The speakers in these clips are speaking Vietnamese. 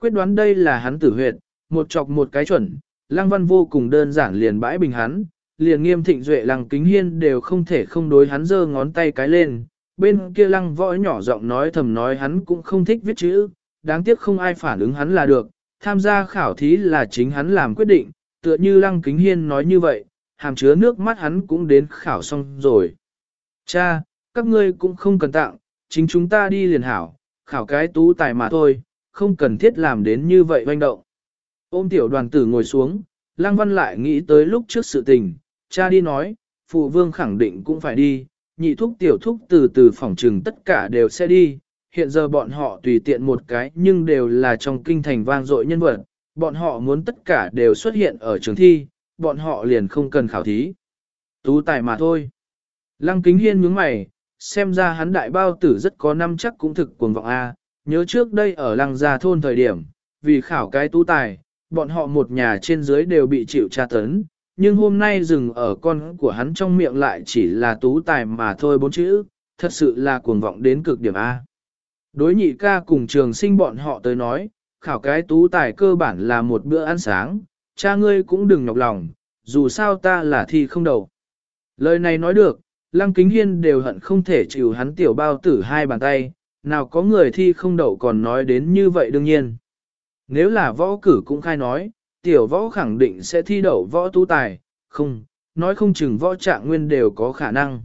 Quyết đoán đây là hắn tử huyệt, một chọc một cái chuẩn, lăng văn vô cùng đơn giản liền bãi bình hắn, liền nghiêm thịnh duệ lăng kính hiên đều không thể không đối hắn giơ ngón tay cái lên. Bên kia lăng võ nhỏ giọng nói thầm nói hắn cũng không thích viết chữ, đáng tiếc không ai phản ứng hắn là được, tham gia khảo thí là chính hắn làm quyết định, tựa như lăng kính hiên nói như vậy, hàm chứa nước mắt hắn cũng đến khảo xong rồi. Cha, các ngươi cũng không cần tặng, chính chúng ta đi liền hảo, khảo cái tú tài mà thôi, không cần thiết làm đến như vậy hoành động. Ôm tiểu đoàn tử ngồi xuống, Lăng Văn lại nghĩ tới lúc trước sự tình, cha đi nói, phụ vương khẳng định cũng phải đi, nhị thúc tiểu thúc từ từ phòng trừng tất cả đều sẽ đi, hiện giờ bọn họ tùy tiện một cái nhưng đều là trong kinh thành vang dội nhân vật, bọn họ muốn tất cả đều xuất hiện ở trường thi, bọn họ liền không cần khảo thí. Tú tài mà thôi. Lăng kính hiên nhướng mày, xem ra hắn đại bao tử rất có năm chắc cũng thực cuồng vọng A, nhớ trước đây ở lăng gia thôn thời điểm, vì khảo cái tú tài, bọn họ một nhà trên dưới đều bị chịu tra tấn, nhưng hôm nay dừng ở con của hắn trong miệng lại chỉ là tú tài mà thôi bốn chữ, thật sự là cuồng vọng đến cực điểm A. Đối nhị ca cùng trường sinh bọn họ tới nói, khảo cái tú tài cơ bản là một bữa ăn sáng, cha ngươi cũng đừng nhọc lòng, dù sao ta là thi không đầu. Lời này nói được, Lăng Kính Hiên đều hận không thể chịu hắn tiểu bao tử hai bàn tay, nào có người thi không đậu còn nói đến như vậy đương nhiên. Nếu là võ cử cũng khai nói, tiểu võ khẳng định sẽ thi đậu võ tu tài, không, nói không chừng võ trạng nguyên đều có khả năng.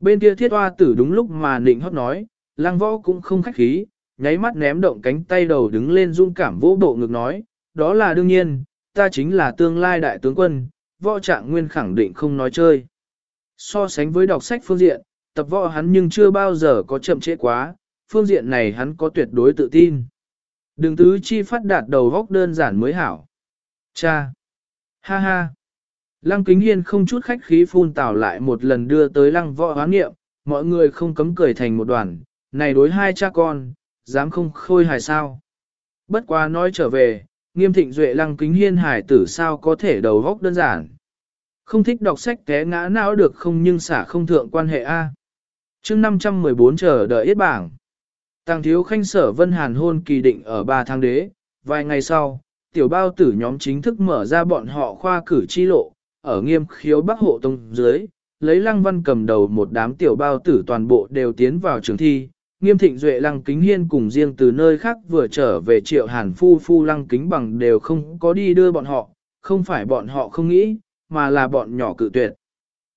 Bên kia thiết hoa tử đúng lúc mà nịnh hót nói, lang võ cũng không khách khí, nháy mắt ném động cánh tay đầu đứng lên dung cảm vỗ bộ ngực nói, đó là đương nhiên, ta chính là tương lai đại tướng quân, võ trạng nguyên khẳng định không nói chơi. So sánh với đọc sách phương diện, tập võ hắn nhưng chưa bao giờ có chậm trễ quá, phương diện này hắn có tuyệt đối tự tin. đường tứ chi phát đạt đầu góc đơn giản mới hảo. Cha! Ha ha! Lăng kính hiên không chút khách khí phun tảo lại một lần đưa tới lăng võ hoán nghiệm, mọi người không cấm cười thành một đoàn, này đối hai cha con, dám không khôi hài sao. Bất quá nói trở về, nghiêm thịnh duệ lăng kính hiên hải tử sao có thể đầu góc đơn giản. Không thích đọc sách té ngã não được không nhưng xả không thượng quan hệ A. chương 514 chờ đợi yết bảng. Tàng thiếu khanh sở vân hàn hôn kỳ định ở ba tháng đế, vài ngày sau, tiểu bao tử nhóm chính thức mở ra bọn họ khoa cử chi lộ, ở nghiêm khiếu bắc hộ tông dưới, lấy lăng văn cầm đầu một đám tiểu bao tử toàn bộ đều tiến vào trường thi, nghiêm thịnh duệ lăng kính hiên cùng riêng từ nơi khác vừa trở về triệu hàn phu phu lăng kính bằng đều không có đi đưa bọn họ, không phải bọn họ không nghĩ, mà là bọn nhỏ cự tuyệt.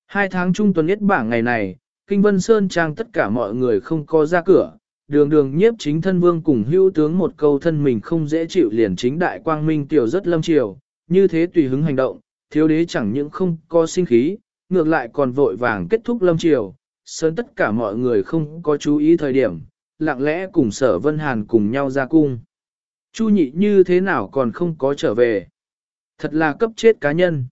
Hai tháng trung tuần nhất bảng ngày này, Kinh Vân Sơn Trang tất cả mọi người không có ra cửa, đường đường nhiếp chính thân vương cùng hữu tướng một câu thân mình không dễ chịu liền chính đại quang minh tiểu rất lâm triều, như thế tùy hứng hành động, thiếu đế chẳng những không có sinh khí, ngược lại còn vội vàng kết thúc lâm triều, sớm tất cả mọi người không có chú ý thời điểm, lặng lẽ cùng sở vân hàn cùng nhau ra cung. Chu nhị như thế nào còn không có trở về. Thật là cấp chết cá nhân.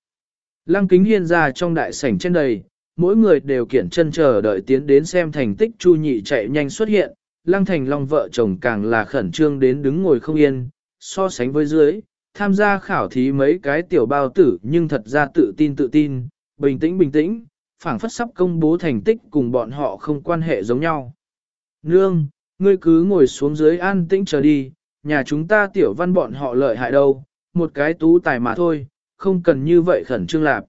Lăng kính hiên ra trong đại sảnh trên đầy, mỗi người đều kiển chân chờ đợi tiến đến xem thành tích chu nhị chạy nhanh xuất hiện, lăng thành long vợ chồng càng là khẩn trương đến đứng ngồi không yên, so sánh với dưới, tham gia khảo thí mấy cái tiểu bao tử nhưng thật ra tự tin tự tin, bình tĩnh bình tĩnh, phảng phất sắp công bố thành tích cùng bọn họ không quan hệ giống nhau. Nương, ngươi cứ ngồi xuống dưới an tĩnh chờ đi, nhà chúng ta tiểu văn bọn họ lợi hại đâu, một cái tú tài mà thôi, không cần như vậy khẩn trương lạp.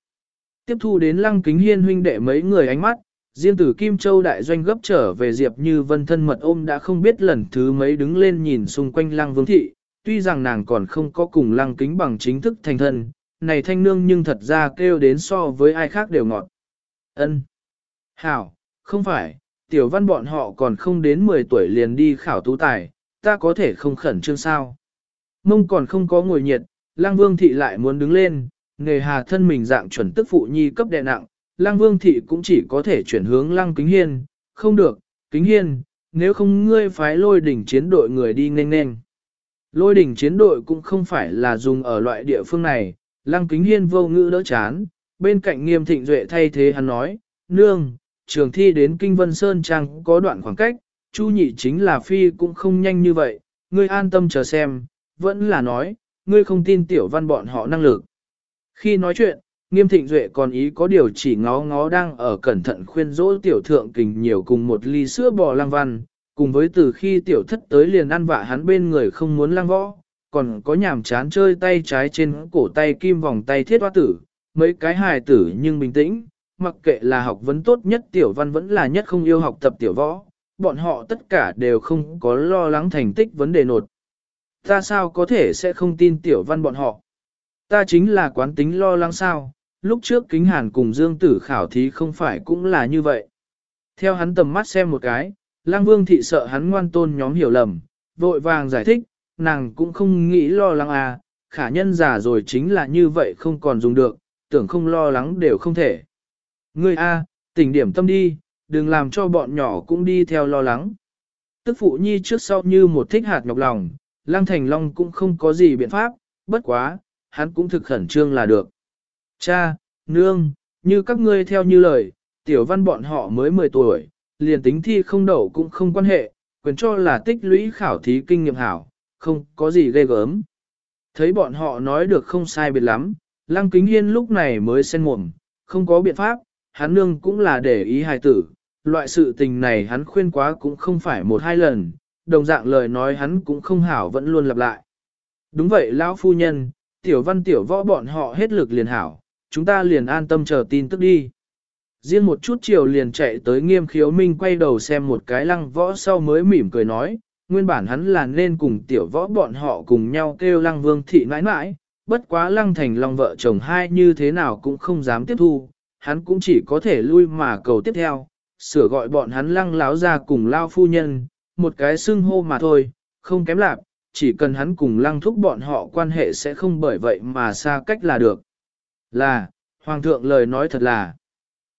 Tiếp thu đến lăng kính hiên huynh đệ mấy người ánh mắt, riêng từ Kim Châu đại doanh gấp trở về Diệp Như Vân thân mật ôm đã không biết lần thứ mấy đứng lên nhìn xung quanh lăng vương thị, tuy rằng nàng còn không có cùng lăng kính bằng chính thức thành thân, này thanh nương nhưng thật ra kêu đến so với ai khác đều ngọt. ân Hảo, không phải, tiểu văn bọn họ còn không đến 10 tuổi liền đi khảo tú tài, ta có thể không khẩn trương sao. Mông còn không có ngồi nhiệt, lang vương thị lại muốn đứng lên, nghề hà thân mình dạng chuẩn tức phụ nhi cấp đệ nặng, lang vương thị cũng chỉ có thể chuyển hướng lăng kính hiên, không được, kính hiên, nếu không ngươi phái lôi đỉnh chiến đội người đi nhanh nhanh. Lôi đỉnh chiến đội cũng không phải là dùng ở loại địa phương này, lăng kính hiên vô ngữ đỡ chán, bên cạnh nghiêm thịnh duệ thay thế hắn nói, nương, trường thi đến Kinh Vân Sơn Trang có đoạn khoảng cách, Chu nhị chính là phi cũng không nhanh như vậy, ngươi an tâm chờ xem, vẫn là nói, ngươi không tin tiểu văn bọn họ năng lực. Khi nói chuyện, nghiêm thịnh duệ còn ý có điều chỉ ngó ngó đang ở cẩn thận khuyên dỗ tiểu thượng kình nhiều cùng một ly sữa bò lang văn, cùng với từ khi tiểu thất tới liền ăn vạ hắn bên người không muốn lang võ, còn có nhàm chán chơi tay trái trên cổ tay kim vòng tay thiết hoa tử, mấy cái hài tử nhưng bình tĩnh, mặc kệ là học vấn tốt nhất tiểu văn vẫn là nhất không yêu học tập tiểu võ, bọn họ tất cả đều không có lo lắng thành tích vấn đề nột. Ta sao có thể sẽ không tin tiểu văn bọn họ? Ta chính là quán tính lo lắng sao, lúc trước kính hàn cùng dương tử khảo thí không phải cũng là như vậy. Theo hắn tầm mắt xem một cái, lang vương thị sợ hắn ngoan tôn nhóm hiểu lầm, vội vàng giải thích, nàng cũng không nghĩ lo lắng à, khả nhân già rồi chính là như vậy không còn dùng được, tưởng không lo lắng đều không thể. Ngươi a, tỉnh điểm tâm đi, đừng làm cho bọn nhỏ cũng đi theo lo lắng. Tức phụ nhi trước sau như một thích hạt nhọc lòng, lang thành long cũng không có gì biện pháp, bất quá, hắn cũng thực khẩn trương là được. Cha, nương, như các ngươi theo như lời, tiểu văn bọn họ mới 10 tuổi, liền tính thi không đậu cũng không quan hệ, quyền cho là tích lũy khảo thí kinh nghiệm hảo, không có gì ghê gớm. Thấy bọn họ nói được không sai biệt lắm, Lăng Kính Hiên lúc này mới sen mồm, không có biện pháp, hắn nương cũng là để ý hài tử, loại sự tình này hắn khuyên quá cũng không phải một hai lần, đồng dạng lời nói hắn cũng không hảo vẫn luôn lặp lại. Đúng vậy lão phu nhân, tiểu văn tiểu võ bọn họ hết lực liền hảo, chúng ta liền an tâm chờ tin tức đi. Riêng một chút chiều liền chạy tới nghiêm khiếu minh quay đầu xem một cái lăng võ sau mới mỉm cười nói, nguyên bản hắn là nên cùng tiểu võ bọn họ cùng nhau kêu lăng vương thị mãi mãi, bất quá lăng thành long vợ chồng hai như thế nào cũng không dám tiếp thu, hắn cũng chỉ có thể lui mà cầu tiếp theo, sửa gọi bọn hắn lăng láo ra cùng lao phu nhân, một cái xưng hô mà thôi, không kém lạc, chỉ cần hắn cùng lăng thúc bọn họ quan hệ sẽ không bởi vậy mà xa cách là được. Là, Hoàng thượng lời nói thật là,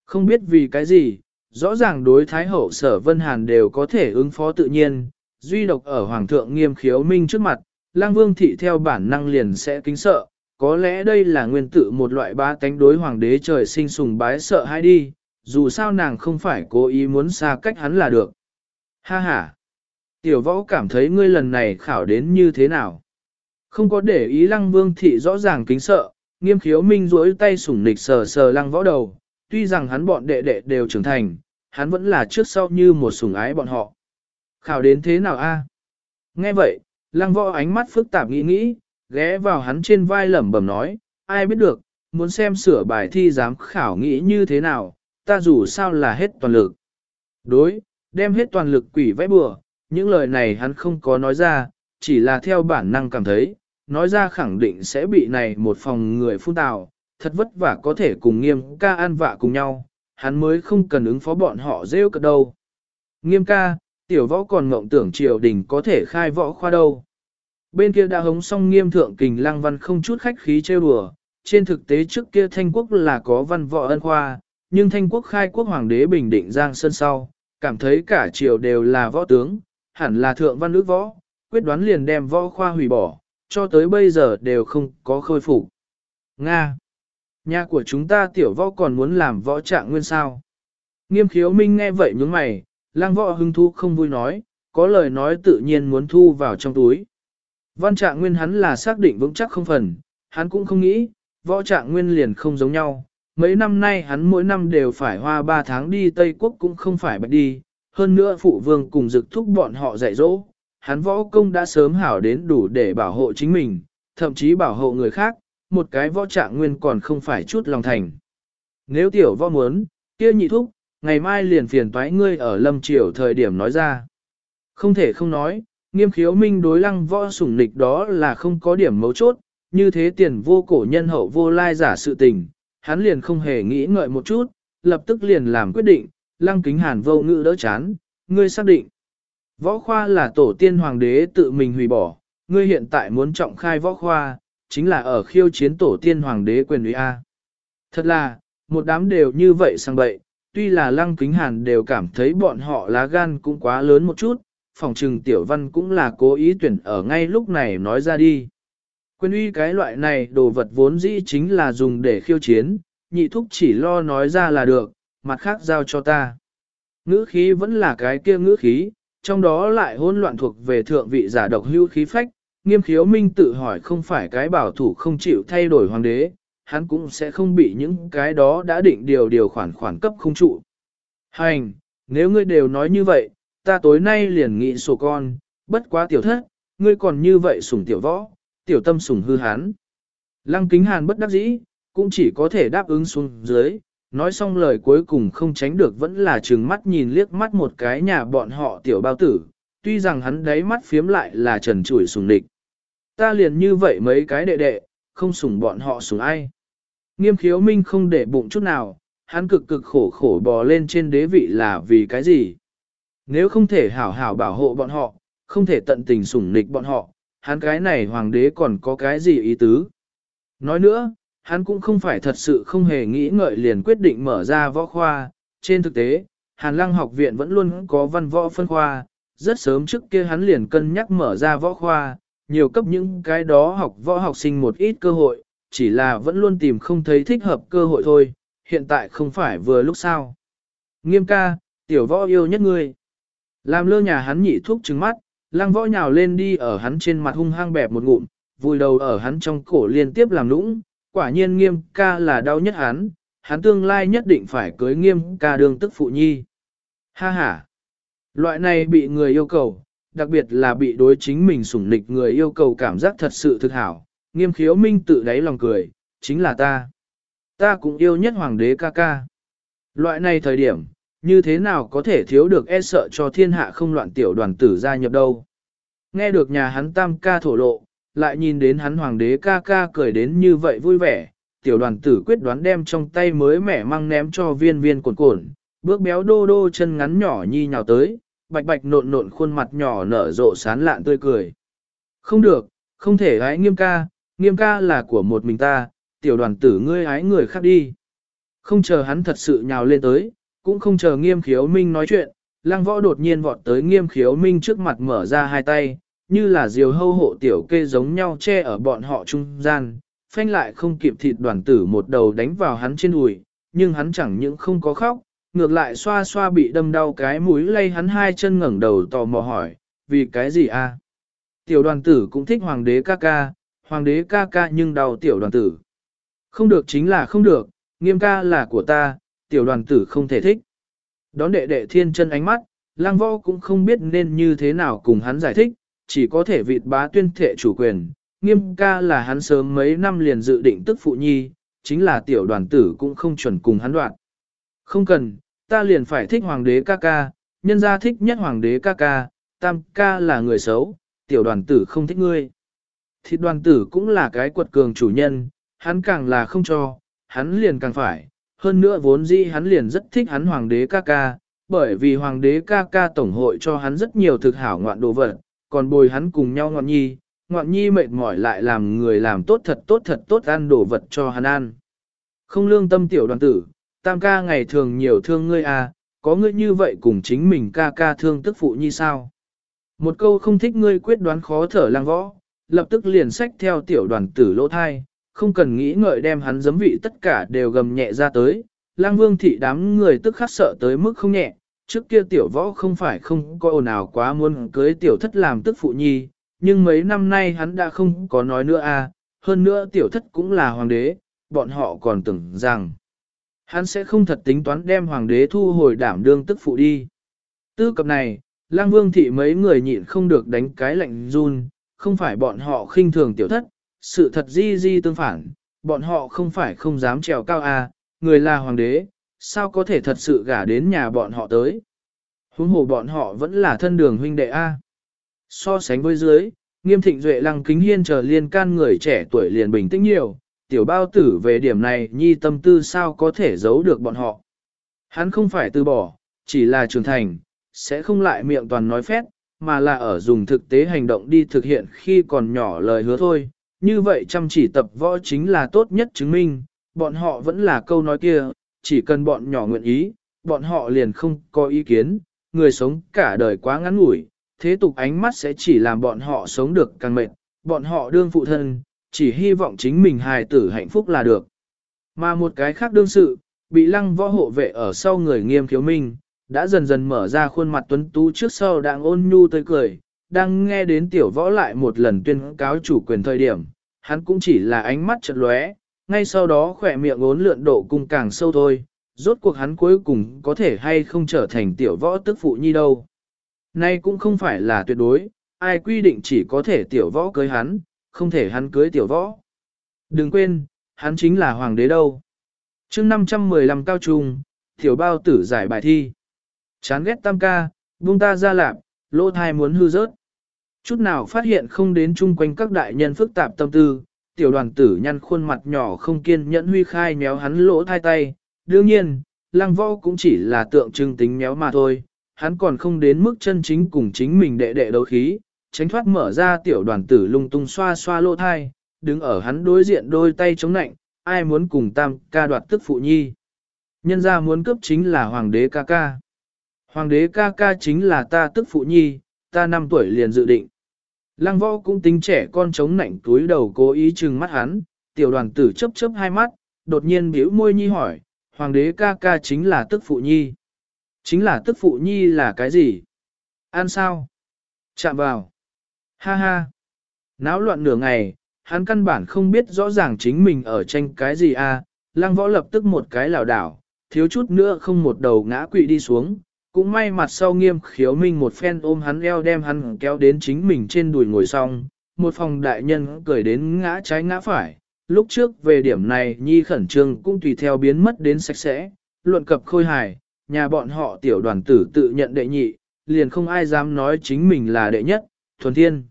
không biết vì cái gì, rõ ràng đối Thái Hậu Sở Vân Hàn đều có thể ứng phó tự nhiên, duy độc ở Hoàng thượng nghiêm khiếu minh trước mặt, lang vương thị theo bản năng liền sẽ kính sợ, có lẽ đây là nguyên tử một loại ba tánh đối hoàng đế trời sinh sùng bái sợ hay đi, dù sao nàng không phải cố ý muốn xa cách hắn là được. Ha ha! Tiểu võ cảm thấy ngươi lần này khảo đến như thế nào? Không có để ý lăng vương thị rõ ràng kính sợ, nghiêm khiếu minh duỗi tay sủng nịch sờ sờ lăng võ đầu, tuy rằng hắn bọn đệ đệ đều trưởng thành, hắn vẫn là trước sau như một sủng ái bọn họ. Khảo đến thế nào a? Nghe vậy, lăng võ ánh mắt phức tạp nghĩ nghĩ, ghé vào hắn trên vai lẩm bẩm nói, ai biết được, muốn xem sửa bài thi giám khảo nghĩ như thế nào, ta dù sao là hết toàn lực. Đối, đem hết toàn lực quỷ vẽ bừa, những lời này hắn không có nói ra, chỉ là theo bản năng cảm thấy, nói ra khẳng định sẽ bị này một phòng người phun tào, thật vất vả có thể cùng nghiêm ca an vạ cùng nhau, hắn mới không cần ứng phó bọn họ rêu cật đâu. Nghiêm ca, tiểu võ còn mộng tưởng triều đình có thể khai võ khoa đâu. Bên kia đã hống xong nghiêm thượng kình lăng văn không chút khách khí trêu đùa, trên thực tế trước kia thanh quốc là có văn võ ân khoa, nhưng thanh quốc khai quốc hoàng đế bình định giang sơn sau, cảm thấy cả triều đều là võ tướng, hẳn là thượng văn ước võ, quyết đoán liền đem võ khoa hủy bỏ, cho tới bây giờ đều không có khôi phục. Nga Nhà của chúng ta tiểu võ còn muốn làm võ trạng nguyên sao. Nghiêm khiếu minh nghe vậy nhướng mày, lang võ hưng thu không vui nói, có lời nói tự nhiên muốn thu vào trong túi. Văn trạng nguyên hắn là xác định vững chắc không phần, hắn cũng không nghĩ, võ trạng nguyên liền không giống nhau. Mấy năm nay hắn mỗi năm đều phải hoa 3 tháng đi Tây Quốc cũng không phải bạch đi, hơn nữa phụ vương cùng dực thúc bọn họ dạy dỗ, hắn võ công đã sớm hảo đến đủ để bảo hộ chính mình, thậm chí bảo hộ người khác, một cái võ trạng nguyên còn không phải chút lòng thành. Nếu tiểu võ muốn, kia nhị thúc, ngày mai liền phiền toái ngươi ở lâm triều thời điểm nói ra. Không thể không nói, nghiêm khiếu minh đối lăng võ sủng nịch đó là không có điểm mấu chốt, như thế tiền vô cổ nhân hậu vô lai giả sự tình, hắn liền không hề nghĩ ngợi một chút, lập tức liền làm quyết định, lăng kính hàn vô ngữ đỡ chán, ngươi xác định. Võ khoa là tổ tiên hoàng đế tự mình hủy bỏ, ngươi hiện tại muốn trọng khai võ khoa, chính là ở khiêu chiến tổ tiên hoàng đế quyền uy A. Thật là, một đám đều như vậy sang bậy, tuy là lăng kính hàn đều cảm thấy bọn họ lá gan cũng quá lớn một chút, phòng trừng tiểu văn cũng là cố ý tuyển ở ngay lúc này nói ra đi. Quyền uy cái loại này đồ vật vốn dĩ chính là dùng để khiêu chiến, nhị thúc chỉ lo nói ra là được, mặt khác giao cho ta. Ngữ khí vẫn là cái kia ngữ khí, trong đó lại hỗn loạn thuộc về thượng vị giả độc hưu khí phách, nghiêm khiếu minh tự hỏi không phải cái bảo thủ không chịu thay đổi hoàng đế, hắn cũng sẽ không bị những cái đó đã định điều điều khoản khoản cấp không trụ. Hành, nếu ngươi đều nói như vậy, ta tối nay liền nghị sổ con, bất quá tiểu thất, ngươi còn như vậy sủng tiểu võ, tiểu tâm sủng hư hán Lăng kính hàn bất đắc dĩ, cũng chỉ có thể đáp ứng xuống dưới, nói xong lời cuối cùng không tránh được vẫn là trừng mắt nhìn liếc mắt một cái nhà bọn họ tiểu bao tử, tuy rằng hắn đáy mắt phiếm lại là trần trụi sùng địch. Ta liền như vậy mấy cái đệ đệ, không sủng bọn họ sủng ai. Nghiêm khiếu minh không để bụng chút nào, hắn cực cực khổ khổ bò lên trên đế vị là vì cái gì? Nếu không thể hảo hảo bảo hộ bọn họ, không thể tận tình sủng nịch bọn họ, hắn cái này hoàng đế còn có cái gì ý tứ? Nói nữa, hắn cũng không phải thật sự không hề nghĩ ngợi liền quyết định mở ra võ khoa. Trên thực tế, Hàn Lăng học viện vẫn luôn có văn võ phân khoa, rất sớm trước kia hắn liền cân nhắc mở ra võ khoa, nhiều cấp những cái đó học võ học sinh một ít cơ hội, chỉ là vẫn luôn tìm không thấy thích hợp cơ hội thôi, hiện tại không phải vừa lúc sao. Nghiêm ca, tiểu võ yêu nhất ngươi. Làm lơ nhà hắn nhị thuốc trứng mắt, lăng võ nhào lên đi ở hắn trên mặt hung hăng bẹp một ngụm, vùi đầu ở hắn trong cổ liên tiếp làm nũng, quả nhiên nghiêm ca là đau nhất hắn, hắn tương lai nhất định phải cưới nghiêm ca đường tức phụ nhi. Ha ha! Loại này bị người yêu cầu, đặc biệt là bị đối chính mình sủng nịch người yêu cầu cảm giác thật sự thực hảo, nghiêm khiếu minh tự đáy lòng cười, chính là ta. Ta cũng yêu nhất hoàng đế ca ca. Loại này thời điểm, như thế nào có thể thiếu được e sợ cho thiên hạ không loạn tiểu đoàn tử gia nhập đâu. Nghe được nhà hắn tam ca thổ lộ, lại nhìn đến hắn hoàng đế ca ca cười đến như vậy vui vẻ, tiểu đoàn tử quyết đoán đem trong tay mới mẻ mang ném cho viên viên cồn cồn, bước béo đô đô chân ngắn nhỏ nhi nhào tới, bạch bạch nộn nộn khuôn mặt nhỏ nở rộ sán lạn tươi cười. Không được, không thể gái nghiêm ca, nghiêm ca là của một mình ta, tiểu đoàn tử ngươi ái người khác đi. Không chờ hắn thật sự nhào lên tới, cũng không chờ nghiêm khiếu minh nói chuyện, lăng võ đột nhiên vọt tới nghiêm khiếu minh trước mặt mở ra hai tay, như là diều hâu hộ tiểu kê giống nhau che ở bọn họ trung gian, phanh lại không kịp thịt đoàn tử một đầu đánh vào hắn trên đùi, nhưng hắn chẳng những không có khóc, ngược lại xoa xoa bị đâm đau cái mũi lay hắn hai chân ngẩng đầu tò mò hỏi, vì cái gì a? Tiểu đoàn tử cũng thích hoàng đế ca ca, hoàng đế ca ca nhưng đau tiểu đoàn tử. Không được chính là không được, nghiêm ca là của ta, tiểu đoàn tử không thể thích. Đón đệ đệ thiên chân ánh mắt, lang võ cũng không biết nên như thế nào cùng hắn giải thích, chỉ có thể vịt bá tuyên thệ chủ quyền. Nghiêm ca là hắn sớm mấy năm liền dự định tức phụ nhi, chính là tiểu đoàn tử cũng không chuẩn cùng hắn đoạn. Không cần, ta liền phải thích hoàng đế ca ca, nhân gia thích nhất hoàng đế ca ca, tam ca là người xấu, tiểu đoàn tử không thích ngươi. Thịt đoàn tử cũng là cái quật cường chủ nhân, hắn càng là không cho, hắn liền càng phải. Hơn nữa vốn dĩ hắn liền rất thích hắn hoàng đế ca ca, bởi vì hoàng đế ca ca tổng hội cho hắn rất nhiều thực hảo ngoạn đồ vật, còn bồi hắn cùng nhau ngọn nhi, ngoạn nhi mệt mỏi lại làm người làm tốt thật tốt thật tốt ăn đồ vật cho hắn ăn. Không lương tâm tiểu đoàn tử, tam ca ngày thường nhiều thương ngươi à, có ngươi như vậy cùng chính mình ca ca thương tức phụ nhi sao? Một câu không thích ngươi quyết đoán khó thở lang võ, lập tức liền sách theo tiểu đoàn tử lỗ thai, không cần nghĩ ngợi đem hắn giấm vị tất cả đều gầm nhẹ ra tới. Lang vương thị đám người tức khắc sợ tới mức không nhẹ, trước kia tiểu võ không phải không có ồn ào quá muốn cưới tiểu thất làm tức phụ nhi, nhưng mấy năm nay hắn đã không có nói nữa à, hơn nữa tiểu thất cũng là hoàng đế, bọn họ còn tưởng rằng hắn sẽ không thật tính toán đem hoàng đế thu hồi đảm đương tức phụ đi. Tư cập này, lang vương thị mấy người nhịn không được đánh cái lạnh run, không phải bọn họ khinh thường tiểu thất, sự thật di di tương phản, bọn họ không phải không dám trèo cao à, người là hoàng đế, sao có thể thật sự gả đến nhà bọn họ tới. Huống hồ bọn họ vẫn là thân đường huynh đệ A. So sánh với dưới, nghiêm thịnh duệ lăng kính hiên chờ liên can người trẻ tuổi liền bình tĩnh nhiều, tiểu bao tử về điểm này nhi tâm tư sao có thể giấu được bọn họ. Hắn không phải từ bỏ, chỉ là trưởng thành, sẽ không lại miệng toàn nói phét, mà là ở dùng thực tế hành động đi thực hiện khi còn nhỏ lời hứa thôi. Như vậy chăm chỉ tập võ chính là tốt nhất chứng minh, bọn họ vẫn là câu nói kia, chỉ cần bọn nhỏ nguyện ý, bọn họ liền không có ý kiến, người sống cả đời quá ngắn ngủi, thế tục ánh mắt sẽ chỉ làm bọn họ sống được càng mệt, bọn họ đương phụ thân, chỉ hy vọng chính mình hài tử hạnh phúc là được. Mà một cái khác đương sự, bị lăng võ hộ vệ ở sau người nghiêm thiếu minh, đã dần dần mở ra khuôn mặt tuấn tú trước sau đang ôn nhu tươi cười, đang nghe đến tiểu võ lại một lần tuyên cáo chủ quyền thời điểm, hắn cũng chỉ là ánh mắt chợt lóe, ngay sau đó khỏe miệng ốn lượn độ cung càng sâu thôi, rốt cuộc hắn cuối cùng có thể hay không trở thành tiểu võ tức phụ nhi đâu. Nay cũng không phải là tuyệt đối, ai quy định chỉ có thể tiểu võ cưới hắn, không thể hắn cưới tiểu võ. Đừng quên, hắn chính là hoàng đế đâu. chương 515 cao trung, tiểu bao tử giải bài thi. Chán ghét tam ca, buông ta ra lạp, lỗ thai muốn hư rớt. Chút nào phát hiện không đến chung quanh các đại nhân phức tạp tâm tư, tiểu đoàn tử nhăn khuôn mặt nhỏ không kiên nhẫn huy khai méo hắn lỗ thai tay. Đương nhiên, lăng võ cũng chỉ là tượng trưng tính méo mà thôi, hắn còn không đến mức chân chính cùng chính mình đệ đệ đấu khí, tránh thoát mở ra tiểu đoàn tử lung tung xoa xoa lỗ thai, đứng ở hắn đối diện đôi tay chống nạnh, ai muốn cùng tam ca đoạt tức phụ nhi. Nhân ra muốn cướp chính là hoàng đế ca ca. Hoàng đế ca ca chính là ta tức phụ nhi, ta năm tuổi liền dự định. Lăng võ cũng tính trẻ con chống nạnh túi đầu cố ý chừng mắt hắn, tiểu đoàn tử chớp chớp hai mắt, đột nhiên biểu môi nhi hỏi, hoàng đế ca ca chính là tức phụ nhi. Chính là tức phụ nhi là cái gì? An sao? Chạm vào. Ha ha. Náo loạn nửa ngày, hắn căn bản không biết rõ ràng chính mình ở tranh cái gì a. À. lăng võ lập tức một cái lảo đảo, thiếu chút nữa không một đầu ngã quỵ đi xuống, cũng may mặt sau nghiêm khiếu minh một phen ôm hắn eo đem hắn kéo đến chính mình trên đùi ngồi xong, một phòng đại nhân cười đến ngã trái ngã phải, lúc trước về điểm này nhi khẩn trương cũng tùy theo biến mất đến sạch sẽ, luận cập khôi hài, nhà bọn họ tiểu đoàn tử tự nhận đệ nhị, liền không ai dám nói chính mình là đệ nhất, thuần thiên.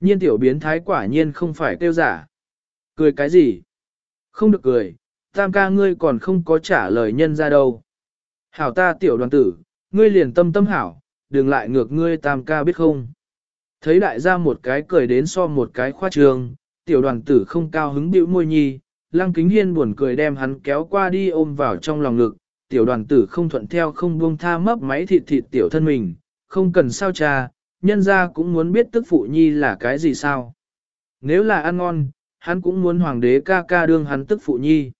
Nhiên tiểu biến thái quả nhiên không phải tiêu giả. Cười cái gì? Không được cười, tam ca ngươi còn không có trả lời nhân ra đâu. Hảo ta tiểu đoàn tử, ngươi liền tâm tâm hảo, đừng lại ngược ngươi tam ca biết không. Thấy đại gia một cái cười đến so một cái khoa trường, tiểu đoàn tử không cao hứng bĩu môi nhi, lăng kính hiên buồn cười đem hắn kéo qua đi ôm vào trong lòng ngực, tiểu đoàn tử không thuận theo không buông tha mấp máy thịt thịt tiểu thân mình, không cần sao cha, nhân ra cũng muốn biết tức phụ nhi là cái gì sao. Nếu là ăn ngon, hắn cũng muốn hoàng đế ca ca đương hắn tức phụ nhi.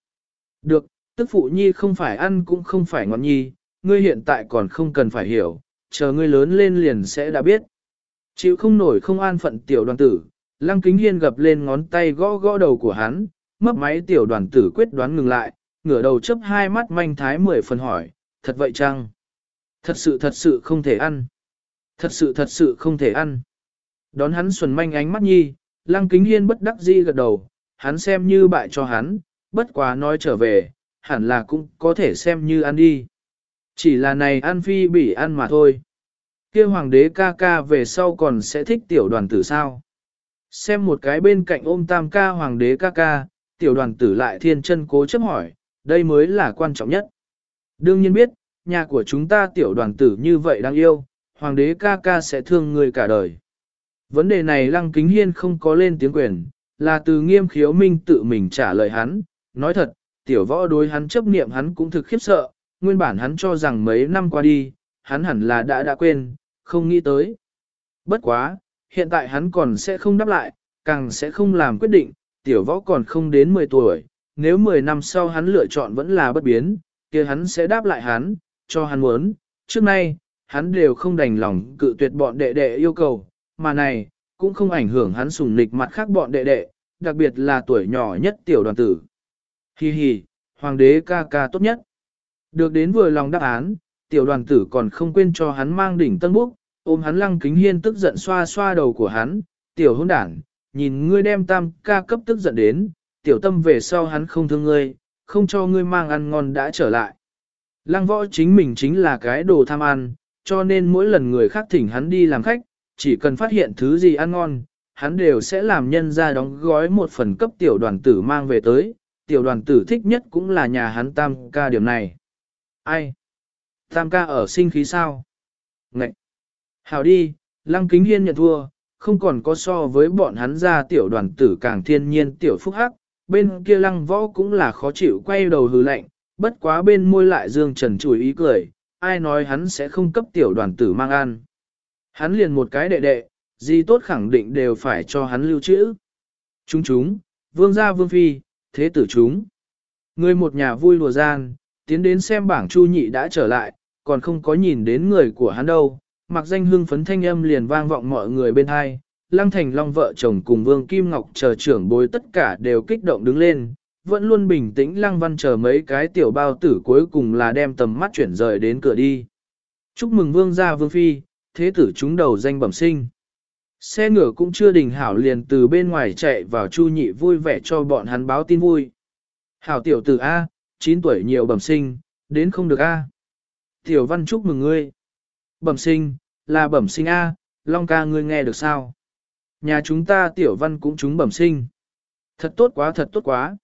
Được, tức phụ nhi không phải ăn cũng không phải ngon nhi, ngươi hiện tại còn không cần phải hiểu, chờ ngươi lớn lên liền sẽ đã biết. Chịu không nổi không an phận tiểu đoàn tử, lăng kính hiên gập lên ngón tay gõ gõ đầu của hắn, mấp máy tiểu đoàn tử quyết đoán ngừng lại, ngửa đầu chấp hai mắt manh thái mười phần hỏi, thật vậy chăng? Thật sự thật sự không thể ăn. Thật sự thật sự không thể ăn. Đón hắn xuẩn manh ánh mắt nhi, lăng kính hiên bất đắc dĩ gật đầu, hắn xem như bại cho hắn, bất quá nói trở về, hẳn là cũng có thể xem như ăn đi. Chỉ là này ăn phi bỉ ăn mà thôi. kia hoàng đế ca ca về sau còn sẽ thích tiểu đoàn tử sao. Xem một cái bên cạnh ôm tam ca hoàng đế ca ca, tiểu đoàn tử lại thiên chân cố chấp hỏi, đây mới là quan trọng nhất. Đương nhiên biết, nhà của chúng ta tiểu đoàn tử như vậy đang yêu, hoàng đế ca ca sẽ thương người cả đời. Vấn đề này lăng kính hiên không có lên tiếng quyền, là từ nghiêm khiếu minh tự mình trả lời hắn, nói thật, tiểu võ đối hắn chấp niệm hắn cũng thực khiếp sợ, nguyên bản hắn cho rằng mấy năm qua đi, hắn hẳn là đã đã quên, không nghĩ tới. Bất quá, hiện tại hắn còn sẽ không đáp lại, càng sẽ không làm quyết định, tiểu võ còn không đến 10 tuổi, nếu 10 năm sau hắn lựa chọn vẫn là bất biến, kia hắn sẽ đáp lại hắn, cho hắn muốn, trước nay, hắn đều không đành lòng cự tuyệt bọn đệ đệ yêu cầu, mà này, cũng không ảnh hưởng hắn sùng nịch mặt khác bọn đệ đệ, đặc biệt là tuổi nhỏ nhất tiểu đoàn tử. Hi hi, hoàng đế ca ca tốt nhất. Được đến vừa lòng đáp án, tiểu đoàn tử còn không quên cho hắn mang đỉnh tân búc, ôm hắn lăng kính hiên tức giận xoa xoa đầu của hắn, tiểu hôn đảng, nhìn ngươi đem tam ca cấp tức giận đến, tiểu tâm về sau hắn không thương ngươi, không cho ngươi mang ăn ngon đã trở lại. Lăng võ chính mình chính là cái đồ tham ăn, cho nên mỗi lần người khác thỉnh hắn đi làm khách, chỉ cần phát hiện thứ gì ăn ngon, hắn đều sẽ làm nhân ra đóng gói một phần cấp tiểu đoàn tử mang về tới, tiểu đoàn tử thích nhất cũng là nhà hắn tam ca điểm này. Ai? Tam ca ở sinh khí sao? Ngậy! hảo đi, lăng kính hiên nhận thua, không còn có so với bọn hắn ra tiểu đoàn tử càng thiên nhiên tiểu phúc hắc, bên kia lăng võ cũng là khó chịu quay đầu hừ lạnh, bất quá bên môi lại dương trần chùi ý cười, ai nói hắn sẽ không cấp tiểu đoàn tử mang ăn. Hắn liền một cái đệ đệ, gì tốt khẳng định đều phải cho hắn lưu trữ. Chúng chúng, vương gia vương phi, thế tử chúng. Người một nhà vui lùa gian, tiến đến xem bảng chu nhị đã trở lại, còn không có nhìn đến người của hắn đâu. Mặc danh hương phấn thanh âm liền vang vọng mọi người bên hai, Lăng Thành Long vợ chồng cùng Vương Kim Ngọc chờ trưởng bối tất cả đều kích động đứng lên, vẫn luôn bình tĩnh Lăng Văn chờ mấy cái tiểu bao tử cuối cùng là đem tầm mắt chuyển rời đến cửa đi. Chúc mừng Vương gia Vương Phi, thế tử chúng đầu danh bẩm sinh. Xe ngựa cũng chưa đình hảo liền từ bên ngoài chạy vào chu nhị vui vẻ cho bọn hắn báo tin vui. Hảo tiểu tử A, 9 tuổi nhiều bẩm sinh, đến không được A. Tiểu văn chúc mừng ngươi. Bẩm sinh, là bẩm sinh A, Long ca ngươi nghe được sao? Nhà chúng ta tiểu văn cũng chúng bẩm sinh. Thật tốt quá thật tốt quá.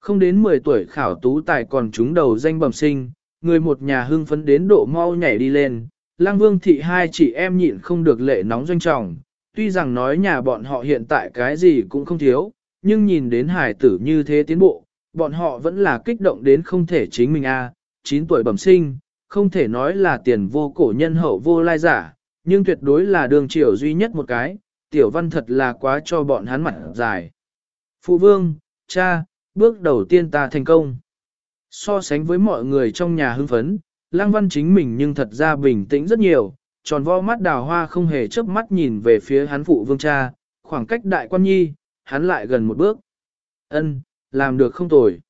Không đến 10 tuổi khảo tú tài còn chúng đầu danh bẩm sinh, người một nhà hưng phấn đến độ mau nhảy đi lên. Lăng vương thị hai chị em nhịn không được lệ nóng doanh trọng, tuy rằng nói nhà bọn họ hiện tại cái gì cũng không thiếu, nhưng nhìn đến hải tử như thế tiến bộ, bọn họ vẫn là kích động đến không thể chính mình a. À, 9 tuổi bẩm sinh, không thể nói là tiền vô cổ nhân hậu vô lai giả, nhưng tuyệt đối là đường triều duy nhất một cái, tiểu văn thật là quá cho bọn hắn mặt dài. Phụ vương, cha, bước đầu tiên ta thành công. So sánh với mọi người trong nhà hưng phấn, lang văn chính mình nhưng thật ra bình tĩnh rất nhiều, tròn vo mắt đào hoa không hề chớp mắt nhìn về phía hắn phụ vương cha, khoảng cách đại quan nhi, hắn lại gần một bước. Ân, làm được không tồi.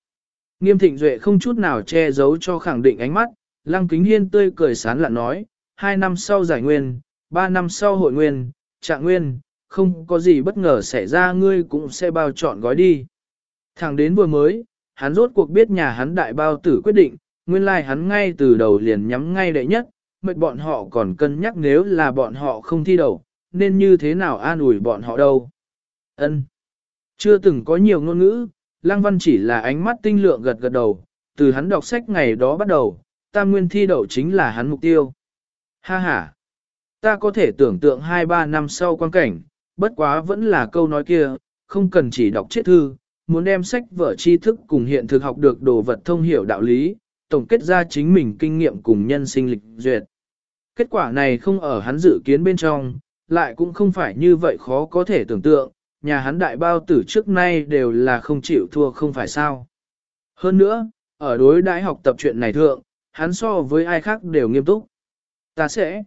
Nghiêm thịnh duệ không chút nào che giấu cho khẳng định ánh mắt, lăng kính hiên tươi cười sán lạn nói, hai năm sau giải nguyên, ba năm sau hội nguyên, trạng nguyên, không có gì bất ngờ xảy ra ngươi cũng sẽ bao chọn gói đi. Thẳng đến vừa mới, hắn rốt cuộc biết nhà hắn đại bao tử quyết định, nguyên lai like hắn ngay từ đầu liền nhắm ngay đệ nhất, mệt bọn họ còn cân nhắc nếu là bọn họ không thi đầu, nên như thế nào an ủi bọn họ đâu. Ân, Chưa từng có nhiều ngôn ngữ, Lăng Văn chỉ là ánh mắt tinh lượng gật gật đầu, từ hắn đọc sách ngày đó bắt đầu, tam nguyên thi đậu chính là hắn mục tiêu. Ha ha! Ta có thể tưởng tượng 2-3 năm sau quan cảnh, bất quá vẫn là câu nói kia, không cần chỉ đọc chết thư, muốn đem sách vở tri thức cùng hiện thực học được đồ vật thông hiểu đạo lý, tổng kết ra chính mình kinh nghiệm cùng nhân sinh lịch duyệt. Kết quả này không ở hắn dự kiến bên trong, lại cũng không phải như vậy khó có thể tưởng tượng, nhà hắn đại bao tử trước nay đều là không chịu thua không phải sao. Hơn nữa, ở đối đãi học tập chuyện này thượng, hắn so với ai khác đều nghiêm túc. Ta sẽ.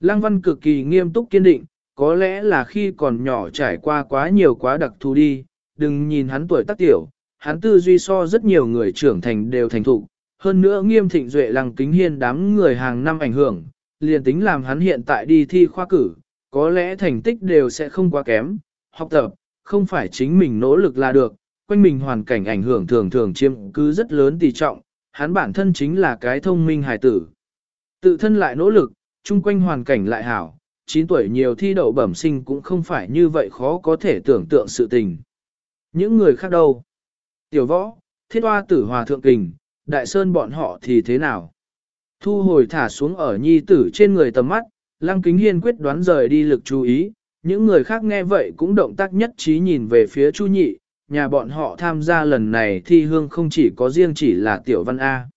Lăng văn cực kỳ nghiêm túc kiên định, có lẽ là khi còn nhỏ trải qua quá nhiều quá đặc thù đi, đừng nhìn hắn tuổi tác tiểu, hắn tư duy so rất nhiều người trưởng thành đều thành thục, hơn nữa nghiêm thịnh duệ lăng kính hiên đám người hàng năm ảnh hưởng, liền tính làm hắn hiện tại đi thi khoa cử, có lẽ thành tích đều sẽ không quá kém, học tập, không phải chính mình nỗ lực là được, quanh mình hoàn cảnh ảnh hưởng thường thường chiếm cứ rất lớn tỷ trọng, hắn bản thân chính là cái thông minh hài tử. Tự thân lại nỗ lực, chung quanh hoàn cảnh lại hảo, 9 tuổi nhiều thi đậu bẩm sinh cũng không phải như vậy khó có thể tưởng tượng sự tình. Những người khác đâu? Tiểu võ, thiết hoa tử hòa thượng kình, đại sơn bọn họ thì thế nào? Thu hồi thả xuống ở nhi tử trên người tầm mắt, lăng kính hiên quyết đoán rời đi lực chú ý, những người khác nghe vậy cũng động tác nhất trí nhìn về phía chu nhị, nhà bọn họ tham gia lần này thi hương không chỉ có riêng chỉ là tiểu văn A.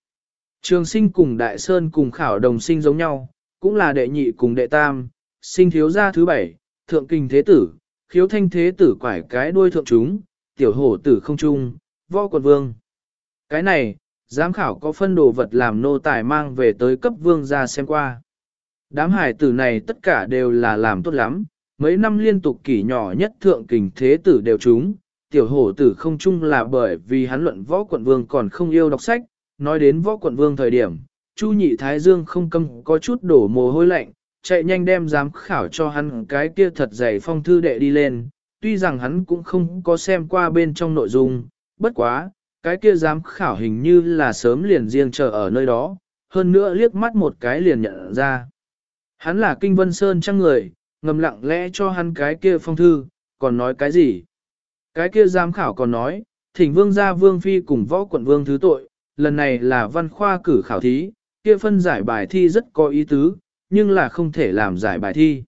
Trường sinh cùng đại sơn cùng khảo đồng sinh giống nhau, cũng là đệ nhị cùng đệ tam, sinh thiếu gia thứ bảy, thượng kinh thế tử, khiếu thanh thế tử quải cái đuôi thượng chúng, tiểu hổ tử không trung, võ quần vương. Cái này, giám khảo có phân đồ vật làm nô tài mang về tới cấp vương ra xem qua. Đám hải tử này tất cả đều là làm tốt lắm, mấy năm liên tục kỷ nhỏ nhất thượng kình thế tử đều chúng, tiểu hổ tử không chung là bởi vì hắn luận võ quận vương còn không yêu đọc sách, nói đến võ quận vương thời điểm, Chu nhị thái dương không câm có chút đổ mồ hôi lạnh, chạy nhanh đem giám khảo cho hắn cái kia thật dày phong thư đệ đi lên, tuy rằng hắn cũng không có xem qua bên trong nội dung, bất quá, cái kia giám khảo hình như là sớm liền riêng chờ ở nơi đó, hơn nữa liếc mắt một cái liền nhận ra. Hắn là Kinh Vân Sơn trăng người, ngầm lặng lẽ cho hắn cái kia phong thư, còn nói cái gì? Cái kia giám khảo còn nói, thỉnh vương gia vương phi cùng võ quận vương thứ tội, lần này là văn khoa cử khảo thí, kia phân giải bài thi rất có ý tứ, nhưng là không thể làm giải bài thi.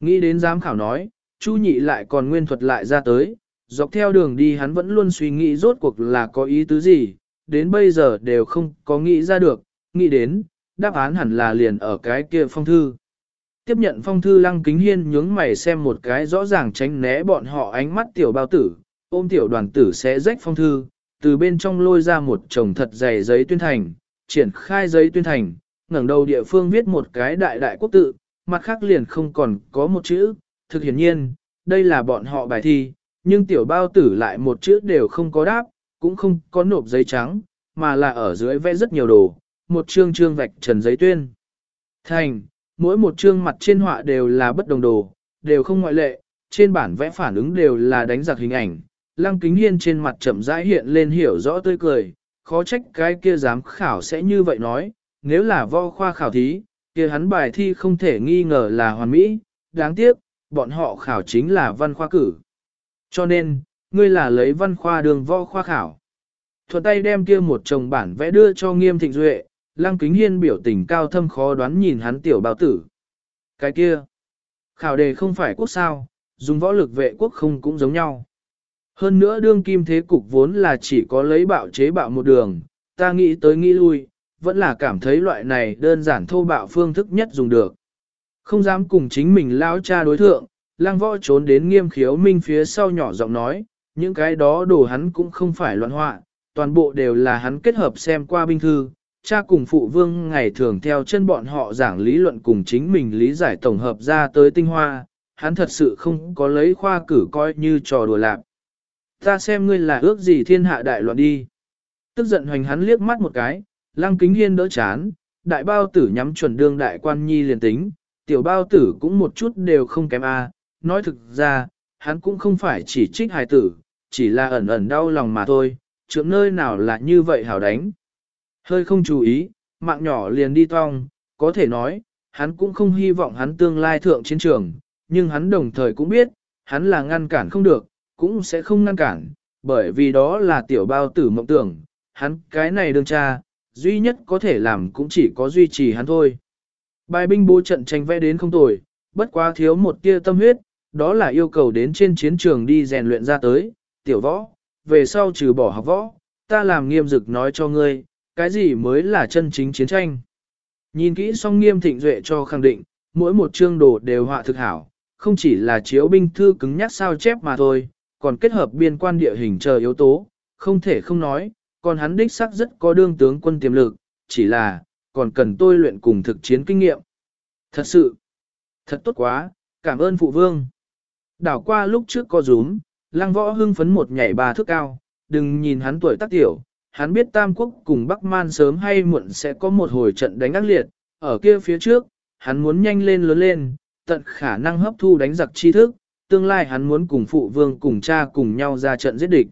Nghĩ đến giám khảo nói, Chu nhị lại còn nguyên thuật lại ra tới, dọc theo đường đi hắn vẫn luôn suy nghĩ rốt cuộc là có ý tứ gì, đến bây giờ đều không có nghĩ ra được, nghĩ đến, đáp án hẳn là liền ở cái kia phong thư. Tiếp nhận phong thư lăng kính hiên nhướng mày xem một cái rõ ràng tránh né bọn họ ánh mắt tiểu bao tử, ôm tiểu đoàn tử sẽ rách phong thư, từ bên trong lôi ra một chồng thật dày giấy tuyên thành, triển khai giấy tuyên thành, ngẩng đầu địa phương viết một cái đại đại quốc tự, mặt khác liền không còn có một chữ, thực hiển nhiên, đây là bọn họ bài thi, nhưng tiểu bao tử lại một chữ đều không có đáp, cũng không có nộp giấy trắng, mà là ở dưới vẽ rất nhiều đồ, một chương chương vạch trần giấy tuyên. Thành, mỗi một chương mặt trên họa đều là bất đồng đồ, đều không ngoại lệ, trên bản vẽ phản ứng đều là đánh giặc hình ảnh. Lăng kính hiên trên mặt chậm rãi hiện lên hiểu rõ tươi cười, khó trách cái kia giám khảo sẽ như vậy nói, nếu là vo khoa khảo thí, kia hắn bài thi không thể nghi ngờ là hoàn mỹ, đáng tiếc, bọn họ khảo chính là văn khoa cử. Cho nên, ngươi là lấy văn khoa đường vo khoa khảo. Thuận tay đem kia một chồng bản vẽ đưa cho nghiêm thịnh duệ, lăng kính hiên biểu tình cao thâm khó đoán nhìn hắn tiểu bao tử. Cái kia, khảo đề không phải quốc sao, dùng võ lực vệ quốc không cũng giống nhau. Hơn nữa đương kim thế cục vốn là chỉ có lấy bạo chế bạo một đường, ta nghĩ tới nghĩ lui, vẫn là cảm thấy loại này đơn giản thô bạo phương thức nhất dùng được. Không dám cùng chính mình lao cha đối thượng, lang võ trốn đến nghiêm khiếu minh phía sau nhỏ giọng nói, những cái đó đồ hắn cũng không phải loạn họa, toàn bộ đều là hắn kết hợp xem qua binh thư, cha cùng phụ vương ngày thường theo chân bọn họ giảng lý luận cùng chính mình lý giải tổng hợp ra tới tinh hoa, hắn thật sự không có lấy khoa cử coi như trò đùa lạc. Ta xem ngươi là ước gì thiên hạ đại loạn đi. Tức giận hoành hắn liếc mắt một cái, lăng kính hiên đỡ chán, đại bao tử nhắm chuẩn đương đại quan nhi liền tính, tiểu bao tử cũng một chút đều không kém a. nói thực ra, hắn cũng không phải chỉ trích hài tử, chỉ là ẩn ẩn đau lòng mà thôi, trưởng nơi nào là như vậy hảo đánh. Hơi không chú ý, mạng nhỏ liền đi toang có thể nói, hắn cũng không hy vọng hắn tương lai thượng chiến trường, nhưng hắn đồng thời cũng biết, hắn là ngăn cản không được, cũng sẽ không ngăn cản, bởi vì đó là tiểu bao tử mộng tưởng, hắn cái này đương cha, duy nhất có thể làm cũng chỉ có duy trì hắn thôi. Bài binh bố trận tranh vẽ đến không tồi, bất quá thiếu một tia tâm huyết, đó là yêu cầu đến trên chiến trường đi rèn luyện ra tới, tiểu võ, về sau trừ bỏ học võ, ta làm nghiêm dực nói cho ngươi, cái gì mới là chân chính chiến tranh. Nhìn kỹ xong nghiêm thịnh duệ cho khẳng định, mỗi một chương đồ đều họa thực hảo, không chỉ là chiếu binh thư cứng nhắc sao chép mà thôi, còn kết hợp biên quan địa hình chờ yếu tố, không thể không nói, còn hắn đích xác rất có đương tướng quân tiềm lực, chỉ là, còn cần tôi luyện cùng thực chiến kinh nghiệm. Thật sự, thật tốt quá, cảm ơn phụ vương. Đảo qua lúc trước có rúm, lăng võ hưng phấn một nhảy ba thước cao, đừng nhìn hắn tuổi tác tiểu, hắn biết Tam Quốc cùng Bắc Man sớm hay muộn sẽ có một hồi trận đánh ác liệt, ở kia phía trước, hắn muốn nhanh lên lớn lên, tận khả năng hấp thu đánh giặc tri thức, tương lai hắn muốn cùng phụ vương cùng cha cùng nhau ra trận giết địch.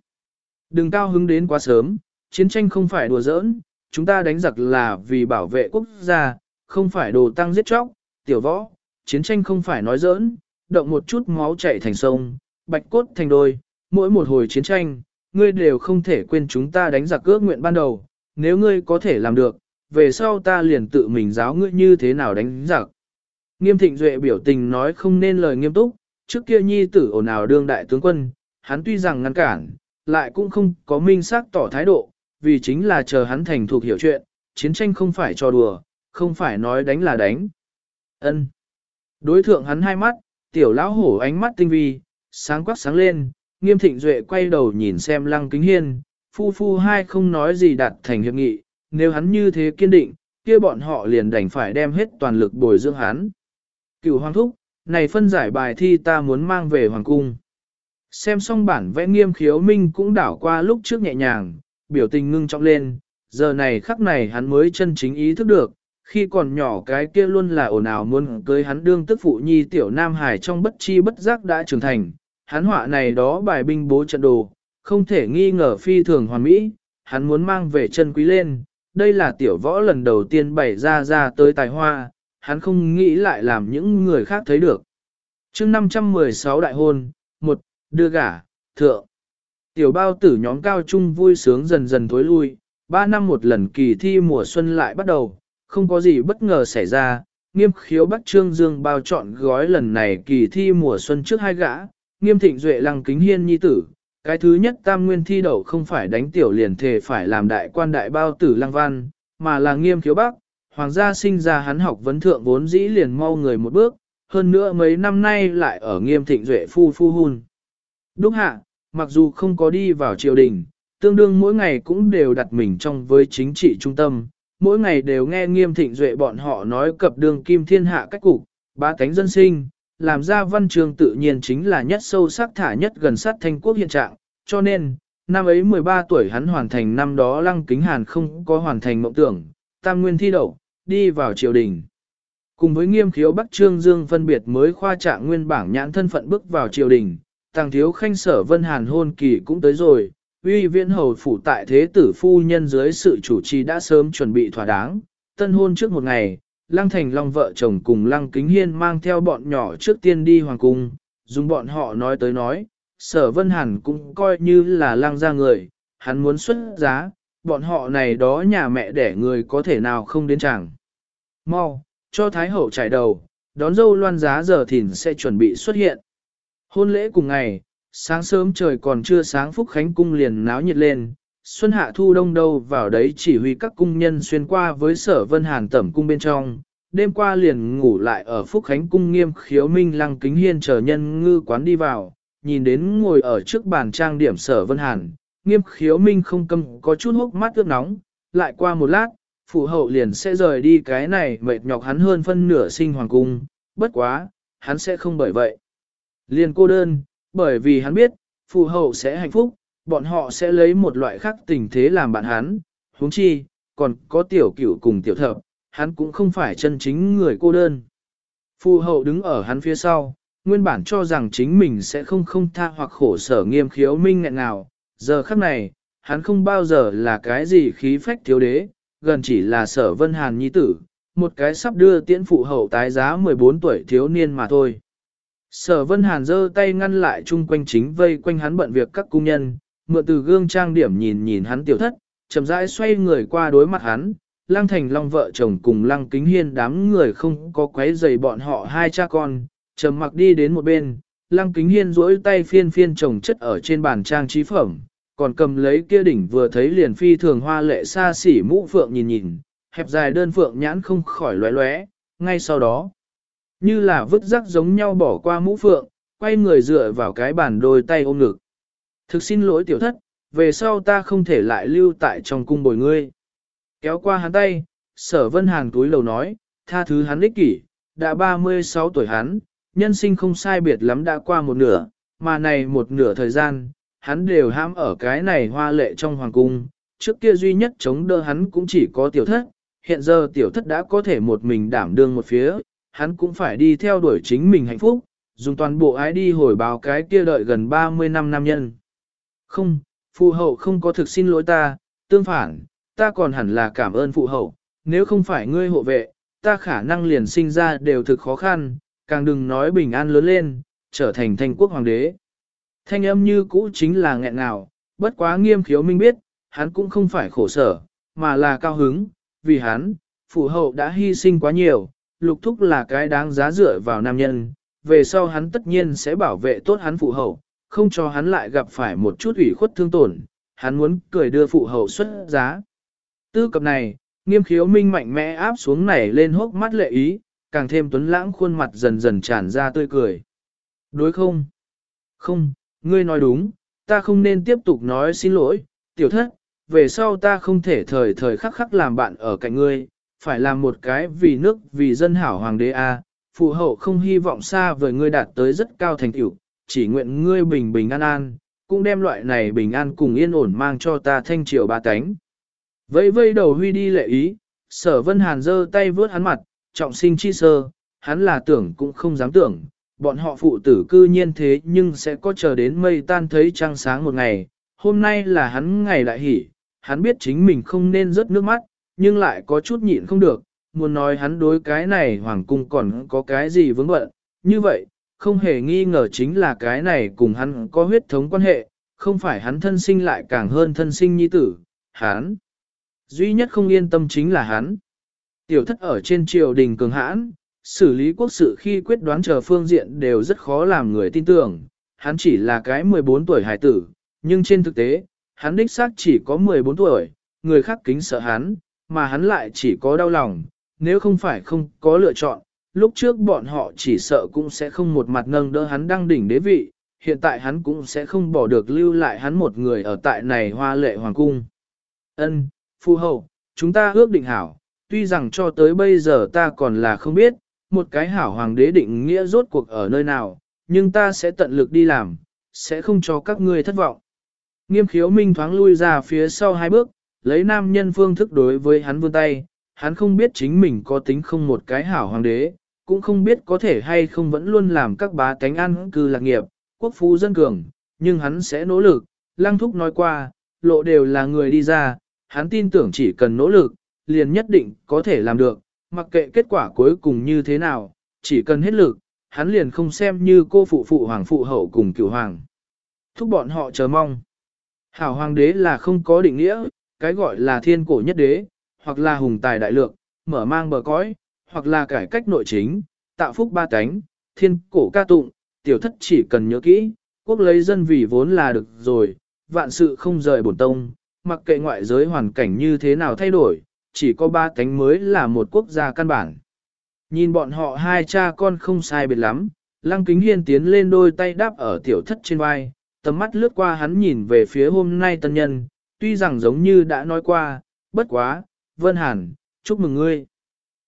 Đừng cao hứng đến quá sớm, chiến tranh không phải đùa giỡn, chúng ta đánh giặc là vì bảo vệ quốc gia, không phải đồ tăng giết chóc, tiểu võ, chiến tranh không phải nói giỡn, động một chút máu chảy thành sông, bạch cốt thành đôi, mỗi một hồi chiến tranh, ngươi đều không thể quên chúng ta đánh giặc ước nguyện ban đầu, nếu ngươi có thể làm được, về sau ta liền tự mình giáo ngươi như thế nào đánh giặc. Nghiêm thịnh duệ biểu tình nói không nên lời nghiêm túc, trước kia nhi tử ồn ào đương đại tướng quân, hắn tuy rằng ngăn cản, lại cũng không có minh xác tỏ thái độ, vì chính là chờ hắn thành thuộc hiểu chuyện, chiến tranh không phải cho đùa, không phải nói đánh là đánh. Ân. Đối thượng hắn hai mắt, tiểu lão hổ ánh mắt tinh vi, sáng quắc sáng lên, nghiêm thịnh duệ quay đầu nhìn xem lăng kính hiên, phu phu hai không nói gì đạt thành hiệp nghị, nếu hắn như thế kiên định, kia bọn họ liền đành phải đem hết toàn lực bồi dưỡng hắn. Cựu hoàng thúc, này phân giải bài thi ta muốn mang về hoàng cung. Xem xong bản vẽ nghiêm khiếu minh cũng đảo qua lúc trước nhẹ nhàng, biểu tình ngưng trọng lên, giờ này khắc này hắn mới chân chính ý thức được, khi còn nhỏ cái kia luôn là ồn ào muốn cưới hắn đương tức phụ nhi tiểu nam hải trong bất chi bất giác đã trưởng thành, hắn họa này đó bài binh bố trận đồ, không thể nghi ngờ phi thường hoàn mỹ, hắn muốn mang về chân quý lên, đây là tiểu võ lần đầu tiên bày ra ra tới tài hoa, hắn không nghĩ lại làm những người khác thấy được. chương 516 đại hôn, một đưa gả, thượng. Tiểu bao tử nhóm cao trung vui sướng dần dần thối lui, ba năm một lần kỳ thi mùa xuân lại bắt đầu, không có gì bất ngờ xảy ra, nghiêm khiếu bắt Trương Dương bao chọn gói lần này kỳ thi mùa xuân trước hai gã, nghiêm thịnh duệ lăng kính hiên nhi tử. Cái thứ nhất tam nguyên thi đậu không phải đánh tiểu liền thể phải làm đại quan đại bao tử lăng văn, mà là nghiêm khiếu Bắc, hoàng gia sinh ra hắn học vấn thượng vốn dĩ liền mau người một bước, hơn nữa mấy năm nay lại ở nghiêm thịnh duệ phu phu hun. Đúc hạ, mặc dù không có đi vào triều đình, tương đương mỗi ngày cũng đều đặt mình trong với chính trị trung tâm, mỗi ngày đều nghe nghiêm thịnh duệ bọn họ nói cập đường kim thiên hạ cách cục, ba cánh dân sinh, làm ra văn chương tự nhiên chính là nhất sâu sắc thả nhất gần sát thanh quốc hiện trạng, cho nên, năm ấy 13 tuổi hắn hoàn thành năm đó lăng kính hàn không có hoàn thành mộng tưởng, tam nguyên thi đậu, đi vào triều đình. Cùng với nghiêm khiếu Bắc Trương Dương phân biệt mới khoa trạng nguyên bảng nhãn thân phận bước vào triều đình, tàng thiếu khanh sở vân hàn hôn kỳ cũng tới rồi, uy viễn hầu phủ tại thế tử phu nhân dưới sự chủ trì đã sớm chuẩn bị thỏa đáng, tân hôn trước một ngày, Lăng Thành Long vợ chồng cùng Lăng Kính Hiên mang theo bọn nhỏ trước tiên đi hoàng cung, dùng bọn họ nói tới nói, sở vân hàn cũng coi như là lăng ra người, hắn muốn xuất giá, bọn họ này đó nhà mẹ đẻ người có thể nào không đến chẳng. Mau, cho Thái Hậu trải đầu, đón dâu loan giá giờ thìn sẽ chuẩn bị xuất hiện. Hôn lễ cùng ngày, sáng sớm trời còn chưa sáng Phúc Khánh Cung liền náo nhiệt lên, Xuân Hạ Thu Đông đâu vào đấy chỉ huy các cung nhân xuyên qua với sở vân hàn tẩm cung bên trong, đêm qua liền ngủ lại ở Phúc Khánh Cung nghiêm khiếu minh lăng kính hiên chờ nhân ngư quán đi vào, nhìn đến ngồi ở trước bàn trang điểm sở vân hàn, nghiêm khiếu minh không cầm có chút hốc mắt ướt nóng, lại qua một lát, phụ hậu liền sẽ rời đi cái này mệt nhọc hắn hơn phân nửa sinh hoàng cung, bất quá, hắn sẽ không bởi vậy. Liền cô đơn, bởi vì hắn biết, phụ hậu sẽ hạnh phúc, bọn họ sẽ lấy một loại khác tình thế làm bạn hắn, huống chi, còn có tiểu cửu cùng tiểu thập, hắn cũng không phải chân chính người cô đơn. Phụ hậu đứng ở hắn phía sau, nguyên bản cho rằng chính mình sẽ không không tha hoặc khổ sở nghiêm khiếu minh nghẹn nào, giờ khắc này, hắn không bao giờ là cái gì khí phách thiếu đế, gần chỉ là sở vân hàn nhi tử, một cái sắp đưa tiễn phụ hậu tái giá 14 tuổi thiếu niên mà thôi. Sở vân hàn giơ tay ngăn lại chung quanh chính vây quanh hắn bận việc các cung nhân, mượn từ gương trang điểm nhìn nhìn hắn tiểu thất, chậm rãi xoay người qua đối mặt hắn, lăng thành long vợ chồng cùng lăng kính hiên đám người không có quấy rầy bọn họ hai cha con, trầm mặc đi đến một bên, lăng kính hiên duỗi tay phiên phiên chồng chất ở trên bàn trang trí phẩm, còn cầm lấy kia đỉnh vừa thấy liền phi thường hoa lệ xa xỉ mũ phượng nhìn nhìn, hẹp dài đơn phượng nhãn không khỏi lóe lóe, ngay sau đó, như là vứt rắc giống nhau bỏ qua mũ phượng, quay người dựa vào cái bàn đôi tay ôm ngực. Thực xin lỗi tiểu thất, về sau ta không thể lại lưu tại trong cung bồi ngươi. Kéo qua hắn tay, sở vân hàn túi lầu nói, tha thứ hắn ích kỷ, đã 36 tuổi hắn, nhân sinh không sai biệt lắm đã qua một nửa, mà này một nửa thời gian, hắn đều ham ở cái này hoa lệ trong hoàng cung, trước kia duy nhất chống đỡ hắn cũng chỉ có tiểu thất, hiện giờ tiểu thất đã có thể một mình đảm đương một phía, hắn cũng phải đi theo đuổi chính mình hạnh phúc, dùng toàn bộ ái đi hồi báo cái kia đợi gần 30 năm nam nhân. Không, phụ hậu không có thực xin lỗi ta, tương phản, ta còn hẳn là cảm ơn phụ hậu, nếu không phải ngươi hộ vệ, ta khả năng liền sinh ra đều thực khó khăn, càng đừng nói bình an lớn lên, trở thành thanh quốc hoàng đế. Thanh âm như cũ chính là nghẹn ngào, bất quá nghiêm khiếu minh biết, hắn cũng không phải khổ sở, mà là cao hứng, vì hắn, phụ hậu đã hy sinh quá nhiều, lục thúc là cái đáng giá dựa vào nam nhân, về sau hắn tất nhiên sẽ bảo vệ tốt hắn phụ hậu, không cho hắn lại gặp phải một chút ủy khuất thương tổn, hắn muốn cười đưa phụ hậu xuất giá. Tư cập này, nghiêm khiếu minh mạnh mẽ áp xuống nảy lên hốc mắt lệ ý, càng thêm tuấn lãng khuôn mặt dần dần tràn ra tươi cười. Đối không? Không, ngươi nói đúng, ta không nên tiếp tục nói xin lỗi, tiểu thất, về sau ta không thể thời thời khắc khắc làm bạn ở cạnh ngươi, phải làm một cái vì nước vì dân hảo hoàng đế a. phụ hậu không hy vọng xa với ngươi đạt tới rất cao thành tựu, chỉ nguyện ngươi bình bình an an, cũng đem loại này bình an cùng yên ổn mang cho ta thanh triều ba cánh. Vây vây đầu huy đi lệ ý, sở vân hàn giơ tay vướt hắn mặt, trọng sinh chi sơ, hắn là tưởng cũng không dám tưởng, bọn họ phụ tử cư nhiên thế nhưng sẽ có chờ đến mây tan thấy trăng sáng một ngày, hôm nay là hắn ngày đại hỉ, hắn biết chính mình không nên rớt nước mắt, nhưng lại có chút nhịn không được, muốn nói hắn đối cái này hoàng cung còn có cái gì vướng bận, như vậy, không hề nghi ngờ chính là cái này cùng hắn có huyết thống quan hệ, không phải hắn thân sinh lại càng hơn thân sinh nhi tử, hắn. Duy nhất không yên tâm chính là hắn. Tiểu thất ở trên triều đình cường hãn, xử lý quốc sự khi quyết đoán chờ phương diện đều rất khó làm người tin tưởng, hắn chỉ là cái 14 tuổi hải tử, nhưng trên thực tế, hắn đích xác chỉ có 14 tuổi, người khác kính sợ hắn, mà hắn lại chỉ có đau lòng, nếu không phải không có lựa chọn, lúc trước bọn họ chỉ sợ cũng sẽ không một mặt nâng đỡ hắn đăng đỉnh đế vị, hiện tại hắn cũng sẽ không bỏ được lưu lại hắn một người ở tại này hoa lệ hoàng cung. Ân, phu hậu, chúng ta ước định hảo, tuy rằng cho tới bây giờ ta còn là không biết, một cái hảo hoàng đế định nghĩa rốt cuộc ở nơi nào, nhưng ta sẽ tận lực đi làm, sẽ không cho các ngươi thất vọng. Nghiêm khiếu minh thoáng lui ra phía sau hai bước, lấy nam nhân phương thức đối với hắn vươn tay, hắn không biết chính mình có tính không một cái hảo hoàng đế, cũng không biết có thể hay không vẫn luôn làm các bá tánh ăn cư lạc nghiệp, quốc phú dân cường, nhưng hắn sẽ nỗ lực, lăng thúc nói qua, lộ đều là người đi ra, hắn tin tưởng chỉ cần nỗ lực, liền nhất định có thể làm được, mặc kệ kết quả cuối cùng như thế nào, chỉ cần hết lực, hắn liền không xem như cô phụ phụ hoàng phụ hậu cùng cửu hoàng. Thúc bọn họ chờ mong. Hảo hoàng đế là không có định nghĩa, cái gọi là thiên cổ nhất đế, hoặc là hùng tài đại lượng, mở mang bờ cõi, hoặc là cải cách nội chính, tạo phúc ba cánh, thiên cổ ca tụng, tiểu thất chỉ cần nhớ kỹ, quốc lấy dân vì vốn là được rồi, vạn sự không rời bổn tông, mặc kệ ngoại giới hoàn cảnh như thế nào thay đổi, chỉ có ba cánh mới là một quốc gia căn bản. Nhìn bọn họ hai cha con không sai biệt lắm, Lăng Kính Hiên tiến lên đôi tay đáp ở tiểu thất trên vai, tầm mắt lướt qua hắn nhìn về phía hôm nay tân nhân, tuy rằng giống như đã nói qua, bất quá, Vân Hàn, chúc mừng ngươi.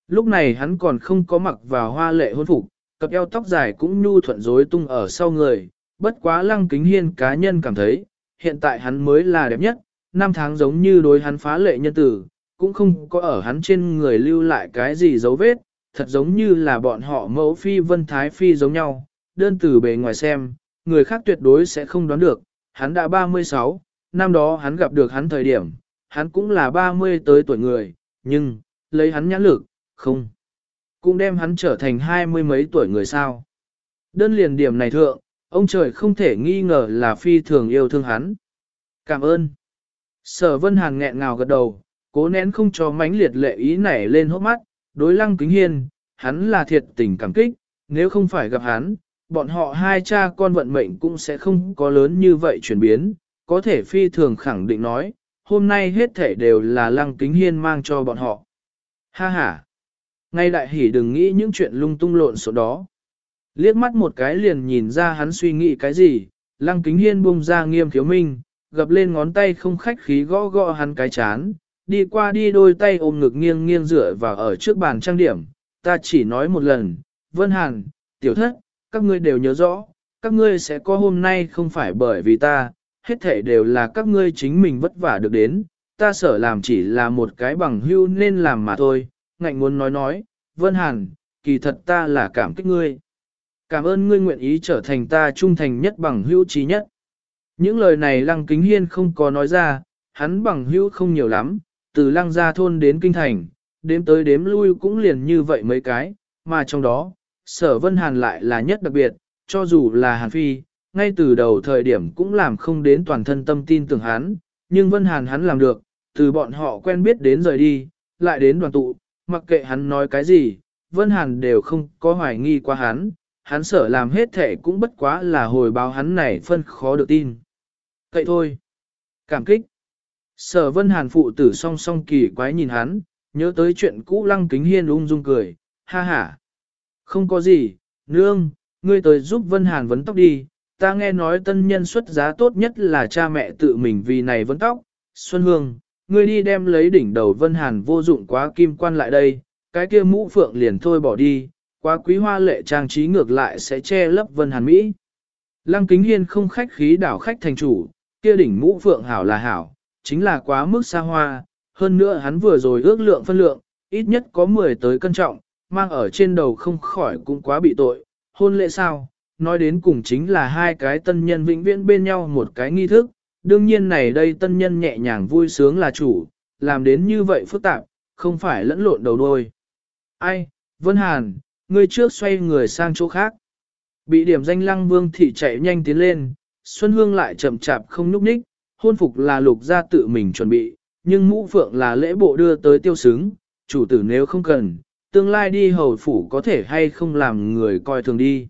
Lúc này hắn còn không có mặc vào hoa lệ hôn phục, cặp eo tóc dài cũng nhu thuận rối tung ở sau người, bất quá Lăng Kính Hiên cá nhân cảm thấy, hiện tại hắn mới là đẹp nhất, năm tháng giống như đối hắn phá lệ nhân tử, cũng không có ở hắn trên người lưu lại cái gì dấu vết, thật giống như là bọn họ mẫu phi vân thái phi giống nhau, đơn từ bề ngoài xem, người khác tuyệt đối sẽ không đoán được, hắn đã 36, năm đó hắn gặp được hắn thời điểm, hắn cũng là 30 tới tuổi người, nhưng, lấy hắn nhãn lực, không, cũng đem hắn trở thành hai mươi mấy tuổi người sao. Đơn liền điểm này thượng, ông trời không thể nghi ngờ là phi thường yêu thương hắn. Cảm ơn. Sở Vân Hàn nghẹn ngào gật đầu, cố nén không cho mãnh liệt lệ ý nảy lên hốc mắt, đối lăng kính hiên, hắn là thiệt tình cảm kích, nếu không phải gặp hắn, bọn họ hai cha con vận mệnh cũng sẽ không có lớn như vậy chuyển biến, có thể phi thường khẳng định nói, hôm nay hết thể đều là lăng kính hiên mang cho bọn họ. Ha ha! Ngay đại hỉ đừng nghĩ những chuyện lung tung lộn số đó. Liếc mắt một cái liền nhìn ra hắn suy nghĩ cái gì, lăng kính hiên buông ra nghiêm thiếu minh, gập lên ngón tay không khách khí gõ gõ hắn cái chán, đi qua đi đôi tay ôm ngực nghiêng nghiêng dựa vào ở trước bàn trang điểm, ta chỉ nói một lần, Vân Hàn, tiểu thất, các ngươi đều nhớ rõ, các ngươi sẽ có hôm nay không phải bởi vì ta, hết thể đều là các ngươi chính mình vất vả được đến, ta sở làm chỉ là một cái bằng hưu nên làm mà thôi, ngạnh muốn nói nói, Vân Hàn, kỳ thật ta là cảm kích ngươi. Cảm ơn ngươi nguyện ý trở thành ta trung thành nhất bằng hữu trí nhất. Những lời này Lăng Kính Hiên không có nói ra, hắn bằng hữu không nhiều lắm, từ Lăng Gia Thôn đến Kinh Thành, đếm tới đếm lui cũng liền như vậy mấy cái, mà trong đó, Sở Vân Hàn lại là nhất đặc biệt, cho dù là Hàn Phi, ngay từ đầu thời điểm cũng làm không đến toàn thân tâm tin tưởng hắn, nhưng Vân Hàn hắn làm được, từ bọn họ quen biết đến rời đi, lại đến đoàn tụ, mặc kệ hắn nói cái gì, Vân Hàn đều không có hoài nghi qua hắn, hắn sợ làm hết thể cũng bất quá là hồi báo hắn này phân khó được tin. Cậy thôi. Cảm kích. Sở Vân Hàn phụ tử song song kỳ quái nhìn hắn, nhớ tới chuyện cũ lăng kính hiên ung dung cười, ha ha. Không có gì, nương, ngươi tới giúp Vân Hàn vấn tóc đi, ta nghe nói tân nhân xuất giá tốt nhất là cha mẹ tự mình vì này vấn tóc. Xuân Hương, ngươi đi đem lấy đỉnh đầu Vân Hàn vô dụng quá kim quan lại đây, cái kia mũ phượng liền thôi bỏ đi, quá quý hoa lệ trang trí ngược lại sẽ che lấp Vân Hàn Mỹ. Lăng Kính Hiên không khách khí đảo khách thành chủ, kia đỉnh mũ phượng hảo là hảo, chính là quá mức xa hoa, hơn nữa hắn vừa rồi ước lượng phân lượng, ít nhất có 10 tới cân trọng, mang ở trên đầu không khỏi cũng quá bị tội, hôn lễ sao, nói đến cùng chính là hai cái tân nhân vĩnh viễn bên nhau một cái nghi thức, đương nhiên này đây tân nhân nhẹ nhàng vui sướng là chủ, làm đến như vậy phức tạp, không phải lẫn lộn đầu đôi. Ai, Vân Hàn, ngươi trước xoay người sang chỗ khác. Bị điểm danh lăng vương thị chạy nhanh tiến lên, Xuân Hương lại chậm chạp không núp ních, hôn phục là lục gia tự mình chuẩn bị, nhưng mũ phượng là lễ bộ đưa tới tiêu xứng, chủ tử nếu không cần, tương lai đi hầu phủ có thể hay không làm người coi thường đi.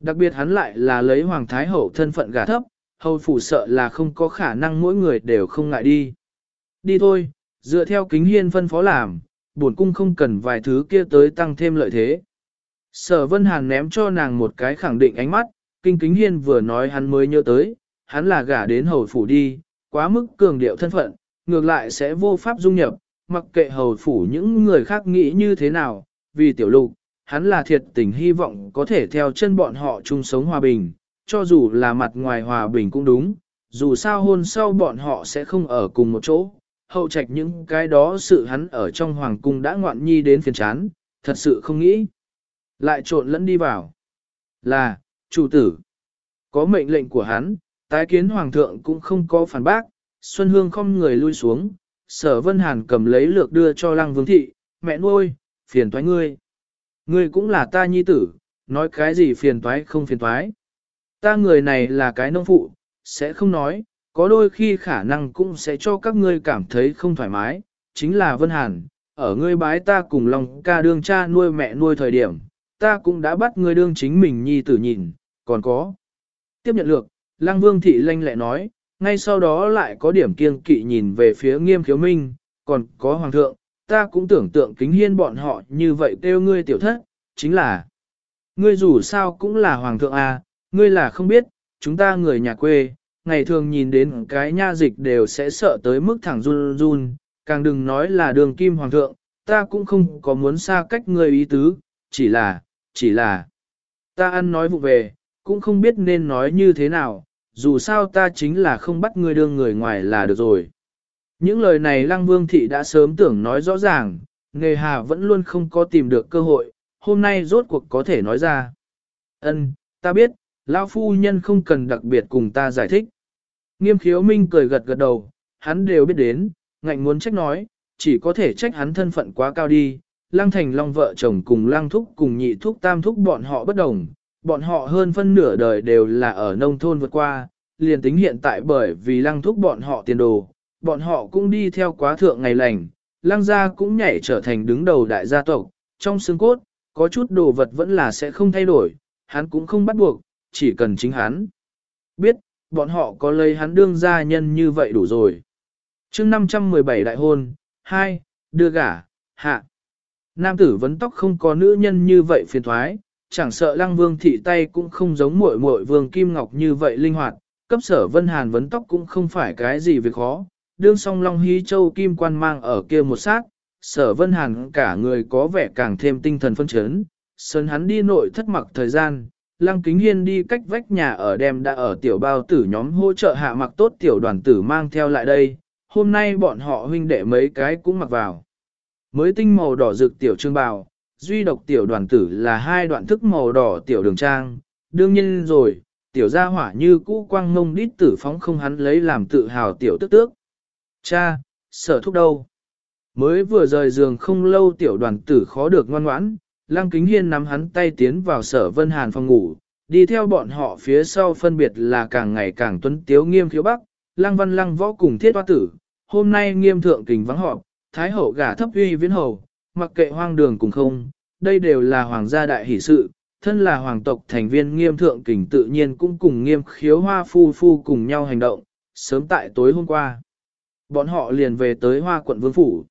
Đặc biệt hắn lại là lấy hoàng thái hậu thân phận gà thấp, hầu phủ sợ là không có khả năng mỗi người đều không ngại đi. Đi thôi, dựa theo kính hiên phân phó làm, bổn cung không cần vài thứ kia tới tăng thêm lợi thế. Sở Vân Hàn ném cho nàng một cái khẳng định ánh mắt, kinh kính hiên vừa nói hắn mới nhớ tới, hắn là gả đến hầu phủ đi, quá mức cường điệu thân phận, ngược lại sẽ vô pháp dung nhập, mặc kệ hầu phủ những người khác nghĩ như thế nào, vì tiểu lục, hắn là thiệt tình hy vọng có thể theo chân bọn họ chung sống hòa bình, cho dù là mặt ngoài hòa bình cũng đúng, dù sao hôn sau bọn họ sẽ không ở cùng một chỗ, hậu trạch những cái đó sự hắn ở trong hoàng cung đã ngoạn nhi đến phiền chán, thật sự không nghĩ. Lại trộn lẫn đi vào. Là, chủ tử. Có mệnh lệnh của hắn, tái kiến hoàng thượng cũng không có phản bác, Xuân Hương không người lui xuống, sở vân hàn cầm lấy lược đưa cho lăng vương thị, mẹ nuôi, phiền toái ngươi. Ngươi cũng là ta nhi tử, nói cái gì phiền toái không phiền toái. Ta người này là cái nông phụ, sẽ không nói, có đôi khi khả năng cũng sẽ cho các ngươi cảm thấy không thoải mái, chính là Vân Hàn, ở ngươi bái ta cùng lòng ca đương cha nuôi mẹ nuôi thời điểm, ta cũng đã bắt ngươi đương chính mình nhi tử nhìn, còn có. Tiếp nhận lược, Lăng Vương Thị lanh lẹ nói, ngay sau đó lại có điểm kiêng kỵ nhìn về phía nghiêm khiếu minh, còn có Hoàng thượng, ta cũng tưởng tượng kính hiên bọn họ như vậy kêu ngươi tiểu thất, chính là, ngươi dù sao cũng là Hoàng thượng à, ngươi là không biết, chúng ta người nhà quê, ngày thường nhìn đến cái nha dịch đều sẽ sợ tới mức thẳng run run, càng đừng nói là đường kim hoàng thượng, ta cũng không có muốn xa cách ngươi ý tứ, chỉ là, chỉ là, ta ăn nói vụ về, cũng không biết nên nói như thế nào, dù sao ta chính là không bắt ngươi đương người ngoài là được rồi. Những lời này Lăng Vương Thị đã sớm tưởng nói rõ ràng, nghề hà vẫn luôn không có tìm được cơ hội, hôm nay rốt cuộc có thể nói ra. Ân, ta biết, Lão Phu Nhân không cần đặc biệt cùng ta giải thích. Nghiêm khiếu minh cười gật gật đầu, hắn đều biết đến, ngạnh muốn trách nói, chỉ có thể trách hắn thân phận quá cao đi. Lăng thành long vợ chồng cùng lăng thúc cùng nhị thúc tam thúc bọn họ bất đồng, bọn họ hơn phân nửa đời đều là ở nông thôn vượt qua, liền tính hiện tại bởi vì lăng thúc bọn họ tiền đồ, bọn họ cũng đi theo quá thượng ngày lành, lăng gia cũng nhảy trở thành đứng đầu đại gia tộc, trong xương cốt, có chút đồ vật vẫn là sẽ không thay đổi, hắn cũng không bắt buộc, chỉ cần chính hắn. Biết, bọn họ có lấy hắn đương gia nhân như vậy đủ rồi. chương 517 đại hôn, 2, đưa gả, hạ. Nam tử vấn tóc không có nữ nhân như vậy phiền thoái, chẳng sợ lăng vương thị tay cũng không giống muội muội vương kim ngọc như vậy linh hoạt, cấp sở vân hàn vấn tóc cũng không phải cái gì việc khó. Đương song long hí châu kim quan mang ở kia một sát, sở vân hàn cả người có vẻ càng thêm tinh thần phân chấn, sơn hắn đi nội thất mặc thời gian, Lăng Kính Hiên đi cách vách nhà ở đem đã ở tiểu bao tử nhóm hỗ trợ hạ mặc tốt tiểu đoàn tử mang theo lại đây, hôm nay bọn họ huynh đệ mấy cái cũng mặc vào. Mới tinh màu đỏ rực tiểu trương bào, duy độc tiểu đoàn tử là hai đoạn thức màu đỏ tiểu đường trang, đương nhiên rồi, tiểu gia hỏa như cũ quang ngông đít tử phóng không hắn lấy làm tự hào tiểu tức tước. Cha, sở thúc đâu? Mới vừa rời giường không lâu tiểu đoàn tử khó được ngoan ngoãn, Lăng Kính Hiên nắm hắn tay tiến vào sở Vân Hàn phòng ngủ, đi theo bọn họ phía sau phân biệt là càng ngày càng tuấn tiếu nghiêm khiếu bắc, Lăng Văn Lăng võ cùng thiết hoa tử, hôm nay nghiêm thượng kình vắng họp, Thái hậu gả thấp uy viễn hầu, mặc kệ hoang đường cùng không, đây đều là hoàng gia đại hỷ sự, thân là hoàng tộc thành viên nghiêm thượng kình tự nhiên cũng cùng nghiêm khiếu hoa phu phu cùng nhau hành động, sớm tại tối hôm qua. Bọn họ liền về tới hoa quận vương phủ.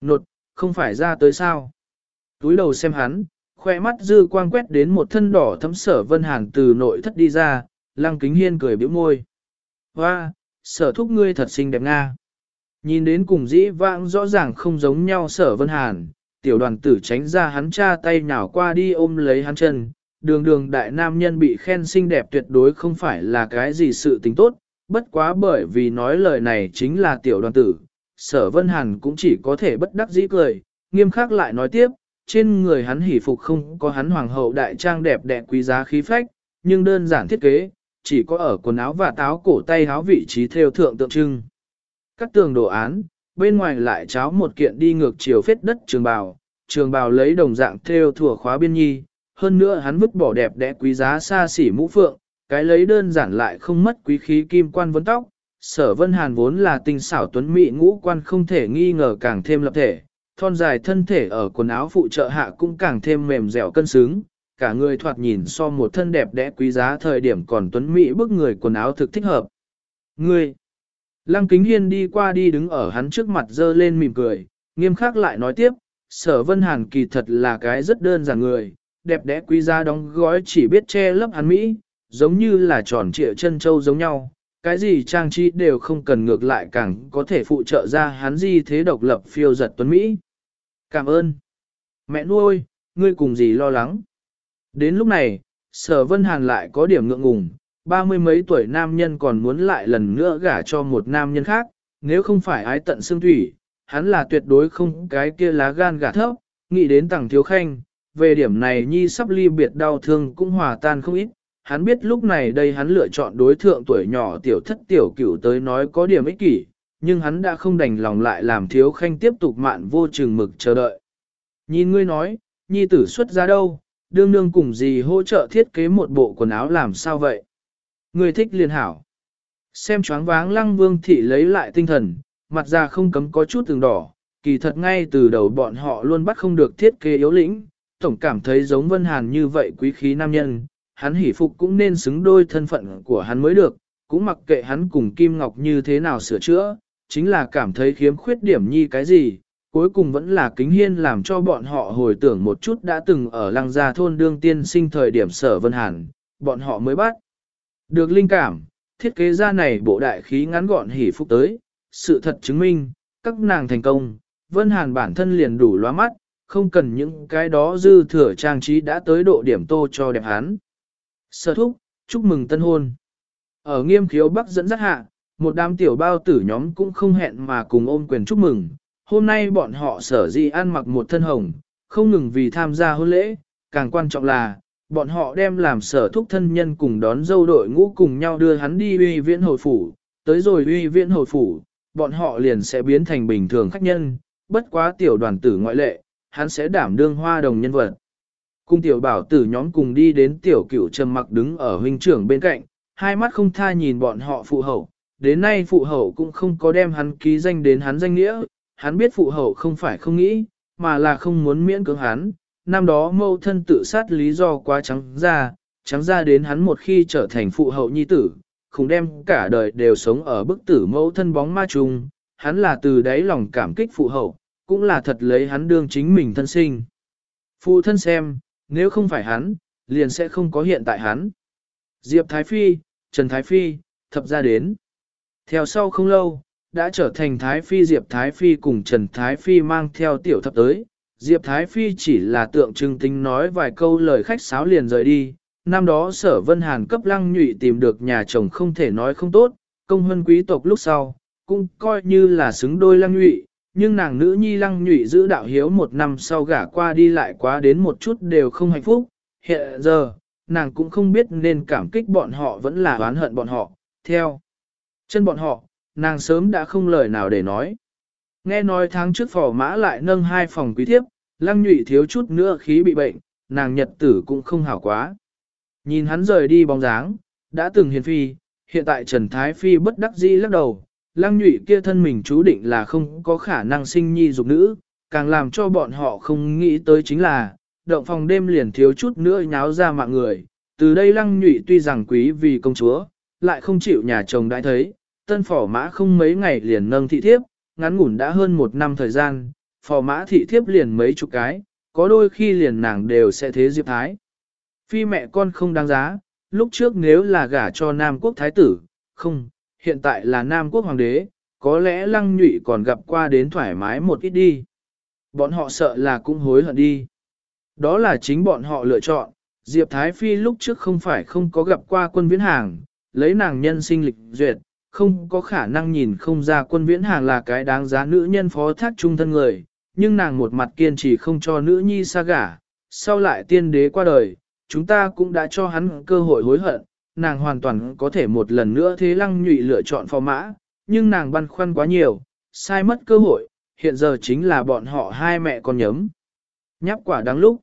Nột, không phải ra tới sao? Túi đầu xem hắn, khoe mắt dư quang quét đến một thân đỏ thấm sở vân hàn từ nội thất đi ra, lăng kính hiên cười biểu môi. Hoa, sở thúc ngươi thật xinh đẹp nga. Nhìn đến cùng dĩ vãng rõ ràng không giống nhau sở vân hàn, tiểu đoàn tử tránh ra hắn cha tay nhào qua đi ôm lấy hắn chân. Đường đường đại nam nhân bị khen xinh đẹp tuyệt đối không phải là cái gì sự tình tốt, bất quá bởi vì nói lời này chính là tiểu đoàn tử. Sở Vân Hàn cũng chỉ có thể bất đắc dĩ cười, nghiêm khắc lại nói tiếp, trên người hắn hỉ phục không có hắn hoàng hậu đại trang đẹp đẽ quý giá khí phách, nhưng đơn giản thiết kế, chỉ có ở quần áo và táo cổ tay áo vị trí theo thượng tượng trưng. Các tường đồ án, bên ngoài lại cháo một kiện đi ngược chiều phết đất trường bào, trường bào lấy đồng dạng theo thủa khóa biên nhi, hơn nữa hắn vứt bỏ đẹp đẽ quý giá xa xỉ mũ phượng, cái lấy đơn giản lại không mất quý khí kim quan vấn tóc. Sở Vân Hàn vốn là tinh xảo tuấn mỹ ngũ quan không thể nghi ngờ càng thêm lập thể, thon dài thân thể ở quần áo phụ trợ hạ cũng càng thêm mềm dẻo cân xứng, cả người thoạt nhìn so một thân đẹp đẽ quý giá thời điểm còn tuấn mỹ bức người quần áo thực thích hợp. Ngươi! Lăng kính hiên đi qua đi đứng ở hắn trước mặt dơ lên mỉm cười, nghiêm khắc lại nói tiếp, sở vân hàn kỳ thật là cái rất đơn giản người, đẹp đẽ quý giá đóng gói chỉ biết che lấp hắn Mỹ, giống như là tròn trịa chân châu giống nhau, cái gì trang trí đều không cần ngược lại càng có thể phụ trợ ra hắn gì thế độc lập phiêu giật tuấn Mỹ. Cảm ơn. Mẹ nuôi, ngươi cùng gì lo lắng. Đến lúc này, sở vân hàn lại có điểm ngượng ngùng, ba mươi mấy tuổi nam nhân còn muốn lại lần nữa gả cho một nam nhân khác, nếu không phải ái tận xương thủy, hắn là tuyệt đối không cái kia lá gan gả thấp, nghĩ đến tàng thiếu khanh, về điểm này nhi sắp ly biệt đau thương cũng hòa tan không ít, hắn biết lúc này đây hắn lựa chọn đối thượng tuổi nhỏ tiểu thất tiểu cửu tới nói có điểm ích kỷ, nhưng hắn đã không đành lòng lại làm thiếu khanh tiếp tục mạn vô chừng mực chờ đợi. Nhìn ngươi nói, nhi tử xuất ra đâu, đương nương cùng gì hỗ trợ thiết kế một bộ quần áo làm sao vậy? Ngươi thích liền hảo. Xem choáng váng lăng vương thị lấy lại tinh thần, mặt ra không cấm có chút từng đỏ, kỳ thật ngay từ đầu bọn họ luôn bắt không được thiết kế yếu lĩnh, tổng cảm thấy giống Vân Hàn như vậy quý khí nam nhân, hắn hỷ phục cũng nên xứng đôi thân phận của hắn mới được, cũng mặc kệ hắn cùng Kim Ngọc như thế nào sửa chữa, chính là cảm thấy khiếm khuyết điểm nhi cái gì, cuối cùng vẫn là kính hiên làm cho bọn họ hồi tưởng một chút đã từng ở lăng gia thôn đương tiên sinh thời điểm sở Vân Hàn, bọn họ mới bắt. Được linh cảm, thiết kế ra này bộ đại khí ngắn gọn hỷ phúc tới, sự thật chứng minh, các nàng thành công, Vân Hàn bản thân liền đủ loa mắt, không cần những cái đó dư thừa trang trí đã tới độ điểm tô cho đẹp hắn. Sở thúc, chúc mừng tân hôn. Ở nghiêm khiếu bắc dẫn dắt hạ, một đám tiểu bao tử nhóm cũng không hẹn mà cùng ôm quyền chúc mừng. Hôm nay bọn họ sở di ăn mặc một thân hồng, không ngừng vì tham gia hôn lễ, càng quan trọng là, bọn họ đem làm sở thúc thân nhân cùng đón dâu đội ngũ cùng nhau đưa hắn đi uy viễn hồi phủ, tới rồi uy viễn hồi phủ, bọn họ liền sẽ biến thành bình thường khách nhân, bất quá tiểu đoàn tử ngoại lệ, hắn sẽ đảm đương hoa đồng nhân vật. Cung tiểu bảo tử nhóm cùng đi đến tiểu cửu trầm mặc đứng ở huynh trưởng bên cạnh, hai mắt không tha nhìn bọn họ phụ hậu, đến nay phụ hậu cũng không có đem hắn ký danh đến hắn danh nghĩa, hắn biết phụ hậu không phải không nghĩ, mà là không muốn miễn cưỡng hắn, năm đó mâu thân tự sát lý do quá trắng ra, trắng ra đến hắn một khi trở thành phụ hậu nhi tử, không đem cả đời đều sống ở bức tử mẫu thân bóng ma trùng, hắn là từ đáy lòng cảm kích phụ hậu, cũng là thật lấy hắn đương chính mình thân sinh. Phụ thân xem, nếu không phải hắn, liền sẽ không có hiện tại hắn. Diệp Thái Phi, Trần Thái Phi, thập ra đến. Theo sau không lâu, đã trở thành Thái Phi Diệp Thái Phi cùng Trần Thái Phi mang theo tiểu thập tới. Diệp Thái Phi chỉ là tượng trưng tính nói vài câu lời khách sáo liền rời đi. Năm đó sở Vân Hàn cấp lăng nhụy tìm được nhà chồng không thể nói không tốt, công hân quý tộc lúc sau, cũng coi như là xứng đôi lăng nhụy, nhưng nàng nữ nhi lăng nhụy giữ đạo hiếu một năm sau gả qua đi lại quá đến một chút đều không hạnh phúc, hiện giờ, nàng cũng không biết nên cảm kích bọn họ vẫn là oán hận bọn họ, theo chân bọn họ, nàng sớm đã không lời nào để nói. Nghe nói tháng trước phò mã lại nâng hai phòng quý thiếp, lăng nhụy thiếu chút nữa khí bị bệnh, nàng nhật tử cũng không hảo quá. Nhìn hắn rời đi bóng dáng, đã từng hiền phi, hiện tại Trần Thái Phi bất đắc dĩ lắc đầu, lăng nhụy kia thân mình chú định là không có khả năng sinh nhi dục nữ, càng làm cho bọn họ không nghĩ tới chính là, động phòng đêm liền thiếu chút nữa nháo ra mạng người. Từ đây lăng nhụy tuy rằng quý vì công chúa, lại không chịu nhà chồng đã thấy, tân phỏ mã không mấy ngày liền nâng thị thiếp, ngắn ngủn đã hơn một năm thời gian, phò mã thị thiếp liền mấy chục cái, có đôi khi liền nàng đều sẽ thế diệp thái. Phi mẹ con không đáng giá, lúc trước nếu là gả cho Nam quốc thái tử, không, hiện tại là Nam quốc hoàng đế, có lẽ lăng nhụy còn gặp qua đến thoải mái một ít đi. Bọn họ sợ là cũng hối hận đi. Đó là chính bọn họ lựa chọn, Diệp Thái Phi lúc trước không phải không có gặp qua quân viễn hàng, lấy nàng nhân sinh lịch duyệt, không có khả năng nhìn không ra quân viễn hàng là cái đáng giá nữ nhân phó thác trung thân người, nhưng nàng một mặt kiên trì không cho nữ nhi xa gả, sau lại tiên đế qua đời, chúng ta cũng đã cho hắn cơ hội hối hận, nàng hoàn toàn có thể một lần nữa thế lăng nhụy lựa chọn phò mã, nhưng nàng băn khoăn quá nhiều, sai mất cơ hội, hiện giờ chính là bọn họ hai mẹ con nhấm. Nháp quả đáng lúc.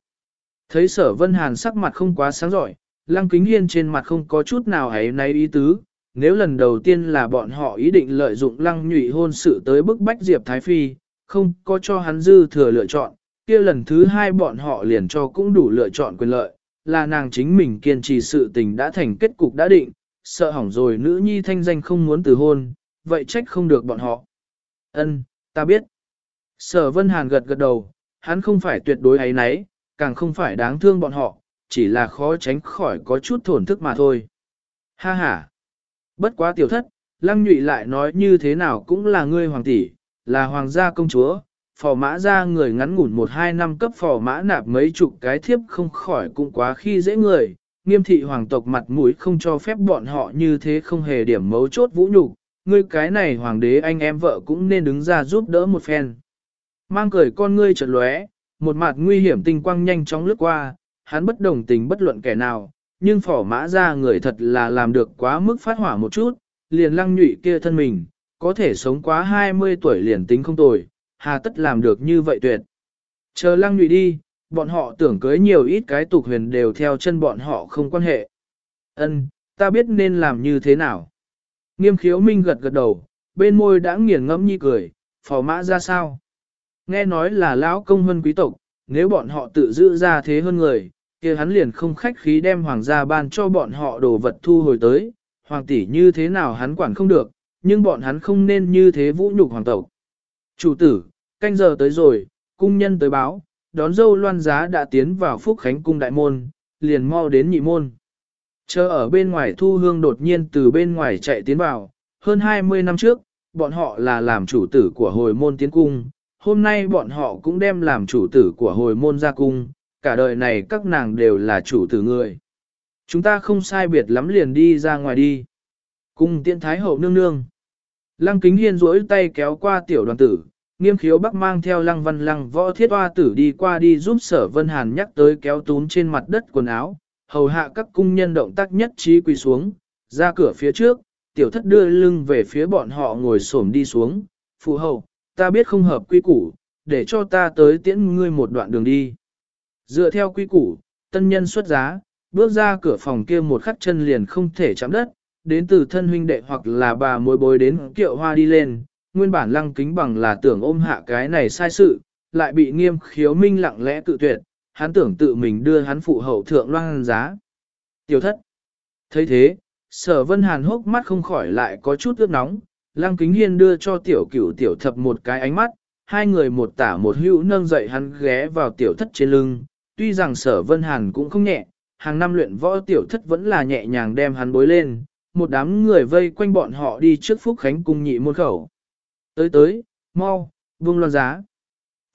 Thấy sở vân hàn sắc mặt không quá sáng giỏi, lăng kính hiên trên mặt không có chút nào hãy nay ý tứ, nếu lần đầu tiên là bọn họ ý định lợi dụng lăng nhụy hôn sự tới bức bách Diệp Thái Phi, không có cho hắn dư thừa lựa chọn, kia lần thứ hai bọn họ liền cho cũng đủ lựa chọn quyền lợi, là nàng chính mình kiên trì sự tình đã thành kết cục đã định, sợ hỏng rồi nữ nhi thanh danh không muốn từ hôn, vậy trách không được bọn họ. Ân, ta biết. Sở Vân Hàn gật gật đầu, hắn không phải tuyệt đối ấy nấy, càng không phải đáng thương bọn họ, chỉ là khó tránh khỏi có chút thổn thức mà thôi. Ha ha. Bất quá tiểu thất, Lăng Nhụy lại nói như thế nào cũng là ngươi hoàng tỷ, là hoàng gia công chúa, phò mã ra người ngắn ngủn một hai năm cấp phò mã nạp mấy chục cái thiếp không khỏi cũng quá khi dễ người, nghiêm thị hoàng tộc mặt mũi không cho phép bọn họ như thế không hề điểm mấu chốt vũ nhục, ngươi cái này hoàng đế anh em vợ cũng nên đứng ra giúp đỡ một phen. Mang cười con ngươi chợt lóe, một mặt nguy hiểm tinh quang nhanh chóng lướt qua, hắn bất đồng tình bất luận kẻ nào, nhưng phỏ mã ra người thật là làm được quá mức phát hỏa một chút, liền lăng nhụy kia thân mình, có thể sống quá 20 tuổi liền tính không tồi, hà tất làm được như vậy tuyệt. Chờ lăng nhụy đi, bọn họ tưởng cưới nhiều ít cái tục huyền đều theo chân bọn họ không quan hệ. Ân, ta biết nên làm như thế nào. Nghiêm khiếu minh gật gật đầu, bên môi đã nghiền ngẫm nhi cười, phò mã ra sao. Nghe nói là lão công hơn quý tộc, nếu bọn họ tự giữ ra thế hơn người, kia hắn liền không khách khí đem hoàng gia ban cho bọn họ đồ vật thu hồi tới, hoàng tỷ như thế nào hắn quản không được, nhưng bọn hắn không nên như thế vũ nhục hoàng tộc. Chủ tử, canh giờ tới rồi, cung nhân tới báo, đón dâu loan giá đã tiến vào phúc khánh cung đại môn, liền mau đến nhị môn. Chờ ở bên ngoài thu hương đột nhiên từ bên ngoài chạy tiến vào, hơn 20 năm trước, bọn họ là làm chủ tử của hồi môn tiến cung, hôm nay bọn họ cũng đem làm chủ tử của hồi môn ra cung, cả đời này các nàng đều là chủ tử người. Chúng ta không sai biệt lắm liền đi ra ngoài đi. Cung Tiên thái hậu nương nương. Lăng kính hiên rỗi tay kéo qua tiểu đoàn tử, nghiêm khiếu bắc mang theo lăng văn lăng võ thiết hoa tử đi qua đi giúp sở vân hàn nhắc tới kéo túm trên mặt đất quần áo, hầu hạ các cung nhân động tác nhất trí quỳ xuống, ra cửa phía trước, tiểu thất đưa lưng về phía bọn họ ngồi xổm đi xuống, phụ hầu, ta biết không hợp quy củ, để cho ta tới tiễn ngươi một đoạn đường đi. Dựa theo quy củ, tân nhân xuất giá, bước ra cửa phòng kia một khắc chân liền không thể chạm đất, đến từ thân huynh đệ hoặc là bà mối bối đến kiệu hoa đi lên, nguyên bản lăng kính bằng là tưởng ôm hạ cái này sai sự, lại bị nghiêm khiếu minh lặng lẽ tự tuyệt, hắn tưởng tự mình đưa hắn phụ hậu thượng loan giá. Tiểu thất. thấy thế, sở vân hàn hốc mắt không khỏi lại có chút ướt nóng, lăng kính hiên đưa cho tiểu cửu tiểu thập một cái ánh mắt, hai người một tả một hữu nâng dậy hắn ghé vào tiểu thất trên lưng, tuy rằng sở vân hàn cũng không nhẹ, hàng năm luyện võ tiểu thất vẫn là nhẹ nhàng đem hắn bối lên, một đám người vây quanh bọn họ đi trước Phúc Khánh cung nhị môn khẩu. Tới tới, mau, vương loan giá.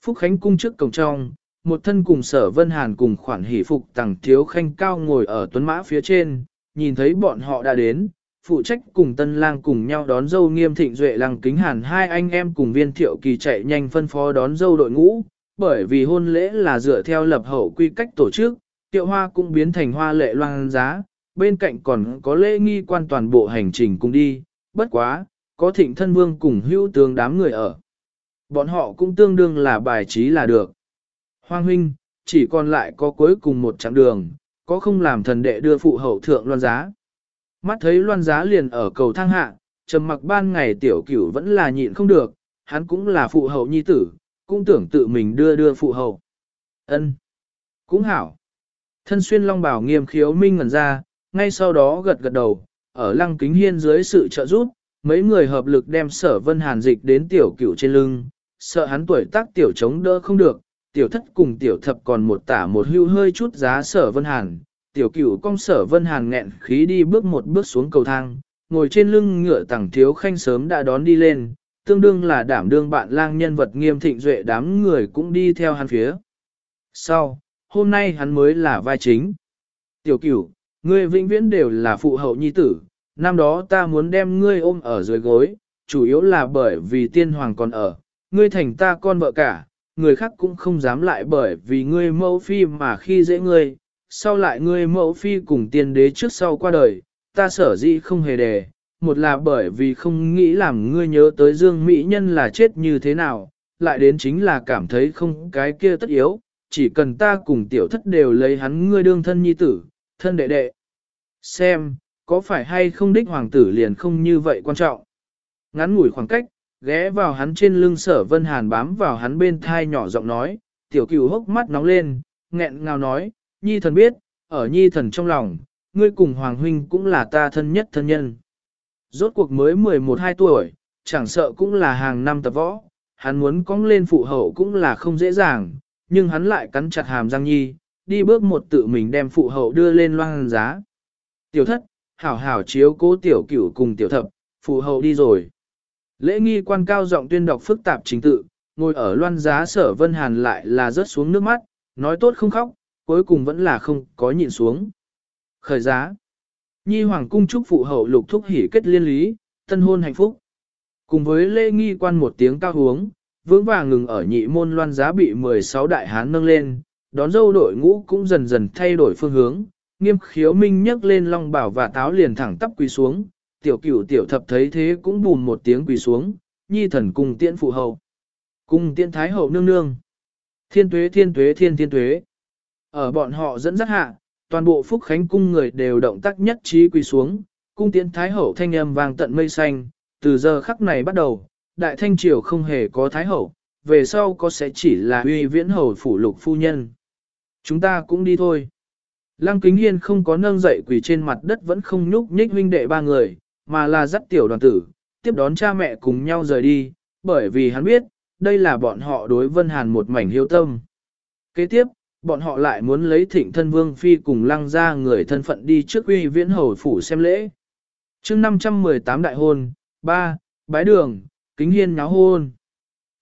Phúc Khánh cung trước cổng trong, một thân cùng sở vân hàn cùng khoản hỷ phục tàng thiếu khanh cao ngồi ở tuấn mã phía trên, nhìn thấy bọn họ đã đến, phụ trách cùng tân lang cùng nhau đón dâu nghiêm thịnh duệ lăng kính hàn hai anh em cùng viên thiệu kỳ chạy nhanh phân phó đón dâu đội ngũ, bởi vì hôn lễ là dựa theo lập hậu quy cách tổ chức, tiệu hoa cũng biến thành hoa lệ loan giá, bên cạnh còn có lễ nghi quan toàn bộ hành trình cùng đi, bất quá, có thịnh thân vương cùng hữu tướng đám người ở. Bọn họ cũng tương đương là bài trí là được. Hoàng huynh, chỉ còn lại có cuối cùng một chặng đường, có không làm thần đệ đưa phụ hậu thượng loan giá. Mắt thấy loan giá liền ở cầu thang hạ, trầm mặc ban ngày tiểu cửu vẫn là nhịn không được, hắn cũng là phụ hậu nhi tử, cũng tưởng tự mình đưa đưa phụ hậu. ân Cũng hảo. Thân xuyên long bảo nghiêm khiếu minh ngẩn ra, ngay sau đó gật gật đầu, ở lăng kính hiên dưới sự trợ giúp, mấy người hợp lực đem sở vân hàn dịch đến tiểu cửu trên lưng, sợ hắn tuổi tác tiểu chống đỡ không được, tiểu thất cùng tiểu thập còn một tả một hưu hơi chút giá sở vân hàn, tiểu cửu cong sở vân hàn nghẹn khí đi bước một bước xuống cầu thang, ngồi trên lưng ngựa tẳng thiếu khanh sớm đã đón đi lên, tương đương là đảm đương bạn lang nhân vật nghiêm thịnh duệ đám người cũng đi theo hắn phía. Sau, hôm nay hắn mới là vai chính. Tiểu cửu, ngươi vĩnh viễn đều là phụ hậu nhi tử, năm đó ta muốn đem ngươi ôm ở dưới gối, chủ yếu là bởi vì tiên hoàng còn ở, ngươi thành ta con vợ cả, người khác cũng không dám lại bởi vì ngươi mẫu phi mà khi dễ ngươi, sau lại ngươi mẫu phi cùng tiên đế trước sau qua đời, ta sở dĩ không hề đề, một là bởi vì không nghĩ làm ngươi nhớ tới dương mỹ nhân là chết như thế nào, lại đến chính là cảm thấy không cái kia tất yếu, chỉ cần ta cùng tiểu thất đều lấy hắn ngươi đương thân nhi tử, thân đệ đệ. Xem, có phải hay không đích hoàng tử liền không như vậy quan trọng. Ngắn ngủi khoảng cách, ghé vào hắn trên lưng sở vân hàn bám vào hắn bên thai nhỏ giọng nói, tiểu cửu hốc mắt nóng lên, nghẹn ngào nói, nhi thần biết, ở nhi thần trong lòng, ngươi cùng hoàng huynh cũng là ta thân nhất thân nhân. Rốt cuộc mới 11-12 tuổi, chẳng sợ cũng là hàng năm tập võ, hắn muốn cong lên phụ hậu cũng là không dễ dàng, nhưng hắn lại cắn chặt hàm răng nhi, đi bước một tự mình đem phụ hậu đưa lên loan giá. Tiểu thất, hảo hảo chiếu cố tiểu cửu cùng tiểu thập, phụ hậu đi rồi. Lễ nghi quan cao giọng tuyên đọc phức tạp chính tự, ngồi ở loan giá sở vân hàn lại là rớt xuống nước mắt, nói tốt không khóc, cuối cùng vẫn là không có nhịn xuống. Khởi giá. Nhi hoàng cung chúc phụ hậu lục thúc hỉ kết liên lý, tân hôn hạnh phúc. Cùng với lễ nghi quan một tiếng cao huống, vững vàng ngừng ở nhị môn loan giá bị 16 đại hán nâng lên, đón dâu đội ngũ cũng dần dần thay đổi phương hướng, nghiêm khiếu minh nhấc lên long bảo và táo liền thẳng tắp quỳ xuống, tiểu cửu tiểu thập thấy thế cũng bùn một tiếng quỳ xuống, nhi thần cùng tiễn phụ hậu. Cùng tiễn thái hậu nương nương. Thiên tuế thiên tuế thiên thiên tuế. Ở bọn họ dẫn dắt hạ, toàn bộ phúc khánh cung người đều động tác nhất trí quỳ xuống, cung tiễn thái hậu thanh âm vang tận mây xanh, từ giờ khắc này bắt đầu, đại thanh triều không hề có thái hậu, về sau có sẽ chỉ là uy viễn hầu phủ lục phu nhân. Chúng ta cũng đi thôi. Lăng kính hiên không có nâng dậy quỳ trên mặt đất vẫn không nhúc nhích huynh đệ ba người, mà là dắt tiểu đoàn tử, tiếp đón cha mẹ cùng nhau rời đi, bởi vì hắn biết, đây là bọn họ đối Vân Hàn một mảnh hiếu tâm. Kế tiếp, bọn họ lại muốn lấy thịnh thân vương phi cùng lăng ra người thân phận đi trước uy viễn hầu phủ xem lễ. chương 518 đại hôn, 3. Bái đường, kính hiên nháo hôn.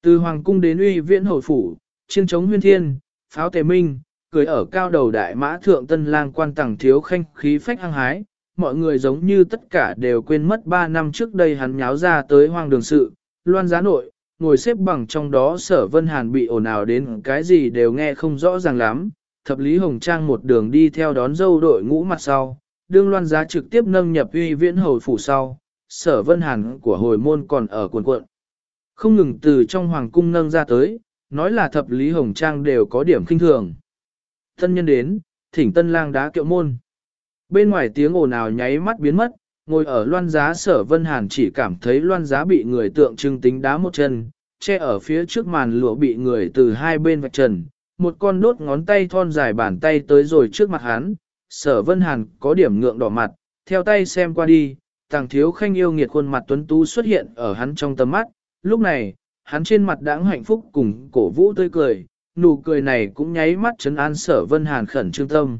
Từ hoàng cung đến uy viễn hầu phủ, chiên chống huyên thiên, pháo tề minh, cười ở cao đầu đại mã thượng tân lang quan tàng thiếu khanh khí phách hăng hái, mọi người giống như tất cả đều quên mất 3 năm trước đây hắn nháo ra tới hoang đường sự, loan giá nội, ngồi xếp bằng trong đó sở vân hàn bị ồn ào đến cái gì đều nghe không rõ ràng lắm, thập lý hồng trang một đường đi theo đón dâu đội ngũ mặt sau, đương loan giá trực tiếp nâng nhập uy viễn hồi phủ sau, sở vân hàn của hồi môn còn ở cuộn cuộn. Không ngừng từ trong hoàng cung nâng ra tới, nói là thập lý hồng trang đều có điểm kinh thường. Thân nhân đến, thỉnh tân lang đá kiệu môn. Bên ngoài tiếng ồn ào nháy mắt biến mất, ngồi ở loan giá sở vân hàn chỉ cảm thấy loan giá bị người tượng trưng tính đá một chân, che ở phía trước màn lụa bị người từ hai bên vạch trần, một con đốt ngón tay thon dài bàn tay tới rồi trước mặt hắn, sở vân hàn có điểm ngượng đỏ mặt, theo tay xem qua đi, tàng thiếu khanh yêu nghiệt khuôn mặt tuấn tú xuất hiện ở hắn trong tầm mắt, lúc này, hắn trên mặt đãng hạnh phúc cùng cổ vũ tươi cười, nụ cười này cũng nháy mắt chấn an sở vân hàn khẩn trương tâm.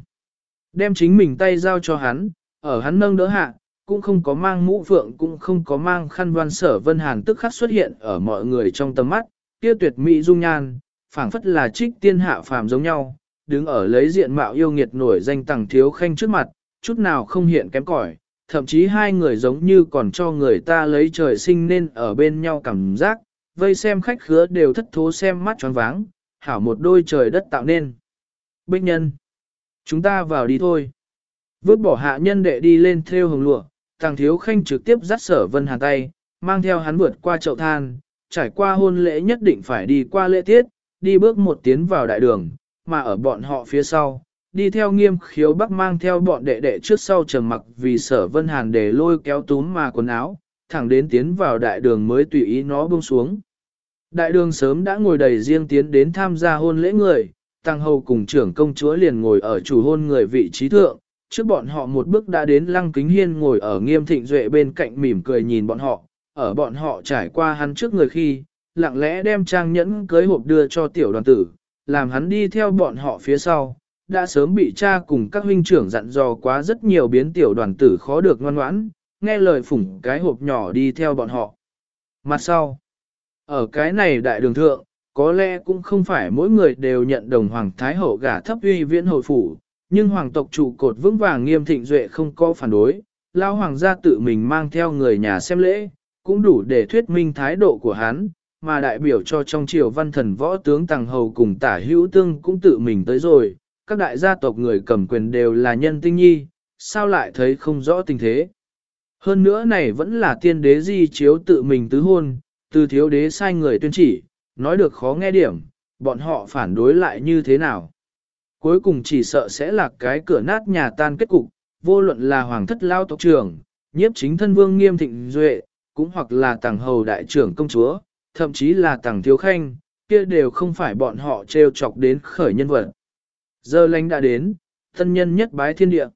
Đem chính mình tay giao cho hắn, ở hắn nâng đỡ hạ, cũng không có mang mũ phượng cũng không có mang khăn văn sở vân hàn tức khắc xuất hiện ở mọi người trong tầm mắt, kia tuyệt mỹ dung nhan, phảng phất là trích tiên hạ phàm giống nhau, đứng ở lấy diện mạo yêu nghiệt nổi danh tàng thiếu khanh trước mặt, chút nào không hiện kém cỏi, thậm chí hai người giống như còn cho người ta lấy trời sinh nên ở bên nhau cảm giác, vây xem khách khứa đều thất thố xem mắt tròn váng, hảo một đôi trời đất tạo nên. Bích nhân, chúng ta vào đi thôi. Vứt bỏ hạ nhân đệ đi lên theo hồng lụa, thằng thiếu khanh trực tiếp dắt sở vân hàn tay, mang theo hắn vượt qua chậu than, trải qua hôn lễ nhất định phải đi qua lễ tiết, đi bước một tiến vào đại đường, mà ở bọn họ phía sau, đi theo nghiêm khiếu bắc mang theo bọn đệ đệ trước sau trầm mặc vì sở vân hàn để lôi kéo túm mà quần áo, thẳng đến tiến vào đại đường mới tùy ý nó buông xuống. Đại đường sớm đã ngồi đầy riêng tiến đến tham gia hôn lễ người, tăng hầu cùng trưởng công chúa liền ngồi ở chủ hôn người vị trí thượng, trước bọn họ một bước đã đến lăng kính hiên ngồi ở nghiêm thịnh duệ bên cạnh mỉm cười nhìn bọn họ, ở bọn họ trải qua hắn trước người khi, lặng lẽ đem trang nhẫn cưới hộp đưa cho tiểu đoàn tử, làm hắn đi theo bọn họ phía sau, đã sớm bị cha cùng các huynh trưởng dặn dò quá rất nhiều biến tiểu đoàn tử khó được ngoan ngoãn, nghe lời phủng cái hộp nhỏ đi theo bọn họ. Mặt sau, ở cái này đại đường thượng, có lẽ cũng không phải mỗi người đều nhận đồng Hoàng Thái Hậu gả thấp uy viễn hồi phủ, nhưng Hoàng tộc trụ cột vững vàng nghiêm thịnh duệ không có phản đối, lao Hoàng gia tự mình mang theo người nhà xem lễ, cũng đủ để thuyết minh thái độ của hắn, mà đại biểu cho trong triều văn thần võ tướng Tàng Hầu cùng tả hữu tương cũng tự mình tới rồi, các đại gia tộc người cầm quyền đều là nhân tinh nhi, sao lại thấy không rõ tình thế. Hơn nữa này vẫn là tiên đế di chiếu tự mình tứ hôn, từ thiếu đế sai người tuyên chỉ, nói được khó nghe điểm, bọn họ phản đối lại như thế nào. Cuối cùng chỉ sợ sẽ là cái cửa nát nhà tan kết cục, vô luận là hoàng thất lao tộc trưởng, nhiếp chính thân vương nghiêm thịnh duệ, cũng hoặc là tàng hầu đại trưởng công chúa, thậm chí là tàng thiếu khanh, kia đều không phải bọn họ trêu chọc đến khởi nhân vật. Giờ lánh đã đến, thân nhân nhất bái thiên địa.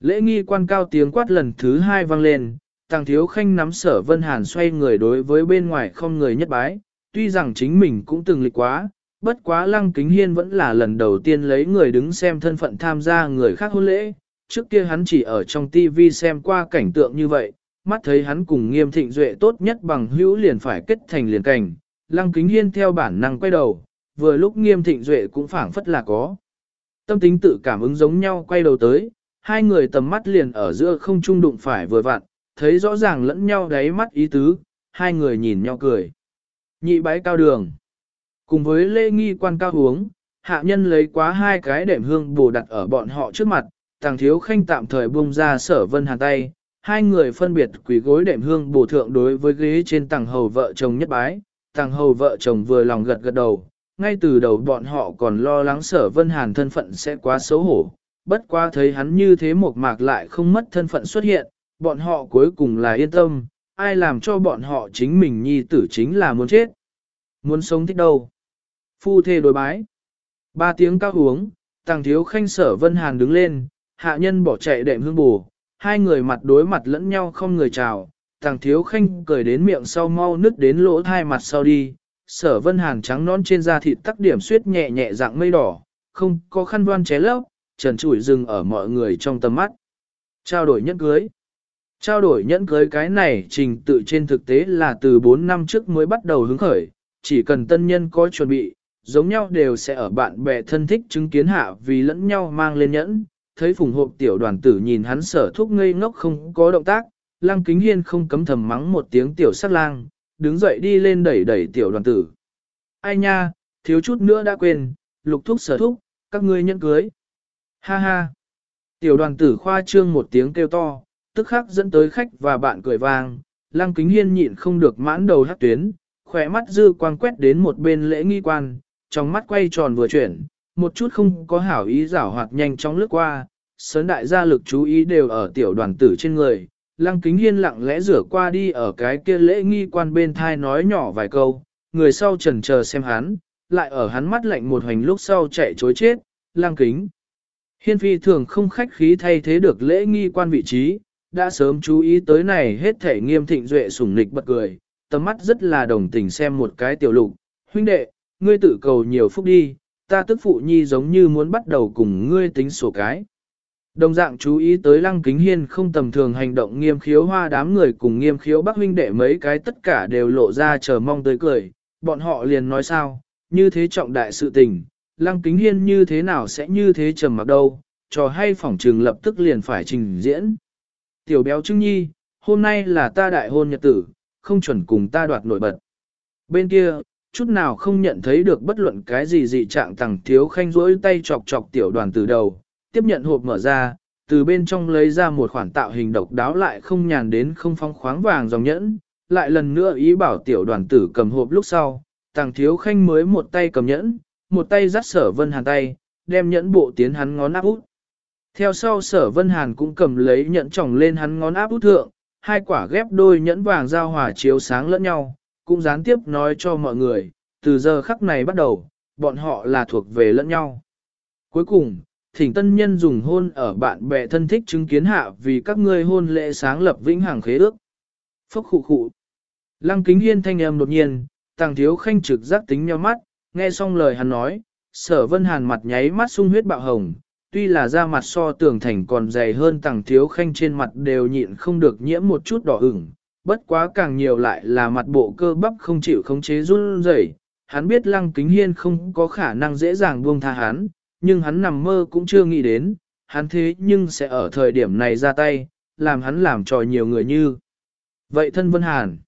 Lễ nghi quan cao tiếng quát lần thứ hai vang lên, tàng thiếu khanh nắm sở vân hàn xoay người đối với bên ngoài không người nhất bái, tuy rằng chính mình cũng từng lịch quá, bất quá lăng kính hiên vẫn là lần đầu tiên lấy người đứng xem thân phận tham gia người khác hôn lễ, trước kia hắn chỉ ở trong TV xem qua cảnh tượng như vậy, mắt thấy hắn cùng nghiêm thịnh duệ tốt nhất bằng hữu liền phải kết thành liền cảnh, lăng kính hiên theo bản năng quay đầu, vừa lúc nghiêm thịnh duệ cũng phảng phất là có. Tâm tính tự cảm ứng giống nhau quay đầu tới, hai người tầm mắt liền ở giữa không trung đụng phải vừa vặn, thấy rõ ràng lẫn nhau đáy mắt ý tứ, hai người nhìn nhau cười. Nhị bái cao đường. Cùng với lễ nghi quan cao uống, hạ nhân lấy quá hai cái đệm hương bổ đặt ở bọn họ trước mặt, tàng thiếu khanh tạm thời buông ra sở vân hàn tay, hai người phân biệt quỳ gối đệm hương bổ thượng đối với ghế trên tàng hầu vợ chồng nhất bái, tàng hầu vợ chồng vừa lòng gật gật đầu, ngay từ đầu bọn họ còn lo lắng sở vân hàn thân phận sẽ quá xấu hổ, bất qua thấy hắn như thế một mạc lại không mất thân phận xuất hiện, bọn họ cuối cùng là yên tâm, ai làm cho bọn họ chính mình nhi tử chính là muốn chết. Muốn sống thích đâu. Phu thê đối bái. Ba tiếng cao uống, tàng thiếu khanh sở vân hàn đứng lên, hạ nhân bỏ chạy đệm hương bù, hai người mặt đối mặt lẫn nhau không người chào, tàng thiếu khanh cười đến miệng sau mau nứt đến lỗ thai mặt sau đi, sở vân hàn trắng non trên da thịt tắc điểm suyết nhẹ nhẹ dạng mây đỏ, không có khăn đoan ché lấp, trần trụi dừng ở mọi người trong tầm mắt. Trao đổi nhất cưới. Trao đổi nhẫn cưới cái này trình tự trên thực tế là từ 4 năm trước mới bắt đầu hứng khởi, chỉ cần tân nhân có chuẩn bị, giống nhau đều sẽ ở bạn bè thân thích chứng kiến hạ vì lẫn nhau mang lên nhẫn. Thấy phùng hộp tiểu đoàn tử nhìn hắn sở thúc ngây ngốc không có động tác, lăng kính hiên không cấm thầm mắng một tiếng tiểu sát lang, đứng dậy đi lên đẩy đẩy tiểu đoàn tử. Ai nha, thiếu chút nữa đã quên, lục thúc sở thúc, các ngươi nhẫn cưới. Ha ha. Tiểu đoàn tử khoa trương một tiếng kêu to, tức khắc dẫn tới khách và bạn cười vang, lăng kính hiên nhịn không được mãn đầu hát tuyến, khỏe mắt dư quang quét đến một bên lễ nghi quan, trong mắt quay tròn vừa chuyển, một chút không có hảo ý giảo hoạt nhanh chóng lướt qua, sớn đại gia lực chú ý đều ở tiểu đoàn tử trên người, lăng kính hiên lặng lẽ rửa qua đi ở cái kia lễ nghi quan bên thai nói nhỏ vài câu, người sau trần chờ xem hắn, lại ở hắn mắt lạnh một hành lúc sau chạy chối chết, lăng kính. Hiên phi thường không khách khí thay thế được lễ nghi quan vị trí, đã sớm chú ý tới này hết thể nghiêm thịnh duệ sủng nịch bật cười, tầm mắt rất là đồng tình xem một cái tiểu lục, huynh đệ, ngươi tự cầu nhiều phúc đi, ta tức phụ nhi giống như muốn bắt đầu cùng ngươi tính sổ cái. Đồng dạng chú ý tới lăng kính hiên không tầm thường hành động nghiêm khiếu hoa đám người cùng nghiêm khiếu bắc huynh đệ mấy cái tất cả đều lộ ra chờ mong tới cười, bọn họ liền nói sao, như thế trọng đại sự tình, lăng kính hiên như thế nào sẽ như thế trầm mặc đâu, trò hay phỏng trừng lập tức liền phải trình diễn. Tiểu béo trưng nhi, hôm nay là ta đại hôn nhật tử, không chuẩn cùng ta đoạt nổi bật. Bên kia, chút nào không nhận thấy được bất luận cái gì dị trạng tàng thiếu khanh rỗi tay chọc chọc tiểu đoàn từ đầu, tiếp nhận hộp mở ra, từ bên trong lấy ra một khoản tạo hình độc đáo lại không nhàn đến không phong khoáng vàng dòng nhẫn, lại lần nữa ý bảo tiểu đoàn tử cầm hộp lúc sau, tàng thiếu khanh mới một tay cầm nhẫn, một tay dắt sở vân hàn tay, đem nhẫn bộ tiến hắn ngón áp út. Theo sau sở vân hàn cũng cầm lấy nhẫn tròng lên hắn ngón áp út thượng, hai quả ghép đôi nhẫn vàng giao hòa chiếu sáng lẫn nhau, cũng gián tiếp nói cho mọi người, từ giờ khắc này bắt đầu, bọn họ là thuộc về lẫn nhau. Cuối cùng, thỉnh tân nhân dùng hôn ở bạn bè thân thích chứng kiến hạ vì các ngươi hôn lễ sáng lập vĩnh hằng khế ước. Phốc khụ khụ. Lăng kính hiên thanh âm đột nhiên, tàng thiếu khanh trực giác tính nhau mắt, nghe xong lời hắn nói, sở vân hàn mặt nháy mắt sung huyết bạo hồng, tuy là da mặt so tường thành còn dày hơn tàng thiếu khanh trên mặt đều nhịn không được nhiễm một chút đỏ ửng, bất quá càng nhiều lại là mặt bộ cơ bắp không chịu khống chế run rẩy. Hắn biết lăng kính hiên không có khả năng dễ dàng buông tha hắn, nhưng hắn nằm mơ cũng chưa nghĩ đến, hắn thế nhưng sẽ ở thời điểm này ra tay, làm hắn làm trò nhiều người như. Vậy thân Vân Hàn,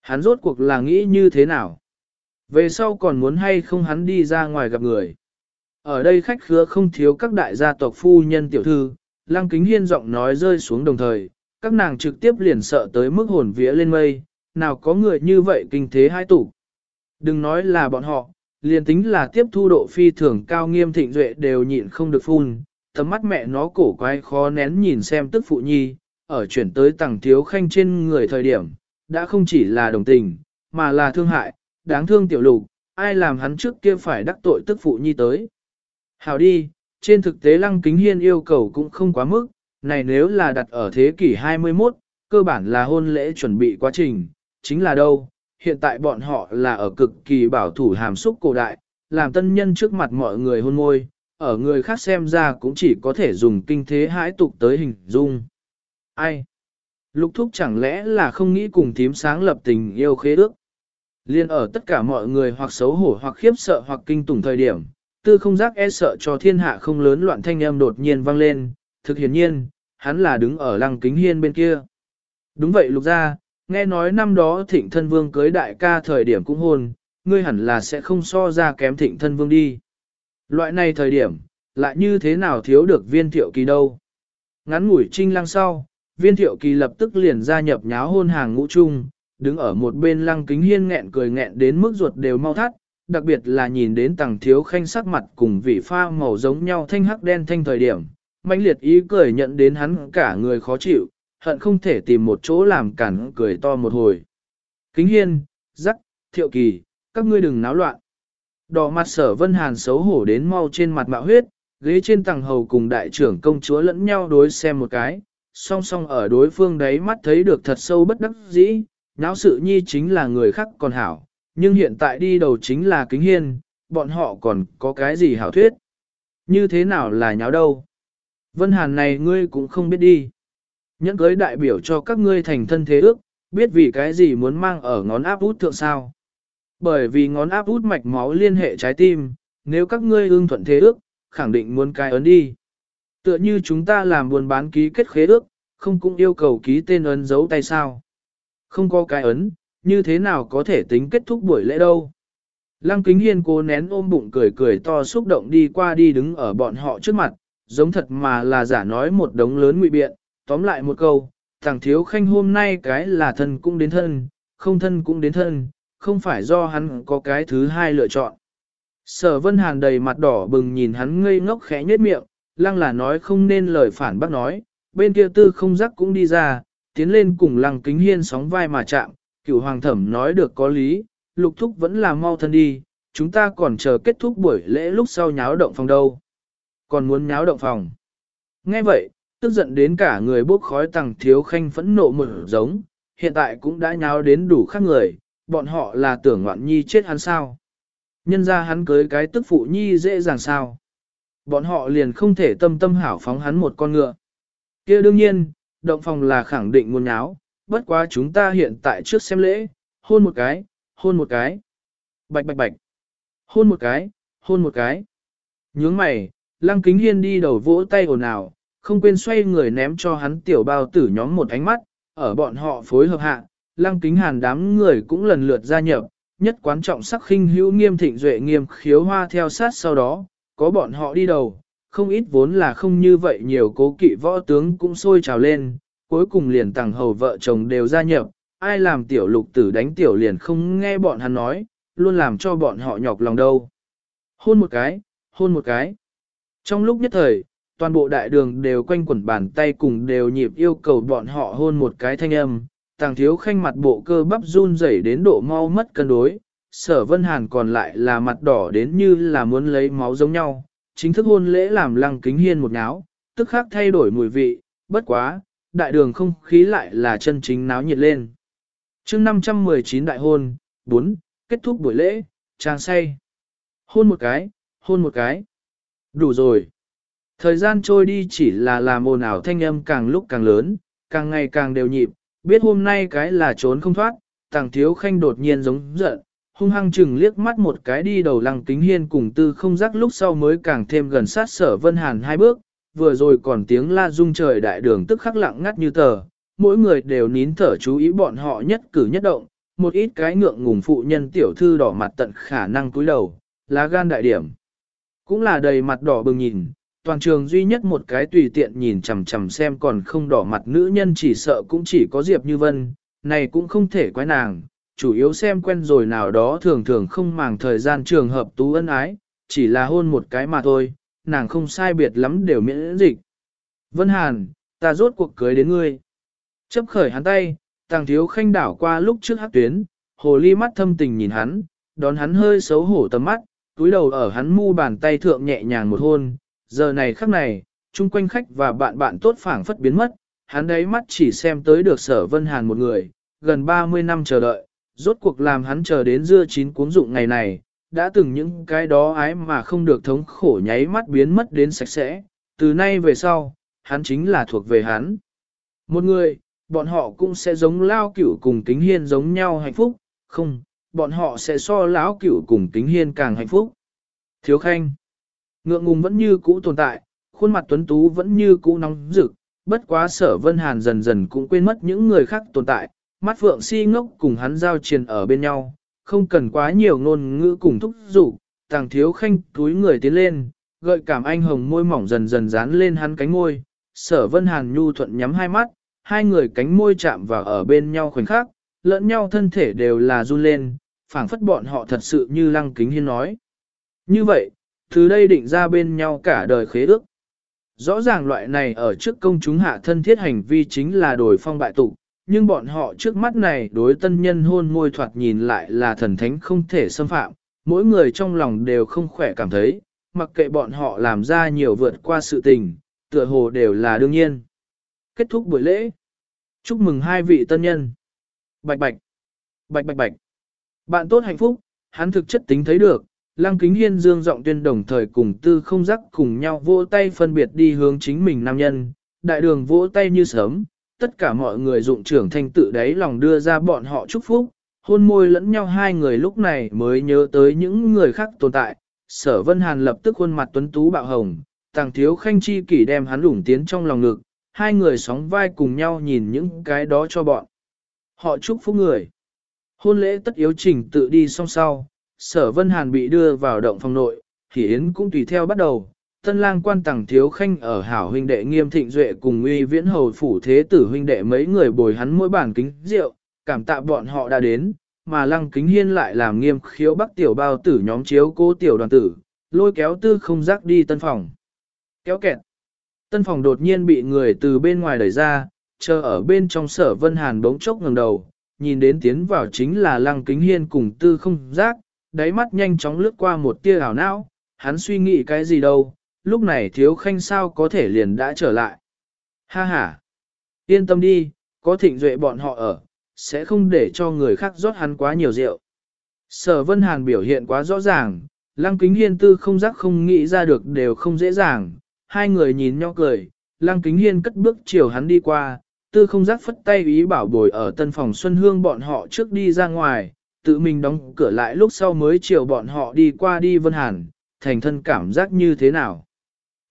hắn rốt cuộc là nghĩ như thế nào? Về sau còn muốn hay không hắn đi ra ngoài gặp người? Ở đây khách khứa không thiếu các đại gia tộc phu nhân tiểu thư, lăng kính hiên giọng nói rơi xuống đồng thời, các nàng trực tiếp liền sợ tới mức hồn vía lên mây, nào có người như vậy kinh thế hai tủ. Đừng nói là bọn họ, liền tính là tiếp thu độ phi thường cao nghiêm thịnh duệ đều nhịn không được phun, tầm mắt mẹ nó cổ quái khó nén nhìn xem tức phụ nhi, ở chuyển tới tầng thiếu khanh trên người thời điểm, đã không chỉ là đồng tình, mà là thương hại, đáng thương tiểu lục, ai làm hắn trước kia phải đắc tội tức phụ nhi tới. Hảo đi, trên thực tế lăng kính hiên yêu cầu cũng không quá mức, này nếu là đặt ở thế kỷ 21, cơ bản là hôn lễ chuẩn bị quá trình, chính là đâu, hiện tại bọn họ là ở cực kỳ bảo thủ hàm xúc cổ đại, làm tân nhân trước mặt mọi người hôn môi, ở người khác xem ra cũng chỉ có thể dùng kinh thế hãi tục tới hình dung. Ai? Lục thúc chẳng lẽ là không nghĩ cùng thím sáng lập tình yêu khế ước? Liên ở tất cả mọi người hoặc xấu hổ hoặc khiếp sợ hoặc kinh tủng thời điểm, tư không giác e sợ cho thiên hạ không lớn loạn thanh âm đột nhiên vang lên, thực hiển nhiên, hắn là đứng ở lăng kính hiên bên kia. Đúng vậy lục gia, nghe nói năm đó thịnh thân vương cưới đại ca thời điểm cũng hôn, ngươi hẳn là sẽ không so ra kém thịnh thân vương đi. Loại này thời điểm, lại như thế nào thiếu được viên thiệu kỳ đâu. Ngắn ngủi trinh lăng sau, viên thiệu kỳ lập tức liền gia nhập nháo hôn hàng ngũ chung, đứng ở một bên lăng kính hiên nghẹn cười nghẹn đến mức ruột đều mau thắt, đặc biệt là nhìn đến tàng thiếu khanh sắc mặt cùng vị pha màu giống nhau thanh hắc đen thanh thời điểm, mãnh liệt ý cười nhận đến hắn cả người khó chịu, hận không thể tìm một chỗ làm cản cười to một hồi. Kính hiên, rắc, thiệu kỳ, các ngươi đừng náo loạn. Đỏ mặt sở vân hàn xấu hổ đến mau trên mặt mạo huyết, ghế trên tầng hầu cùng đại trưởng công chúa lẫn nhau đối xem một cái, song song ở đối phương đấy mắt thấy được thật sâu bất đắc dĩ, náo sự nhi chính là người khác còn hảo, nhưng hiện tại đi đầu chính là kính hiên, bọn họ còn có cái gì hảo thuyết. Như thế nào là nháo đâu? Vân Hàn này ngươi cũng không biết đi. Nhẫn cưới đại biểu cho các ngươi thành thân thế ước, biết vì cái gì muốn mang ở ngón áp út thượng sao. Bởi vì ngón áp út mạch máu liên hệ trái tim, nếu các ngươi ưng thuận thế ước, khẳng định muốn cái ấn đi. Tựa như chúng ta làm buôn bán ký kết khế ước, không cũng yêu cầu ký tên ấn dấu tay sao. Không có cái ấn, như thế nào có thể tính kết thúc buổi lễ đâu. Lăng kính hiên cố nén ôm bụng cười cười to xúc động đi qua đi đứng ở bọn họ trước mặt, giống thật mà là giả nói một đống lớn ngụy biện, tóm lại một câu, thằng thiếu khanh hôm nay cái là thân cũng đến thân, không thân cũng đến thân, không phải do hắn có cái thứ hai lựa chọn. Sở vân hàn đầy mặt đỏ bừng nhìn hắn ngây ngốc khẽ nhếch miệng, lăng là nói không nên lời phản bác nói, bên kia tư không giác cũng đi ra, tiến lên cùng lăng kính hiên sóng vai mà chạm, cựu hoàng thẩm nói được có lý, lục thúc vẫn là mau thân đi, chúng ta còn chờ kết thúc buổi lễ lúc sau nháo động phòng đâu. Còn muốn nháo động phòng. Nghe vậy, tức giận đến cả người bốc khói tàng thiếu khanh phẫn nộ mở giống, hiện tại cũng đã nháo đến đủ khác người, bọn họ là tưởng ngoạn nhi chết hắn sao. Nhân ra hắn cưới cái tức phụ nhi dễ dàng sao. Bọn họ liền không thể tâm tâm hảo phóng hắn một con ngựa. kia đương nhiên, động phòng là khẳng định muốn nháo, bất quá chúng ta hiện tại trước xem lễ, hôn một cái, hôn một cái. Bạch bạch bạch. Hôn một cái, hôn một cái. Nhướng mày, lăng kính hiên đi đầu vỗ tay ồn ào, không quên xoay người ném cho hắn tiểu bao tử nhóm một ánh mắt, ở bọn họ phối hợp hạ, lăng kính hàn đám người cũng lần lượt gia nhập, nhất quan trọng sắc khinh hữu nghiêm thịnh duệ nghiêm khiếu hoa theo sát sau đó, có bọn họ đi đầu, không ít vốn là không như vậy nhiều cố kỵ võ tướng cũng sôi trào lên, cuối cùng liền tàng hầu vợ chồng đều gia nhập, ai làm tiểu lục tử đánh tiểu liền không nghe bọn hắn nói, luôn làm cho bọn họ nhọc lòng đâu. Hôn một cái, hôn một cái. Trong lúc nhất thời, toàn bộ đại đường đều quanh quẩn bàn tay cùng đều nhịp yêu cầu bọn họ hôn một cái thanh âm, tàng thiếu khanh mặt bộ cơ bắp run rẩy đến độ mau mất cân đối, sở vân hàn còn lại là mặt đỏ đến như là muốn lấy máu giống nhau, chính thức hôn lễ làm lăng kính hiên một náo, tức khắc thay đổi mùi vị, bất quá, đại đường không khí lại là chân chính náo nhiệt lên. chương 519 đại hôn, 4, kết thúc buổi lễ, trang say. Hôn một cái, hôn một cái. Đủ rồi. Thời gian trôi đi chỉ là làm ồn ảo thanh âm càng lúc càng lớn, càng ngày càng đều nhịp, biết hôm nay cái là trốn không thoát, tàng thiếu khanh đột nhiên giống giận, hung hăng chừng liếc mắt một cái đi đầu lăng kính hiên cùng tư không giác lúc sau mới càng thêm gần sát sở vân hàn hai bước, vừa rồi còn tiếng la rung trời đại đường tức khắc lặng ngắt như tờ, mỗi người đều nín thở chú ý bọn họ nhất cử nhất động, một ít cái ngượng ngùng phụ nhân tiểu thư đỏ mặt tận khả năng cúi đầu, lá gan đại điểm. Cũng là đầy mặt đỏ bừng nhìn, toàn trường duy nhất một cái tùy tiện nhìn chằm chằm xem còn không đỏ mặt nữ nhân chỉ sợ cũng chỉ có Diệp Như Vân, này cũng không thể quái nàng, chủ yếu xem quen rồi nào đó thường thường không màng thời gian trường hợp tú ân ái, chỉ là hôn một cái mà thôi, nàng không sai biệt lắm đều miễn dịch. Vân Hàn, ta rốt cuộc cưới đến ngươi. Chấp khởi hắn tay, tàng thiếu khanh đảo qua lúc trước hát tuyến, hồ ly mắt thâm tình nhìn hắn, đón hắn hơi xấu hổ tầm mắt, túi đầu ở hắn mu bàn tay thượng nhẹ nhàng một hôn, giờ này khắc này, chung quanh khách và bạn bạn tốt phảng phất biến mất, hắn đấy mắt chỉ xem tới được sở Vân Hàn một người, gần 30 năm chờ đợi, rốt cuộc làm hắn chờ đến dưa chín cuốn dụng ngày này, đã từng những cái đó ái mà không được thống khổ nháy mắt biến mất đến sạch sẽ, từ nay về sau, hắn chính là thuộc về hắn. Một người, bọn họ cũng sẽ giống lao cửu cùng kính hiên giống nhau hạnh phúc, không, bọn họ sẽ so lão cửu cùng kính hiên càng hạnh phúc. Thiếu khanh, ngượng ngùng vẫn như cũ tồn tại, khuôn mặt tuấn tú vẫn như cũ nóng rực, bất quá sở vân hàn dần dần cũng quên mất những người khác tồn tại, mắt phượng si ngốc cùng hắn giao triền ở bên nhau, không cần quá nhiều ngôn ngữ cùng thúc dụ, tàng thiếu khanh túi người tiến lên, gợi cảm anh hồng môi mỏng dần dần dán lên hắn cánh môi, sở vân hàn nhu thuận nhắm hai mắt, hai người cánh môi chạm vào ở bên nhau khoảnh khắc, lẫn nhau thân thể đều là run lên, phảng phất bọn họ thật sự như lăng kính hiên nói. Như vậy, từ đây định ra bên nhau cả đời khế ước. Rõ ràng loại này ở trước công chúng hạ thân thiết hành vi chính là đổi phong bại tụ nhưng bọn họ trước mắt này đối tân nhân hôn môi thoạt nhìn lại là thần thánh không thể xâm phạm, mỗi người trong lòng đều không khỏe cảm thấy, mặc kệ bọn họ làm ra nhiều vượt qua sự tình, tựa hồ đều là đương nhiên. Kết thúc buổi lễ. Chúc mừng hai vị tân nhân. Bạch bạch. Bạch bạch bạch. Bạn tốt hạnh phúc, hắn thực chất tính thấy được, Lăng Kính Hiên dương giọng tuyên đồng thời cùng tư không rắc cùng nhau vỗ tay phân biệt đi hướng chính mình nam nhân, đại đường vỗ tay như sớm, tất cả mọi người dụng trưởng thanh tự đáy lòng đưa ra bọn họ chúc phúc, hôn môi lẫn nhau hai người lúc này mới nhớ tới những người khác tồn tại, sở vân hàn lập tức khuôn mặt tuấn tú bạo hồng, tàng thiếu khanh chi kỷ đem hắn lủng tiến trong lòng ngực, hai người sóng vai cùng nhau nhìn những cái đó cho bọn. Họ chúc phúc người. Hôn lễ tất yếu trình tự đi song sau, sở vân hàn bị đưa vào động phòng nội, thì yến cũng tùy theo bắt đầu. Tân lang quan tàng thiếu khanh ở hảo huynh đệ nghiêm thịnh duệ cùng uy viễn hầu phủ thế tử huynh đệ mấy người bồi hắn mỗi bản kính rượu, cảm tạ bọn họ đã đến, mà lăng kính hiên lại làm nghiêm khiếu bắc tiểu bao tử nhóm chiếu cố tiểu đoàn tử, lôi kéo tư không rắc đi tân phòng. Kéo kẹt. Tân phòng đột nhiên bị người từ bên ngoài đẩy ra, chờ ở bên trong sở vân hàn bỗng chốc ngẩng đầu, nhìn đến tiến vào chính là lăng kính hiên cùng tư không giác đáy mắt nhanh chóng lướt qua một tia ảo não, hắn suy nghĩ cái gì đâu, lúc này thiếu khanh sao có thể liền đã trở lại. Ha ha, yên tâm đi, có thịnh duệ bọn họ ở, sẽ không để cho người khác rót hắn quá nhiều rượu. Sở Vân Hàn biểu hiện quá rõ ràng, Lăng Kính Hiên tư không giác không nghĩ ra được đều không dễ dàng, hai người nhìn nhau cười, Lăng Kính Hiên cất bước chiều hắn đi qua, tư không giác phất tay ý bảo bồi ở tân phòng Xuân Hương bọn họ trước đi ra ngoài, tự mình đóng cửa lại lúc sau mới chiều bọn họ đi qua đi Vân Hàn, thành thân cảm giác như thế nào.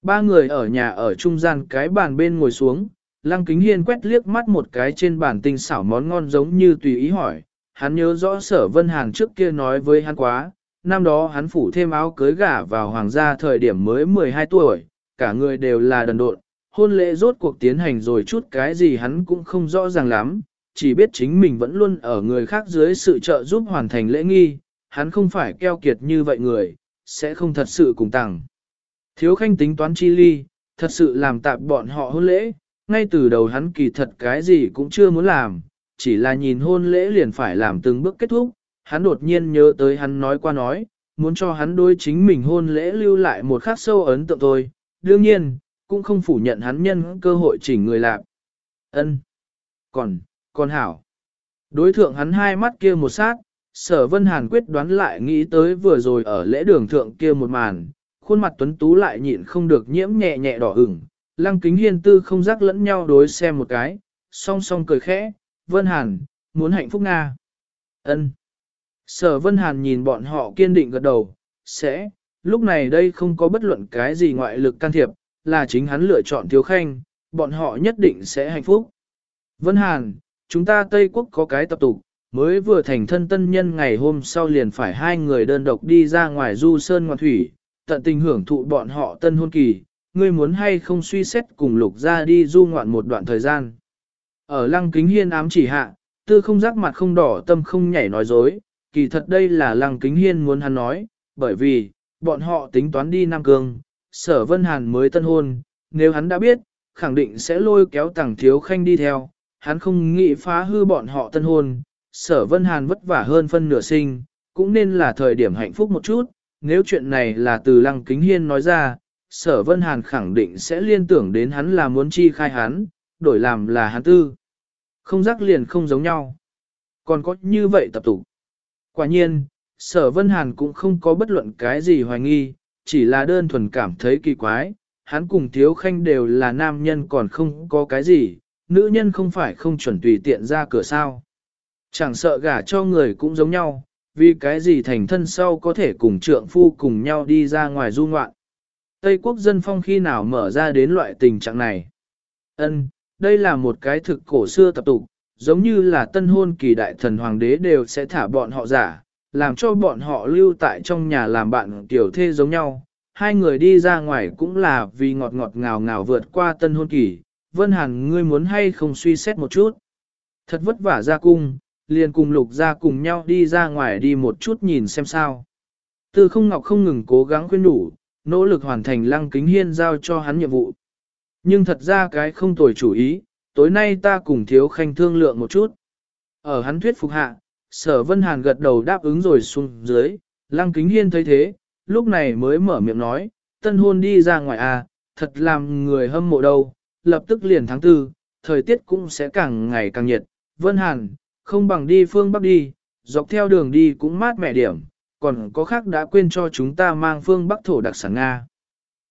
Ba người ở nhà ở trung gian cái bàn bên ngồi xuống, Lăng Kính Hiên quét liếc mắt một cái trên bàn tinh xảo món ngon giống như tùy ý hỏi, hắn nhớ rõ sở Vân Hàn trước kia nói với hắn quá, năm đó hắn phủ thêm áo cưới gả vào hoàng gia thời điểm mới 12 tuổi, cả người đều là đần độn, hôn lễ rốt cuộc tiến hành rồi chút cái gì hắn cũng không rõ ràng lắm, chỉ biết chính mình vẫn luôn ở người khác dưới sự trợ giúp hoàn thành lễ nghi, hắn không phải keo kiệt như vậy người, sẽ không thật sự cùng tặng. Thiếu khanh tính toán chi ly, thật sự làm tạp bọn họ hôn lễ, ngay từ đầu hắn kỳ thật cái gì cũng chưa muốn làm, chỉ là nhìn hôn lễ liền phải làm từng bước kết thúc, hắn đột nhiên nhớ tới hắn nói qua nói, muốn cho hắn đối chính mình hôn lễ lưu lại một khắc sâu ấn tượng thôi, đương nhiên, cũng không phủ nhận hắn nhân cơ hội chỉnh người lạc. Ân, Còn, còn hảo. Đối thượng hắn hai mắt kia một sát, sở vân hàn quyết đoán lại nghĩ tới vừa rồi ở lễ đường thượng kia một màn, khuôn mặt tuấn tú lại nhịn không được nhiễm nhẹ nhẹ đỏ ửng, lăng kính hiên tư không rắc lẫn nhau đối xem một cái, song song cười khẽ, vân hàn, muốn hạnh phúc Nga. ân Sở vân hàn nhìn bọn họ kiên định gật đầu, sẽ, lúc này đây không có bất luận cái gì ngoại lực can thiệp, là chính hắn lựa chọn thiếu khanh, bọn họ nhất định sẽ hạnh phúc. Vân Hàn, chúng ta Tây Quốc có cái tập tục, mới vừa thành thân tân nhân ngày hôm sau liền phải hai người đơn độc đi ra ngoài du sơn ngoạn thủy, tận tình hưởng thụ bọn họ tân hôn kỳ, ngươi muốn hay không suy xét cùng lục ra đi du ngoạn một đoạn thời gian. Ở lăng kính hiên ám chỉ hạ, tư không giác mặt không đỏ tâm không nhảy nói dối, kỳ thật đây là lăng kính hiên muốn hắn nói, bởi vì, bọn họ tính toán đi Nam Cương, sở vân hàn mới tân hôn, nếu hắn đã biết, khẳng định sẽ lôi kéo tàng thiếu khanh đi theo, hắn không nghĩ phá hư bọn họ tân hôn, sở vân hàn vất vả hơn phân nửa sinh, cũng nên là thời điểm hạnh phúc một chút, nếu chuyện này là từ lăng kính hiên nói ra, sở vân hàn khẳng định sẽ liên tưởng đến hắn là muốn chi khai hắn, đổi làm là hắn tư. Không rắc liền không giống nhau. Còn có như vậy tập tụ. Quả nhiên, sở vân hàn cũng không có bất luận cái gì hoài nghi, chỉ là đơn thuần cảm thấy kỳ quái, hắn cùng thiếu khanh đều là nam nhân còn không có cái gì, nữ nhân không phải không chuẩn tùy tiện ra cửa sao. Chẳng sợ gả cho người cũng giống nhau, vì cái gì thành thân sau có thể cùng trượng phu cùng nhau đi ra ngoài du ngoạn. Tây quốc dân phong khi nào mở ra đến loại tình trạng này. Ân, đây là một cái thực cổ xưa tập tục, giống như là tân hôn kỳ đại thần hoàng đế đều sẽ thả bọn họ giả, làm cho bọn họ lưu tại trong nhà làm bạn tiểu thê giống nhau. Hai người đi ra ngoài cũng là vì ngọt ngọt ngào ngào vượt qua tân hôn kỳ. Vân Hàn ngươi muốn hay không suy xét một chút. Thật vất vả ra cung, liền cùng lục ra cùng nhau đi ra ngoài đi một chút nhìn xem sao. Từ không ngọc không ngừng cố gắng khuyên đủ, nỗ lực hoàn thành lăng kính hiên giao cho hắn nhiệm vụ. Nhưng thật ra cái không tồi chủ ý, tối nay ta cùng thiếu khanh thương lượng một chút. Ở hắn thuyết phục hạ, sở vân hàn gật đầu đáp ứng rồi xuống dưới, lăng kính hiên thấy thế, lúc này mới mở miệng nói, tân hôn đi ra ngoài à, thật làm người hâm mộ đâu, lập tức liền tháng tư, thời tiết cũng sẽ càng ngày càng nhiệt, vân hàn, không bằng đi phương Bắc đi, dọc theo đường đi cũng mát mẻ điểm, còn có khác đã quên cho chúng ta mang phương Bắc thổ đặc sản Nga.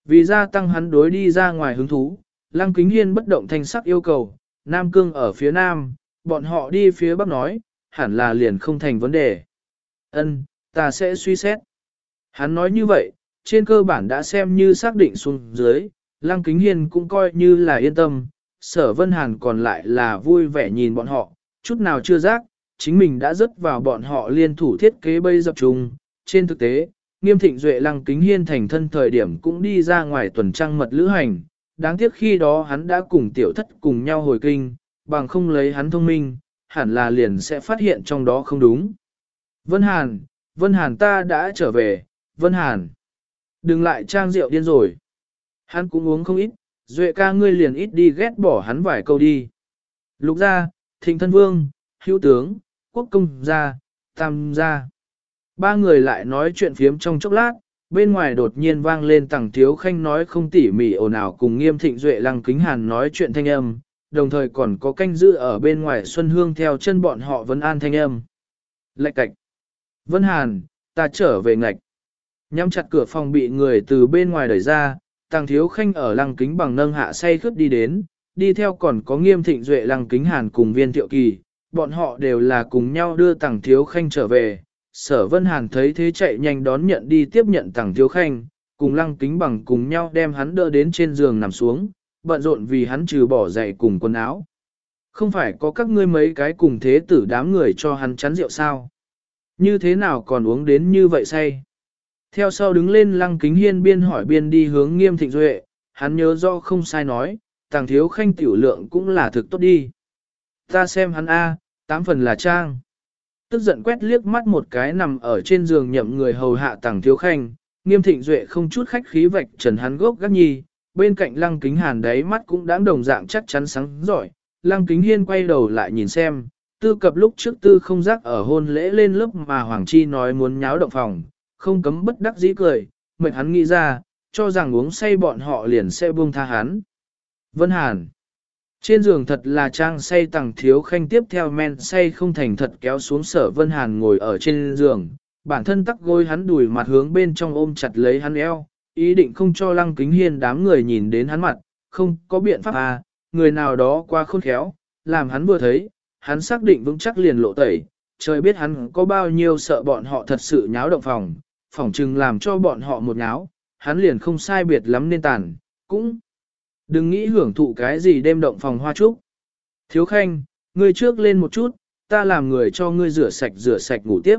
Vì gia tăng hắn đối đi ra ngoài hứng thú, Lăng Kính Hiên bất động thanh sắc yêu cầu, Nam Cương ở phía Nam, bọn họ đi phía Bắc nói, hẳn là liền không thành vấn đề. Ân, ta sẽ suy xét. Hắn nói như vậy, trên cơ bản đã xem như xác định xuống dưới, Lăng Kính Hiên cũng coi như là yên tâm, sở Vân Hàn còn lại là vui vẻ nhìn bọn họ, chút nào chưa giác, chính mình đã rớt vào bọn họ liên thủ thiết kế bây dập trùng. Trên thực tế, nghiêm thịnh duệ lăng kính hiên thành thân thời điểm cũng đi ra ngoài tuần trăng mật lữ hành, đáng tiếc khi đó hắn đã cùng tiểu thất cùng nhau hồi kinh, bằng không lấy hắn thông minh, hẳn là liền sẽ phát hiện trong đó không đúng. Vân Hàn, Vân Hàn ta đã trở về, Vân Hàn. Đừng lại trang rượu điên rồi. Hắn cũng uống không ít, duệ ca ngươi liền ít đi ghét bỏ hắn vài câu đi. Lục ra, thịnh thân vương, hữu tướng, quốc công gia, tam gia. Ba người lại nói chuyện phiếm trong chốc lát, bên ngoài đột nhiên vang lên tàng thiếu khanh nói không tỉ mỉ ồn ào cùng nghiêm thịnh duệ lăng kính hàn nói chuyện thanh âm, đồng thời còn có canh giữ ở bên ngoài xuân hương theo chân bọn họ vẫn an thanh âm. Lạch cạch. Vân Hàn, ta trở về ngạch. Nhắm chặt cửa phòng bị người từ bên ngoài đẩy ra, tàng thiếu khanh ở lăng kính bằng nâng hạ say khướt đi đến, đi theo còn có nghiêm thịnh duệ lăng kính hàn cùng viên thiệu kỳ, bọn họ đều là cùng nhau đưa tàng thiếu khanh trở về. Sở Vân Hàn thấy thế chạy nhanh đón nhận đi tiếp nhận tàng thiếu khanh, cùng lăng kính bằng cùng nhau đem hắn đỡ đến trên giường nằm xuống, bận rộn vì hắn trừ bỏ giày cùng quần áo. Không phải có các ngươi mấy cái cùng thế tử đám người cho hắn chắn rượu sao? Như thế nào còn uống đến như vậy say? Theo sau đứng lên lăng kính hiên biên hỏi biên đi hướng nghiêm thịnh duệ, hắn nhớ do không sai nói, tàng thiếu khanh tiểu lượng cũng là thực tốt đi. Ta xem hắn A, tám phần là trang. Tức giận quét liếc mắt một cái nằm ở trên giường nhậm người hầu hạ tàng thiếu khanh, nghiêm thịnh duệ không chút khách khí vạch trần hắn gốc gác nhi, bên cạnh lăng kính hàn đáy mắt cũng đã đồng dạng chắc chắn sáng giỏi. Lăng kính hiên quay đầu lại nhìn xem, tư cập lúc trước tư không giác ở hôn lễ lên lớp mà Hoàng Chi nói muốn nháo động phòng, không cấm bất đắc dĩ cười, mệt hắn nghĩ ra, cho rằng uống say bọn họ liền sẽ buông tha hắn. Vân Hàn. Trên giường thật là trang say tàng thiếu khanh tiếp theo men say không thành thật kéo xuống sở Vân Hàn ngồi ở trên giường, bản thân tắc gối hắn đùi mặt hướng bên trong ôm chặt lấy hắn eo, ý định không cho lăng kính hiên đám người nhìn đến hắn mặt, không có biện pháp à, người nào đó qua khôn khéo, làm hắn vừa thấy, hắn xác định vững chắc liền lộ tẩy, trời biết hắn có bao nhiêu sợ bọn họ thật sự nháo động phòng, phòng chừng làm cho bọn họ một nháo, hắn liền không sai biệt lắm nên tàn, cũng đừng nghĩ hưởng thụ cái gì đêm động phòng hoa trúc. Thiếu khanh, ngươi trước lên một chút, ta làm người cho ngươi rửa sạch rửa sạch ngủ tiếp.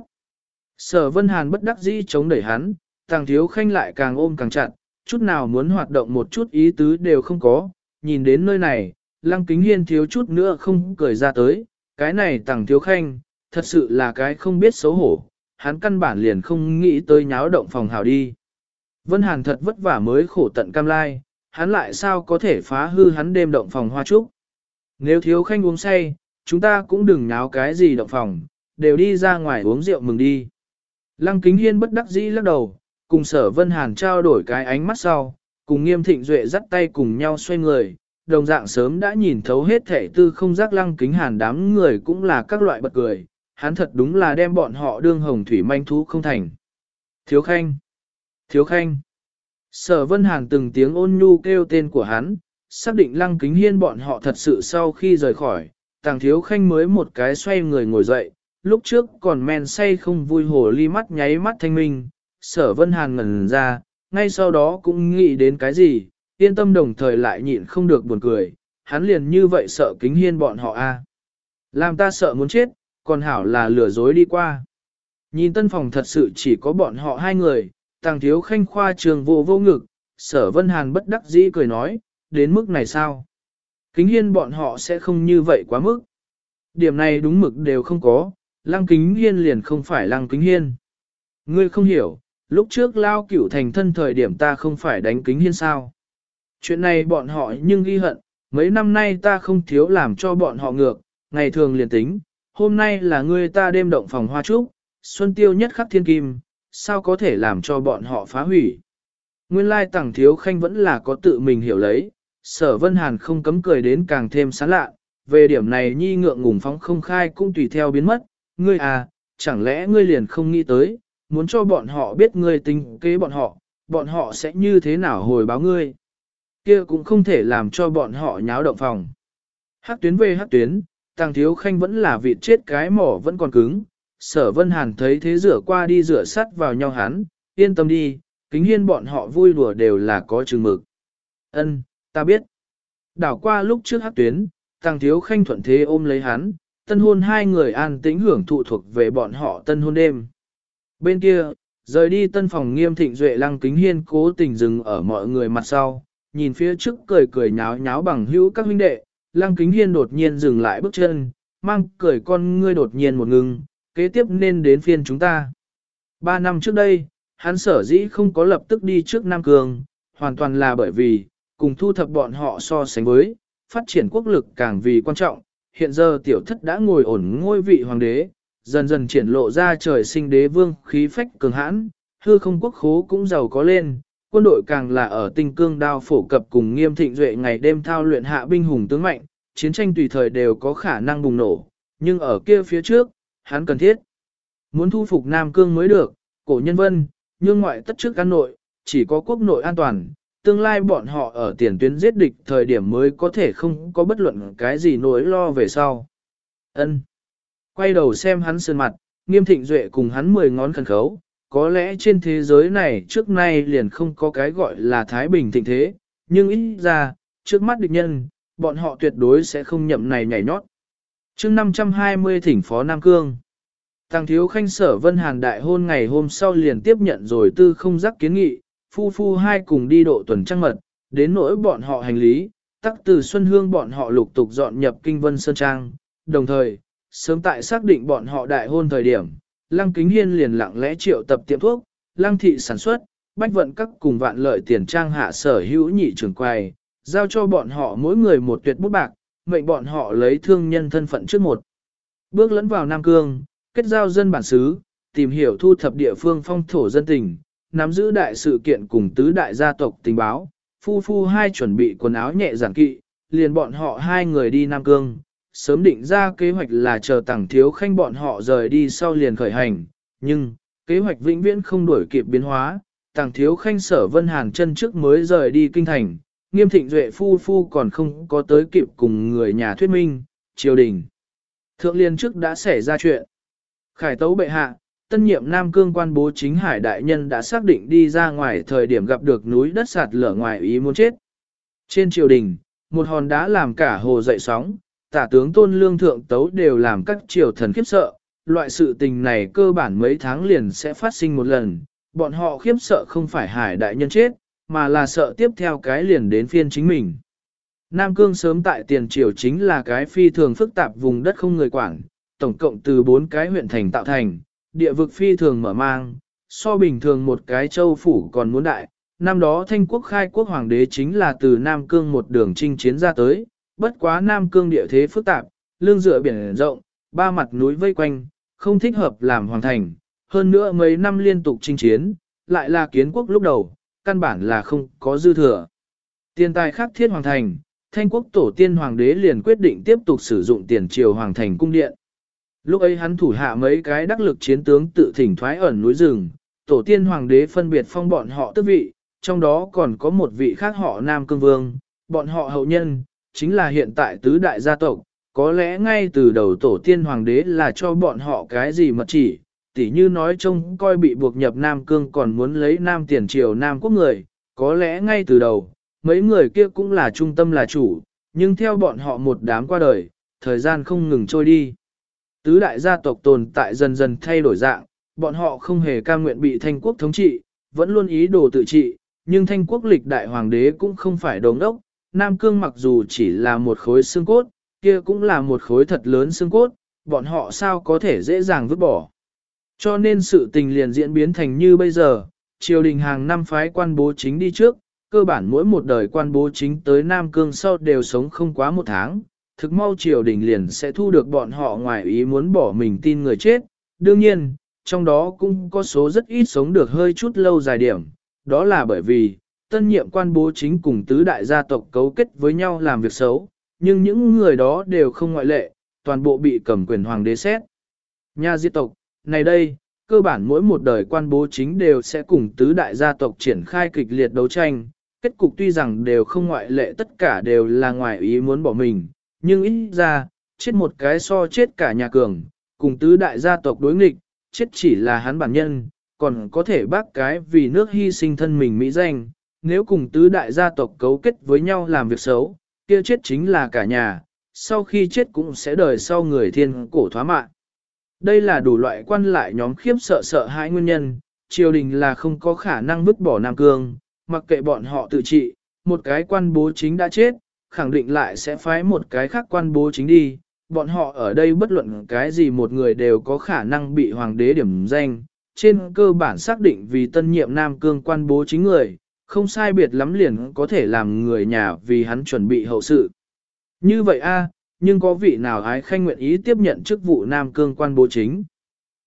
Sở Vân Hàn bất đắc dĩ chống đẩy hắn, tàng thiếu khanh lại càng ôm càng chặt, chút nào muốn hoạt động một chút ý tứ đều không có, nhìn đến nơi này, lăng kính hiên thiếu chút nữa không cười ra tới, cái này tàng thiếu khanh, thật sự là cái không biết xấu hổ, hắn căn bản liền không nghĩ tới nháo động phòng hào đi. Vân Hàn thật vất vả mới khổ tận cam lai, hắn lại sao có thể phá hư hắn đêm động phòng hoa trúc. Nếu thiếu khanh uống say, chúng ta cũng đừng nháo cái gì động phòng, đều đi ra ngoài uống rượu mừng đi. Lăng kính hiên bất đắc dĩ lắc đầu, cùng sở vân hàn trao đổi cái ánh mắt sau, cùng nghiêm thịnh duệ dắt tay cùng nhau xoay người, đồng dạng sớm đã nhìn thấu hết thể tư không giác lăng kính hàn đám người cũng là các loại bật cười, hắn thật đúng là đem bọn họ đương hồng thủy manh thú không thành. Thiếu khanh! Thiếu khanh! Sở vân hàn từng tiếng ôn nhu kêu tên của hắn, xác định lăng kính hiên bọn họ thật sự sau khi rời khỏi, tàng thiếu khanh mới một cái xoay người ngồi dậy, lúc trước còn men say không vui hồ ly mắt nháy mắt thanh minh, sở vân hàn ngẩn ra, ngay sau đó cũng nghĩ đến cái gì, yên tâm đồng thời lại nhịn không được buồn cười, hắn liền như vậy sợ kính hiên bọn họ a Làm ta sợ muốn chết, còn hảo là lừa dối đi qua. Nhìn tân phòng thật sự chỉ có bọn họ hai người, tàng thiếu khanh khoa trường vô vô ngực, sở vân hàn bất đắc dĩ cười nói, đến mức này sao? Kính hiên bọn họ sẽ không như vậy quá mức. Điểm này đúng mực đều không có, lăng kính hiên liền không phải lăng kính hiên. Ngươi không hiểu, lúc trước lao cửu thành thân thời điểm ta không phải đánh kính hiên sao. Chuyện này bọn họ nhưng ghi hận, mấy năm nay ta không thiếu làm cho bọn họ ngược, ngày thường liền tính, hôm nay là ngươi ta đêm động phòng hoa trúc, xuân tiêu nhất khắc thiên kim, sao có thể làm cho bọn họ phá hủy. Nguyên lai tẳng thiếu khanh vẫn là có tự mình hiểu lấy, sở vân hàn không cấm cười đến càng thêm sán lạ, về điểm này nhi ngượng ngùng phóng không khai cũng tùy theo biến mất, ngươi à, chẳng lẽ ngươi liền không nghĩ tới, muốn cho bọn họ biết ngươi tính kế bọn họ, bọn họ sẽ như thế nào hồi báo ngươi. Kia cũng không thể làm cho bọn họ nháo động phòng. Hắc tuyến về hắc tuyến, tàng thiếu khanh vẫn là vịt chết cái mỏ vẫn còn cứng. Sở Vân Hàn thấy thế rửa qua đi rửa sắt vào nhau hắn, yên tâm đi, kính hiên bọn họ vui đùa đều là có chừng mực. Ân, ta biết. Đảo qua lúc trước hát tuyến, tàng thiếu khanh thuận thế ôm lấy hắn, tân hôn hai người an tĩnh hưởng thụ thuộc về bọn họ tân hôn đêm. Bên kia, rời đi tân phòng nghiêm thịnh duệ lăng kính hiên cố tình dừng ở mọi người mặt sau, nhìn phía trước cười cười nháo nháo bằng hữu các huynh đệ, lăng kính hiên đột nhiên dừng lại bước chân, mang cười con ngươi đột nhiên một ngừng, kế tiếp nên đến phiên chúng ta. Ba năm trước đây, hắn sở dĩ không có lập tức đi trước Nam Cường, hoàn toàn là bởi vì, cùng thu thập bọn họ so sánh với, phát triển quốc lực càng vì quan trọng, hiện giờ tiểu thất đã ngồi ổn ngôi vị hoàng đế, dần dần triển lộ ra trời sinh đế vương khí phách cường hãn, hư không quốc khố cũng giàu có lên, quân đội càng là ở tinh cương đao phổ cập cùng nghiêm thịnh duệ ngày đêm thao luyện hạ binh hùng tướng mạnh, chiến tranh tùy thời đều có khả năng bùng nổ, nhưng ở kia phía trước, hắn cần thiết. Muốn thu phục Nam Cương mới được, cổ nhân vân, nhưng ngoại tất trước căn nội, chỉ có quốc nội an toàn, tương lai bọn họ ở tiền tuyến giết địch thời điểm mới có thể không có bất luận cái gì nỗi lo về sau. Ân. Quay đầu xem hắn sơn mặt, nghiêm thịnh duệ cùng hắn mười ngón khẩn khấu, có lẽ trên thế giới này trước nay liền không có cái gọi là Thái Bình thịnh thế, nhưng ít ra, trước mắt địch nhân, bọn họ tuyệt đối sẽ không nhậm này nhảy nhót chương 520 thỉnh Phó Nam Cương. Thằng thiếu khanh sở Vân Hàn đại hôn ngày hôm sau liền tiếp nhận rồi tư không giác kiến nghị, phu phu hai cùng đi độ tuần trăng mật, đến nỗi bọn họ hành lý, tắc từ Xuân Hương bọn họ lục tục dọn nhập Kinh Vân Sơn Trang, đồng thời, sớm tại xác định bọn họ đại hôn thời điểm, Lăng Kính Hiên liền lặng lẽ triệu tập tiệm thuốc, Lăng Thị sản xuất, bách vận các cùng vạn lợi tiền trang hạ sở hữu nhị trưởng quầy, giao cho bọn họ mỗi người một tuyệt bút bạc, mệnh bọn họ lấy thương nhân thân phận trước một. Bước lẫn vào Nam Cương, kết giao dân bản xứ, tìm hiểu thu thập địa phương phong thổ dân tình, nắm giữ đại sự kiện cùng tứ đại gia tộc tình báo, phu phu hai chuẩn bị quần áo nhẹ giản kỵ, liền bọn họ hai người đi Nam Cương, sớm định ra kế hoạch là chờ tàng thiếu khanh bọn họ rời đi sau liền khởi hành, nhưng, kế hoạch vĩnh viễn không đổi kịp biến hóa, tàng thiếu khanh sở vân hàn chân trước mới rời đi kinh thành, nghiêm thịnh duệ phu phu còn không có tới kịp cùng người nhà thuyết minh, triều đình. Thượng liên trước đã xảy ra chuyện. Khải tấu bệ hạ, tân nhiệm Nam Cương quan bố chính hải đại nhân đã xác định đi ra ngoài thời điểm gặp được núi đất sạt lở ngoài ý muốn chết. Trên triều đình, một hòn đá làm cả hồ dậy sóng, tả tướng tôn lương thượng tấu đều làm các triều thần khiếp sợ, loại sự tình này cơ bản mấy tháng liền sẽ phát sinh một lần, bọn họ khiếp sợ không phải hải đại nhân chết, mà là sợ tiếp theo cái liền đến phiên chính mình. Nam Cương sớm tại tiền triều chính là cái phi thường phức tạp vùng đất không người quản, tổng cộng từ bốn cái huyện thành tạo thành, địa vực phi thường mở mang, so bình thường một cái châu phủ còn muốn đại. Năm đó thanh quốc khai quốc hoàng đế chính là từ Nam Cương một đường chinh chiến ra tới, bất quá Nam Cương địa thế phức tạp, lương dựa biển rộng, ba mặt núi vây quanh, không thích hợp làm hoàng thành. Hơn nữa mấy năm liên tục chinh chiến, lại là kiến quốc lúc đầu, căn bản là không có dư thừa. Tiền tài khắc thiết hoàng thành, thanh quốc tổ tiên hoàng đế liền quyết định tiếp tục sử dụng tiền triều hoàng thành cung điện. Lúc ấy hắn thủ hạ mấy cái đắc lực chiến tướng tự thỉnh thoái ẩn núi rừng, tổ tiên hoàng đế phân biệt phong bọn họ tước vị, trong đó còn có một vị khác họ Nam Cương Vương, bọn họ hậu nhân, chính là hiện tại tứ đại gia tộc, có lẽ ngay từ đầu tổ tiên hoàng đế là cho bọn họ cái gì mật chỉ, tỉ như nói trông coi bị buộc nhập Nam Cương còn muốn lấy Nam tiền triều Nam quốc người, có lẽ ngay từ đầu, mấy người kia cũng là trung tâm là chủ, nhưng theo bọn họ một đám qua đời, thời gian không ngừng trôi đi. Tứ đại gia tộc tồn tại dần dần thay đổi dạng, bọn họ không hề ca nguyện bị thanh quốc thống trị, vẫn luôn ý đồ tự trị, nhưng thanh quốc lịch đại hoàng đế cũng không phải đống đốc. Nam Cương mặc dù chỉ là một khối xương cốt, kia cũng là một khối thật lớn xương cốt, bọn họ sao có thể dễ dàng vứt bỏ. Cho nên sự tình liền diễn biến thành như bây giờ, triều đình hàng năm phái quan bố chính đi trước, cơ bản mỗi một đời quan bố chính tới Nam Cương sau đều sống không quá một tháng, thực mau triều đình liền sẽ thu được bọn họ ngoài ý muốn bỏ mình tin người chết. Đương nhiên, trong đó cũng có số rất ít sống được hơi chút lâu dài điểm, đó là bởi vì, tân nhiệm quan bố chính cùng tứ đại gia tộc cấu kết với nhau làm việc xấu, nhưng những người đó đều không ngoại lệ, toàn bộ bị cầm quyền hoàng đế xét. Nhà diệt tộc, này đây, cơ bản mỗi một đời quan bố chính đều sẽ cùng tứ đại gia tộc triển khai kịch liệt đấu tranh, kết cục tuy rằng đều không ngoại lệ tất cả đều là ngoài ý muốn bỏ mình, nhưng ít ra, chết một cái so chết cả nhà cường, cùng tứ đại gia tộc đối nghịch, chết chỉ là hắn bản nhân, còn có thể bác cái vì nước hy sinh thân mình mỹ danh, nếu cùng tứ đại gia tộc cấu kết với nhau làm việc xấu, kia chết chính là cả nhà, sau khi chết cũng sẽ đời sau người thiên cổ thoá mạng. Đây là đủ loại quan lại nhóm khiếp sợ sợ hãi nguyên nhân, triều đình là không có khả năng vứt bỏ Nam Cương, mặc kệ bọn họ tự trị, một cái quan bố chính đã chết, khẳng định lại sẽ phái một cái khác quan bố chính đi, bọn họ ở đây bất luận cái gì một người đều có khả năng bị hoàng đế điểm danh, trên cơ bản xác định vì tân nhiệm Nam Cương quan bố chính người, không sai biệt lắm liền có thể làm người nhà vì hắn chuẩn bị hậu sự. Như vậy a, nhưng có vị nào ái khanh nguyện ý tiếp nhận chức vụ Nam Cương quan bố chính.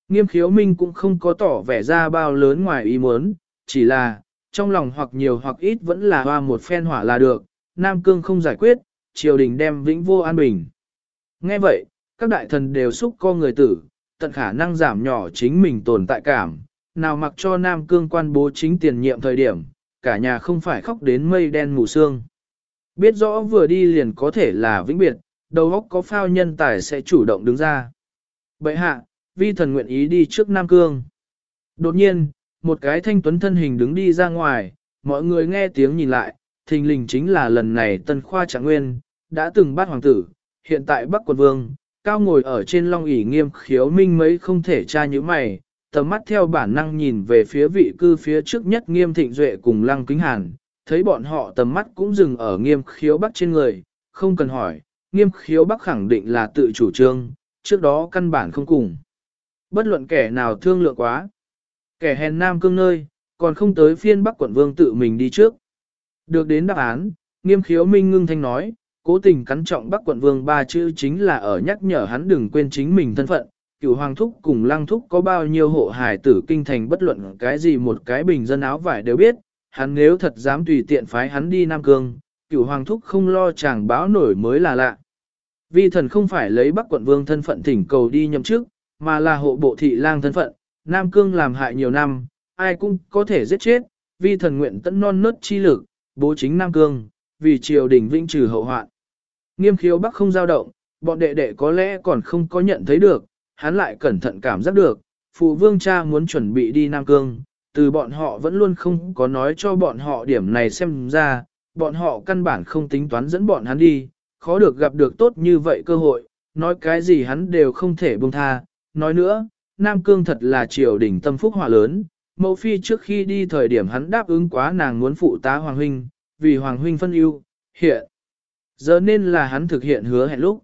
Nghiêm khiếu minh cũng không có tỏ vẻ ra bao lớn ngoài ý muốn, chỉ là, trong lòng hoặc nhiều hoặc ít vẫn là hoa một phen hỏa là được, Nam Cương không giải quyết, triều đình đem vĩnh vô an bình. Nghe vậy, các đại thần đều xúc co người tử, tận khả năng giảm nhỏ chính mình tồn tại cảm, nào mặc cho Nam Cương quan bố chính tiền nhiệm thời điểm, cả nhà không phải khóc đến mây đen mù sương. Biết rõ vừa đi liền có thể là vĩnh biệt, đầu óc có phao nhân tài sẽ chủ động đứng ra. Bệ hạ, vi thần nguyện ý đi trước Nam Cương. Đột nhiên, một cái thanh tuấn thân hình đứng đi ra ngoài, mọi người nghe tiếng nhìn lại, thình lình chính là lần này tân khoa trạng nguyên, đã từng bắt hoàng tử, hiện tại bắc quận vương, cao ngồi ở trên long ỷ nghiêm khiếu minh mấy không thể tra như mày, tầm mắt theo bản năng nhìn về phía vị cư phía trước nhất nghiêm thịnh duệ cùng lăng kính hàn, thấy bọn họ tầm mắt cũng dừng ở nghiêm khiếu bắc trên người, không cần hỏi, nghiêm khiếu bắc khẳng định là tự chủ trương, trước đó căn bản không cùng. Bất luận kẻ nào thương lượng quá. Kẻ hèn nam cương nơi, còn không tới phiên bắc quận vương tự mình đi trước. Được đến đáp án, nghiêm khiếu minh ngưng thanh nói, cố tình cắn trọng bắc quận vương ba chữ chính là ở nhắc nhở hắn đừng quên chính mình thân phận. Cựu hoàng thúc cùng lăng thúc có bao nhiêu hộ hải tử kinh thành bất luận cái gì một cái bình dân áo vải đều biết, hắn nếu thật dám tùy tiện phái hắn đi Nam Cương, cựu hoàng thúc không lo chàng báo nổi mới là lạ. Vi thần không phải lấy bắc quận vương thân phận thỉnh cầu đi nhậm chức, mà là hộ bộ thị lang thân phận, Nam Cương làm hại nhiều năm, ai cũng có thể giết chết, vi thần nguyện tận non nớt chi lực, bố chính Nam Cương, vì triều đình vinh trừ hậu hoạn. Nghiêm khiếu bắc không dao động, bọn đệ đệ có lẽ còn không có nhận thấy được, hắn lại cẩn thận cảm giác được, phụ vương cha muốn chuẩn bị đi Nam Cương, từ bọn họ vẫn luôn không có nói cho bọn họ điểm này xem ra, bọn họ căn bản không tính toán dẫn bọn hắn đi, khó được gặp được tốt như vậy cơ hội, nói cái gì hắn đều không thể buông tha. Nói nữa, Nam Cương thật là triều đỉnh tâm phúc hỏa lớn, mẫu phi trước khi đi thời điểm hắn đáp ứng quá nàng muốn phụ tá Hoàng Huynh, vì Hoàng Huynh phân ưu, hiện. Giờ nên là hắn thực hiện hứa hẹn lúc.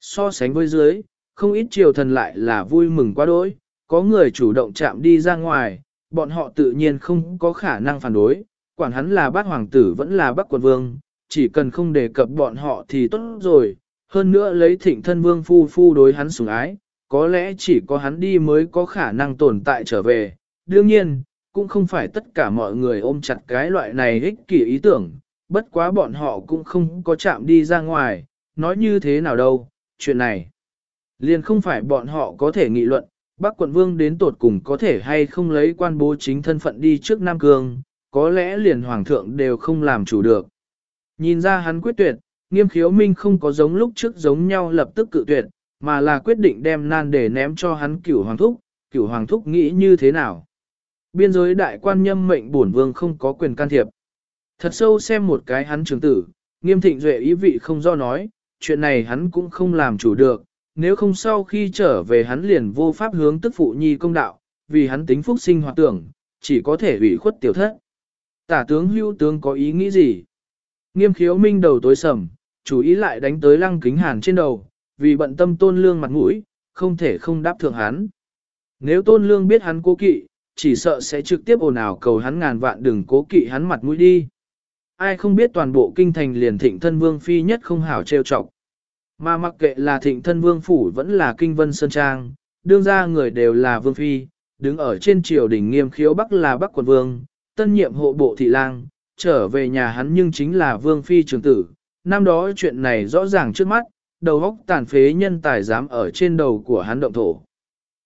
So sánh với dưới, không ít triều thần lại là vui mừng quá đỗi, có người chủ động chạm đi ra ngoài, bọn họ tự nhiên không có khả năng phản đối, quản hắn là bát hoàng tử vẫn là bác quận vương, chỉ cần không đề cập bọn họ thì tốt rồi, hơn nữa lấy thịnh thân vương phu phu đối hắn sủng ái, có lẽ chỉ có hắn đi mới có khả năng tồn tại trở về. Đương nhiên, cũng không phải tất cả mọi người ôm chặt cái loại này ích kỷ ý tưởng, bất quá bọn họ cũng không có chạm đi ra ngoài, nói như thế nào đâu, chuyện này. Liền không phải bọn họ có thể nghị luận, bác quận vương đến tột cùng có thể hay không lấy quan bố chính thân phận đi trước Nam Cương, có lẽ liền hoàng thượng đều không làm chủ được. Nhìn ra hắn quyết tuyệt, nghiêm khiếu minh không có giống lúc trước giống nhau lập tức cự tuyệt, mà là quyết định đem nan để ném cho hắn cửu hoàng thúc, cửu hoàng thúc nghĩ như thế nào. Biên giới đại quan nhâm mệnh bổn vương không có quyền can thiệp. Thật sâu xem một cái hắn trường tử, Nghiêm thịnh duệ ý vị không do nói, chuyện này hắn cũng không làm chủ được, nếu không sau khi trở về hắn liền vô pháp hướng tức phụ nhi công đạo, vì hắn tính phúc sinh hoạt tưởng, chỉ có thể ủy khuất tiểu thất. Tả tướng hưu tướng có ý nghĩ gì? Nghiêm khiếu minh đầu tối sầm, chú ý lại đánh tới lăng kính hàn trên đầu, vì bận tâm tôn lương mặt mũi, không thể không đáp thượng hắn. Nếu tôn lương biết hắn cố kỵ, chỉ sợ sẽ trực tiếp ồn ào cầu hắn ngàn vạn đừng cố kỵ hắn mặt mũi đi. Ai không biết toàn bộ kinh thành liền thịnh thân vương phi nhất không hảo trêu chọc. Mà mặc kệ là thịnh thân vương phủ vẫn là kinh vân sơn trang, đương ra người đều là vương phi, đứng ở trên triều đỉnh nghiêm khiếu bắc là bắc quận vương, tân nhiệm hộ bộ thị lang, trở về nhà hắn nhưng chính là vương phi trường tử. Năm đó chuyện này rõ ràng trước mắt, đầu óc tàn phế nhân tài dám ở trên đầu của hắn động thổ.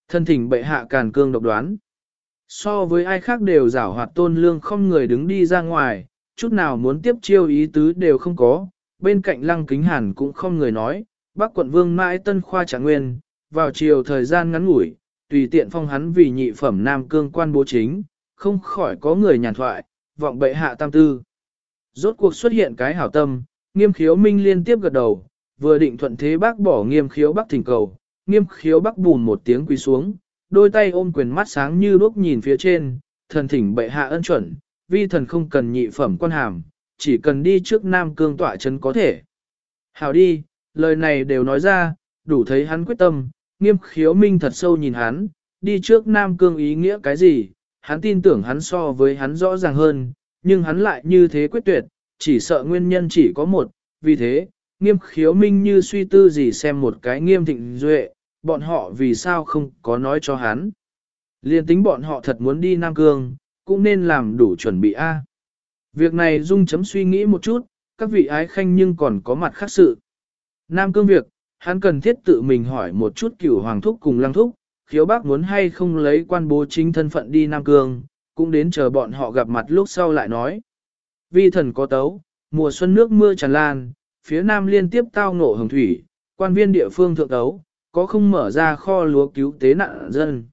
Thân thỉnh bệ hạ càn cương độc đoán. So với ai khác đều giảo hoạt tôn lương không người đứng đi ra ngoài, chút nào muốn tiếp chiêu ý tứ đều không có, bên cạnh lăng kính hàn cũng không người nói, bác quận vương mãi tân khoa trạng nguyên, vào chiều thời gian ngắn ngủi, tùy tiện phong hắn vì nhị phẩm nam cương quan bố chính, không khỏi có người nhàn thoại, vọng bệ hạ tam tư. Rốt cuộc xuất hiện cái hảo tâm, nghiêm khiếu minh liên tiếp gật đầu, vừa định thuận thế bác bỏ nghiêm khiếu bắc thỉnh cầu, nghiêm khiếu bắc bùn một tiếng quỳ xuống, đôi tay ôm quyền mắt sáng như đuốc nhìn phía trên, thần thỉnh bệ hạ ân chuẩn, vi thần không cần nhị phẩm quan hàm, chỉ cần đi trước Nam Cương tọa chân có thể. Hảo đi, lời này đều nói ra, đủ thấy hắn quyết tâm, nghiêm khiếu minh thật sâu nhìn hắn, đi trước Nam Cương ý nghĩa cái gì, hắn tin tưởng hắn so với hắn rõ ràng hơn, nhưng hắn lại như thế quyết tuyệt, chỉ sợ nguyên nhân chỉ có một, vì thế, nghiêm khiếu minh như suy tư gì xem một cái nghiêm thịnh duệ, bọn họ vì sao không có nói cho hắn. Liên tính bọn họ thật muốn đi Nam Cương, cũng nên làm đủ chuẩn bị A. Việc này dung chấm suy nghĩ một chút, các vị ái khanh nhưng còn có mặt khác sự. Nam Cương việc, hắn cần thiết tự mình hỏi một chút cửu hoàng thúc cùng lăng thúc, khiếu bác muốn hay không lấy quan bố chính thân phận đi Nam Cương, cũng đến chờ bọn họ gặp mặt lúc sau lại nói. Vi thần có tấu, mùa xuân nước mưa tràn lan, phía Nam liên tiếp tao ngộ hồng thủy, quan viên địa phương thượng tấu, có không mở ra kho lúa cứu tế nạn dân.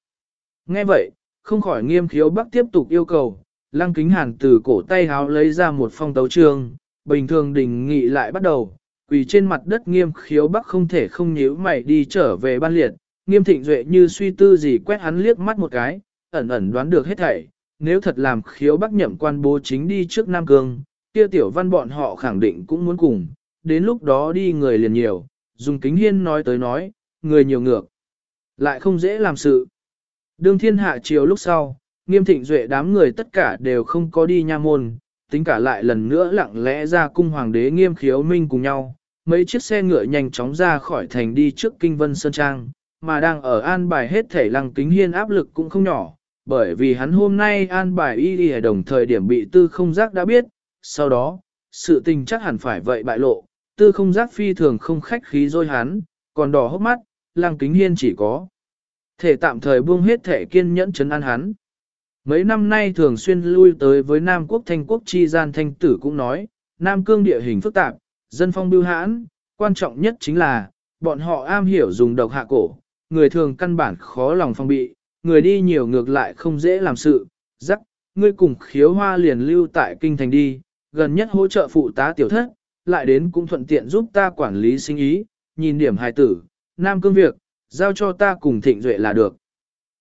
Nghe vậy, không khỏi nghiêm khiếu bắc tiếp tục yêu cầu, lăng kính hàn từ cổ tay háo lấy ra một phong tấu trương, bình thường đình nghị lại bắt đầu, quỳ trên mặt đất nghiêm khiếu bắc không thể không nhíu mày đi trở về ban liệt, nghiêm thịnh duệ như suy tư gì quét hắn liếc mắt một cái, ẩn ẩn đoán được hết thảy, nếu thật làm khiếu bác nhậm quan bố chính đi trước Nam Cương, kia tiểu văn bọn họ khẳng định cũng muốn cùng, đến lúc đó đi người liền nhiều, dùng kính hiên nói tới nói, người nhiều ngược, lại không dễ làm sự. Đương thiên hạ chiều lúc sau, nghiêm thịnh duệ đám người tất cả đều không có đi nha môn, tính cả lại lần nữa lặng lẽ ra cung hoàng đế nghiêm khiếu minh cùng nhau, mấy chiếc xe ngựa nhanh chóng ra khỏi thành đi trước kinh vân sơn trang, mà đang ở an bài hết thể lăng kính hiên áp lực cũng không nhỏ, bởi vì hắn hôm nay an bài y đi đồng thời điểm bị tư không giác đã biết, sau đó, sự tình chắc hẳn phải vậy bại lộ, tư không giác phi thường không khách khí dôi hắn, còn đỏ hốc mắt, lăng kính hiên chỉ có thể tạm thời buông hết thể kiên nhẫn chấn an hắn. Mấy năm nay thường xuyên lui tới với Nam quốc thanh quốc chi gian thanh tử cũng nói, Nam cương địa hình phức tạp, dân phong bưu hãn, quan trọng nhất chính là, bọn họ am hiểu dùng độc hạ cổ, người thường căn bản khó lòng phong bị, người đi nhiều ngược lại không dễ làm sự, rắc, ngươi cùng khiếu hoa liền lưu tại kinh thành đi, gần nhất hỗ trợ phụ tá tiểu thất, lại đến cũng thuận tiện giúp ta quản lý sinh ý, nhìn điểm hài tử, Nam cương việc, giao cho ta cùng thịnh duệ là được.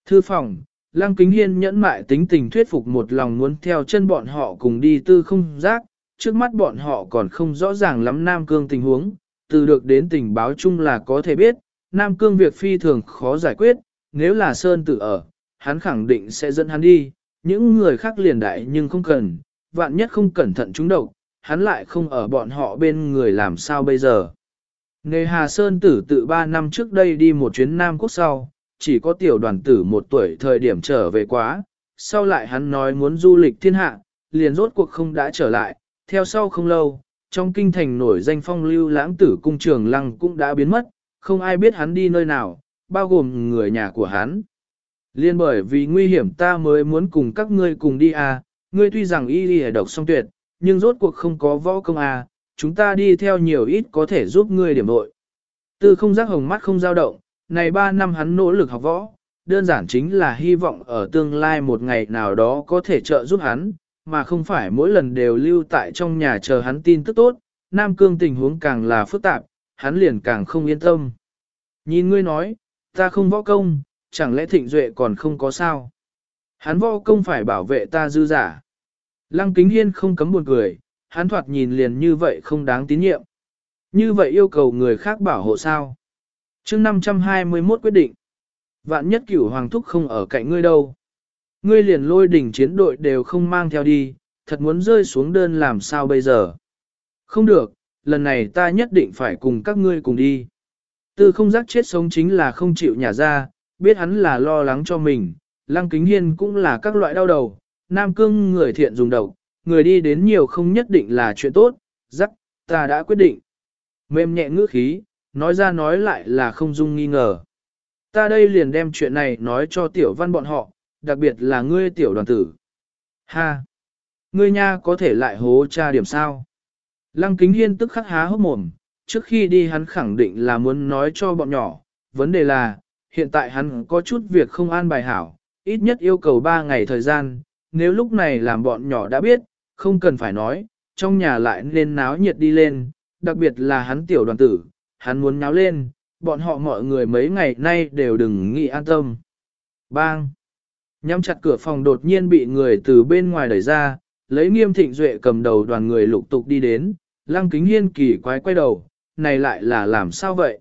Thư phòng, Lăng Kính Hiên nhẫn mại tính tình thuyết phục một lòng muốn theo chân bọn họ cùng đi tư không giác, trước mắt bọn họ còn không rõ ràng lắm Nam Cương tình huống, từ được đến tình báo chung là có thể biết, Nam Cương việc phi thường khó giải quyết, nếu là Sơn tự ở, hắn khẳng định sẽ dẫn hắn đi, những người khác liền đại nhưng không cần, vạn nhất không cẩn thận chúng độc, hắn lại không ở bọn họ bên người làm sao bây giờ. Nề Hà Sơn tử tự 3 năm trước đây đi một chuyến Nam Quốc sau, chỉ có tiểu đoàn tử một tuổi thời điểm trở về quá, sau lại hắn nói muốn du lịch thiên hạ, liền rốt cuộc không đã trở lại, theo sau không lâu, trong kinh thành nổi danh phong lưu lãng tử cung trường lăng cũng đã biến mất, không ai biết hắn đi nơi nào, bao gồm người nhà của hắn. Liên bởi vì nguy hiểm ta mới muốn cùng các ngươi cùng đi à, ngươi tuy rằng y đi độc song tuyệt, nhưng rốt cuộc không có võ công à, chúng ta đi theo nhiều ít có thể giúp ngươi điểm đội. Tư không giác hồng mắt không dao động, này 3 năm hắn nỗ lực học võ, đơn giản chính là hy vọng ở tương lai một ngày nào đó có thể trợ giúp hắn, mà không phải mỗi lần đều lưu tại trong nhà chờ hắn tin tức tốt, Nam Cương tình huống càng là phức tạp, hắn liền càng không yên tâm. Nhìn ngươi nói, ta không võ công, chẳng lẽ thịnh duệ còn không có sao? Hắn võ công phải bảo vệ ta dư giả. Lăng kính hiên không cấm buồn cười, hắn thoạt nhìn liền như vậy không đáng tín nhiệm. Như vậy yêu cầu người khác bảo hộ sao? chương 521 quyết định. Vạn nhất cửu hoàng thúc không ở cạnh ngươi đâu. Ngươi liền lôi đỉnh chiến đội đều không mang theo đi, thật muốn rơi xuống đơn làm sao bây giờ? Không được, lần này ta nhất định phải cùng các ngươi cùng đi. Tư không giác chết sống chính là không chịu nhả ra, biết hắn là lo lắng cho mình, lăng kính hiên cũng là các loại đau đầu, nam cương người thiện dùng độc, người đi đến nhiều không nhất định là chuyện tốt, giác, ta đã quyết định. Mềm nhẹ ngữ khí, nói ra nói lại là không dung nghi ngờ. Ta đây liền đem chuyện này nói cho tiểu văn bọn họ, đặc biệt là ngươi tiểu đoàn tử. Ha! Ngươi nha có thể lại hố cha điểm sao? Lăng kính hiên tức khắc há hốc mồm, trước khi đi hắn khẳng định là muốn nói cho bọn nhỏ, vấn đề là, hiện tại hắn có chút việc không an bài hảo, ít nhất yêu cầu 3 ngày thời gian, nếu lúc này làm bọn nhỏ đã biết, không cần phải nói, trong nhà lại nên náo nhiệt đi lên, đặc biệt là hắn tiểu đoàn tử, hắn muốn náo lên, bọn họ mọi người mấy ngày nay đều đừng nghĩ an tâm. Bang! Nhắm chặt cửa phòng đột nhiên bị người từ bên ngoài đẩy ra, lấy nghiêm thịnh duệ cầm đầu đoàn người lục tục đi đến, lăng kính hiên kỳ quái quay đầu, này lại là làm sao vậy?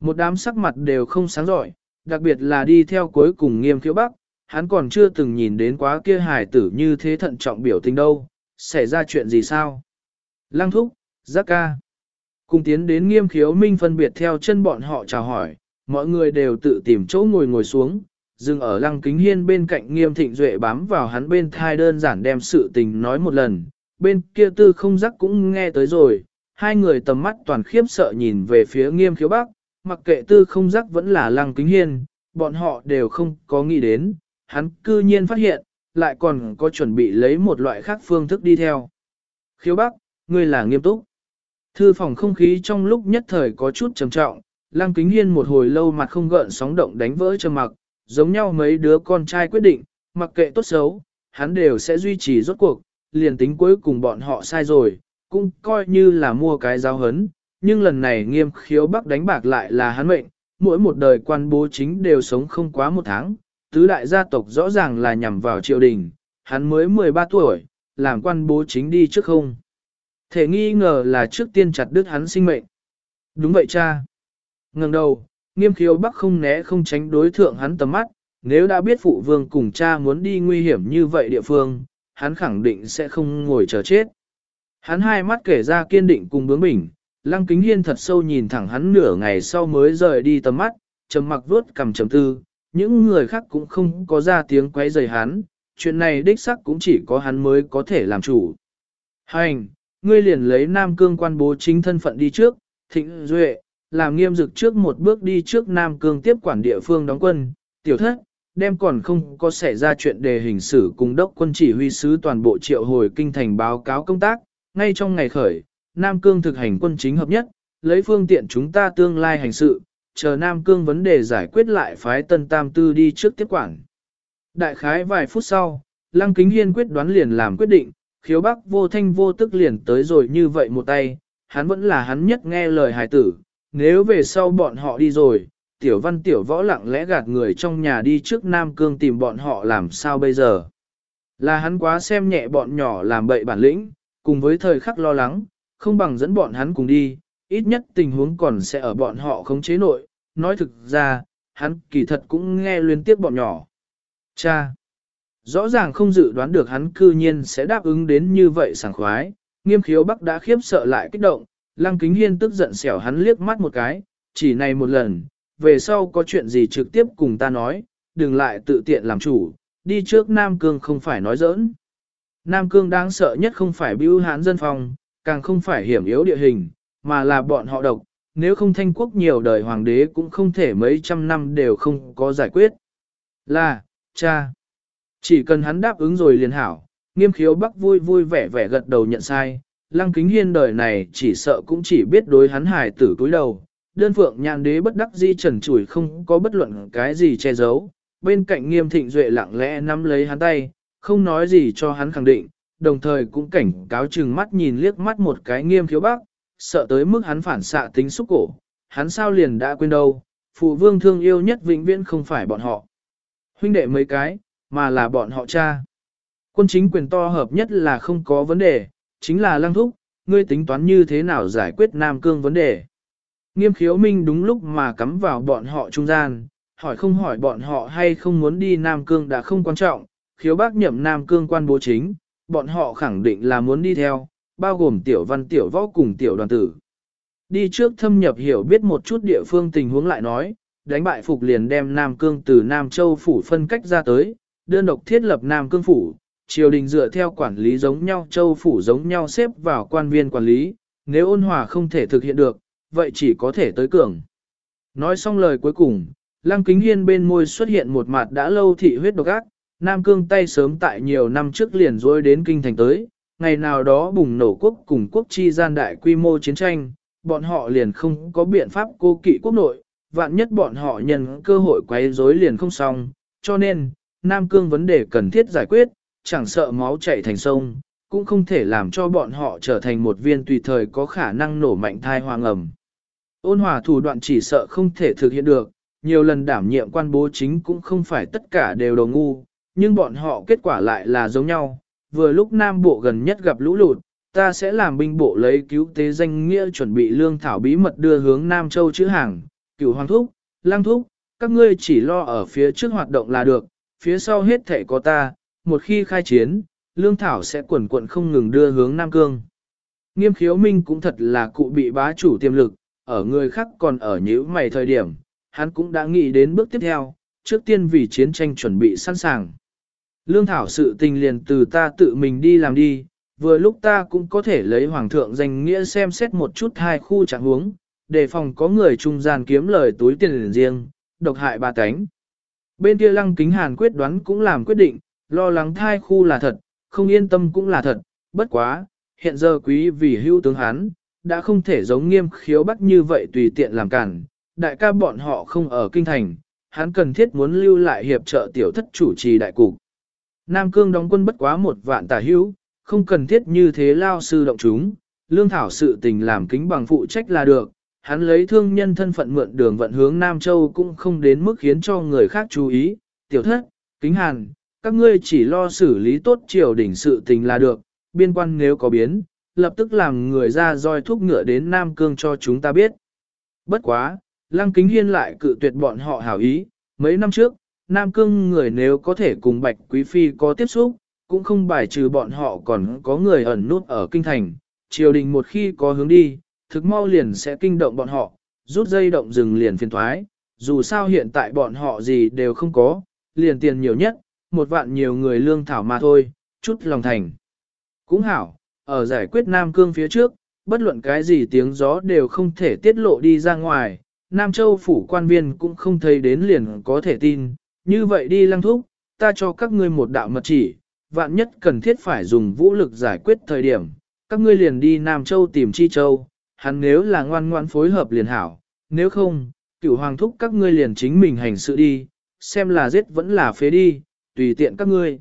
Một đám sắc mặt đều không sáng giỏi, đặc biệt là đi theo cuối cùng nghiêm khiếu bắc, hắn còn chưa từng nhìn đến quá kia hài tử như thế thận trọng biểu tình đâu, xảy ra chuyện gì sao? Lăng thúc, giác ca. Cùng tiến đến nghiêm khiếu minh phân biệt theo chân bọn họ chào hỏi, mọi người đều tự tìm chỗ ngồi ngồi xuống, dừng ở lăng kính hiên bên cạnh nghiêm thịnh duệ bám vào hắn bên thai đơn giản đem sự tình nói một lần, bên kia tư không giác cũng nghe tới rồi, hai người tầm mắt toàn khiếp sợ nhìn về phía nghiêm khiếu bắc, mặc kệ tư không giác vẫn là lăng kính hiên, bọn họ đều không có nghĩ đến, hắn cư nhiên phát hiện, lại còn có chuẩn bị lấy một loại khác phương thức đi theo. Khiếu bắc, ngươi là nghiêm túc. Thư phòng không khí trong lúc nhất thời có chút trầm trọng, lăng kính hiên một hồi lâu mặt không gợn sóng động đánh vỡ trầm mặc, giống nhau mấy đứa con trai quyết định, mặc kệ tốt xấu, hắn đều sẽ duy trì rốt cuộc, liền tính cuối cùng bọn họ sai rồi, cũng coi như là mua cái giáo hấn, nhưng lần này nghiêm khiếu bắc đánh bạc lại là hắn mệnh, mỗi một đời quan bố chính đều sống không quá một tháng, tứ đại gia tộc rõ ràng là nhằm vào triều đình, hắn mới 13 tuổi, làm quan bố chính đi trước không. Thể nghi ngờ là trước tiên chặt đứt hắn sinh mệnh. Đúng vậy cha. Ngừng đầu, nghiêm khiếu bắc không né không tránh đối thượng hắn tầm mắt, nếu đã biết phụ vương cùng cha muốn đi nguy hiểm như vậy địa phương, hắn khẳng định sẽ không ngồi chờ chết. Hắn hai mắt kể ra kiên định cùng bướng bỉnh, lăng kính hiên thật sâu nhìn thẳng hắn nửa ngày sau mới rời đi tầm mắt, trầm mặc vuốt cầm trầm tư, những người khác cũng không có ra tiếng quấy rầy hắn, chuyện này đích sắc cũng chỉ có hắn mới có thể làm chủ. Hành, ngươi liền lấy Nam Cương quan bố chính thân phận đi trước, thịnh duệ, làm nghiêm dực trước một bước đi trước Nam Cương tiếp quản địa phương đóng quân, tiểu thất, đem còn không có xảy ra chuyện đề hình sử cùng đốc quân chỉ huy sứ toàn bộ triệu hồi kinh thành báo cáo công tác, ngay trong ngày khởi, Nam Cương thực hành quân chính hợp nhất, lấy phương tiện chúng ta tương lai hành sự, chờ Nam Cương vấn đề giải quyết lại phái Tân Tam Tư đi trước tiếp quản. Đại khái vài phút sau, Lăng Kính Hiên quyết đoán liền làm quyết định, khiếu bắc vô thanh vô tức liền tới rồi như vậy một tay, hắn vẫn là hắn nhất nghe lời hài tử, nếu về sau bọn họ đi rồi, tiểu văn tiểu võ lặng lẽ gạt người trong nhà đi trước Nam Cương tìm bọn họ làm sao bây giờ. Là hắn quá xem nhẹ bọn nhỏ làm bậy bản lĩnh, cùng với thời khắc lo lắng, không bằng dẫn bọn hắn cùng đi, ít nhất tình huống còn sẽ ở bọn họ khống chế nội, nói thực ra, hắn kỳ thật cũng nghe liên tiếp bọn nhỏ. Cha! Rõ ràng không dự đoán được hắn cư nhiên sẽ đáp ứng đến như vậy sảng khoái, nghiêm khiếu bắc đã khiếp sợ lại kích động, lăng kính hiên tức giận xẻo hắn liếc mắt một cái, chỉ này một lần, về sau có chuyện gì trực tiếp cùng ta nói, đừng lại tự tiện làm chủ, đi trước Nam Cương không phải nói giỡn. Nam Cương đáng sợ nhất không phải bưu hán dân phòng, càng không phải hiểm yếu địa hình, mà là bọn họ độc, nếu không thanh quốc nhiều đời hoàng đế cũng không thể mấy trăm năm đều không có giải quyết. Là, cha, chỉ cần hắn đáp ứng rồi liền hảo, nghiêm khiếu bắc vui vui vẻ vẻ gật đầu nhận sai, lăng kính hiên đời này chỉ sợ cũng chỉ biết đối hắn hài tử cúi đầu, đơn phượng nhàn đế bất đắc di trần chủi không có bất luận cái gì che giấu, bên cạnh nghiêm thịnh duệ lặng lẽ nắm lấy hắn tay, không nói gì cho hắn khẳng định, đồng thời cũng cảnh cáo chừng mắt nhìn liếc mắt một cái nghiêm khiếu bác, sợ tới mức hắn phản xạ tính xúc cổ, hắn sao liền đã quên đâu, phụ vương thương yêu nhất vĩnh viễn không phải bọn họ. Huynh đệ mấy cái, mà là bọn họ cha. Quân chính quyền to hợp nhất là không có vấn đề, chính là lăng thúc, ngươi tính toán như thế nào giải quyết Nam Cương vấn đề. Nghiêm khiếu minh đúng lúc mà cắm vào bọn họ trung gian, hỏi không hỏi bọn họ hay không muốn đi Nam Cương đã không quan trọng, khiếu bác nhậm Nam Cương quan bố chính, bọn họ khẳng định là muốn đi theo, bao gồm tiểu văn tiểu võ cùng tiểu đoàn tử. Đi trước thâm nhập hiểu biết một chút địa phương tình huống lại nói, đánh bại phục liền đem Nam Cương từ Nam Châu phủ phân cách ra tới, đơn độc thiết lập Nam Cương phủ, triều đình dựa theo quản lý giống nhau Châu phủ giống nhau xếp vào quan viên quản lý, nếu ôn hòa không thể thực hiện được, vậy chỉ có thể tới cường. Nói xong lời cuối cùng, Lăng Kính Hiên bên môi xuất hiện một mặt đã lâu thị huyết độc ác, Nam Cương tay sớm tại nhiều năm trước liền rối đến kinh thành tới, ngày nào đó bùng nổ quốc cùng quốc chi gian đại quy mô chiến tranh, bọn họ liền không có biện pháp cô kỵ quốc nội, vạn nhất bọn họ nhân cơ hội quấy rối liền không xong, cho nên, Nam Cương vấn đề cần thiết giải quyết, chẳng sợ máu chảy thành sông, cũng không thể làm cho bọn họ trở thành một viên tùy thời có khả năng nổ mạnh thai hoang ẩm. Ôn hòa thủ đoạn chỉ sợ không thể thực hiện được, nhiều lần đảm nhiệm quan bố chính cũng không phải tất cả đều đồ ngu, nhưng bọn họ kết quả lại là giống nhau. Vừa lúc Nam Bộ gần nhất gặp lũ lụt, ta sẽ làm binh bộ lấy cứu tế danh nghĩa chuẩn bị lương thảo bí mật đưa hướng Nam Châu chữ hàng, cửu hoàng thúc, lang thúc, các ngươi chỉ lo ở phía trước hoạt động là được, phía sau hết thể có ta, một khi khai chiến, lương thảo sẽ quần quận không ngừng đưa hướng Nam Cương. Nghiêm khiếu minh cũng thật là cụ bị bá chủ tiềm lực, ở người khác còn ở nhữ mày thời điểm, hắn cũng đã nghĩ đến bước tiếp theo, trước tiên vì chiến tranh chuẩn bị sẵn sàng. Lương thảo sự tình liền từ ta tự mình đi làm đi, vừa lúc ta cũng có thể lấy hoàng thượng danh nghĩa xem xét một chút hai khu trạng huống, để phòng có người trung gian kiếm lời túi tiền riêng, độc hại ba cánh. Bên kia lăng kính hàn quyết đoán cũng làm quyết định, lo lắng thai khu là thật, không yên tâm cũng là thật, bất quá, hiện giờ quý vì hưu tướng hắn, đã không thể giống nghiêm khiếu bắt như vậy tùy tiện làm cản, đại ca bọn họ không ở kinh thành, hắn cần thiết muốn lưu lại hiệp trợ tiểu thất chủ trì đại cục. Nam Cương đóng quân bất quá một vạn tà hữu, không cần thiết như thế lao sư động chúng, lương thảo sự tình làm kính bằng phụ trách là được, hắn lấy thương nhân thân phận mượn đường vận hướng Nam Châu cũng không đến mức khiến cho người khác chú ý, tiểu thất, kính hàn, các ngươi chỉ lo xử lý tốt triều đỉnh sự tình là được, biên quan nếu có biến, lập tức làm người ra roi thuốc ngựa đến Nam Cương cho chúng ta biết. Bất quá, Lăng Kính Hiên lại cự tuyệt bọn họ hảo ý, mấy năm trước, Nam Cương người nếu có thể cùng Bạch Quý Phi có tiếp xúc, cũng không bài trừ bọn họ còn có người ẩn nút ở kinh thành, triều đình một khi có hướng đi, thực mau liền sẽ kinh động bọn họ, rút dây động rừng liền phiền thoái, dù sao hiện tại bọn họ gì đều không có, liền tiền nhiều nhất, một vạn nhiều người lương thảo mà thôi, chút lòng thành. Cũng hảo, ở giải quyết Nam Cương phía trước, bất luận cái gì tiếng gió đều không thể tiết lộ đi ra ngoài, Nam Châu phủ quan viên cũng không thấy đến liền có thể tin, như vậy đi lăng thúc, ta cho các ngươi một đạo mật chỉ, vạn nhất cần thiết phải dùng vũ lực giải quyết thời điểm, các ngươi liền đi Nam Châu tìm Chi Châu, hắn nếu là ngoan ngoan phối hợp liền hảo, nếu không, cửu hoàng thúc các ngươi liền chính mình hành sự đi, xem là giết vẫn là phế đi, tùy tiện các ngươi.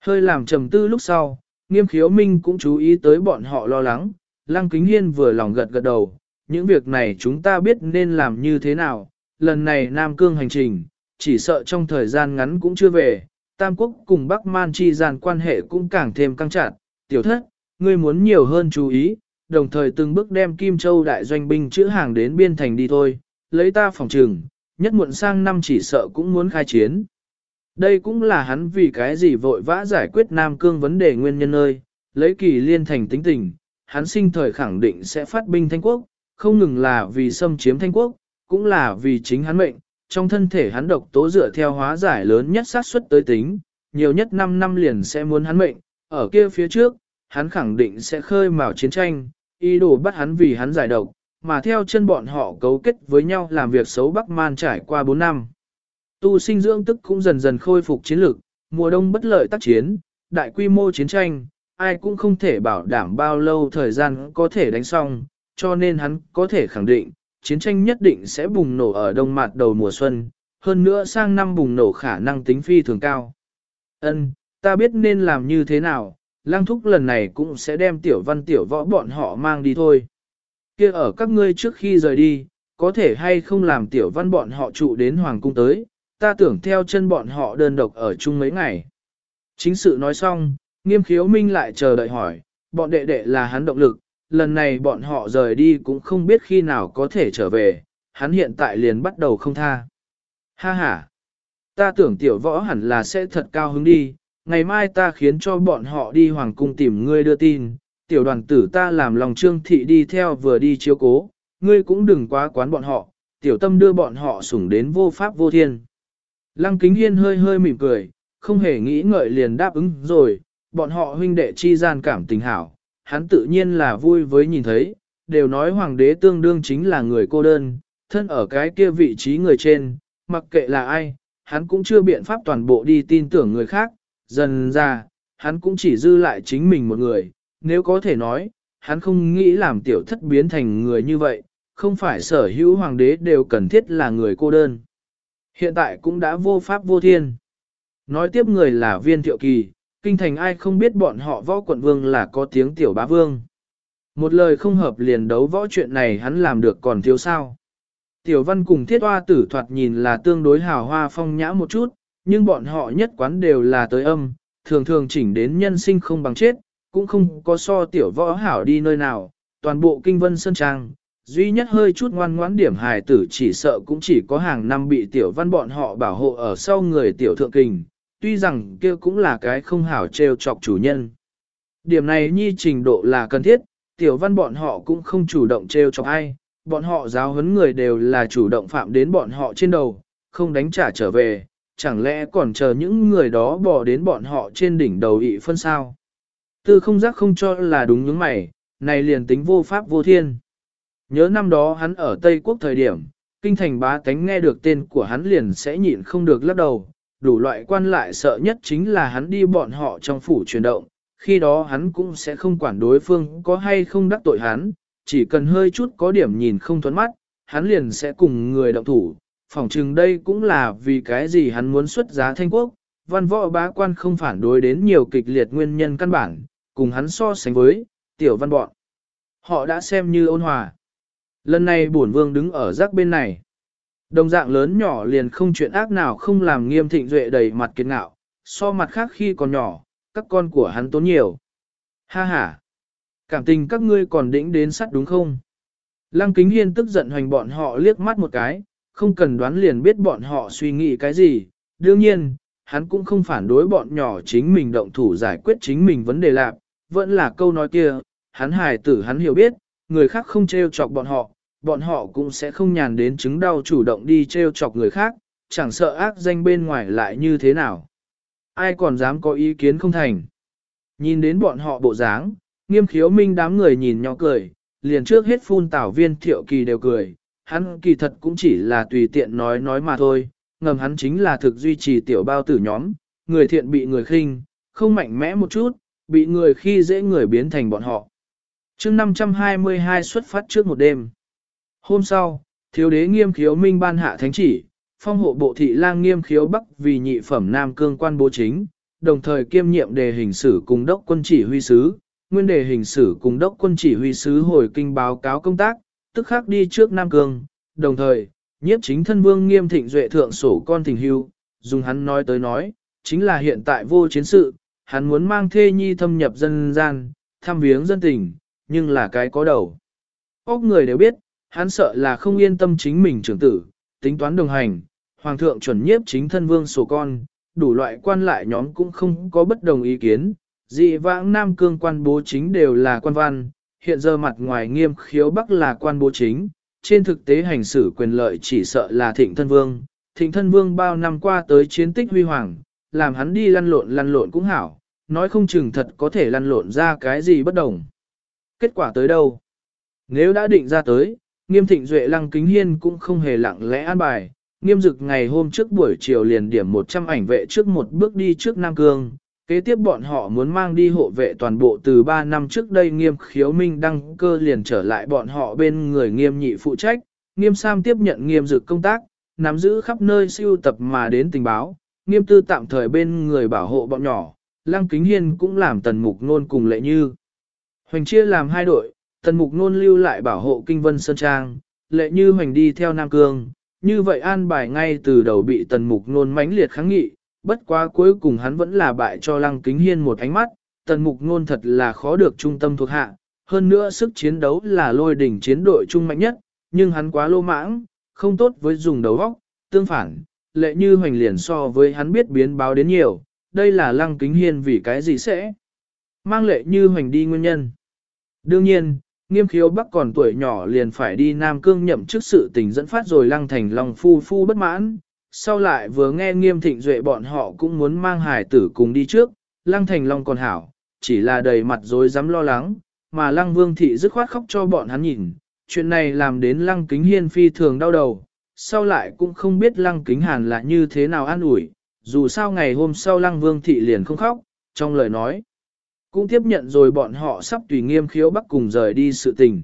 Hơi làm trầm tư lúc sau, nghiêm khiếu minh cũng chú ý tới bọn họ lo lắng, lăng kính hiên vừa lòng gật gật đầu, những việc này chúng ta biết nên làm như thế nào, lần này Nam Cương hành trình, chỉ sợ trong thời gian ngắn cũng chưa về, Tam Quốc cùng Bắc Man chi gian quan hệ cũng càng thêm căng chặt, tiểu thất, ngươi muốn nhiều hơn chú ý, đồng thời từng bước đem Kim Châu đại doanh binh chữ hàng đến biên thành đi thôi, lấy ta phòng trừng, nhất muộn sang năm chỉ sợ cũng muốn khai chiến. Đây cũng là hắn vì cái gì vội vã giải quyết Nam Cương vấn đề nguyên nhân ơi, lấy kỳ liên thành tính tình, hắn sinh thời khẳng định sẽ phát binh thanh quốc, không ngừng là vì xâm chiếm thanh quốc, cũng là vì chính hắn mệnh, trong thân thể hắn độc tố dựa theo hóa giải lớn nhất xác suất tới tính, nhiều nhất 5 năm liền sẽ muốn hắn mệnh, ở kia phía trước, hắn khẳng định sẽ khơi mào chiến tranh, ý đồ bắt hắn vì hắn giải độc, mà theo chân bọn họ cấu kết với nhau làm việc xấu Bắc Man trải qua 4 năm. Tu sinh dưỡng tức cũng dần dần khôi phục chiến lược, mùa đông bất lợi tác chiến, đại quy mô chiến tranh, ai cũng không thể bảo đảm bao lâu thời gian có thể đánh xong, cho nên hắn có thể khẳng định, chiến tranh nhất định sẽ bùng nổ ở đông mặt đầu mùa xuân, hơn nữa sang năm bùng nổ khả năng tính phi thường cao. Ân, ta biết nên làm như thế nào, lang thúc lần này cũng sẽ đem tiểu văn tiểu võ bọn họ mang đi thôi. kia ở các ngươi trước khi rời đi, có thể hay không làm tiểu văn bọn họ trụ đến hoàng cung tới, ta tưởng theo chân bọn họ đơn độc ở chung mấy ngày. Chính sự nói xong, nghiêm khiếu minh lại chờ đợi hỏi, bọn đệ đệ là hắn động lực, lần này bọn họ rời đi cũng không biết khi nào có thể trở về, hắn hiện tại liền bắt đầu không tha. Ha ha! Ta tưởng tiểu võ hẳn là sẽ thật cao hứng đi, ngày mai ta khiến cho bọn họ đi hoàng cung tìm ngươi đưa tin, tiểu đoàn tử ta làm lòng trương thị đi theo vừa đi chiếu cố, ngươi cũng đừng quá quán bọn họ, tiểu tâm đưa bọn họ sủng đến vô pháp vô thiên. Lăng kính hiên hơi hơi mỉm cười, không hề nghĩ ngợi liền đáp ứng rồi, bọn họ huynh đệ chi gian cảm tình hảo, hắn tự nhiên là vui với nhìn thấy, đều nói hoàng đế tương đương chính là người cô đơn, thân ở cái kia vị trí người trên, mặc kệ là ai, hắn cũng chưa biện pháp toàn bộ đi tin tưởng người khác, dần ra, hắn cũng chỉ dư lại chính mình một người, nếu có thể nói, hắn không nghĩ làm tiểu thất biến thành người như vậy, không phải sở hữu hoàng đế đều cần thiết là người cô đơn. Hiện tại cũng đã vô pháp vô thiên. Nói tiếp người là viên thiệu kỳ, kinh thành ai không biết bọn họ võ quận vương là có tiếng tiểu bá vương. Một lời không hợp liền đấu võ chuyện này hắn làm được còn thiếu sao. Tiểu văn cùng thiết hoa tử thoạt nhìn là tương đối hào hoa phong nhã một chút, nhưng bọn họ nhất quán đều là tới âm, thường thường chỉnh đến nhân sinh không bằng chết, cũng không có so tiểu võ hảo đi nơi nào, toàn bộ kinh vân sơn trang. Duy nhất hơi chút ngoan ngoãn điểm hài tử chỉ sợ cũng chỉ có hàng năm bị tiểu văn bọn họ bảo hộ ở sau người tiểu thượng kình, tuy rằng kia cũng là cái không hảo trêu chọc chủ nhân. Điểm này nhi trình độ là cần thiết, tiểu văn bọn họ cũng không chủ động trêu chọc ai, bọn họ giáo huấn người đều là chủ động phạm đến bọn họ trên đầu, không đánh trả trở về, chẳng lẽ còn chờ những người đó bỏ đến bọn họ trên đỉnh đầu ị phân sao. Tư không giác không cho là đúng những mày, này liền tính vô pháp vô thiên. Nhớ năm đó hắn ở Tây Quốc thời điểm, kinh thành bá tánh nghe được tên của hắn liền sẽ nhịn không được lắc đầu, đủ loại quan lại sợ nhất chính là hắn đi bọn họ trong phủ chuyển động, khi đó hắn cũng sẽ không quản đối phương có hay không đắc tội hắn, chỉ cần hơi chút có điểm nhìn không thuẫn mắt, hắn liền sẽ cùng người động thủ. Phỏng chừng đây cũng là vì cái gì hắn muốn xuất giá thanh quốc, văn võ bá quan không phản đối đến nhiều kịch liệt nguyên nhân căn bản, cùng hắn so sánh với, tiểu văn bọn. Họ đã xem như ôn hòa. Lần này bổn vương đứng ở rác bên này. Đồng dạng lớn nhỏ liền không chuyện ác nào không làm nghiêm thịnh duệ đầy mặt kiệt ngạo, so mặt khác khi còn nhỏ, các con của hắn tốn nhiều. Ha ha! Cảm tình các ngươi còn đĩnh đến sắt đúng không? Lăng kính hiên tức giận hoành bọn họ liếc mắt một cái, không cần đoán liền biết bọn họ suy nghĩ cái gì. Đương nhiên, hắn cũng không phản đối bọn nhỏ chính mình động thủ giải quyết chính mình vấn đề lạc, vẫn là câu nói kia, hắn hài tử hắn hiểu biết, người khác không trêu chọc bọn họ, bọn họ cũng sẽ không nhàn đến chứng đau chủ động đi trêu chọc người khác, chẳng sợ ác danh bên ngoài lại như thế nào. Ai còn dám có ý kiến không thành. Nhìn đến bọn họ bộ dáng, nghiêm khiếu minh đám người nhìn nhỏ cười, liền trước hết phun tảo viên thiệu kỳ đều cười, hắn kỳ thật cũng chỉ là tùy tiện nói nói mà thôi, ngầm hắn chính là thực duy trì tiểu bao tử nhóm, người thiện bị người khinh, không mạnh mẽ một chút, bị người khi dễ người biến thành bọn họ chương 522 xuất phát trước một đêm. Hôm sau, thiếu đế nghiêm khiếu minh ban hạ thánh chỉ, phong hộ bộ thị lang nghiêm khiếu bắc vì nhị phẩm nam cương quan bố chính, đồng thời kiêm nhiệm đề hình sử cùng đốc quân chỉ huy sứ, nguyên đề hình sử cùng đốc quân chỉ huy sứ hồi kinh báo cáo công tác, tức khắc đi trước Nam Cương, đồng thời, nhiếp chính thân vương nghiêm thịnh duệ thượng sổ con thỉnh hưu, dùng hắn nói tới nói, chính là hiện tại vô chiến sự, hắn muốn mang thê nhi thâm nhập dân gian, thăm viếng dân tình, nhưng là cái có đầu. Ốc người đều biết, hắn sợ là không yên tâm chính mình trưởng tử, tính toán đồng hành, hoàng thượng chuẩn nhiếp chính thân vương sổ con, đủ loại quan lại nhóm cũng không có bất đồng ý kiến, dị vãng Nam Cương quan bố chính đều là quan văn, hiện giờ mặt ngoài nghiêm khiếu Bắc là quan bố chính, trên thực tế hành xử quyền lợi chỉ sợ là thịnh thân vương. Thịnh thân vương bao năm qua tới chiến tích huy hoàng, làm hắn đi lăn lộn lăn lộn cũng hảo, nói không chừng thật có thể lăn lộn ra cái gì bất đồng. Kết quả tới đâu? Nếu đã định ra tới, nghiêm thịnh duệ lăng kính hiên cũng không hề lặng lẽ an bài, nghiêm dực ngày hôm trước buổi chiều liền điểm 100 ảnh vệ trước một bước đi trước Nam Cương, kế tiếp bọn họ muốn mang đi hộ vệ toàn bộ từ 3 năm trước đây nghiêm khiếu minh đăng cơ liền trở lại bọn họ bên người nghiêm nhị phụ trách, nghiêm sam tiếp nhận nghiêm dực công tác, nắm giữ khắp nơi siêu tập mà đến tình báo, nghiêm tư tạm thời bên người bảo hộ bọn nhỏ, lăng kính hiên cũng làm tần mục nôn cùng lệ như. Hoành chia làm hai đội, tần mục nôn lưu lại bảo hộ kinh vân Sơn Trang, lệ như hoành đi theo Nam Cương, như vậy an bài ngay từ đầu bị tần mục nôn mãnh liệt kháng nghị, bất quá cuối cùng hắn vẫn là bại cho lăng kính hiên một ánh mắt, tần mục nôn thật là khó được trung tâm thuộc hạ, hơn nữa sức chiến đấu là lôi đỉnh chiến đội trung mạnh nhất, nhưng hắn quá lô mãng, không tốt với dùng đầu óc, tương phản, lệ như hoành liền so với hắn biết biến báo đến nhiều, đây là lăng kính hiên vì cái gì sẽ mang lệ như hoành đi nguyên nhân. Đương nhiên, nghiêm khiếu bắc còn tuổi nhỏ liền phải đi Nam Cương nhậm chức sự tình dẫn phát rồi lăng thành lòng phu phu bất mãn, sau lại vừa nghe nghiêm thịnh duệ bọn họ cũng muốn mang hải tử cùng đi trước, lăng thành long còn hảo, chỉ là đầy mặt dối dám lo lắng, mà lăng vương thị dứt khoát khóc cho bọn hắn nhìn, chuyện này làm đến lăng kính hiên phi thường đau đầu, sau lại cũng không biết lăng kính hàn là như thế nào an ủi, dù sao ngày hôm sau lăng vương thị liền không khóc, trong lời nói, cũng tiếp nhận rồi bọn họ sắp tùy nghiêm khiếu bắc cùng rời đi sự tình.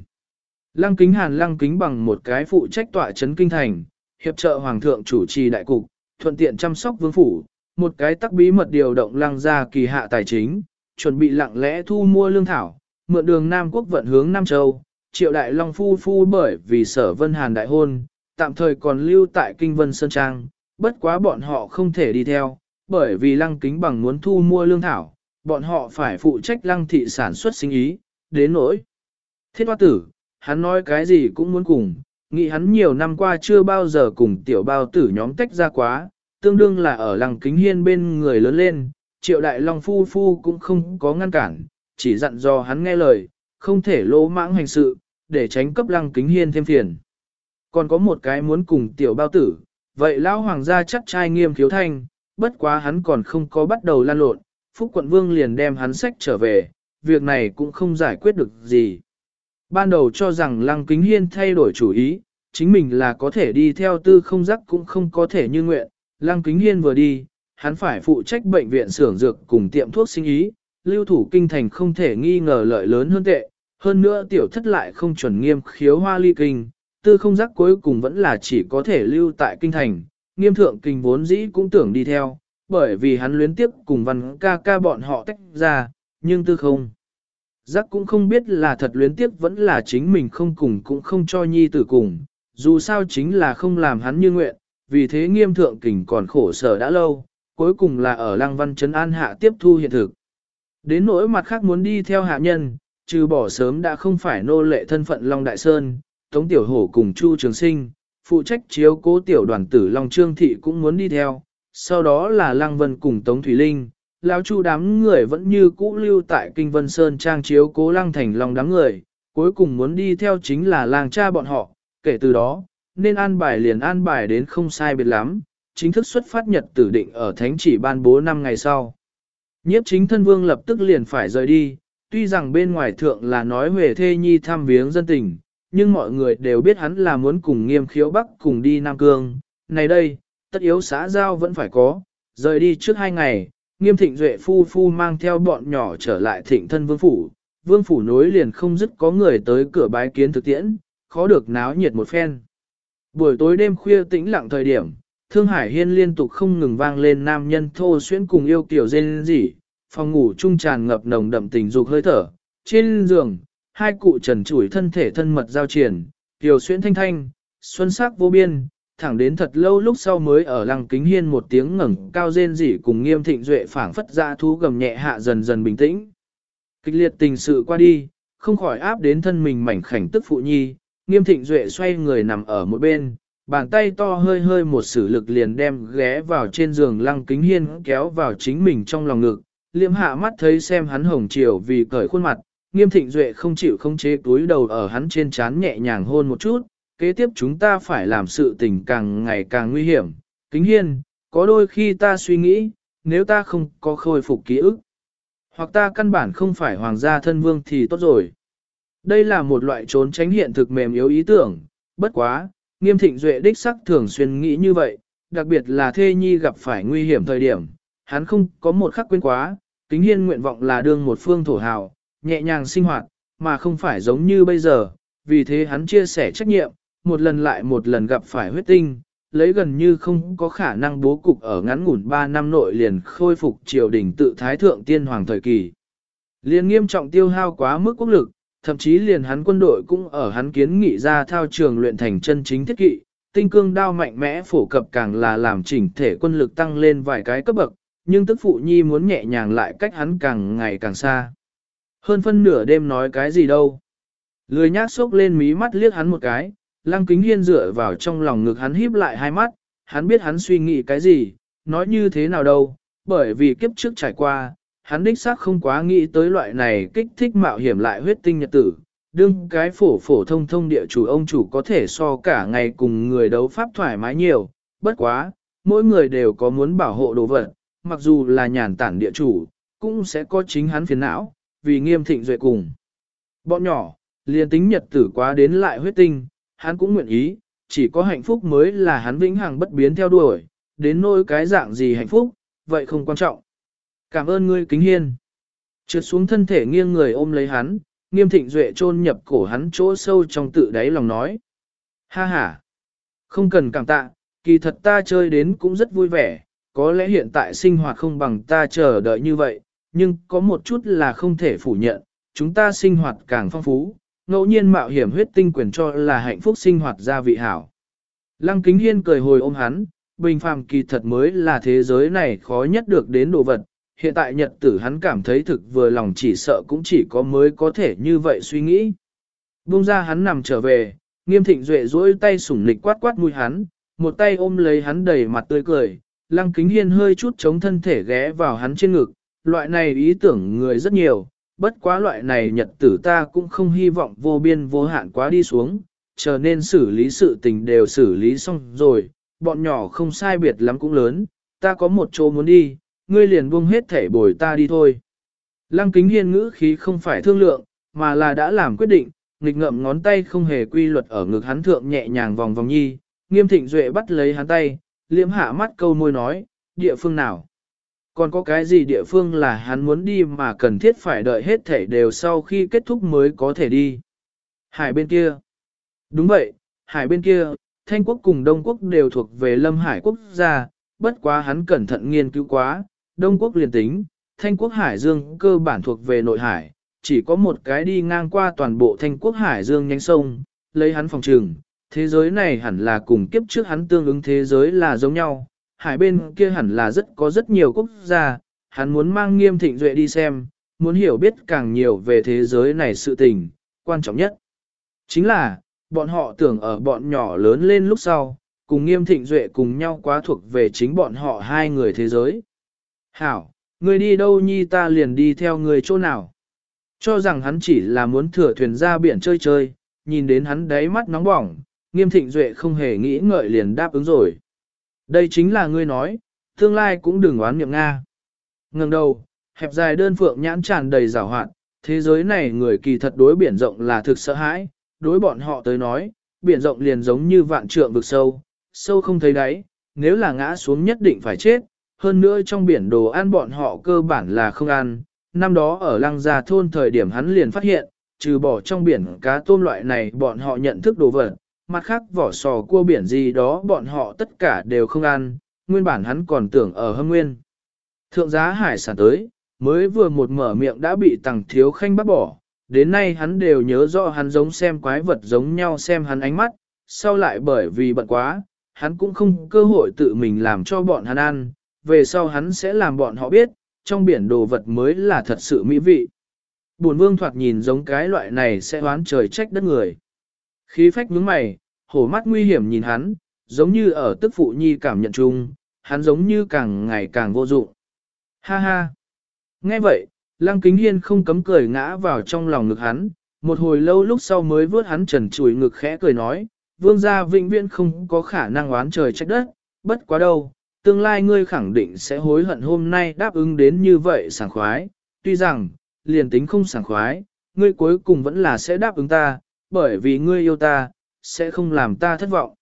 Lăng kính hàn lăng kính bằng một cái phụ trách tọa chấn kinh thành, hiệp trợ hoàng thượng chủ trì đại cục, thuận tiện chăm sóc vương phủ, một cái tắc bí mật điều động lăng ra kỳ hạ tài chính, chuẩn bị lặng lẽ thu mua lương thảo, mượn đường Nam Quốc vận hướng Nam Châu, triệu đại long phu phu bởi vì sở vân hàn đại hôn, tạm thời còn lưu tại kinh vân Sơn Trang, bất quá bọn họ không thể đi theo, bởi vì lăng kính bằng muốn thu mua lương thảo, bọn họ phải phụ trách lăng thị sản xuất sinh ý, đến nỗi. Thiết hoa tử, hắn nói cái gì cũng muốn cùng, nghĩ hắn nhiều năm qua chưa bao giờ cùng tiểu bao tử nhóm tách ra quá, tương đương là ở lăng kính hiên bên người lớn lên, triệu đại long phu phu cũng không có ngăn cản, chỉ dặn dò hắn nghe lời, không thể lỗ mãng hành sự, để tránh cấp lăng kính hiên thêm phiền. Còn có một cái muốn cùng tiểu bao tử, vậy lão hoàng gia chắc trai nghiêm thiếu thanh, bất quá hắn còn không có bắt đầu lan lộn, Phúc quận vương liền đem hắn sách trở về, việc này cũng không giải quyết được gì. Ban đầu cho rằng lăng kính hiên thay đổi chủ ý, chính mình là có thể đi theo tư không giác cũng không có thể như nguyện, lăng kính hiên vừa đi, hắn phải phụ trách bệnh viện xưởng dược cùng tiệm thuốc sinh ý, lưu thủ kinh thành không thể nghi ngờ lợi lớn hơn tệ, hơn nữa tiểu thất lại không chuẩn nghiêm khiếu hoa ly kinh, tư không giác cuối cùng vẫn là chỉ có thể lưu tại kinh thành, nghiêm thượng kinh vốn dĩ cũng tưởng đi theo, bởi vì hắn luyến tiếp cùng văn ca ca bọn họ tách ra, nhưng tư không. Giác cũng không biết là thật luyến tiếp vẫn là chính mình không cùng cũng không cho nhi tử cùng, dù sao chính là không làm hắn như nguyện, vì thế nghiêm thượng kình còn khổ sở đã lâu, cuối cùng là ở lăng văn trấn an hạ tiếp thu hiện thực. Đến nỗi mặt khác muốn đi theo hạ nhân, trừ bỏ sớm đã không phải nô lệ thân phận Long Đại Sơn, Tống Tiểu Hổ cùng Chu Trường Sinh, phụ trách chiếu cố tiểu đoàn tử Long Trương Thị cũng muốn đi theo, sau đó là Lăng Vân cùng Tống Thủy Linh, lão Chu đám người vẫn như cũ lưu tại Kinh Vân Sơn trang chiếu cố Lăng Thành Long đám người, cuối cùng muốn đi theo chính là làng cha bọn họ, kể từ đó, nên an bài liền an bài đến không sai biệt lắm, chính thức xuất phát nhật tử định ở thánh chỉ ban bố năm ngày sau. Nhiếp chính thân vương lập tức liền phải rời đi, tuy rằng bên ngoài thượng là nói về Thê Nhi thăm viếng dân tình, nhưng mọi người đều biết hắn là muốn cùng nghiêm khiếu bắc cùng đi Nam Cương. Này đây, tất yếu xã giao vẫn phải có, rời đi trước hai ngày, nghiêm thịnh duệ phu phu mang theo bọn nhỏ trở lại thịnh thân vương phủ. Vương phủ nối liền không dứt có người tới cửa bái kiến thực tiễn, khó được náo nhiệt một phen. Buổi tối đêm khuya tĩnh lặng thời điểm, Thương Hải Hiên liên tục không ngừng vang lên nam nhân thô xuyên cùng yêu kiểu dên dỉ, phòng ngủ trung tràn ngập nồng đậm tình dục hơi thở. Trên giường, hai cụ trần chủi thân thể thân mật giao triển, tiểu xuyên thanh thanh, xuân sắc vô biên, thẳng đến thật lâu lúc sau mới ở lăng kính hiên một tiếng ngẩng cao rên rỉ cùng nghiêm thịnh duệ phảng phất ra thú gầm nhẹ hạ dần dần bình tĩnh. Kịch liệt tình sự qua đi, không khỏi áp đến thân mình mảnh khảnh tức phụ nhi, nghiêm thịnh duệ xoay người nằm ở một bên, bàn tay to hơi hơi một sử lực liền đem ghé vào trên giường lăng kính hiên kéo vào chính mình trong lòng ngực, liêm hạ mắt thấy xem hắn hồng chiều vì cởi khuôn mặt, nghiêm thịnh duệ không chịu không chế túi đầu ở hắn trên chán nhẹ nhàng hôn một chút, kế tiếp chúng ta phải làm sự tình càng ngày càng nguy hiểm, kính hiên, có đôi khi ta suy nghĩ, nếu ta không có khôi phục ký ức, hoặc ta căn bản không phải hoàng gia thân vương thì tốt rồi. Đây là một loại trốn tránh hiện thực mềm yếu ý tưởng, bất quá, nghiêm thịnh duệ đích sắc thường xuyên nghĩ như vậy, đặc biệt là thê nhi gặp phải nguy hiểm thời điểm, hắn không có một khắc quên quá, kính hiên nguyện vọng là đương một phương thổ hào, nhẹ nhàng sinh hoạt, mà không phải giống như bây giờ, vì thế hắn chia sẻ trách nhiệm, một lần lại một lần gặp phải huyết tinh, lấy gần như không có khả năng bố cục ở ngắn ngủn 3 năm nội liền khôi phục triều đình tự thái thượng tiên hoàng thời kỳ. Liên nghiêm trọng tiêu hao quá mức quốc lực, thậm chí liền hắn quân đội cũng ở hắn kiến nghị ra thao trường luyện thành chân chính thiết kỵ, tinh cương đao mạnh mẽ phổ cập càng là làm chỉnh thể quân lực tăng lên vài cái cấp bậc, nhưng tức phụ nhi muốn nhẹ nhàng lại cách hắn càng ngày càng xa. Hơn phân nửa đêm nói cái gì đâu. Lười nhác sốc lên mí mắt liếc hắn một cái, lăng kính hiên dựa vào trong lòng ngực hắn híp lại hai mắt, hắn biết hắn suy nghĩ cái gì, nói như thế nào đâu, bởi vì kiếp trước trải qua, hắn đích xác không quá nghĩ tới loại này kích thích mạo hiểm lại huyết tinh nhật tử. Đương cái phổ phổ thông thông địa chủ ông chủ có thể so cả ngày cùng người đấu pháp thoải mái nhiều, bất quá, mỗi người đều có muốn bảo hộ đồ vật, mặc dù là nhàn tản địa chủ, cũng sẽ có chính hắn phiền não, vì nghiêm thịnh duệ cùng. Bọn nhỏ, liền tính nhật tử quá đến lại huyết tinh, hắn cũng nguyện ý, chỉ có hạnh phúc mới là hắn vĩnh hằng bất biến theo đuổi, đến nỗi cái dạng gì hạnh phúc, vậy không quan trọng. Cảm ơn ngươi kính hiên. Trượt xuống thân thể nghiêng người ôm lấy hắn, nghiêm thịnh duệ chôn nhập cổ hắn chỗ sâu trong tự đáy lòng nói. Ha ha, không cần cảm tạ, kỳ thật ta chơi đến cũng rất vui vẻ, có lẽ hiện tại sinh hoạt không bằng ta chờ đợi như vậy, nhưng có một chút là không thể phủ nhận, chúng ta sinh hoạt càng phong phú, ngẫu nhiên mạo hiểm huyết tinh quyền cho là hạnh phúc sinh hoạt gia vị hảo. Lăng kính hiên cười hồi ôm hắn, bình phàm kỳ thật mới là thế giới này khó nhất được đến đồ vật, hiện tại nhật tử hắn cảm thấy thực vừa lòng chỉ sợ cũng chỉ có mới có thể như vậy suy nghĩ. Bung ra hắn nằm trở về, nghiêm thịnh duệ duỗi tay sủng nịch quát quát mũi hắn, một tay ôm lấy hắn đầy mặt tươi cười, lăng kính hiên hơi chút chống thân thể ghé vào hắn trên ngực, loại này ý tưởng người rất nhiều, bất quá loại này nhật tử ta cũng không hy vọng vô biên vô hạn quá đi xuống, chờ nên xử lý sự tình đều xử lý xong rồi, bọn nhỏ không sai biệt lắm cũng lớn, ta có một chỗ muốn đi, ngươi liền buông hết thể bồi ta đi thôi. Lăng kính hiên ngữ khí không phải thương lượng, mà là đã làm quyết định, nghịch ngậm ngón tay không hề quy luật ở ngực hắn thượng nhẹ nhàng vòng vòng nhi, nghiêm thịnh duệ bắt lấy hắn tay, liếm hạ mắt câu môi nói, địa phương nào? Còn có cái gì địa phương là hắn muốn đi mà cần thiết phải đợi hết thể đều sau khi kết thúc mới có thể đi? Hải bên kia. Đúng vậy, hải bên kia, Thanh quốc cùng Đông quốc đều thuộc về lâm hải quốc gia, bất quá hắn cẩn thận nghiên cứu quá, Đông quốc liền tính, Thanh quốc hải dương cơ bản thuộc về nội hải, chỉ có một cái đi ngang qua toàn bộ Thanh quốc hải dương nhánh sông, lấy hắn phòng trường, thế giới này hẳn là cùng kiếp trước hắn tương ứng thế giới là giống nhau, hải bên kia hẳn là rất có rất nhiều quốc gia, hắn muốn mang nghiêm thịnh duệ đi xem, muốn hiểu biết càng nhiều về thế giới này sự tình, quan trọng nhất. Chính là, bọn họ tưởng ở bọn nhỏ lớn lên lúc sau, cùng nghiêm thịnh duệ cùng nhau quá thuộc về chính bọn họ hai người thế giới. Hảo, người đi đâu nhi ta liền đi theo người chỗ nào. Cho rằng hắn chỉ là muốn thừa thuyền ra biển chơi chơi, nhìn đến hắn đáy mắt nóng bỏng, nghiêm thịnh duệ không hề nghĩ ngợi liền đáp ứng rồi. Đây chính là ngươi nói, tương lai cũng đừng oán niệm Nga. Ngừng đầu, hẹp dài đơn phượng nhãn tràn đầy rào hoạn, thế giới này người kỳ thật đối biển rộng là thực sợ hãi, đối bọn họ tới nói, biển rộng liền giống như vạn trượng vực sâu, sâu không thấy đáy, nếu là ngã xuống nhất định phải chết, hơn nữa trong biển đồ ăn bọn họ cơ bản là không ăn. Năm đó ở lăng gia thôn thời điểm hắn liền phát hiện, trừ bỏ trong biển cá tôm loại này bọn họ nhận thức đồ vật, mặt khác vỏ sò cua biển gì đó bọn họ tất cả đều không ăn, nguyên bản hắn còn tưởng ở hâm nguyên. Thượng giá hải sản tới, mới vừa một mở miệng đã bị tàng thiếu khanh bắt bỏ, đến nay hắn đều nhớ rõ hắn giống xem quái vật giống nhau xem hắn ánh mắt, sau lại bởi vì bận quá, hắn cũng không cơ hội tự mình làm cho bọn hắn ăn, về sau hắn sẽ làm bọn họ biết, trong biển đồ vật mới là thật sự mỹ vị. Bùn vương thoạt nhìn giống cái loại này sẽ oán trời trách đất người. Khí phách nhướng mày, hổ mắt nguy hiểm nhìn hắn, giống như ở tức phụ nhi cảm nhận chung, hắn giống như càng ngày càng vô dụng. Ha ha! Nghe vậy, Lăng Kính Hiên không cấm cười ngã vào trong lòng ngực hắn, một hồi lâu lúc sau mới vớt hắn trần chùi ngực khẽ cười nói, vương gia vĩnh viễn không có khả năng oán trời trách đất, bất quá đâu, tương lai ngươi khẳng định sẽ hối hận hôm nay đáp ứng đến như vậy sảng khoái, tuy rằng, liền tính không sảng khoái, ngươi cuối cùng vẫn là sẽ đáp ứng ta, bởi vì ngươi yêu ta, sẽ không làm ta thất vọng.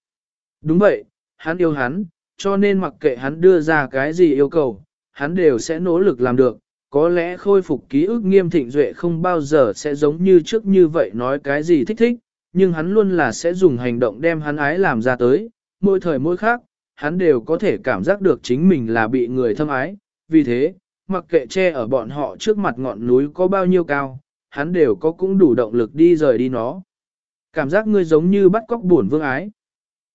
Đúng vậy, hắn yêu hắn, cho nên mặc kệ hắn đưa ra cái gì yêu cầu, hắn đều sẽ nỗ lực làm được, có lẽ khôi phục ký ức nghiêm thịnh duệ không bao giờ sẽ giống như trước như vậy nói cái gì thích thích, nhưng hắn luôn là sẽ dùng hành động đem hắn ái làm ra tới, mỗi thời mỗi khác, hắn đều có thể cảm giác được chính mình là bị người thâm ái, vì thế, mặc kệ che ở bọn họ trước mặt ngọn núi có bao nhiêu cao, hắn đều có cũng đủ động lực đi rời đi nó. Cảm giác ngươi giống như bắt cóc buồn vương ái.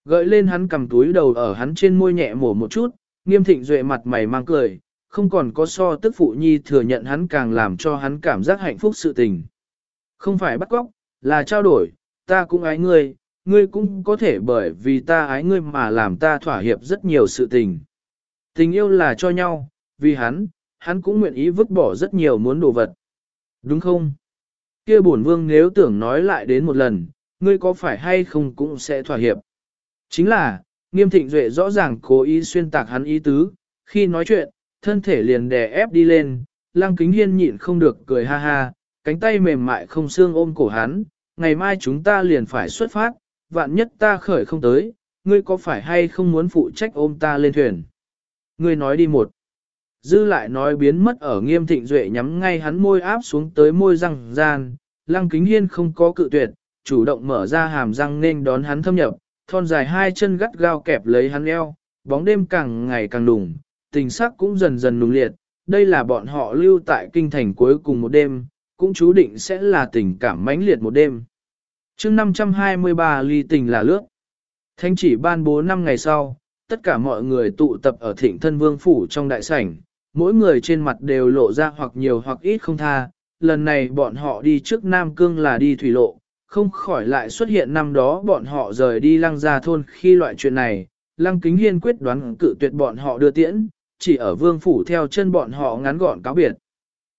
Gợi lên hắn cầm túi đầu ở hắn trên môi nhẹ mổ một chút, nghiêm thịnh duệ mặt mày mang cười, không còn có so tức phụ nhi thừa nhận hắn càng làm cho hắn cảm giác hạnh phúc sự tình. Không phải bắt cóc, là trao đổi, ta cũng ái ngươi, ngươi cũng có thể bởi vì ta ái ngươi mà làm ta thỏa hiệp rất nhiều sự tình. Tình yêu là cho nhau, vì hắn, hắn cũng nguyện ý vứt bỏ rất nhiều muốn đồ vật. Đúng không? kia bổn vương nếu tưởng nói lại đến một lần, ngươi có phải hay không cũng sẽ thỏa hiệp. Chính là, nghiêm thịnh duệ rõ ràng cố ý xuyên tạc hắn ý tứ, khi nói chuyện, thân thể liền đè ép đi lên, lăng kính hiên nhịn không được cười ha ha, cánh tay mềm mại không xương ôm cổ hắn, ngày mai chúng ta liền phải xuất phát, vạn nhất ta khởi không tới, ngươi có phải hay không muốn phụ trách ôm ta lên thuyền? Ngươi nói đi một. Dư lại nói biến mất ở nghiêm thịnh duệ nhắm ngay hắn môi áp xuống tới môi răng gian, lăng kính hiên không có cự tuyệt, chủ động mở ra hàm răng nên đón hắn thâm nhập, thon dài hai chân gắt gao kẹp lấy hắn eo, bóng đêm càng ngày càng đùng, tình sắc cũng dần dần nùng liệt, đây là bọn họ lưu tại kinh thành cuối cùng một đêm, cũng chú định sẽ là tình cảm mãnh liệt một đêm. chương 523 ly tình là lước. Thanh chỉ ban bố 5 ngày sau, tất cả mọi người tụ tập ở thịnh thân vương phủ trong đại sảnh, mỗi người trên mặt đều lộ ra hoặc nhiều hoặc ít không tha. Lần này bọn họ đi trước Nam Cương là đi thủy lộ, không khỏi lại xuất hiện năm đó bọn họ rời đi lăng ra thôn khi loại chuyện này. Lăng kính hiên quyết đoán cự tuyệt bọn họ đưa tiễn, chỉ ở vương phủ theo chân bọn họ ngắn gọn cáo biệt.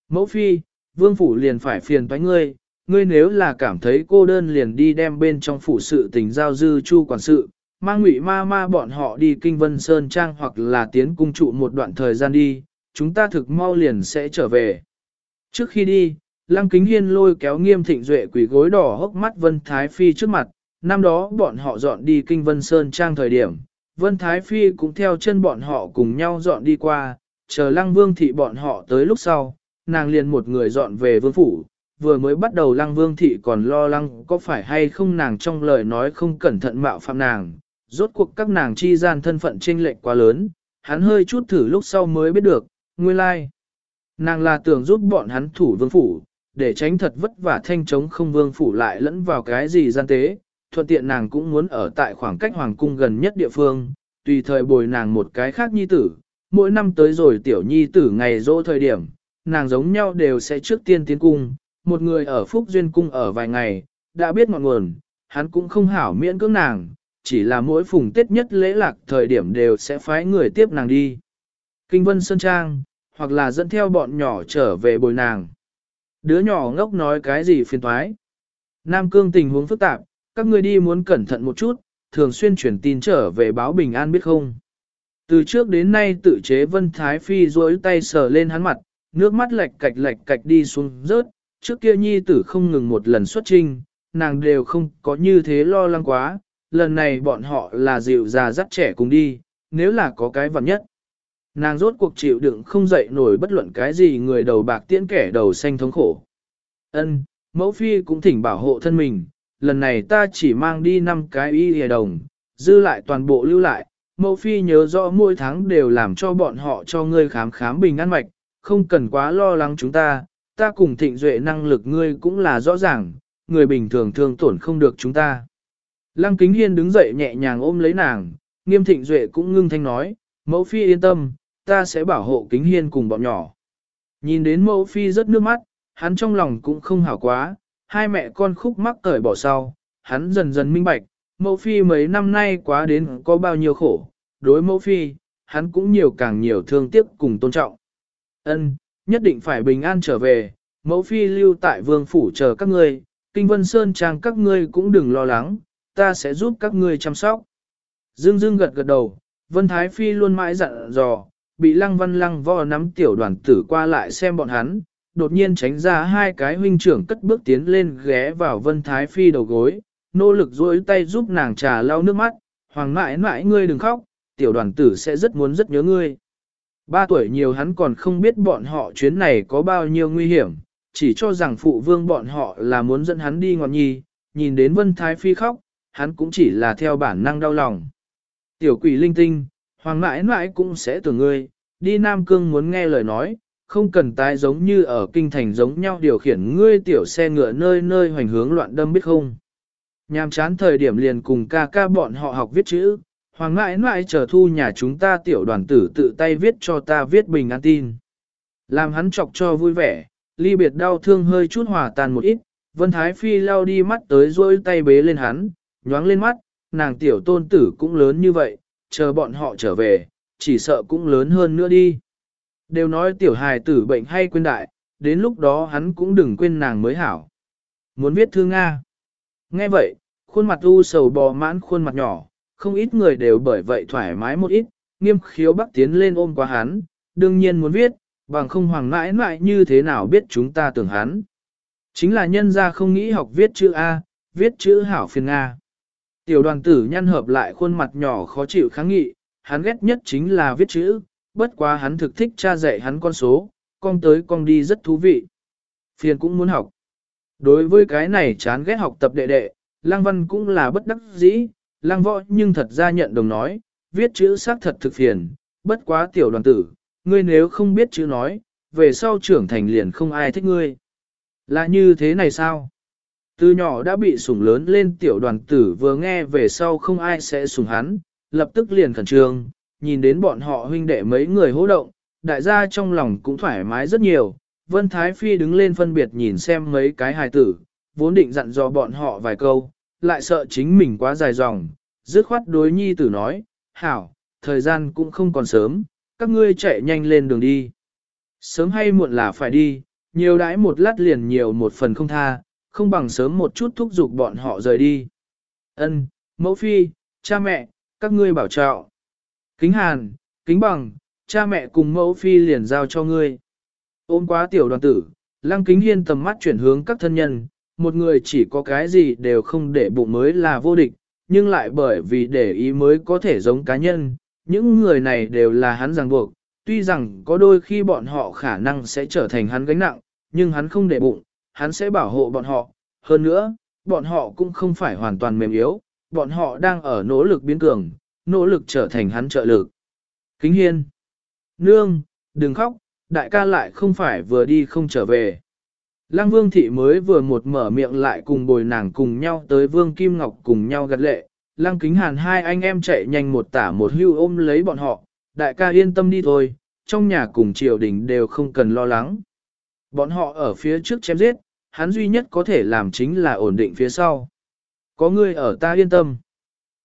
Mẫu phi, vương phủ liền phải phiền toái ngươi, ngươi nếu là cảm thấy cô đơn liền đi đem bên trong phủ sự tình giao dư chu quản sự, mang ngụy ma ma bọn họ đi kinh vân sơn trang hoặc là tiến cung trụ một đoạn thời gian đi, chúng ta thực mau liền sẽ trở về. Trước khi đi, Lăng Kính Hiên lôi kéo nghiêm thịnh duệ quỷ gối đỏ hốc mắt Vân Thái Phi trước mặt, năm đó bọn họ dọn đi kinh Vân Sơn Trang thời điểm, Vân Thái Phi cũng theo chân bọn họ cùng nhau dọn đi qua, chờ Lăng Vương Thị bọn họ tới lúc sau, nàng liền một người dọn về Vương Phủ, vừa mới bắt đầu Lăng Vương Thị còn lo lắng có phải hay không nàng trong lời nói không cẩn thận mạo phạm nàng, rốt cuộc các nàng chi gian thân phận chênh lệch quá lớn, hắn hơi chút thử lúc sau mới biết được, nguyên lai. Like. Nàng là tưởng giúp bọn hắn thủ vương phủ, để tránh thật vất vả thanh chống không vương phủ lại lẫn vào cái gì gian tế, thuận tiện nàng cũng muốn ở tại khoảng cách hoàng cung gần nhất địa phương, tùy thời bồi nàng một cái khác nhi tử, mỗi năm tới rồi tiểu nhi tử ngày dỗ thời điểm, nàng giống nhau đều sẽ trước tiên tiến cung, một người ở Phúc Duyên Cung ở vài ngày, đã biết ngọn nguồn, hắn cũng không hảo miễn cưỡng nàng, chỉ là mỗi phùng tết nhất lễ lạc thời điểm đều sẽ phái người tiếp nàng đi. Kinh Vân Sơn Trang, hoặc là dẫn theo bọn nhỏ trở về bồi nàng. Đứa nhỏ ngốc nói cái gì phiền toái. Nam Cương tình huống phức tạp, các ngươi đi muốn cẩn thận một chút, thường xuyên chuyển tin trở về báo bình an biết không. Từ trước đến nay tự chế Vân Thái Phi duỗi tay sờ lên hắn mặt, nước mắt lệch cạch lệch cạch đi xuống rớt, trước kia nhi tử không ngừng một lần xuất trinh, nàng đều không có như thế lo lắng quá, lần này bọn họ là dịu già dắt trẻ cùng đi, nếu là có cái vật nhất. Nàng rốt cuộc chịu đựng không dậy nổi bất luận cái gì người đầu bạc tiễn kẻ đầu xanh thống khổ. Ân, mẫu phi cũng thỉnh bảo hộ thân mình, lần này ta chỉ mang đi 5 cái y hề đồng, dư lại toàn bộ lưu lại, mẫu phi nhớ rõ mỗi tháng đều làm cho bọn họ cho ngươi khám khám bình an mạch, không cần quá lo lắng chúng ta, ta cùng thịnh duệ năng lực ngươi cũng là rõ ràng, người bình thường thương tổn không được chúng ta. Lăng kính hiên đứng dậy nhẹ nhàng ôm lấy nàng, nghiêm thịnh duệ cũng ngưng thanh nói, mẫu phi yên tâm, ta sẽ bảo hộ kính hiên cùng bọn nhỏ. Nhìn đến mẫu phi rất nước mắt, hắn trong lòng cũng không hảo quá, hai mẹ con khúc mắc cởi bỏ sau, hắn dần dần minh bạch, mẫu phi mấy năm nay quá đến có bao nhiêu khổ, đối mẫu phi, hắn cũng nhiều càng nhiều thương tiếc cùng tôn trọng. Ân, nhất định phải bình an trở về, mẫu phi lưu tại vương phủ chờ các ngươi, kinh vân sơn trang các ngươi cũng đừng lo lắng, ta sẽ giúp các ngươi chăm sóc. Dương Dương gật gật đầu, Vân Thái Phi luôn mãi dặn dò, bị lăng văn lăng vo nắm tiểu đoàn tử qua lại xem bọn hắn, đột nhiên tránh ra hai cái huynh trưởng cất bước tiến lên ghé vào Vân Thái Phi đầu gối, nỗ lực duỗi tay giúp nàng trà lau nước mắt, hoàng mãi mãi ngươi đừng khóc, tiểu đoàn tử sẽ rất muốn rất nhớ ngươi. Ba tuổi nhiều hắn còn không biết bọn họ chuyến này có bao nhiêu nguy hiểm, chỉ cho rằng phụ vương bọn họ là muốn dẫn hắn đi ngọn nhi, nhìn đến Vân Thái Phi khóc, hắn cũng chỉ là theo bản năng đau lòng. Tiểu quỷ linh tinh, hoàng mãi mãi cũng sẽ tưởng ngươi, đi Nam Cương muốn nghe lời nói, không cần tái giống như ở kinh thành giống nhau điều khiển ngươi tiểu xe ngựa nơi nơi hoành hướng loạn đâm biết không. Nhàm chán thời điểm liền cùng ca ca bọn họ học viết chữ, hoàng mãi mãi chờ thu nhà chúng ta tiểu đoàn tử tự tay viết cho ta viết bình an tin. Làm hắn chọc cho vui vẻ, ly biệt đau thương hơi chút hòa tàn một ít, Vân Thái Phi lao đi mắt tới rôi tay bế lên hắn, nhoáng lên mắt, nàng tiểu tôn tử cũng lớn như vậy, chờ bọn họ trở về, chỉ sợ cũng lớn hơn nữa đi. Đều nói tiểu hài tử bệnh hay quên đại, đến lúc đó hắn cũng đừng quên nàng mới hảo. Muốn viết thư Nga. Nghe vậy, khuôn mặt u sầu bò mãn khuôn mặt nhỏ, không ít người đều bởi vậy thoải mái một ít, nghiêm khiếu bắc tiến lên ôm qua hắn, đương nhiên muốn viết, bằng không hoàng mãi mãi như thế nào biết chúng ta tưởng hắn. Chính là nhân gia không nghĩ học viết chữ A, viết chữ hảo phiền nga. Tiểu đoàn tử nhăn hợp lại khuôn mặt nhỏ khó chịu kháng nghị, hắn ghét nhất chính là viết chữ, bất quá hắn thực thích cha dạy hắn con số, con tới con đi rất thú vị. Phiền cũng muốn học. Đối với cái này chán ghét học tập đệ đệ, Lăng Văn cũng là bất đắc dĩ, Lăng Võ nhưng thật ra nhận đồng nói, viết chữ xác thật thực phiền, bất quá tiểu đoàn tử, ngươi nếu không biết chữ nói, về sau trưởng thành liền không ai thích ngươi. Là như thế này sao? Từ nhỏ đã bị sủng lớn lên tiểu đoàn tử vừa nghe về sau không ai sẽ sủng hắn, lập tức liền khẩn trương, nhìn đến bọn họ huynh đệ mấy người hô động, đại gia trong lòng cũng thoải mái rất nhiều. Vân Thái Phi đứng lên phân biệt nhìn xem mấy cái hài tử, vốn định dặn dò bọn họ vài câu, lại sợ chính mình quá dài dòng, dứt khoát đối nhi tử nói, hảo, thời gian cũng không còn sớm, các ngươi chạy nhanh lên đường đi. Sớm hay muộn là phải đi, nhiều đãi một lát liền nhiều một phần không tha, không bằng sớm một chút thúc giục bọn họ rời đi. Ân, mẫu phi, cha mẹ, các ngươi bảo trọng. Kính hàn, kính bằng, cha mẹ cùng mẫu phi liền giao cho ngươi. Ôm quá tiểu đoàn tử, lăng kính hiên tầm mắt chuyển hướng các thân nhân, một người chỉ có cái gì đều không để bụng mới là vô địch, nhưng lại bởi vì để ý mới có thể giống cá nhân, những người này đều là hắn ràng buộc, tuy rằng có đôi khi bọn họ khả năng sẽ trở thành hắn gánh nặng, nhưng hắn không để bụng, hắn sẽ bảo hộ bọn họ, hơn nữa, bọn họ cũng không phải hoàn toàn mềm yếu, bọn họ đang ở nỗ lực biến cường, nỗ lực trở thành hắn trợ lực. Kính hiên, nương, đừng khóc, đại ca lại không phải vừa đi không trở về. Lăng Vương Thị mới vừa một mở miệng lại cùng bồi nàng cùng nhau tới Vương Kim Ngọc cùng nhau gật lệ. Lăng Kính Hàn hai anh em chạy nhanh một tả một hưu ôm lấy bọn họ, đại ca yên tâm đi thôi, trong nhà cùng triều đình đều không cần lo lắng. Bọn họ ở phía trước chém giết, hắn duy nhất có thể làm chính là ổn định phía sau. Có người ở ta yên tâm.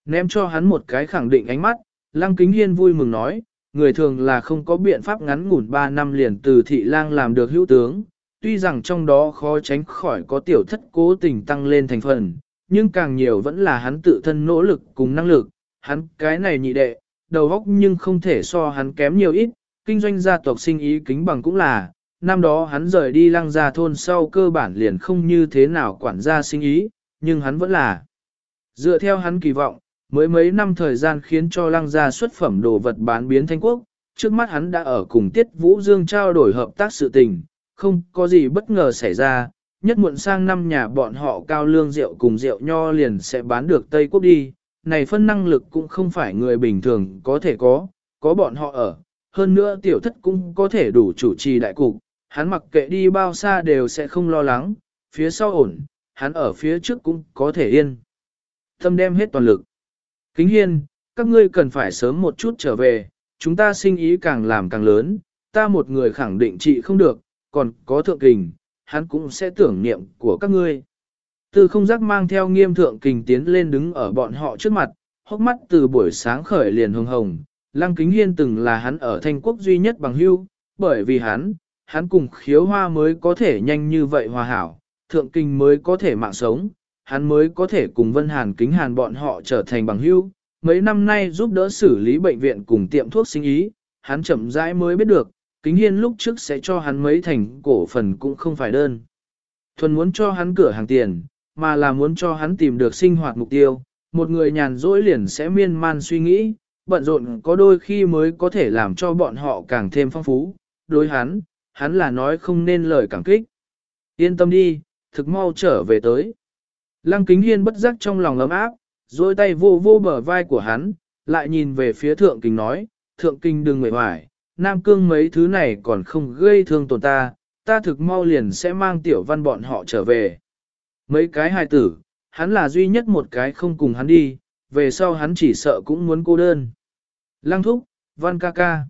Ném cho hắn một cái khẳng định ánh mắt, Lăng Kính Hiên vui mừng nói, người thường là không có biện pháp ngắn ngủn 3 năm liền từ thị lang làm được hữu tướng, tuy rằng trong đó khó tránh khỏi có tiểu thất cố tình tăng lên thành phần, nhưng càng nhiều vẫn là hắn tự thân nỗ lực cùng năng lực, hắn cái này nhị đệ, đầu óc nhưng không thể so hắn kém nhiều ít, kinh doanh gia tộc sinh ý kính bằng cũng là, năm đó hắn rời đi lăng gia thôn sau cơ bản liền không như thế nào quản gia sinh ý, nhưng hắn vẫn là. Dựa theo hắn kỳ vọng, mới mấy năm thời gian khiến cho lăng gia xuất phẩm đồ vật bán biến thanh quốc, trước mắt hắn đã ở cùng Tiết Vũ Dương trao đổi hợp tác sự tình, không có gì bất ngờ xảy ra, nhất muộn sang năm nhà bọn họ cao lương rượu cùng rượu nho liền sẽ bán được Tây Quốc đi, này phân năng lực cũng không phải người bình thường có thể có, có bọn họ ở, hơn nữa tiểu thất cũng có thể đủ chủ trì đại cục, hắn mặc kệ đi bao xa đều sẽ không lo lắng, phía sau ổn, hắn ở phía trước cũng có thể yên. Tâm đem hết toàn lực. Kính hiên, các ngươi cần phải sớm một chút trở về, chúng ta sinh ý càng làm càng lớn, ta một người khẳng định trị không được, còn có thượng kình, hắn cũng sẽ tưởng niệm của các ngươi. Từ không giác mang theo nghiêm thượng kình tiến lên đứng ở bọn họ trước mặt, hốc mắt từ buổi sáng khởi liền hồng hồng, lăng kính hiên từng là hắn ở thanh quốc duy nhất bằng hưu, bởi vì hắn, hắn cùng khiếu hoa mới có thể nhanh như vậy hòa hảo, thượng kinh mới có thể mạng sống, hắn mới có thể cùng Vân Hàn kính hàn bọn họ trở thành bằng hữu. Mấy năm nay giúp đỡ xử lý bệnh viện cùng tiệm thuốc sinh ý, hắn chậm rãi mới biết được, kính hiên lúc trước sẽ cho hắn mấy thành cổ phần cũng không phải đơn. Thuần muốn cho hắn cửa hàng tiền, mà là muốn cho hắn tìm được sinh hoạt mục tiêu, một người nhàn rỗi liền sẽ miên man suy nghĩ, bận rộn có đôi khi mới có thể làm cho bọn họ càng thêm phong phú. Đối hắn, hắn là nói không nên lời cảm kích. Yên tâm đi, thực mau trở về tới. Lăng kính hiên bất giác trong lòng ấm áp, dôi tay vô vô bờ vai của hắn, lại nhìn về phía thượng kinh nói, thượng kinh đừng mệt hoài, Nam Cương mấy thứ này còn không gây thương tổn ta, ta thực mau liền sẽ mang tiểu văn bọn họ trở về. Mấy cái hài tử, hắn là duy nhất một cái không cùng hắn đi, về sau hắn chỉ sợ cũng muốn cô đơn. Lăng thúc, văn ca ca.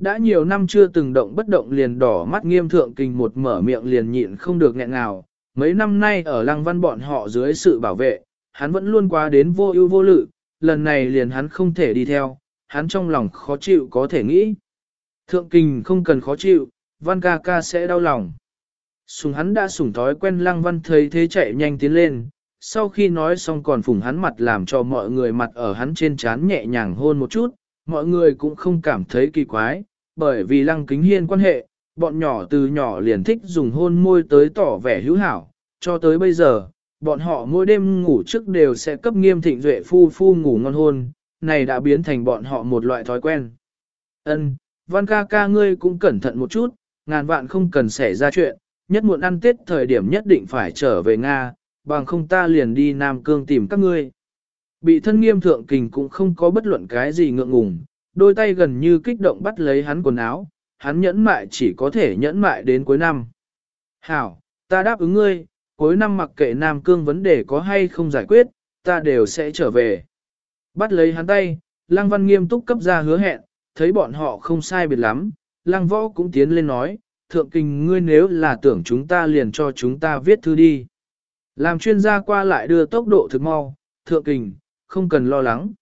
Đã nhiều năm chưa từng động bất động liền đỏ mắt nghiêm thượng kình một mở miệng liền nhịn không được nghẹn nào. Mấy năm nay ở lăng văn bọn họ dưới sự bảo vệ, hắn vẫn luôn qua đến vô ưu vô lự, lần này liền hắn không thể đi theo, hắn trong lòng khó chịu có thể nghĩ. Thượng kình không cần khó chịu, văn ca ca sẽ đau lòng. Sùng hắn đã sủng thói quen lăng văn thấy thế chạy nhanh tiến lên, sau khi nói xong còn phủng hắn mặt làm cho mọi người mặt ở hắn trên trán nhẹ nhàng hôn một chút, mọi người cũng không cảm thấy kỳ quái, bởi vì lăng kính hiên quan hệ, bọn nhỏ từ nhỏ liền thích dùng hôn môi tới tỏ vẻ hữu hảo, cho tới bây giờ, bọn họ mỗi đêm ngủ trước đều sẽ cấp nghiêm thịnh duệ phu phu ngủ ngon hôn, này đã biến thành bọn họ một loại thói quen. Ân, văn ca ca ngươi cũng cẩn thận một chút, ngàn vạn không cần xảy ra chuyện, nhất muộn ăn tết thời điểm nhất định phải trở về Nga, bằng không ta liền đi Nam Cương tìm các ngươi. Bị thân nghiêm thượng kình cũng không có bất luận cái gì ngượng ngùng, đôi tay gần như kích động bắt lấy hắn quần áo, hắn nhẫn mại chỉ có thể nhẫn mại đến cuối năm. Hảo, ta đáp ứng ngươi, cuối năm mặc kệ Nam Cương vấn đề có hay không giải quyết, ta đều sẽ trở về. Bắt lấy hắn tay, Lăng Văn nghiêm túc cấp ra hứa hẹn, thấy bọn họ không sai biệt lắm, Lăng Võ cũng tiến lên nói, thượng kình ngươi nếu là tưởng chúng ta liền cho chúng ta viết thư đi. Làm chuyên gia qua lại đưa tốc độ thực mau, thượng kình, không cần lo lắng.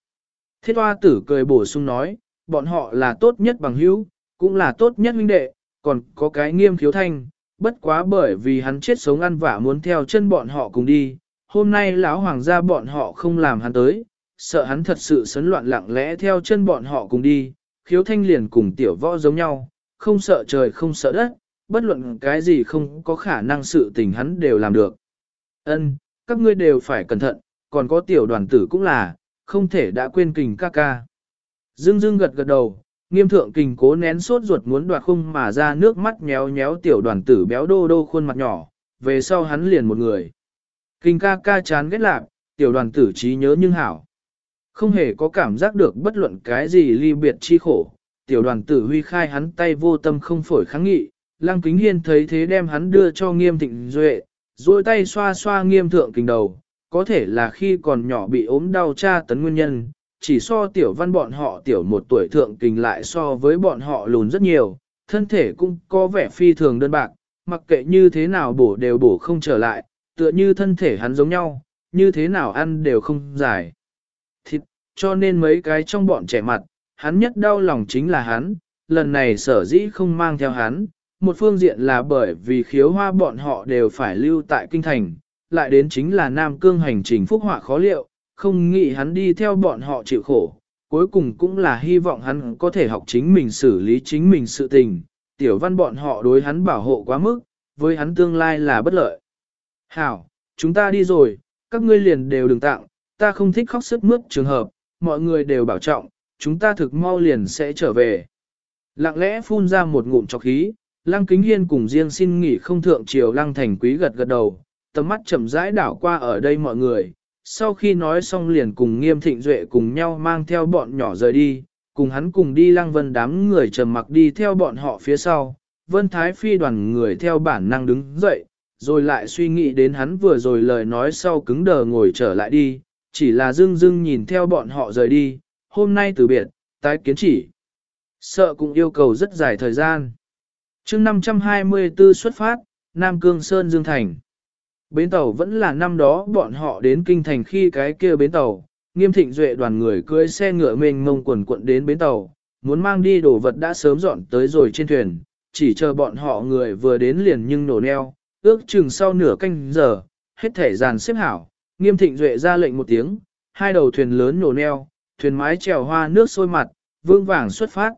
Thiết hoa tử cười bổ sung nói, bọn họ là tốt nhất bằng hữu, cũng là tốt nhất huynh đệ, còn có cái nghiêm khiếu thanh, bất quá bởi vì hắn chết sống ăn vả muốn theo chân bọn họ cùng đi, hôm nay lão hoàng gia bọn họ không làm hắn tới, sợ hắn thật sự sấn loạn lặng lẽ theo chân bọn họ cùng đi, khiếu thanh liền cùng tiểu võ giống nhau, không sợ trời không sợ đất, bất luận cái gì không có khả năng sự tình hắn đều làm được. Ân, các ngươi đều phải cẩn thận, còn có tiểu đoàn tử cũng là, không thể đã quên kình ca ca. Dương Dương gật gật đầu, nghiêm thượng kình cố nén sốt ruột muốn đoạt khung mà ra nước mắt nhéo nhéo tiểu đoàn tử béo đô đô khuôn mặt nhỏ, về sau hắn liền một người. Kình ca ca chán ghét lạc, tiểu đoàn tử trí nhớ nhưng hảo. Không hề có cảm giác được bất luận cái gì ly biệt chi khổ, tiểu đoàn tử huy khai hắn tay vô tâm không phổi kháng nghị, lăng kính hiên thấy thế đem hắn đưa cho nghiêm thịnh duệ, duỗi tay xoa xoa nghiêm thượng kình đầu, có thể là khi còn nhỏ bị ốm đau cha tấn nguyên nhân, chỉ so tiểu văn bọn họ tiểu một tuổi thượng kình lại so với bọn họ lùn rất nhiều, thân thể cũng có vẻ phi thường đơn bạc, mặc kệ như thế nào bổ đều bổ không trở lại, tựa như thân thể hắn giống nhau, như thế nào ăn đều không giải. Thịt, cho nên mấy cái trong bọn trẻ mặt, hắn nhất đau lòng chính là hắn, lần này sở dĩ không mang theo hắn, một phương diện là bởi vì khiếu hoa bọn họ đều phải lưu tại kinh thành, lại đến chính là Nam Cương hành trình phúc họa khó liệu, không nghĩ hắn đi theo bọn họ chịu khổ, cuối cùng cũng là hy vọng hắn có thể học chính mình xử lý chính mình sự tình, tiểu văn bọn họ đối hắn bảo hộ quá mức, với hắn tương lai là bất lợi. Hảo, chúng ta đi rồi, các ngươi liền đều đừng tặng, ta không thích khóc sức mướt trường hợp, mọi người đều bảo trọng, chúng ta thực mau liền sẽ trở về. Lặng lẽ phun ra một ngụm chọc khí, Lăng Kính Hiên cùng riêng xin nghỉ không thượng triều Lăng Thành Quý gật gật đầu, tầm mắt chậm rãi đảo qua ở đây mọi người. Sau khi nói xong liền cùng nghiêm thịnh duệ cùng nhau mang theo bọn nhỏ rời đi, cùng hắn cùng đi Lăng Vân đám người trầm mặc đi theo bọn họ phía sau. Vân Thái Phi đoàn người theo bản năng đứng dậy, rồi lại suy nghĩ đến hắn vừa rồi lời nói sau cứng đờ ngồi trở lại đi, chỉ là dưng dưng nhìn theo bọn họ rời đi, hôm nay từ biệt, tái kiến chỉ. Sợ cũng yêu cầu rất dài thời gian chương 524 xuất phát, Nam Cương Sơn Dương Thành. Bến tàu vẫn là năm đó bọn họ đến kinh thành khi cái kia bến tàu, nghiêm thịnh duệ đoàn người cưới xe ngựa mình mông quần quận đến bến tàu, muốn mang đi đồ vật đã sớm dọn tới rồi trên thuyền, chỉ chờ bọn họ người vừa đến liền nhưng nổ neo, ước chừng sau nửa canh giờ, hết thể dàn xếp hảo, nghiêm thịnh duệ ra lệnh một tiếng, hai đầu thuyền lớn nổ neo, thuyền mái trèo hoa nước sôi mặt, vương vàng xuất phát.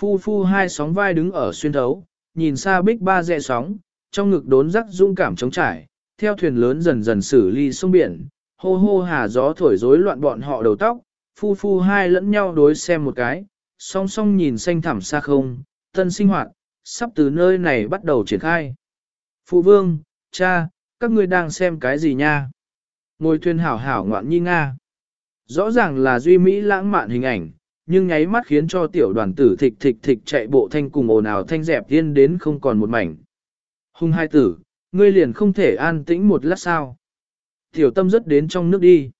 Phu phu hai sóng vai đứng ở xuyên thấu, nhìn xa bích ba dẹ sóng, trong ngực đốn rắc dung cảm chống trải, theo thuyền lớn dần dần xử ly sông biển, hô hô hà gió thổi rối loạn bọn họ đầu tóc, phu phu hai lẫn nhau đối xem một cái, song song nhìn xanh thẳm xa không, tân sinh hoạt, sắp từ nơi này bắt đầu triển khai. Phụ vương, cha, các ngươi đang xem cái gì nha? Ngồi thuyền hảo hảo ngoạn nhi Nga. Rõ ràng là duy mỹ lãng mạn hình ảnh, nhưng nháy mắt khiến cho tiểu đoàn tử thịch thịch thịch chạy bộ thanh cùng ồn ào thanh dẹp tiên đến không còn một mảnh. Hung hai tử, ngươi liền không thể an tĩnh một lát sao. Tiểu tâm rất đến trong nước đi.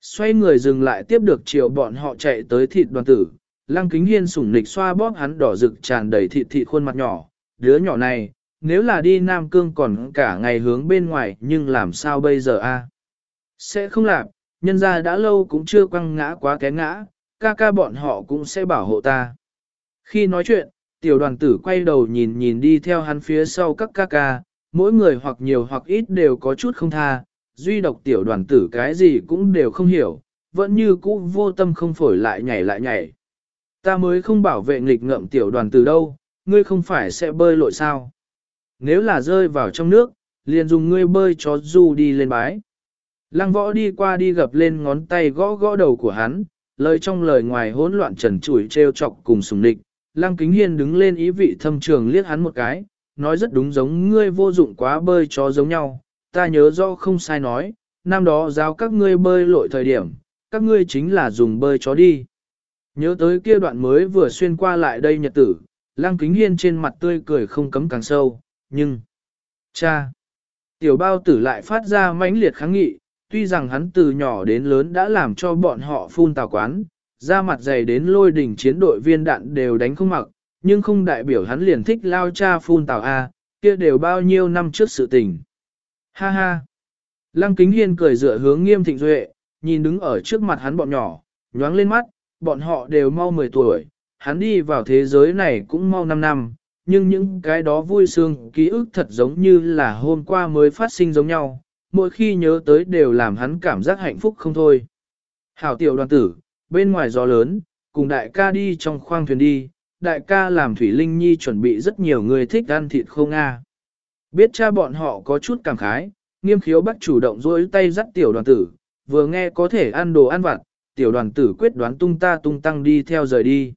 Xoay người dừng lại tiếp được chiều bọn họ chạy tới thịt đoàn tử. Lăng kính hiên sủng nịch xoa bóp hắn đỏ rực tràn đầy thịt thịt khuôn mặt nhỏ. Đứa nhỏ này, nếu là đi Nam Cương còn cả ngày hướng bên ngoài nhưng làm sao bây giờ a? Sẽ không làm, nhân ra đã lâu cũng chưa quăng ngã quá cái ngã, ca ca bọn họ cũng sẽ bảo hộ ta. Khi nói chuyện, tiểu đoàn tử quay đầu nhìn nhìn đi theo hắn phía sau các ca ca, mỗi người hoặc nhiều hoặc ít đều có chút không tha, duy độc tiểu đoàn tử cái gì cũng đều không hiểu, vẫn như cũ vô tâm không phổi lại nhảy lại nhảy. Ta mới không bảo vệ nghịch ngợm tiểu đoàn tử đâu, ngươi không phải sẽ bơi lội sao. Nếu là rơi vào trong nước, liền dùng ngươi bơi chó du đi lên bái. Lăng võ đi qua đi gập lên ngón tay gõ gõ đầu của hắn, lời trong lời ngoài hỗn loạn trần trụi treo chọc cùng sùng địch. Lăng kính hiên đứng lên ý vị thâm trường liếc hắn một cái, nói rất đúng giống ngươi vô dụng quá bơi chó giống nhau, ta nhớ rõ không sai nói, năm đó giáo các ngươi bơi lội thời điểm, các ngươi chính là dùng bơi chó đi. Nhớ tới kia đoạn mới vừa xuyên qua lại đây nhật tử, lang kính hiên trên mặt tươi cười không cấm càng sâu, nhưng... Cha! Tiểu bao tử lại phát ra mãnh liệt kháng nghị, tuy rằng hắn từ nhỏ đến lớn đã làm cho bọn họ phun tào quán, ra mặt dày đến lôi đỉnh chiến đội viên đạn đều đánh không mặc, nhưng không đại biểu hắn liền thích lao cha phun tào A, kia đều bao nhiêu năm trước sự tình. Ha ha! Lăng kính hiên cười dựa hướng nghiêm thịnh duệ, nhìn đứng ở trước mặt hắn bọn nhỏ, nhoáng lên mắt, bọn họ đều mau 10 tuổi, hắn đi vào thế giới này cũng mau 5 năm, nhưng những cái đó vui sướng ký ức thật giống như là hôm qua mới phát sinh giống nhau, mỗi khi nhớ tới đều làm hắn cảm giác hạnh phúc không thôi. Hảo tiểu đoàn tử, bên ngoài gió lớn, cùng đại ca đi trong khoang thuyền đi, đại ca làm Thủy Linh Nhi chuẩn bị rất nhiều người thích ăn thịt khô Nga. Biết cha bọn họ có chút cảm khái, nghiêm khiếu bắt chủ động dối tay dắt tiểu đoàn tử, vừa nghe có thể ăn đồ ăn vặt, tiểu đoàn tử quyết đoán tung ta tung tăng đi theo rời đi.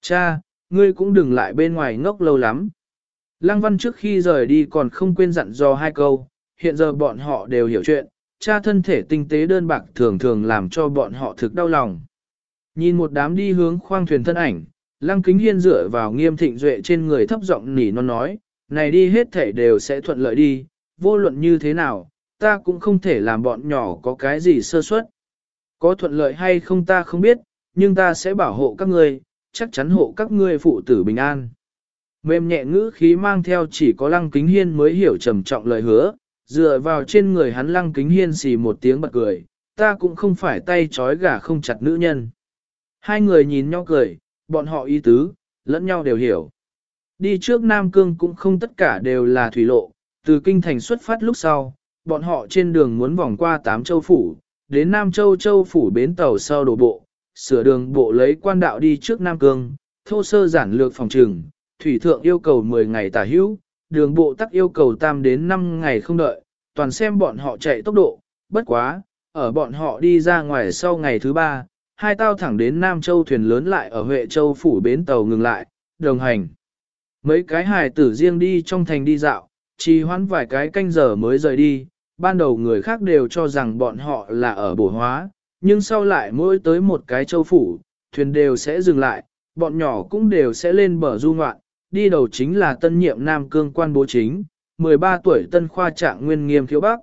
Cha, ngươi cũng đừng lại bên ngoài ngốc lâu lắm. Lăng văn trước khi rời đi còn không quên dặn dò hai câu, hiện giờ bọn họ đều hiểu chuyện, cha thân thể tinh tế đơn bạc thường thường làm cho bọn họ thực đau lòng. Nhìn một đám đi hướng khoang thuyền thân ảnh, lăng kính hiên dựa vào nghiêm thịnh duệ trên người thấp giọng nỉ non nói, này đi hết thể đều sẽ thuận lợi đi, vô luận như thế nào, ta cũng không thể làm bọn nhỏ có cái gì sơ suất. Có thuận lợi hay không ta không biết, nhưng ta sẽ bảo hộ các ngươi, chắc chắn hộ các ngươi phụ tử bình an. Mềm nhẹ ngữ khí mang theo chỉ có lăng kính hiên mới hiểu trầm trọng lời hứa, dựa vào trên người hắn lăng kính hiên xì một tiếng bật cười, ta cũng không phải tay trói gà không chặt nữ nhân. Hai người nhìn nhau cười, bọn họ ý tứ, lẫn nhau đều hiểu. Đi trước Nam Cương cũng không tất cả đều là thủy lộ, từ kinh thành xuất phát lúc sau, bọn họ trên đường muốn vòng qua tám châu phủ, đến Nam Châu Châu phủ bến tàu sau đổ bộ, sửa đường bộ lấy quan đạo đi trước Nam Cương, thô sơ giản lược phòng trừng, thủy thượng yêu cầu 10 ngày tả hữu, đường bộ tắc yêu cầu tam đến 5 ngày không đợi, toàn xem bọn họ chạy tốc độ, bất quá, ở bọn họ đi ra ngoài sau ngày thứ ba, hai tao thẳng đến Nam Châu thuyền lớn lại ở Huệ Châu phủ bến tàu ngừng lại, đồng hành. Mấy cái hài tử riêng đi trong thành đi dạo, trì hoãn vài cái canh giờ mới rời đi, ban đầu người khác đều cho rằng bọn họ là ở bổ hóa, nhưng sau lại mỗi tới một cái châu phủ, thuyền đều sẽ dừng lại, bọn nhỏ cũng đều sẽ lên bờ du ngoạn, đi đầu chính là tân nhiệm Nam Cương quan bố chính, 13 tuổi tân khoa trạng nguyên nghiêm thiếu Bắc.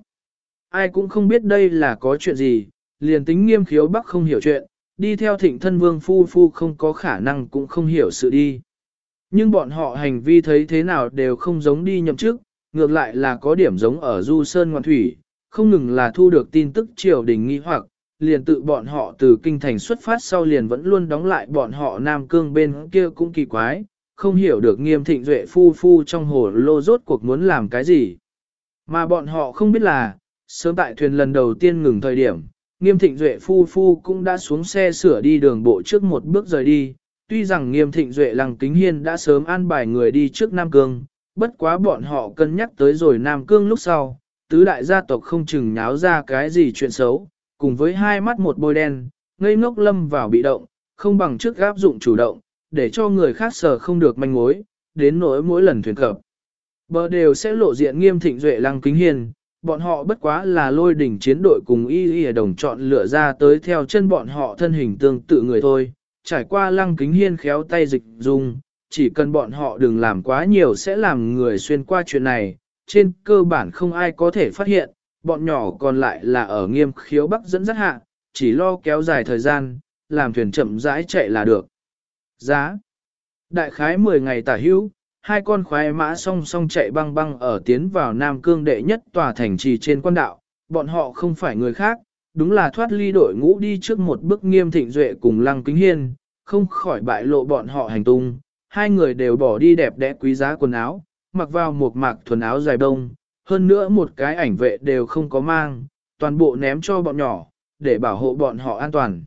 Ai cũng không biết đây là có chuyện gì, liền tính nghiêm khiếu Bắc không hiểu chuyện, đi theo thịnh thân vương phu phu không có khả năng cũng không hiểu sự đi. Nhưng bọn họ hành vi thấy thế nào đều không giống đi nhậm chức, ngược lại là có điểm giống ở Du Sơn Ngoạn Thủy, không ngừng là thu được tin tức triều đình nghi hoặc, liền tự bọn họ từ kinh thành xuất phát sau liền vẫn luôn đóng lại bọn họ Nam Cương bên kia cũng kỳ quái, không hiểu được nghiêm thịnh duệ phu phu trong hồ lô rốt cuộc muốn làm cái gì. Mà bọn họ không biết là, sớm tại thuyền lần đầu tiên ngừng thời điểm, nghiêm thịnh duệ phu phu cũng đã xuống xe sửa đi đường bộ trước một bước rời đi, tuy rằng nghiêm thịnh duệ lăng kính hiên đã sớm an bài người đi trước Nam Cương, bất quá bọn họ cân nhắc tới rồi Nam Cương lúc sau, tứ đại gia tộc không chừng nháo ra cái gì chuyện xấu, cùng với hai mắt một bôi đen, ngây ngốc lâm vào bị động, không bằng trước gáp dụng chủ động, để cho người khác sở không được manh mối, đến nỗi mỗi lần thuyền cập. Bờ đều sẽ lộ diện nghiêm thịnh duệ lăng kính Hiên bọn họ bất quá là lôi đỉnh chiến đội cùng y y đồng chọn lựa ra tới theo chân bọn họ thân hình tương tự người thôi, trải qua lăng kính hiên khéo tay dịch dùng, chỉ cần bọn họ đừng làm quá nhiều sẽ làm người xuyên qua chuyện này, trên cơ bản không ai có thể phát hiện, bọn nhỏ còn lại là ở nghiêm khiếu bắc dẫn dắt hạ, chỉ lo kéo dài thời gian, làm thuyền chậm rãi chạy là được. Giá. Đại khái 10 ngày tả hữu, hai con khoái mã song song chạy băng băng ở tiến vào Nam Cương đệ nhất tòa thành trì trên quan đạo, bọn họ không phải người khác, đúng là thoát ly đội ngũ đi trước một bước nghiêm thịnh duệ cùng lăng kính hiên, không khỏi bại lộ bọn họ hành tung, hai người đều bỏ đi đẹp đẽ quý giá quần áo, mặc vào một mạc thuần áo dài đông, hơn nữa một cái ảnh vệ đều không có mang, toàn bộ ném cho bọn nhỏ, để bảo hộ bọn họ an toàn.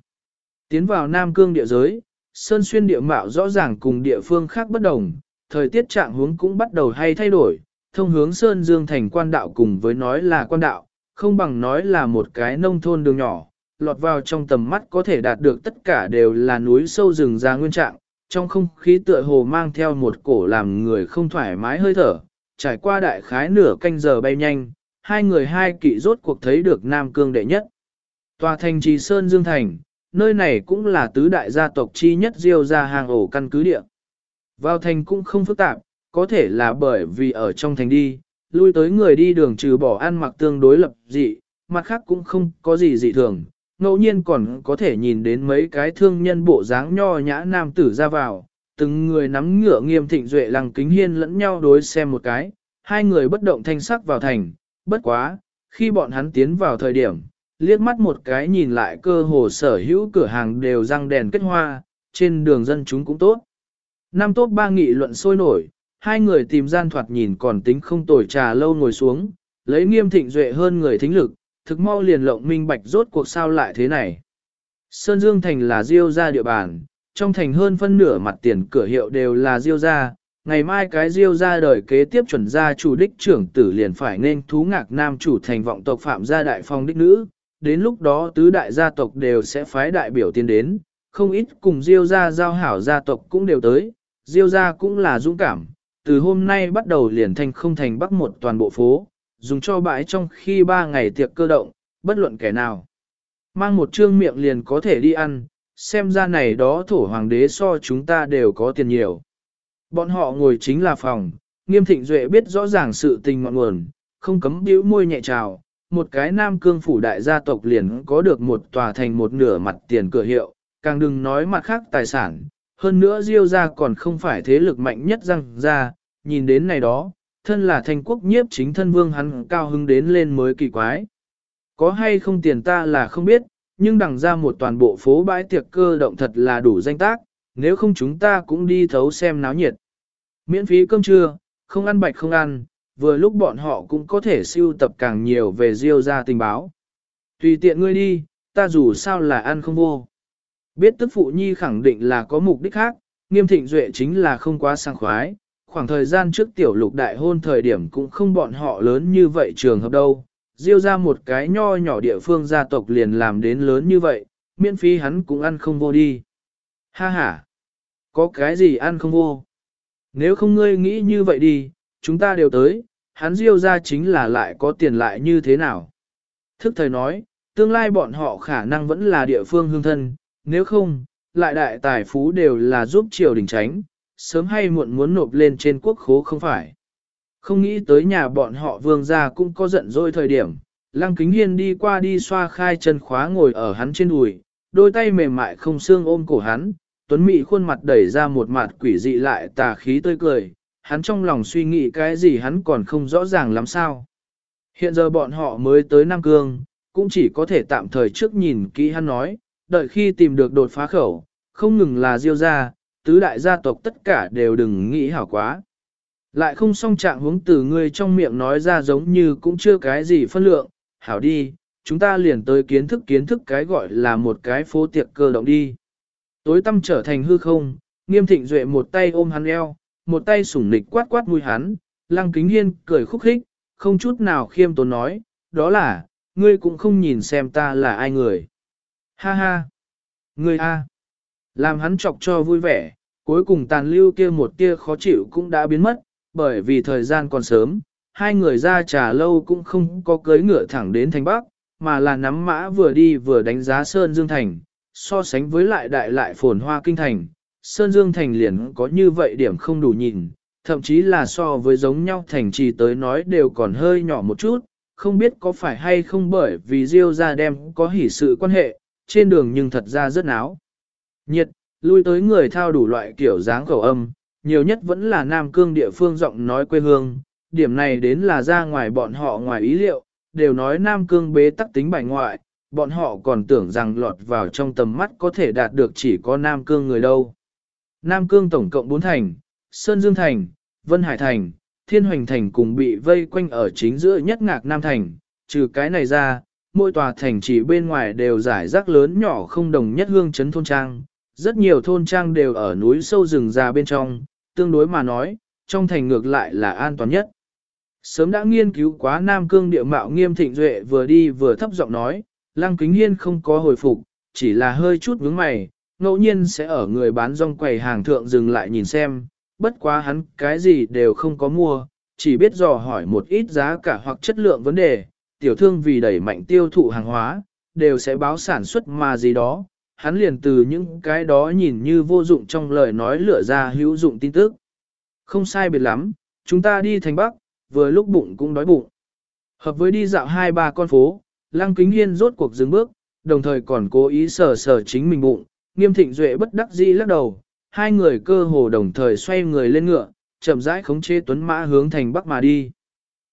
Tiến vào Nam Cương địa giới, Sơn Xuyên địa mạo rõ ràng cùng địa phương khác bất đồng, thời tiết trạng hướng cũng bắt đầu hay thay đổi, thông hướng Sơn Dương thành quan đạo cùng với nói là quan đạo, không bằng nói là một cái nông thôn đường nhỏ, lọt vào trong tầm mắt có thể đạt được tất cả đều là núi sâu rừng ra nguyên trạng, trong không khí tựa hồ mang theo một cổ làm người không thoải mái hơi thở, trải qua đại khái nửa canh giờ bay nhanh, hai người hai kỵ rốt cuộc thấy được Nam Cương đệ nhất. Tòa thành trì Sơn Dương Thành, nơi này cũng là tứ đại gia tộc chi nhất diêu ra hàng ổ căn cứ địa. Vào thành cũng không phức tạp, có thể là bởi vì ở trong thành đi, lui tới người đi đường trừ bỏ ăn mặc tương đối lập dị, mặt khác cũng không có gì dị thường, ngẫu nhiên còn có thể nhìn đến mấy cái thương nhân bộ dáng nho nhã nam tử ra vào, từng người nắm ngựa nghiêm thịnh duệ lăng kính hiên lẫn nhau đối xem một cái, hai người bất động thanh sắc vào thành, bất quá, khi bọn hắn tiến vào thời điểm, liếc mắt một cái nhìn lại cơ hồ sở hữu cửa hàng đều răng đèn kết hoa, trên đường dân chúng cũng tốt. Năm tốt ba nghị luận sôi nổi, hai người tìm gian thoạt nhìn còn tính không tồi trà lâu ngồi xuống, lấy nghiêm thịnh duệ hơn người thính lực, thực mau liền lộng minh bạch rốt cuộc sao lại thế này. Sơn Dương Thành là diêu ra địa bàn, trong thành hơn phân nửa mặt tiền cửa hiệu đều là diêu ra, ngày mai cái diêu ra đời kế tiếp chuẩn ra chủ đích trưởng tử liền phải nên thú ngạc nam chủ thành vọng tộc phạm gia đại phong đích nữ, đến lúc đó tứ đại gia tộc đều sẽ phái đại biểu tiên đến, không ít cùng diêu ra giao hảo gia tộc cũng đều tới, diêu gia cũng là dũng cảm, từ hôm nay bắt đầu liền thành không thành bắc một toàn bộ phố, dùng cho bãi trong khi ba ngày tiệc cơ động, bất luận kẻ nào. Mang một trương miệng liền có thể đi ăn, xem ra này đó thổ hoàng đế so chúng ta đều có tiền nhiều. Bọn họ ngồi chính là phòng, nghiêm thịnh duệ biết rõ ràng sự tình ngọn nguồn, không cấm bĩu môi nhẹ trào, một cái nam cương phủ đại gia tộc liền có được một tòa thành một nửa mặt tiền cửa hiệu, càng đừng nói mặt khác tài sản, hơn nữa Diêu gia còn không phải thế lực mạnh nhất răng ra, nhìn đến này đó, thân là thành quốc nhiếp chính thân vương hắn cao hứng đến lên mới kỳ quái. Có hay không tiền ta là không biết, nhưng đằng ra một toàn bộ phố bãi tiệc cơ động thật là đủ danh tác, nếu không chúng ta cũng đi thấu xem náo nhiệt. Miễn phí cơm trưa, không ăn bạch không ăn, vừa lúc bọn họ cũng có thể siêu tập càng nhiều về Diêu gia tình báo. Tùy tiện ngươi đi, ta dù sao là ăn không vô. Biết tức phụ nhi khẳng định là có mục đích khác, nghiêm thịnh duệ chính là không quá sang khoái, khoảng thời gian trước tiểu lục đại hôn thời điểm cũng không bọn họ lớn như vậy trường hợp đâu. Diêu ra một cái nho nhỏ địa phương gia tộc liền làm đến lớn như vậy, miễn phí hắn cũng ăn không vô đi. Ha ha! Có cái gì ăn không vô? Nếu không ngươi nghĩ như vậy đi, chúng ta đều tới, hắn diêu ra chính là lại có tiền lại như thế nào. Thức thời nói, tương lai bọn họ khả năng vẫn là địa phương hương thân, nếu không, lại đại tài phú đều là giúp triều đình tránh, sớm hay muộn muốn nộp lên trên quốc khố không phải. Không nghĩ tới nhà bọn họ vương gia cũng có giận dỗi thời điểm, lăng kính hiên đi qua đi xoa khai chân khóa ngồi ở hắn trên đùi, đôi tay mềm mại không xương ôm cổ hắn, tuấn mị khuôn mặt đẩy ra một mặt quỷ dị lại tà khí tươi cười, hắn trong lòng suy nghĩ cái gì hắn còn không rõ ràng lắm sao. Hiện giờ bọn họ mới tới Nam Cương, cũng chỉ có thể tạm thời trước nhìn kỹ hắn nói, đợi khi tìm được đột phá khẩu, không ngừng là diêu gia, tứ đại gia tộc tất cả đều đừng nghĩ hảo quá. Lại không song trạng hướng từ ngươi trong miệng nói ra giống như cũng chưa cái gì phân lượng, hảo đi, chúng ta liền tới kiến thức kiến thức cái gọi là một cái phố tiệc cơ động đi. Tối tâm trở thành hư không, nghiêm thịnh duệ một tay ôm hắn eo, một tay sủng nịch quát quát mùi hắn, lăng kính hiên cười khúc khích, không chút nào khiêm tốn nói, đó là, ngươi cũng không nhìn xem ta là ai người. Ha ha! người a! Làm hắn chọc cho vui vẻ, cuối cùng tàn lưu kia một tia khó chịu cũng đã biến mất, bởi vì thời gian còn sớm, hai người ra trà lâu cũng không có cưới ngựa thẳng đến thành Bắc, mà là nắm mã vừa đi vừa đánh giá Sơn Dương Thành, so sánh với lại đại lại phồn hoa kinh thành, Sơn Dương thành liền có như vậy điểm không đủ nhìn, thậm chí là so với giống nhau thành trì tới nói đều còn hơi nhỏ một chút, không biết có phải hay không bởi vì Diêu ra đem có hỷ sự quan hệ, trên đường nhưng thật ra rất náo. Nhiệt, lui tới người thao đủ loại kiểu dáng khẩu âm, nhiều nhất vẫn là Nam Cương địa phương giọng nói quê hương, điểm này đến là ra ngoài bọn họ ngoài ý liệu, đều nói Nam Cương bế tắc tính bài ngoại, bọn họ còn tưởng rằng lọt vào trong tầm mắt có thể đạt được chỉ có Nam Cương người đâu. Nam Cương tổng cộng 4 thành, Sơn Dương Thành, Vân Hải Thành, Thiên Hoành Thành cùng bị vây quanh ở chính giữa nhất ngạc Nam Thành, trừ cái này ra, mỗi tòa thành chỉ bên ngoài đều giải rác lớn nhỏ không đồng nhất hương chấn thôn trang, rất nhiều thôn trang đều ở núi sâu rừng già bên trong, tương đối mà nói, trong thành ngược lại là an toàn nhất. Sớm đã nghiên cứu quá Nam Cương địa mạo nghiêm thịnh duệ vừa đi vừa thấp giọng nói, Lăng Kính Hiên không có hồi phục, chỉ là hơi chút vướng mày, ngẫu nhiên sẽ ở người bán rong quầy hàng thượng dừng lại nhìn xem, bất quá hắn cái gì đều không có mua, chỉ biết dò hỏi một ít giá cả hoặc chất lượng vấn đề, tiểu thương vì đẩy mạnh tiêu thụ hàng hóa, đều sẽ báo sản xuất mà gì đó, hắn liền từ những cái đó nhìn như vô dụng trong lời nói lửa ra hữu dụng tin tức. Không sai biệt lắm, chúng ta đi thành Bắc, vừa lúc bụng cũng đói bụng. Hợp với đi dạo hai ba con phố, Lăng Kính Hiên rốt cuộc dừng bước, đồng thời còn cố ý sờ sờ chính mình bụng, nghiêm thịnh duệ bất đắc dĩ lắc đầu, hai người cơ hồ đồng thời xoay người lên ngựa, chậm rãi khống chế tuấn mã hướng thành Bắc mà đi.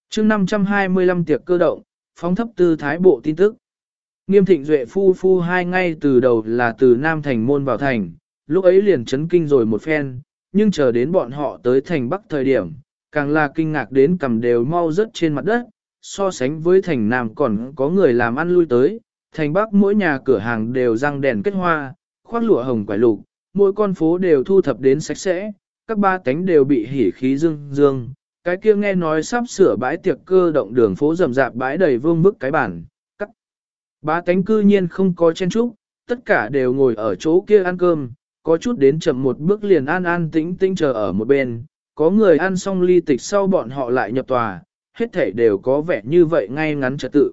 chương 525 tiệc cơ động, phóng thấp tư thái bộ tin tức. Nghiêm thịnh duệ phu phu hai ngay từ đầu là từ Nam thành môn vào thành, lúc ấy liền chấn kinh rồi một phen, nhưng chờ đến bọn họ tới thành Bắc thời điểm, càng là kinh ngạc đến cầm đều mau rớt trên mặt đất, so sánh với thành Nam còn có người làm ăn lui tới, thành Bắc mỗi nhà cửa hàng đều răng đèn kết hoa, khoác lụa hồng quải lục, mỗi con phố đều thu thập đến sạch sẽ, các ba tánh đều bị hỉ khí dương dương. Cái kia nghe nói sắp sửa bãi tiệc cơ động đường phố rầm rạp bãi đầy vương bức cái bản, cắt. Ba tánh cư nhiên không có chen trúc, tất cả đều ngồi ở chỗ kia ăn cơm, có chút đến chậm một bước liền an an tĩnh tĩnh chờ ở một bên, có người ăn xong ly tịch sau bọn họ lại nhập tòa, hết thảy đều có vẻ như vậy ngay ngắn trật tự.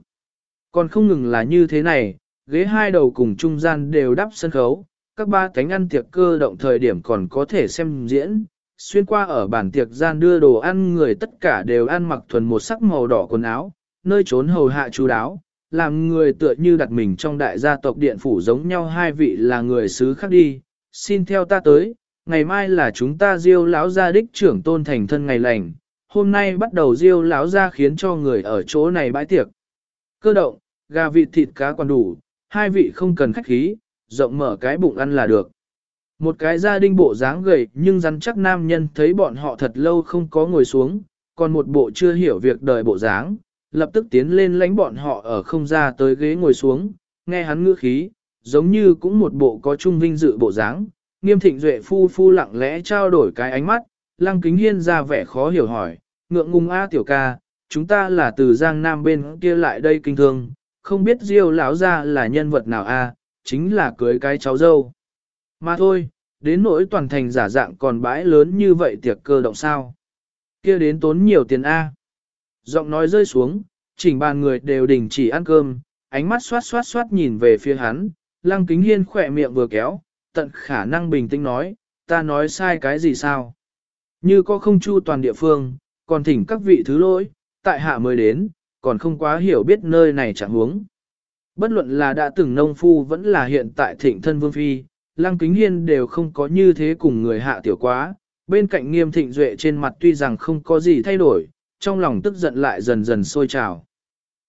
Còn không ngừng là như thế này, ghế hai đầu cùng trung gian đều đắp sân khấu, các ba cánh ăn tiệc cơ động thời điểm còn có thể xem diễn, xuyên qua ở bản tiệc gian đưa đồ ăn người tất cả đều ăn mặc thuần một sắc màu đỏ quần áo, nơi trốn hầu hạ chú đáo, làm người tựa như đặt mình trong đại gia tộc điện phủ giống nhau hai vị là người xứ khác đi, xin theo ta tới, ngày mai là chúng ta diêu lão gia đích trưởng tôn thành thân ngày lành, hôm nay bắt đầu diêu lão gia khiến cho người ở chỗ này bãi tiệc. Cơ động, gà vịt thịt cá còn đủ, hai vị không cần khách khí, rộng mở cái bụng ăn là được. Một cái gia đình bộ dáng gầy nhưng rắn chắc nam nhân thấy bọn họ thật lâu không có ngồi xuống, còn một bộ chưa hiểu việc đời bộ dáng, lập tức tiến lên lánh bọn họ ở không ra tới ghế ngồi xuống, nghe hắn ngữ khí, giống như cũng một bộ có trung vinh dự bộ dáng. Nghiêm thịnh duệ phu phu lặng lẽ trao đổi cái ánh mắt, lăng kính hiên ra vẻ khó hiểu hỏi, ngượng ngùng a tiểu ca, chúng ta là từ giang nam bên kia lại đây kinh thương, không biết diêu lão ra là nhân vật nào a chính là cưới cái cháu dâu. Mà thôi, đến nỗi toàn thành giả dạng còn bãi lớn như vậy tiệc cơ động sao. kia đến tốn nhiều tiền A. Giọng nói rơi xuống, chỉnh bàn người đều đình chỉ ăn cơm, ánh mắt xoát xoát xoát nhìn về phía hắn, lăng kính hiên khỏe miệng vừa kéo, tận khả năng bình tĩnh nói, ta nói sai cái gì sao. Như có không chu toàn địa phương, còn thỉnh các vị thứ lỗi, tại hạ mới đến, còn không quá hiểu biết nơi này chẳng huống. Bất luận là đã từng nông phu vẫn là hiện tại thịnh thân vương phi, lăng kính hiên đều không có như thế cùng người hạ tiểu quá, bên cạnh nghiêm thịnh duệ trên mặt tuy rằng không có gì thay đổi, trong lòng tức giận lại dần dần sôi trào.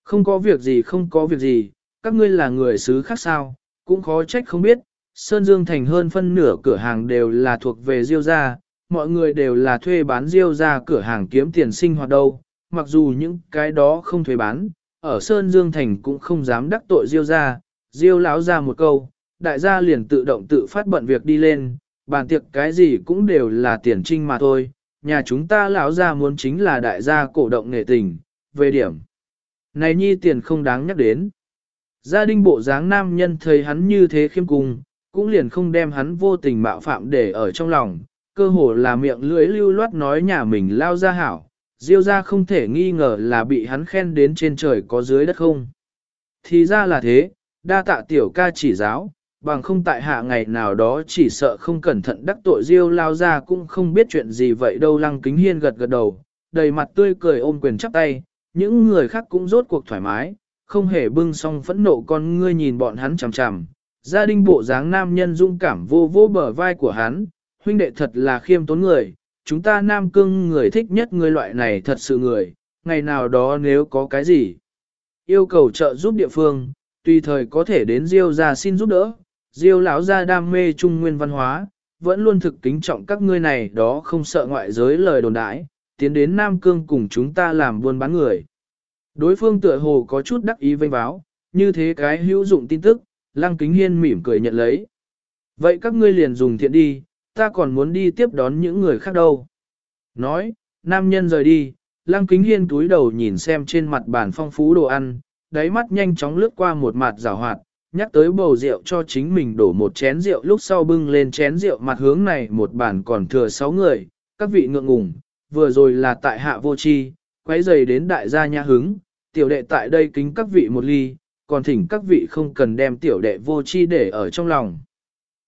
Không có việc gì không có việc gì, các ngươi là người xứ khác sao, cũng khó trách không biết, Sơn Dương Thành hơn phân nửa cửa hàng đều là thuộc về Diêu gia, mọi người đều là thuê bán Diêu gia cửa hàng kiếm tiền sinh hoạt đâu, mặc dù những cái đó không thuê bán, ở Sơn Dương Thành cũng không dám đắc tội Diêu gia. Diêu lão ra một câu, đại gia liền tự động tự phát bận việc đi lên, bàn tiệc cái gì cũng đều là tiền trinh mà thôi, nhà chúng ta lão ra muốn chính là đại gia cổ động nghệ tình, về điểm. Này nhi tiền không đáng nhắc đến. Gia đình bộ dáng nam nhân thấy hắn như thế khiêm cung, cũng liền không đem hắn vô tình mạo phạm để ở trong lòng, cơ hồ là miệng lưỡi lưu loát nói nhà mình lao ra hảo, Diêu ra không thể nghi ngờ là bị hắn khen đến trên trời có dưới đất không. Thì ra là thế, đa tạ tiểu ca chỉ giáo, bằng không tại hạ ngày nào đó chỉ sợ không cẩn thận đắc tội Diêu lao ra cũng không biết chuyện gì vậy đâu Lăng Kính Hiên gật gật đầu, đầy mặt tươi cười ôm quyền chắp tay, những người khác cũng rốt cuộc thoải mái, không hề bưng xong phẫn nộ con ngươi nhìn bọn hắn chằm chằm. Gia đình bộ dáng nam nhân dung cảm vô vô bờ vai của hắn, huynh đệ thật là khiêm tốn người, chúng ta nam cương người thích nhất người loại này thật sự người, ngày nào đó nếu có cái gì. Yêu cầu trợ giúp địa phương, tùy thời có thể đến Diêu ra xin giúp đỡ, Diêu lão gia đam mê trung nguyên văn hóa, vẫn luôn thực kính trọng các ngươi này đó không sợ ngoại giới lời đồn đãi, tiến đến Nam Cương cùng chúng ta làm buôn bán người. Đối phương tựa hồ có chút đắc ý vênh báo, như thế cái hữu dụng tin tức, Lăng Kính Hiên mỉm cười nhận lấy. Vậy các ngươi liền dùng thiện đi, ta còn muốn đi tiếp đón những người khác đâu. Nói, nam nhân rời đi, Lăng Kính Hiên túi đầu nhìn xem trên mặt bàn phong phú đồ ăn, đáy mắt nhanh chóng lướt qua một mặt rào hoạt, nhắc tới bầu rượu cho chính mình đổ một chén rượu lúc sau bưng lên chén rượu mặt hướng này một bàn còn thừa sáu người, các vị ngượng ngùng, vừa rồi là tại hạ vô chi, quấy giày đến đại gia nhà hứng, tiểu đệ tại đây kính các vị một ly, còn thỉnh các vị không cần đem tiểu đệ vô chi để ở trong lòng.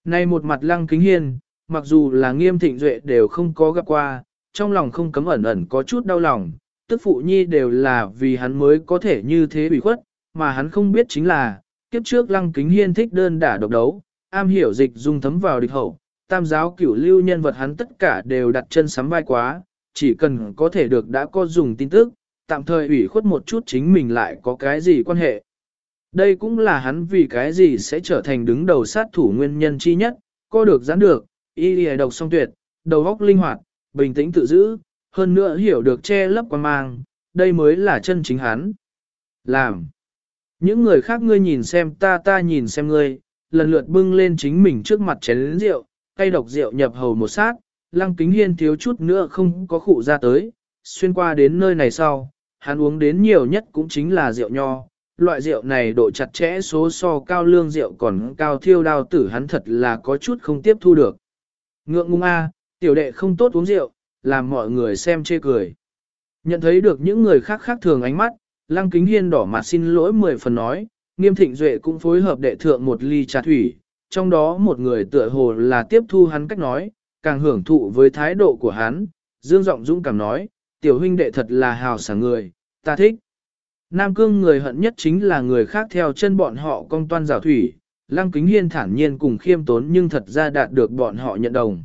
nay một mặt lăng kính hiên, mặc dù là nghiêm thịnh duệ đều không có gặp qua, trong lòng không cấm ẩn ẩn có chút đau lòng, tức phụ nhi đều là vì hắn mới có thể như thế bị khuất, mà hắn không biết chính là, kiếp trước lăng kính hiên thích đơn đả độc đấu, am hiểu dịch dung thấm vào địch hậu, tam giáo cửu lưu nhân vật hắn tất cả đều đặt chân sắm vai quá, chỉ cần có thể được đã có dùng tin tức, tạm thời ủy khuất một chút chính mình lại có cái gì quan hệ. Đây cũng là hắn vì cái gì sẽ trở thành đứng đầu sát thủ nguyên nhân chi nhất, có được gián được, y lìa độc song tuyệt, đầu óc linh hoạt, bình tĩnh tự giữ, hơn nữa hiểu được che lấp quan mang, đây mới là chân chính hắn. Làm. Những người khác ngươi nhìn xem ta ta nhìn xem ngươi, lần lượt bưng lên chính mình trước mặt chén rượu, cây độc rượu nhập hầu một sát, lăng kính hiên thiếu chút nữa không có khụ ra tới, xuyên qua đến nơi này sau, hắn uống đến nhiều nhất cũng chính là rượu nho. Loại rượu này độ chặt chẽ số so cao lương rượu còn cao thiêu đao tử hắn thật là có chút không tiếp thu được. Ngượng ngung a, tiểu đệ không tốt uống rượu, làm mọi người xem chê cười. Nhận thấy được những người khác khác thường ánh mắt, Lăng Kính Hiên đỏ mặt xin lỗi mười phần nói, nghiêm thịnh duệ cũng phối hợp đệ thượng một ly trà thủy, trong đó một người tựa hồ là tiếp thu hắn cách nói, càng hưởng thụ với thái độ của hắn, dương giọng dũng cảm nói, tiểu huynh đệ thật là hào sảng người, ta thích. Nam cương người hận nhất chính là người khác theo chân bọn họ công toan rào thủy, Lăng Kính Hiên thản nhiên cùng khiêm tốn nhưng thật ra đạt được bọn họ nhận đồng.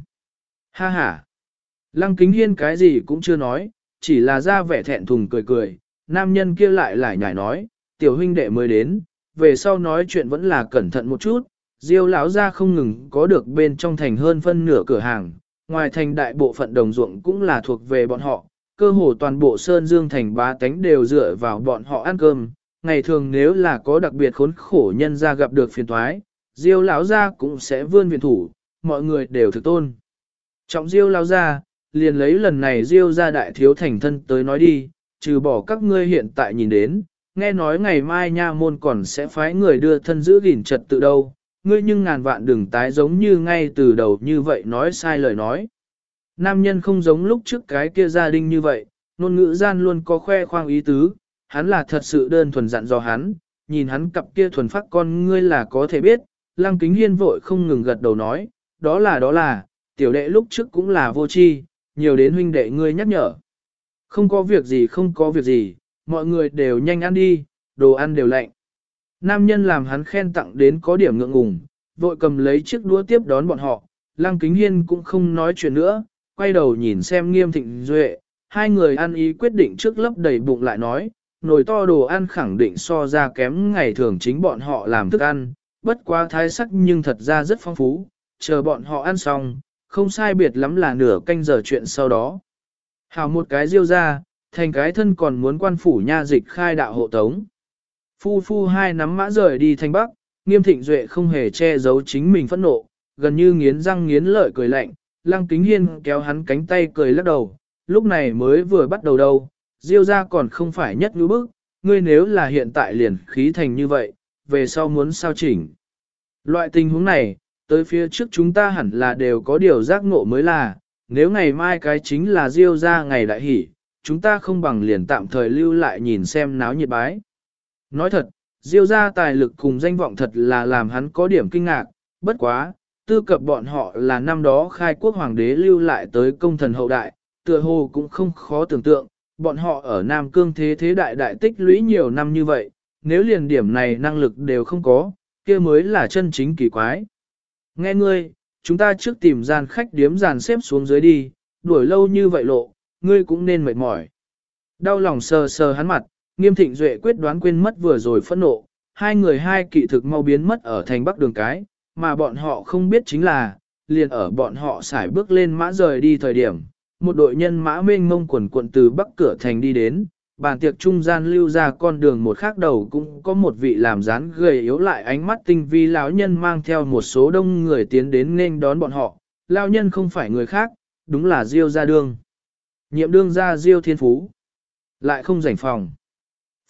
Ha ha! Lăng Kính Hiên cái gì cũng chưa nói, chỉ là ra vẻ thẹn thùng cười cười, nam nhân kia lại lại nhảy nói, tiểu huynh đệ mới đến, về sau nói chuyện vẫn là cẩn thận một chút, diêu lão ra không ngừng có được bên trong thành hơn phân nửa cửa hàng, ngoài thành đại bộ phận đồng ruộng cũng là thuộc về bọn họ, cơ hồ toàn bộ Sơn Dương thành bá tánh đều dựa vào bọn họ ăn cơm, ngày thường nếu là có đặc biệt khốn khổ nhân ra gặp được phiền thoái, diêu lão ra cũng sẽ vươn viện thủ, mọi người đều thực tôn. Trọng diêu lão ra, liền lấy lần này diêu ra đại thiếu thành thân tới nói đi, trừ bỏ các ngươi hiện tại nhìn đến, nghe nói ngày mai nha môn còn sẽ phái người đưa thân giữ gìn trật tự đâu, ngươi nhưng ngàn vạn đừng tái giống như ngay từ đầu như vậy nói sai lời nói. Nam nhân không giống lúc trước cái kia gia đình như vậy, ngôn ngữ gian luôn có khoe khoang ý tứ, hắn là thật sự đơn thuần dặn dò hắn, nhìn hắn cặp kia thuần phát con ngươi là có thể biết, lăng kính hiên vội không ngừng gật đầu nói, đó là đó là, tiểu đệ lúc trước cũng là vô tri, nhiều đến huynh đệ ngươi nhắc nhở. Không có việc gì không có việc gì, mọi người đều nhanh ăn đi, đồ ăn đều lạnh. Nam nhân làm hắn khen tặng đến có điểm ngượng ngùng, vội cầm lấy chiếc đũa tiếp đón bọn họ, Lăng Kính Hiên cũng không nói chuyện nữa, quay đầu nhìn xem nghiêm thịnh duệ, hai người ăn ý quyết định trước lấp đầy bụng lại nói, nồi to đồ ăn khẳng định so ra kém ngày thường chính bọn họ làm thức ăn, bất quá thái sắc nhưng thật ra rất phong phú, chờ bọn họ ăn xong, không sai biệt lắm là nửa canh giờ chuyện sau đó. Hảo một cái diêu ra, thành cái thân còn muốn quan phủ nha dịch khai đạo hộ tống. Phu phu hai nắm mã rời đi thành bắc, nghiêm thịnh duệ không hề che giấu chính mình phẫn nộ, gần như nghiến răng nghiến lợi cười lạnh, lăng kính hiên kéo hắn cánh tay cười lắc đầu, lúc này mới vừa bắt đầu đâu, diêu ra còn không phải nhất ngữ bức, ngươi nếu là hiện tại liền khí thành như vậy, về sau muốn sao chỉnh. Loại tình huống này, tới phía trước chúng ta hẳn là đều có điều giác ngộ mới là, nếu ngày mai cái chính là diêu ra ngày đại hỷ, chúng ta không bằng liền tạm thời lưu lại nhìn xem náo nhiệt bái. Nói thật, diêu ra tài lực cùng danh vọng thật là làm hắn có điểm kinh ngạc, Bất quá, tư cập bọn họ là năm đó khai quốc hoàng đế lưu lại tới công thần hậu đại, tựa hồ cũng không khó tưởng tượng, bọn họ ở Nam Cương thế thế đại đại tích lũy nhiều năm như vậy, nếu liền điểm này năng lực đều không có, kia mới là chân chính kỳ quái. Nghe ngươi, chúng ta trước tìm gian khách điếm dàn xếp xuống dưới đi, đuổi lâu như vậy lộ, ngươi cũng nên mệt mỏi. Đau lòng sờ sờ hắn mặt, nghiêm thịnh duệ quyết đoán quên mất vừa rồi phẫn nộ, hai người hai kỵ thực mau biến mất ở thành bắc đường cái, mà bọn họ không biết chính là, liền ở bọn họ xài bước lên mã rời đi thời điểm, một đội nhân mã mênh mông quần quận từ bắc cửa thành đi đến, bàn tiệc trung gian lưu ra con đường một khác đầu cũng có một vị làm dán gầy yếu lại ánh mắt tinh vi lão nhân mang theo một số đông người tiến đến nên đón bọn họ, lão nhân không phải người khác, đúng là Diêu gia đương. Nhiệm đương gia Diêu thiên phú, lại không rảnh phòng.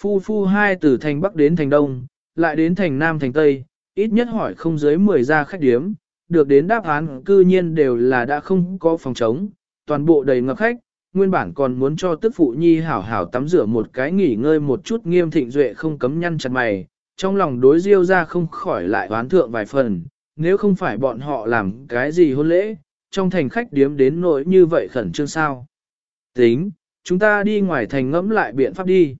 Phu phu hai từ thành Bắc đến thành Đông, lại đến thành Nam thành Tây, ít nhất hỏi không dưới 10 gia khách điếm, được đến đáp án cư nhiên đều là đã không có phòng trống, toàn bộ đầy ngập khách, nguyên bản còn muốn cho tức phụ nhi hảo hảo tắm rửa một cái nghỉ ngơi một chút nghiêm thịnh duệ không cấm nhăn chặt mày, trong lòng đối diêu ra không khỏi lại oán thượng vài phần, nếu không phải bọn họ làm cái gì hôn lễ, trong thành khách điếm đến nỗi như vậy khẩn trương sao. Tính, chúng ta đi ngoài thành ngẫm lại biện pháp đi.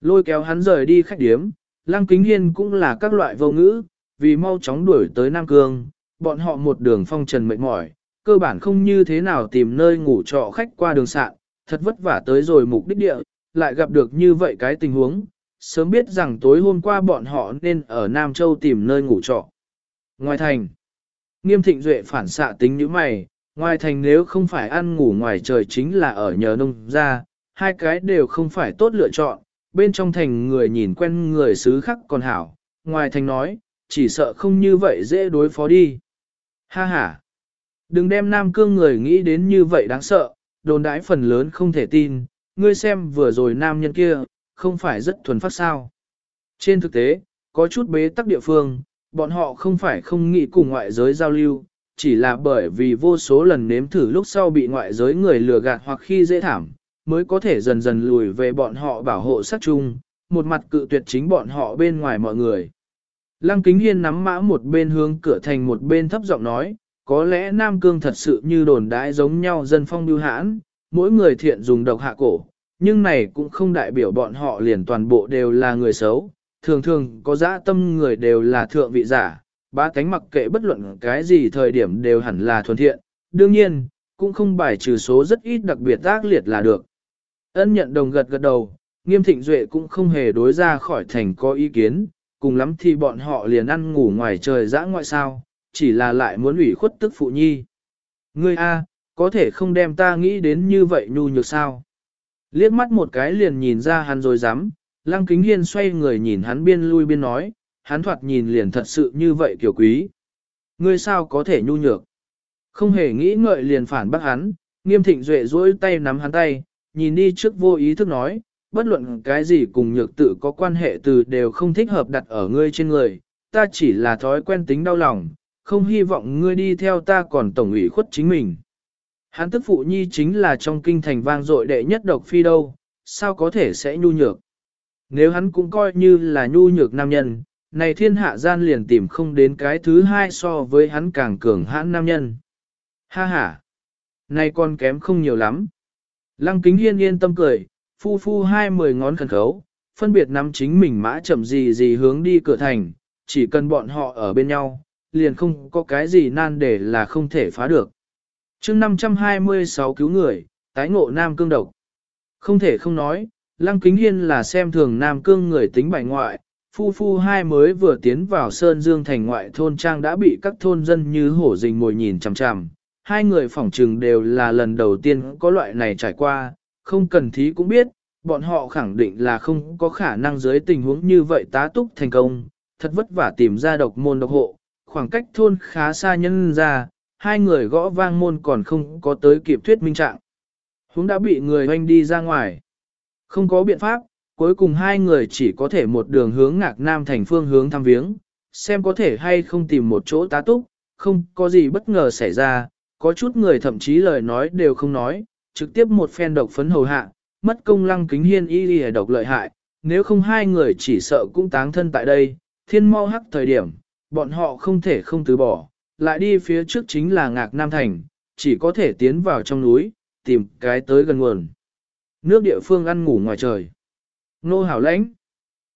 Lôi kéo hắn rời đi khách điếm, lăng kính hiên cũng là các loại vô ngữ, vì mau chóng đuổi tới Nam Cương, bọn họ một đường phong trần mệt mỏi, cơ bản không như thế nào tìm nơi ngủ trọ khách qua đường sạn, thật vất vả tới rồi mục đích địa, lại gặp được như vậy cái tình huống, sớm biết rằng tối hôm qua bọn họ nên ở Nam Châu tìm nơi ngủ trọ. Ngoài thành, nghiêm thịnh duệ phản xạ tính như mày, ngoài thành nếu không phải ăn ngủ ngoài trời chính là ở nhờ nông ra, hai cái đều không phải tốt lựa chọn, bên trong thành người nhìn quen người xứ khác còn hảo, ngoài thành nói, chỉ sợ không như vậy dễ đối phó đi. Ha ha! Đừng đem Nam Cương người nghĩ đến như vậy đáng sợ, đồn đãi phần lớn không thể tin, ngươi xem vừa rồi nam nhân kia, không phải rất thuần phát sao. Trên thực tế, có chút bế tắc địa phương, bọn họ không phải không nghĩ cùng ngoại giới giao lưu, chỉ là bởi vì vô số lần nếm thử lúc sau bị ngoại giới người lừa gạt hoặc khi dễ thảm, mới có thể dần dần lùi về bọn họ bảo hộ sát chung, một mặt cự tuyệt chính bọn họ bên ngoài mọi người. Lăng Kính Hiên nắm mã một bên hướng cửa thành một bên thấp giọng nói, có lẽ Nam Cương thật sự như đồn đãi giống nhau dân phong biêu hãn, mỗi người thiện dùng độc hạ cổ, nhưng này cũng không đại biểu bọn họ liền toàn bộ đều là người xấu, thường thường có dã tâm người đều là thượng vị giả, ba cánh mặc kệ bất luận cái gì thời điểm đều hẳn là thuần thiện, đương nhiên, cũng không bài trừ số rất ít đặc biệt tác liệt là được. Ân nhận đồng gật gật đầu, nghiêm thịnh duệ cũng không hề đối ra khỏi thành có ý kiến, cùng lắm thì bọn họ liền ăn ngủ ngoài trời dã ngoại sao, chỉ là lại muốn ủy khuất tức phụ nhi. Ngươi A, có thể không đem ta nghĩ đến như vậy nhu nhược sao. Liếc mắt một cái liền nhìn ra hắn rồi dám, lăng kính hiên xoay người nhìn hắn biên lui biên nói, hắn thoạt nhìn liền thật sự như vậy kiểu quý. Ngươi sao có thể nhu nhược? Không hề nghĩ ngợi liền phản bác hắn, nghiêm thịnh duệ duỗi tay nắm hắn tay, nhìn đi trước vô ý thức nói, bất luận cái gì cùng nhược tự có quan hệ từ đều không thích hợp đặt ở ngươi trên người, ta chỉ là thói quen tính đau lòng, không hy vọng ngươi đi theo ta còn tổng ủy khuất chính mình. Hắn tức phụ nhi chính là trong kinh thành vang dội đệ nhất độc phi đâu, sao có thể sẽ nhu nhược. Nếu hắn cũng coi như là nhu nhược nam nhân, này thiên hạ gian liền tìm không đến cái thứ hai so với hắn càng cường hãn nam nhân. Ha ha! Này con kém không nhiều lắm. Lăng kính hiên yên tâm cười, phu phu hai mười ngón khẩn khấu, phân biệt nắm chính mình mã chậm gì gì hướng đi cửa thành, chỉ cần bọn họ ở bên nhau, liền không có cái gì nan để là không thể phá được. chương 526 cứu người, tái ngộ Nam Cương độc. Không thể không nói, Lăng Kính Hiên là xem thường Nam Cương người tính bài ngoại, phu phu hai mới vừa tiến vào Sơn Dương thành ngoại thôn trang đã bị các thôn dân như hổ rình ngồi nhìn chằm chằm. Hai người phỏng trừng đều là lần đầu tiên có loại này trải qua, không cần thí cũng biết, bọn họ khẳng định là không có khả năng dưới tình huống như vậy tá túc thành công, thật vất vả tìm ra độc môn độc hộ, khoảng cách thôn khá xa nhân ra, hai người gõ vang môn còn không có tới kịp thuyết minh trạng. Chúng đã bị người hoanh đi ra ngoài. Không có biện pháp, cuối cùng hai người chỉ có thể một đường hướng ngạc nam thành phương hướng thăm viếng, xem có thể hay không tìm một chỗ tá túc, không có gì bất ngờ xảy ra, có chút người thậm chí lời nói đều không nói, trực tiếp một phen độc phấn hầu hạ, mất công lăng kính hiên y y độc lợi hại, nếu không hai người chỉ sợ cũng táng thân tại đây, thiên mau hắc thời điểm, bọn họ không thể không từ bỏ, lại đi phía trước chính là ngạc Nam Thành, chỉ có thể tiến vào trong núi, tìm cái tới gần nguồn. Nước địa phương ăn ngủ ngoài trời. Nô hảo lãnh.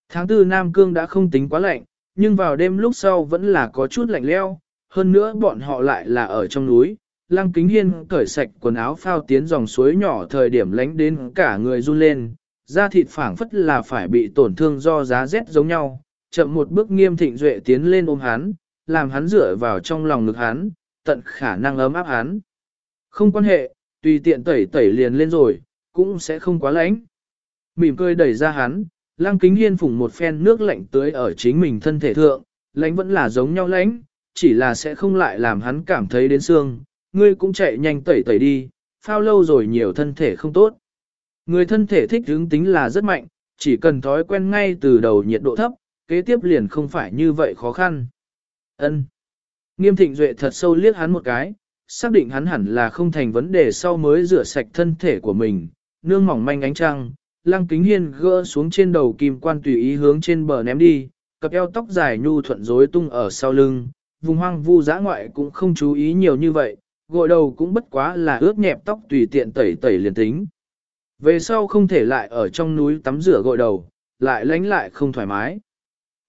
Tháng tư Nam Cương đã không tính quá lạnh, nhưng vào đêm lúc sau vẫn là có chút lạnh leo, hơn nữa bọn họ lại là ở trong núi. Lăng kính hiên cởi sạch quần áo phao tiến dòng suối nhỏ thời điểm lánh đến cả người run lên, da thịt phảng phất là phải bị tổn thương do giá rét giống nhau, chậm một bước nghiêm thịnh duệ tiến lên ôm hắn, làm hắn dựa vào trong lòng ngực hắn, tận khả năng ấm áp hắn. Không quan hệ, tùy tiện tẩy tẩy liền lên rồi, cũng sẽ không quá lạnh. Mỉm cười đẩy ra hắn, lăng kính hiên phủng một phen nước lạnh tưới ở chính mình thân thể thượng, lạnh vẫn là giống nhau lạnh, chỉ là sẽ không lại làm hắn cảm thấy đến xương, ngươi cũng chạy nhanh tẩy tẩy đi, phao lâu rồi nhiều thân thể không tốt. Người thân thể thích hướng tính là rất mạnh, chỉ cần thói quen ngay từ đầu nhiệt độ thấp, kế tiếp liền không phải như vậy khó khăn. Ân. Nghiêm thịnh duệ thật sâu liếc hắn một cái, xác định hắn hẳn là không thành vấn đề sau mới rửa sạch thân thể của mình, nương mỏng manh ánh trăng, lăng kính hiên gỡ xuống trên đầu kim quan tùy ý hướng trên bờ ném đi, cặp eo tóc dài nhu thuận rối tung ở sau lưng, vùng hoang vu dã ngoại cũng không chú ý nhiều như vậy, gội đầu cũng bất quá là ướt nhẹp tóc tùy tiện tẩy tẩy liền tính. Về sau không thể lại ở trong núi tắm rửa gội đầu, lại lánh lại không thoải mái.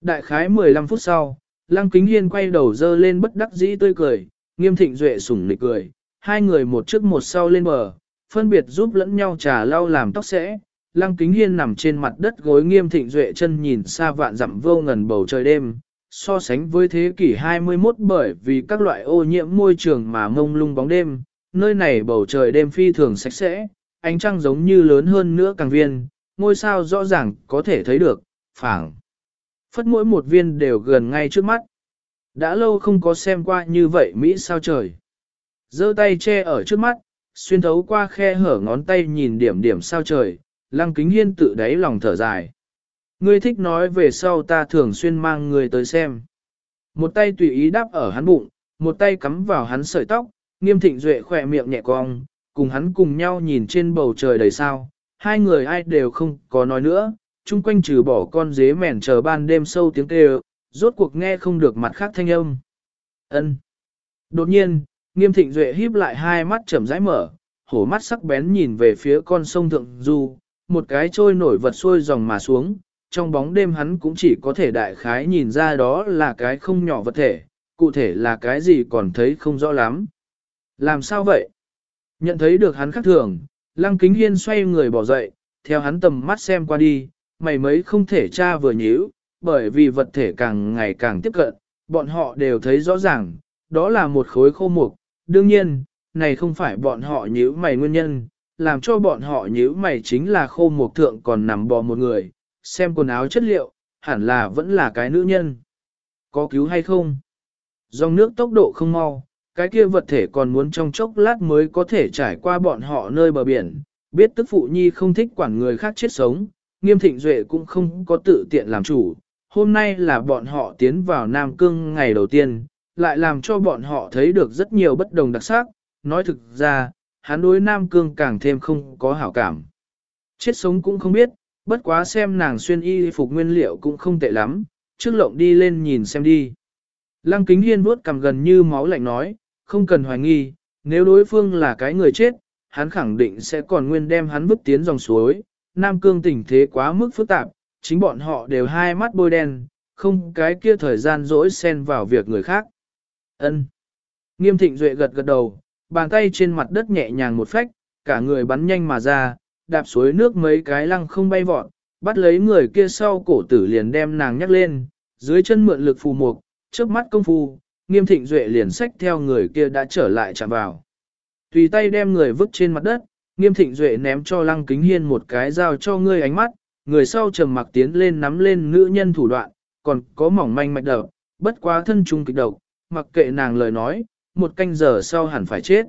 Đại khái 15 phút sau, Lăng Kính Hiên quay đầu dơ lên bất đắc dĩ tươi cười, nghiêm thịnh duệ sủng nịch cười, hai người một trước một sau lên bờ, phân biệt giúp lẫn nhau trà lau làm tóc sẽ. Lăng Kính Hiên nằm trên mặt đất gối nghiêm thịnh duệ chân nhìn xa vạn dặm vô ngần bầu trời đêm, so sánh với thế kỷ 21 bởi vì các loại ô nhiễm môi trường mà mông lung bóng đêm, nơi này bầu trời đêm phi thường sạch sẽ, ánh trăng giống như lớn hơn nữa càng viên, ngôi sao rõ ràng có thể thấy được, phảng. Phất mỗi một viên đều gần ngay trước mắt. Đã lâu không có xem qua như vậy Mỹ sao trời. giơ tay che ở trước mắt, xuyên thấu qua khe hở ngón tay nhìn điểm điểm sao trời, lăng kính hiên tự đáy lòng thở dài. Ngươi thích nói về sau ta thường xuyên mang người tới xem. Một tay tùy ý đáp ở hắn bụng, một tay cắm vào hắn sợi tóc, nghiêm thịnh duệ khỏe miệng nhẹ cong, cùng hắn cùng nhau nhìn trên bầu trời đầy sao, hai người ai đều không có nói nữa, chung quanh trừ bỏ con dế mèn chờ ban đêm sâu tiếng kêu, rốt cuộc nghe không được mặt khác thanh âm. Ân. Đột nhiên, nghiêm thịnh duệ híp lại hai mắt chậm rãi mở, hổ mắt sắc bén nhìn về phía con sông thượng du, một cái trôi nổi vật xuôi dòng mà xuống, trong bóng đêm hắn cũng chỉ có thể đại khái nhìn ra đó là cái không nhỏ vật thể, cụ thể là cái gì còn thấy không rõ lắm. Làm sao vậy? Nhận thấy được hắn khác thường, lăng kính hiên xoay người bỏ dậy, theo hắn tầm mắt xem qua đi, mày mấy không thể tra vừa nhíu, bởi vì vật thể càng ngày càng tiếp cận, bọn họ đều thấy rõ ràng, đó là một khối khô mục. Đương nhiên, này không phải bọn họ nhíu mày nguyên nhân, làm cho bọn họ nhíu mày chính là khô mục thượng còn nằm bò một người, xem quần áo chất liệu, hẳn là vẫn là cái nữ nhân. Có cứu hay không? Dòng nước tốc độ không mau, cái kia vật thể còn muốn trong chốc lát mới có thể trải qua bọn họ nơi bờ biển, biết tức phụ nhi không thích quản người khác chết sống, nghiêm thịnh duệ cũng không có tự tiện làm chủ. Hôm nay là bọn họ tiến vào Nam Cương ngày đầu tiên, lại làm cho bọn họ thấy được rất nhiều bất đồng đặc sắc, nói thực ra, hắn đối Nam Cương càng thêm không có hảo cảm. Chết sống cũng không biết, bất quá xem nàng xuyên y phục nguyên liệu cũng không tệ lắm, trước lộng đi lên nhìn xem đi. Lăng kính hiên vuốt cầm gần như máu lạnh nói, không cần hoài nghi, nếu đối phương là cái người chết, hắn khẳng định sẽ còn nguyên đem hắn vứt tiến dòng suối. Nam cương tình thế quá mức phức tạp, chính bọn họ đều hai mắt bôi đen, không cái kia thời gian dỗi xen vào việc người khác. Ân. Nghiêm thịnh duệ gật gật đầu, bàn tay trên mặt đất nhẹ nhàng một phách, cả người bắn nhanh mà ra, đạp suối nước mấy cái lăng không bay vọt, bắt lấy người kia sau cổ tử liền đem nàng nhắc lên, dưới chân mượn lực phù mục, trước mắt công phu, nghiêm thịnh duệ liền xách theo người kia đã trở lại chạm vào. Tùy tay đem người vứt trên mặt đất, nghiêm thịnh duệ ném cho lăng kính hiên một cái dao cho ngươi ánh mắt, người sau trầm mặc tiến lên nắm lên nữ nhân thủ đoạn, còn có mỏng manh mạch đậu, bất quá thân trung kịch độc, mặc kệ nàng lời nói, một canh giờ sau hẳn phải chết.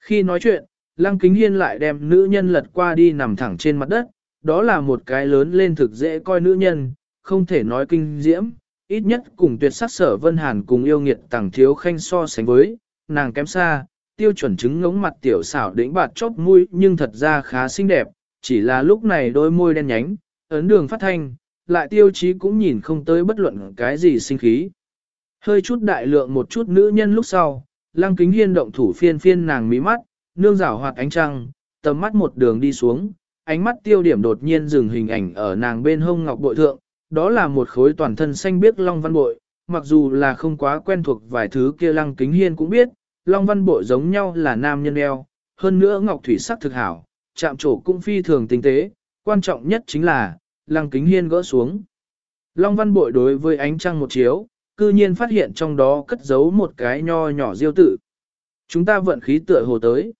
Khi nói chuyện, lăng kính hiên lại đem nữ nhân lật qua đi nằm thẳng trên mặt đất, đó là một cái lớn lên thực dễ coi nữ nhân, không thể nói kinh diễm, ít nhất cùng tuyệt sắc sở vân hàn cùng yêu nghiệt tàng thiếu khanh so sánh với, nàng kém xa, tiêu chuẩn chứng ngống mặt tiểu xảo đỉnh bạt chóp mũi nhưng thật ra khá xinh đẹp, chỉ là lúc này đôi môi đen nhánh, ấn đường phát thanh, lại tiêu chí cũng nhìn không tới bất luận cái gì sinh khí. Hơi chút đại lượng một chút nữ nhân lúc sau, lăng kính hiên động thủ phiên phiên nàng mí mắt, nương rảo hoạt ánh trăng, tầm mắt một đường đi xuống, ánh mắt tiêu điểm đột nhiên dừng hình ảnh ở nàng bên hông ngọc bội thượng, đó là một khối toàn thân xanh biếc long văn bội, mặc dù là không quá quen thuộc vài thứ kia lăng kính hiên cũng biết, long văn bội giống nhau là nam nhân eo, hơn nữa ngọc thủy sắc thực hảo, chạm trổ cũng phi thường tinh tế, quan trọng nhất chính là, lăng kính hiên gỡ xuống. Long văn bội đối với ánh trăng một chiếu, cư nhiên phát hiện trong đó cất giấu một cái nho nhỏ diêu tự. Chúng ta vận khí tựa hồ tới.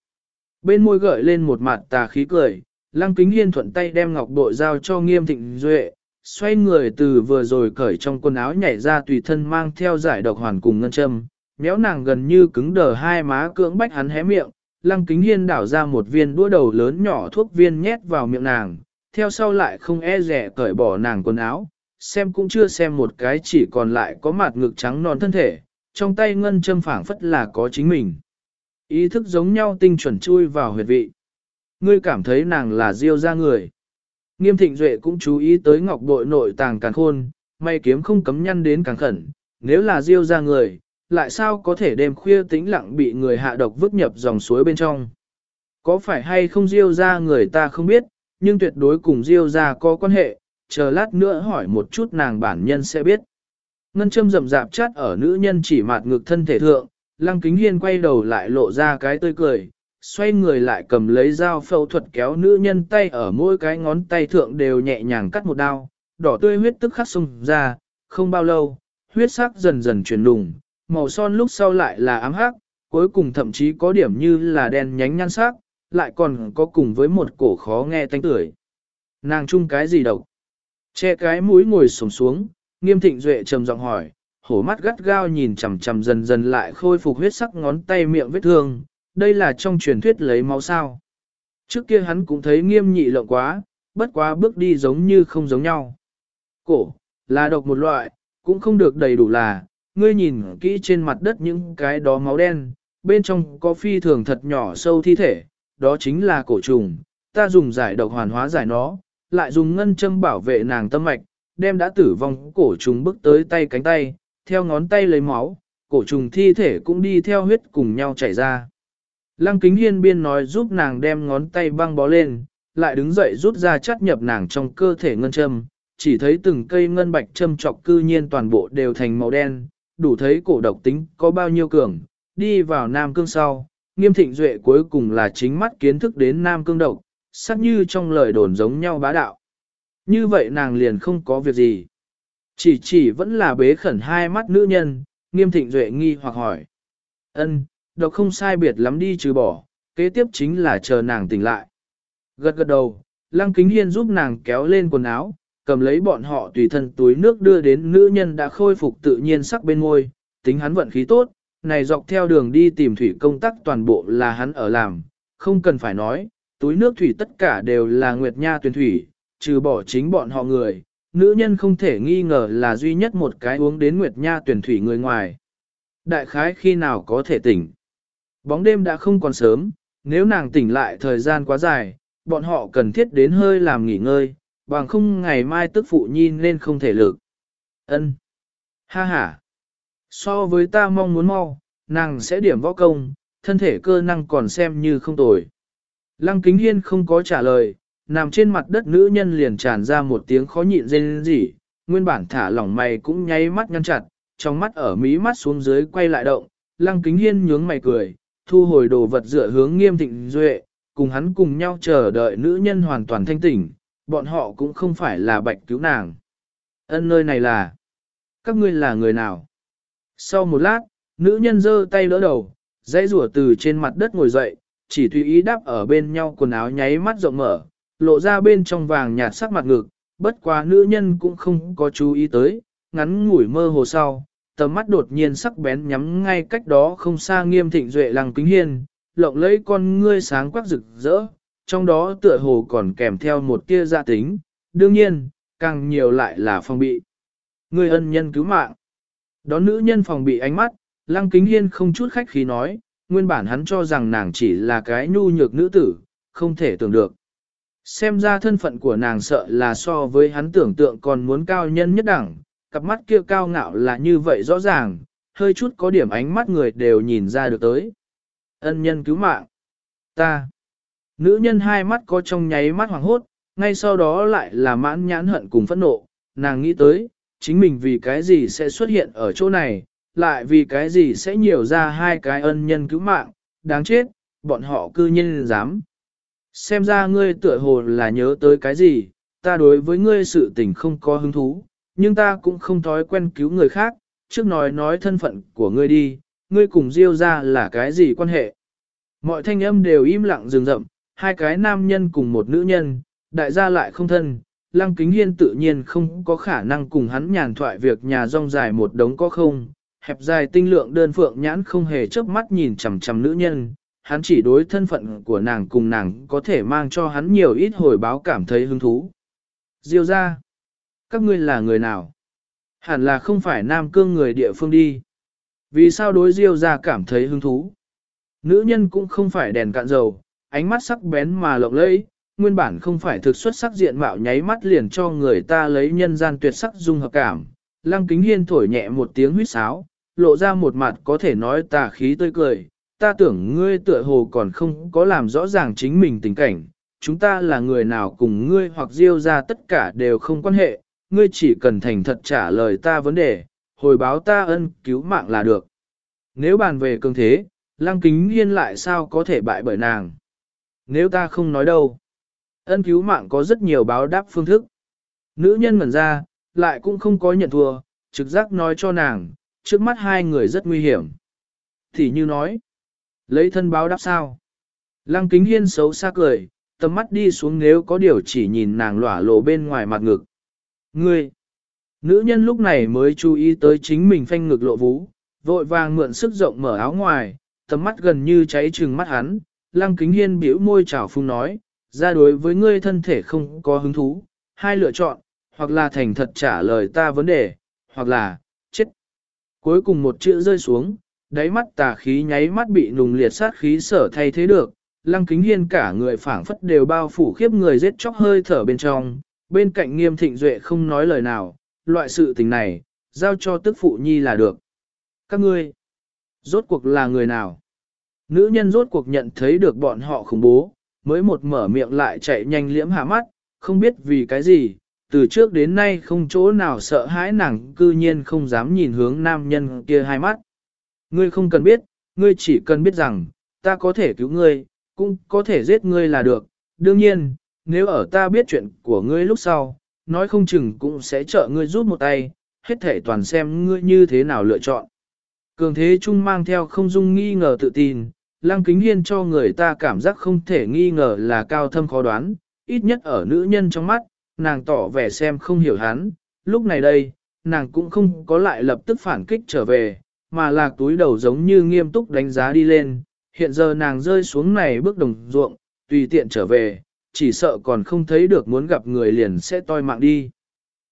Bên môi gợi lên một mặt tà khí cười, lăng kính hiên thuận tay đem ngọc bội giao cho nghiêm thịnh duệ, xoay người từ vừa rồi cởi trong quần áo nhảy ra tùy thân mang theo giải độc hoàn cùng ngân châm, méo nàng gần như cứng đờ hai má cưỡng bách hắn hé miệng, lăng kính hiên đảo ra một viên đũa đầu lớn nhỏ thuốc viên nhét vào miệng nàng, theo sau lại không e rẻ cởi bỏ nàng quần áo, xem cũng chưa xem một cái chỉ còn lại có mặt ngực trắng non thân thể, trong tay ngân châm phảng phất là có chính mình. Ý thức giống nhau tinh chuẩn chui vào huyệt vị. Ngươi cảm thấy nàng là diêu ra người. Nghiêm thịnh duệ cũng chú ý tới ngọc bội nội tàng càng khôn, may kiếm không cấm nhăn đến càng khẩn, nếu là diêu ra người, lại sao có thể đêm khuya tĩnh lặng bị người hạ độc vứt nhập dòng suối bên trong. Có phải hay không diêu ra người ta không biết, nhưng tuyệt đối cùng diêu ra có quan hệ, chờ lát nữa hỏi một chút nàng bản nhân sẽ biết. Ngân châm rậm rạp chát ở nữ nhân chỉ mạt ngực thân thể thượng, lăng kính hiên quay đầu lại lộ ra cái tươi cười, xoay người lại cầm lấy dao phẫu thuật kéo nữ nhân tay ở mỗi cái ngón tay thượng đều nhẹ nhàng cắt một đao, đỏ tươi huyết tức khắc xông ra, không bao lâu, huyết sắc dần dần chuyển đùng, màu son lúc sau lại là ám hắc, cuối cùng thậm chí có điểm như là đen nhánh nhan sắc, lại còn có cùng với một cổ khó nghe tanh tưởi. Nàng chung cái gì độc? Che cái mũi ngồi sổng xuống, nghiêm thịnh duệ trầm giọng hỏi, hổ mắt gắt gao nhìn chằm chằm dần dần lại khôi phục huyết sắc ngón tay miệng vết thương, đây là trong truyền thuyết lấy máu sao. Trước kia hắn cũng thấy nghiêm nhị lộng quá, bất quá bước đi giống như không giống nhau. Cổ, là độc một loại, cũng không được đầy đủ là, ngươi nhìn kỹ trên mặt đất những cái đó máu đen, bên trong có phi thường thật nhỏ sâu thi thể, đó chính là cổ trùng, ta dùng giải độc hoàn hóa giải nó, lại dùng ngân châm bảo vệ nàng tâm mạch, đem đã tử vong cổ trùng bước tới tay cánh tay, theo ngón tay lấy máu, cổ trùng thi thể cũng đi theo huyết cùng nhau chảy ra. Lăng kính hiên biên nói giúp nàng đem ngón tay băng bó lên, lại đứng dậy rút ra chắt nhập nàng trong cơ thể ngân châm, chỉ thấy từng cây ngân bạch châm trọc cư nhiên toàn bộ đều thành màu đen, đủ thấy cổ độc tính có bao nhiêu cường, đi vào Nam Cương sau, nghiêm thịnh duệ cuối cùng là chính mắt kiến thức đến Nam Cương độc, sắc như trong lời đồn giống nhau bá đạo. Như vậy nàng liền không có việc gì. Chỉ chỉ vẫn là bế khẩn hai mắt nữ nhân, nghiêm thịnh duệ nghi hoặc hỏi. ân độc không sai biệt lắm đi trừ bỏ, kế tiếp chính là chờ nàng tỉnh lại. Gật gật đầu, lăng kính hiên giúp nàng kéo lên quần áo, cầm lấy bọn họ tùy thân túi nước đưa đến nữ nhân đã khôi phục tự nhiên sắc bên môi, tính hắn vận khí tốt, này dọc theo đường đi tìm thủy công tác toàn bộ là hắn ở làm, không cần phải nói, túi nước thủy tất cả đều là Nguyệt Nha tuyển thủy, trừ bỏ chính bọn họ người, nữ nhân không thể nghi ngờ là duy nhất một cái uống đến Nguyệt Nha tuyển thủy người ngoài. Đại khái khi nào có thể tỉnh. Bóng đêm đã không còn sớm, nếu nàng tỉnh lại thời gian quá dài, bọn họ cần thiết đến hơi làm nghỉ ngơi, bằng không ngày mai tức phụ nhi nên không thể lực. Ân, Ha ha! So với ta mong muốn mau, nàng sẽ điểm võ công, thân thể cơ năng còn xem như không tồi. Lăng kính hiên không có trả lời, nằm trên mặt đất nữ nhân liền tràn ra một tiếng khó nhịn rên rỉ, nguyên bản thả lỏng mày cũng nháy mắt nhăn chặt, trong mắt ở mí mắt xuống dưới quay lại động, lăng kính hiên nhướng mày cười, thu hồi đồ vật dựa hướng nghiêm thịnh duệ, cùng hắn cùng nhau chờ đợi nữ nhân hoàn toàn thanh tỉnh, bọn họ cũng không phải là bạch cứu nàng. Ân nơi này là, các ngươi là người nào? Sau một lát, nữ nhân giơ tay đỡ đầu, dãy rủa từ trên mặt đất ngồi dậy, chỉ tùy ý đáp ở bên nhau quần áo nháy mắt rộng mở, lộ ra bên trong vàng nhạt sắc mặt ngực, bất quá nữ nhân cũng không có chú ý tới, ngắn ngủi mơ hồ sau, tầm mắt đột nhiên sắc bén nhắm ngay cách đó không xa nghiêm thịnh duệ lăng kính hiên, lộng lấy con ngươi sáng quắc rực rỡ, trong đó tựa hồ còn kèm theo một tia gia tính, đương nhiên, càng nhiều lại là phòng bị. Người ân nhân cứu mạng. Đón nữ nhân phòng bị ánh mắt, lăng kính hiên không chút khách khí nói, nguyên bản hắn cho rằng nàng chỉ là cái nhu nhược nữ tử, không thể tưởng được. Xem ra thân phận của nàng sợ là so với hắn tưởng tượng còn muốn cao nhân nhất đẳng, cặp mắt kia cao ngạo là như vậy rõ ràng, hơi chút có điểm ánh mắt người đều nhìn ra được tới. Ân nhân cứu mạng. Ta. Nữ nhân hai mắt có trong nháy mắt hoàng hốt, ngay sau đó lại là mãn nhãn hận cùng phẫn nộ, nàng nghĩ tới, chính mình vì cái gì sẽ xuất hiện ở chỗ này, lại vì cái gì sẽ nhiều ra hai cái ân nhân cứu mạng, đáng chết, bọn họ cư nhiên dám. Xem ra ngươi tựa hồ là nhớ tới cái gì, ta đối với ngươi sự tình không có hứng thú, nhưng ta cũng không thói quen cứu người khác, trước nói nói thân phận của ngươi đi, ngươi cùng Diêu ra là cái gì quan hệ. Mọi thanh âm đều im lặng rừng rậm, hai cái nam nhân cùng một nữ nhân, đại gia lại không thân, Lăng Kính Hiên tự nhiên không có khả năng cùng hắn nhàn thoại việc nhà rong dài một đống có không, hẹp dài tinh lượng đơn phượng nhãn không hề chớp mắt nhìn chằm chằm nữ nhân, hắn chỉ đối thân phận của nàng cùng nàng có thể mang cho hắn nhiều ít hồi báo cảm thấy hứng thú. Diêu ra, các ngươi là người nào? Hẳn là không phải nam cương người địa phương đi. Vì sao đối Diêu ra cảm thấy hứng thú? Nữ nhân cũng không phải đèn cạn dầu, ánh mắt sắc bén mà lộng lẫy, nguyên bản không phải thực xuất sắc diện mạo nháy mắt liền cho người ta lấy nhân gian tuyệt sắc dung hợp cảm. Lăng kính hiên thổi nhẹ một tiếng huýt sáo, lộ ra một mặt có thể nói tà khí tươi cười. Ta tưởng ngươi tựa hồ còn không có làm rõ ràng chính mình tình cảnh, chúng ta là người nào cùng ngươi hoặc diêu ra tất cả đều không quan hệ, ngươi chỉ cần thành thật trả lời ta vấn đề, hồi báo ta ân cứu mạng là được. Nếu bàn về cường thế, lăng kính hiên lại sao có thể bại bởi nàng? Nếu ta không nói đâu, ân cứu mạng có rất nhiều báo đáp phương thức. Nữ nhân ngẩn ra, lại cũng không có nhận thua, trực giác nói cho nàng, trước mắt hai người rất nguy hiểm. Thì như nói, lấy thân báo đáp sao? Lăng kính hiên xấu xa cười, tầm mắt đi xuống nếu có điều chỉ nhìn nàng lỏa lộ bên ngoài mặt ngực. Ngươi! Nữ nhân lúc này mới chú ý tới chính mình phanh ngực lộ vú, vội vàng mượn sức rộng mở áo ngoài, tầm mắt gần như cháy trừng mắt hắn, lăng kính hiên biểu môi trào phung nói, ra đối với ngươi thân thể không có hứng thú, hai lựa chọn, hoặc là thành thật trả lời ta vấn đề, hoặc là, chết. Cuối cùng một chữ rơi xuống, đáy mắt tà khí nháy mắt bị nùng liệt sát khí sở thay thế được, lăng kính hiên cả người phảng phất đều bao phủ khiếp người giết chóc hơi thở bên trong, bên cạnh nghiêm thịnh duệ không nói lời nào, loại sự tình này, giao cho tức phụ nhi là được. Các ngươi, rốt cuộc là người nào? Nữ nhân rốt cuộc nhận thấy được bọn họ khủng bố, mới một mở miệng lại chạy nhanh liễm hạ mắt, không biết vì cái gì, từ trước đến nay không chỗ nào sợ hãi nàng cư nhiên không dám nhìn hướng nam nhân kia hai mắt. Ngươi không cần biết, ngươi chỉ cần biết rằng, ta có thể cứu ngươi, cũng có thể giết ngươi là được. Đương nhiên, nếu ở ta biết chuyện của ngươi lúc sau, nói không chừng cũng sẽ trợ ngươi rút một tay, hết thể toàn xem ngươi như thế nào lựa chọn. Cường thế trung mang theo không dung nghi ngờ tự tin, lăng kính hiên cho người ta cảm giác không thể nghi ngờ là cao thâm khó đoán, ít nhất ở nữ nhân trong mắt, nàng tỏ vẻ xem không hiểu hắn, lúc này đây, nàng cũng không có lại lập tức phản kích trở về, mà là túi đầu giống như nghiêm túc đánh giá đi lên, hiện giờ nàng rơi xuống này bước đồng ruộng, tùy tiện trở về, chỉ sợ còn không thấy được muốn gặp người liền sẽ toi mạng đi.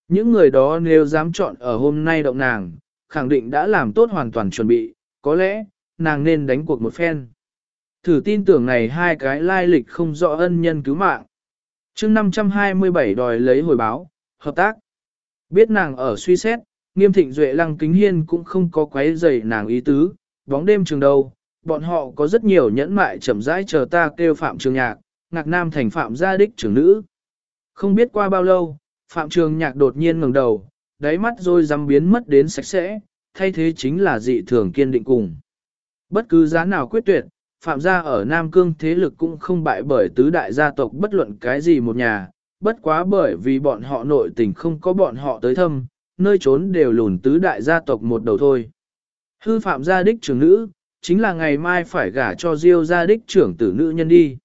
Những người đó nếu dám chọn ở hôm nay động nàng, khẳng định đã làm tốt hoàn toàn chuẩn bị, có lẽ, nàng nên đánh cuộc một phen. Thử tin tưởng này hai cái lai lịch không rõ ân nhân cứu mạng. chương 527 đòi lấy hồi báo, hợp tác. Biết nàng ở suy xét, nghiêm thịnh duệ lăng kính hiên cũng không có quấy dày nàng ý tứ, bóng đêm trường đầu, bọn họ có rất nhiều nhẫn mại chậm rãi chờ ta kêu phạm trường nhạc, ngạc nam thành phạm gia đích trưởng nữ. Không biết qua bao lâu, phạm trường nhạc đột nhiên ngẩng đầu, đáy mắt rồi dám biến mất đến sạch sẽ, thay thế chính là dị thường kiên định cùng. Bất cứ giá nào quyết tuyệt, phạm gia ở Nam Cương thế lực cũng không bại bởi tứ đại gia tộc bất luận cái gì một nhà, bất quá bởi vì bọn họ nội tình không có bọn họ tới thâm, nơi trốn đều lùn tứ đại gia tộc một đầu thôi. Hư phạm gia đích trưởng nữ, chính là ngày mai phải gả cho Diêu gia đích trưởng tử nữ nhân đi.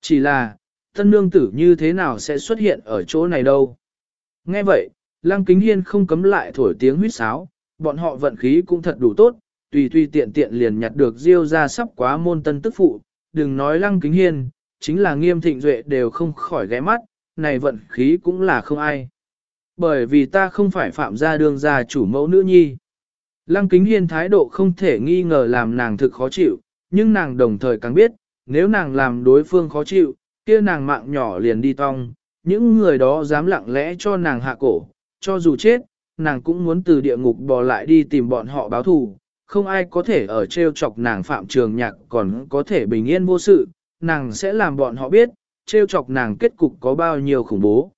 Chỉ là, thân nương tử như thế nào sẽ xuất hiện ở chỗ này đâu. Nghe vậy, Lăng Kính Hiên không cấm lại thổi tiếng huyết sáo, bọn họ vận khí cũng thật đủ tốt, tùy tùy tiện tiện liền nhặt được Diêu ra sắp quá môn tân tức phụ, đừng nói Lăng Kính Hiên, chính là nghiêm thịnh duệ đều không khỏi ghé mắt, này vận khí cũng là không ai. Bởi vì ta không phải phạm gia đương gia chủ mẫu nữ nhi. Lăng kính hiên thái độ không thể nghi ngờ làm nàng thực khó chịu, nhưng nàng đồng thời càng biết, nếu nàng làm đối phương khó chịu, kia nàng mạng nhỏ liền đi tong, những người đó dám lặng lẽ cho nàng hạ cổ, cho dù chết, nàng cũng muốn từ địa ngục bò lại đi tìm bọn họ báo thù, không ai có thể ở trêu chọc nàng phạm trường nhạc còn có thể bình yên vô sự, nàng sẽ làm bọn họ biết, trêu chọc nàng kết cục có bao nhiêu khủng bố.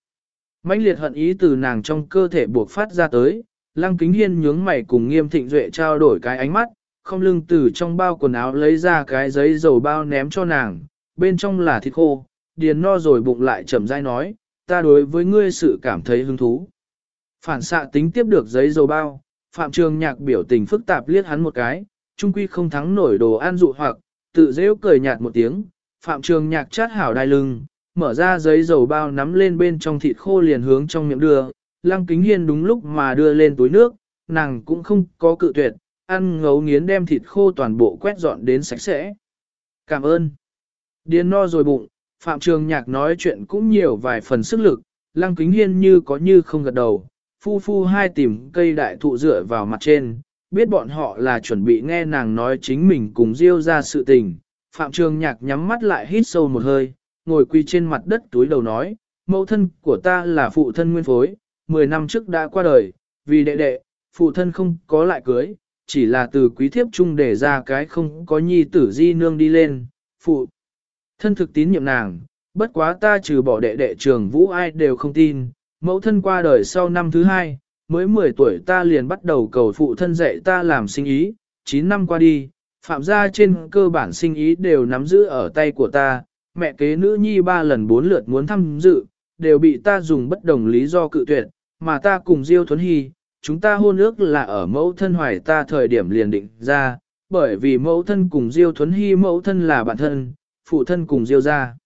mãnh liệt hận ý từ nàng trong cơ thể buộc phát ra tới, lăng kính hiên nhướng mày cùng nghiêm thịnh duệ trao đổi cái ánh mắt, không lưng từ trong bao quần áo lấy ra cái giấy dầu bao ném cho nàng, bên trong là thịt khô, điền no rồi bụng lại chậm rãi nói, ta đối với ngươi sự cảm thấy hứng thú. Phản xạ tính tiếp được giấy dầu bao, Phạm Trường Nhạc biểu tình phức tạp liếc hắn một cái, trung quy không thắng nổi đồ ăn dụ hoặc, tự dễu cười nhạt một tiếng, Phạm Trường Nhạc chát hảo đai lưng, mở ra giấy dầu bao nắm lên bên trong thịt khô liền hướng trong miệng đưa, Lăng Kính Hiên đúng lúc mà đưa lên túi nước, nàng cũng không có cự tuyệt, ăn ngấu nghiến đem thịt khô toàn bộ quét dọn đến sạch sẽ. Cảm ơn. Điên no rồi bụng, Phạm Trường Nhạc nói chuyện cũng nhiều vài phần sức lực, Lăng Kính Hiên như có như không gật đầu, phu phu hai tìm cây đại thụ dựa vào mặt trên, biết bọn họ là chuẩn bị nghe nàng nói chính mình cùng Diêu ra sự tình. Phạm Trường Nhạc nhắm mắt lại hít sâu một hơi, ngồi quỳ trên mặt đất túi đầu nói, mẫu thân của ta là phụ thân nguyên phối, 10 năm trước đã qua đời, vì đệ đệ, phụ thân không có lại cưới, chỉ là từ quý thiếp chung để ra cái không có nhi tử di nương đi lên, phụ. Thân thực tín nhiệm nàng, bất quá ta trừ bỏ đệ đệ trường vũ ai đều không tin, mẫu thân qua đời sau năm thứ hai, mới 10 tuổi ta liền bắt đầu cầu phụ thân dạy ta làm sinh ý, 9 năm qua đi, phạm gia trên cơ bản sinh ý đều nắm giữ ở tay của ta, mẹ kế nữ nhi ba lần bốn lượt muốn tham dự, đều bị ta dùng bất đồng lý do cự tuyệt, mà ta cùng Diêu Thuấn Hy, chúng ta hôn ước là ở mẫu thân hoài ta thời điểm liền định ra, bởi vì mẫu thân cùng Diêu Thuấn Hy mẫu thân là bạn thân, phụ thân cùng Diêu ra.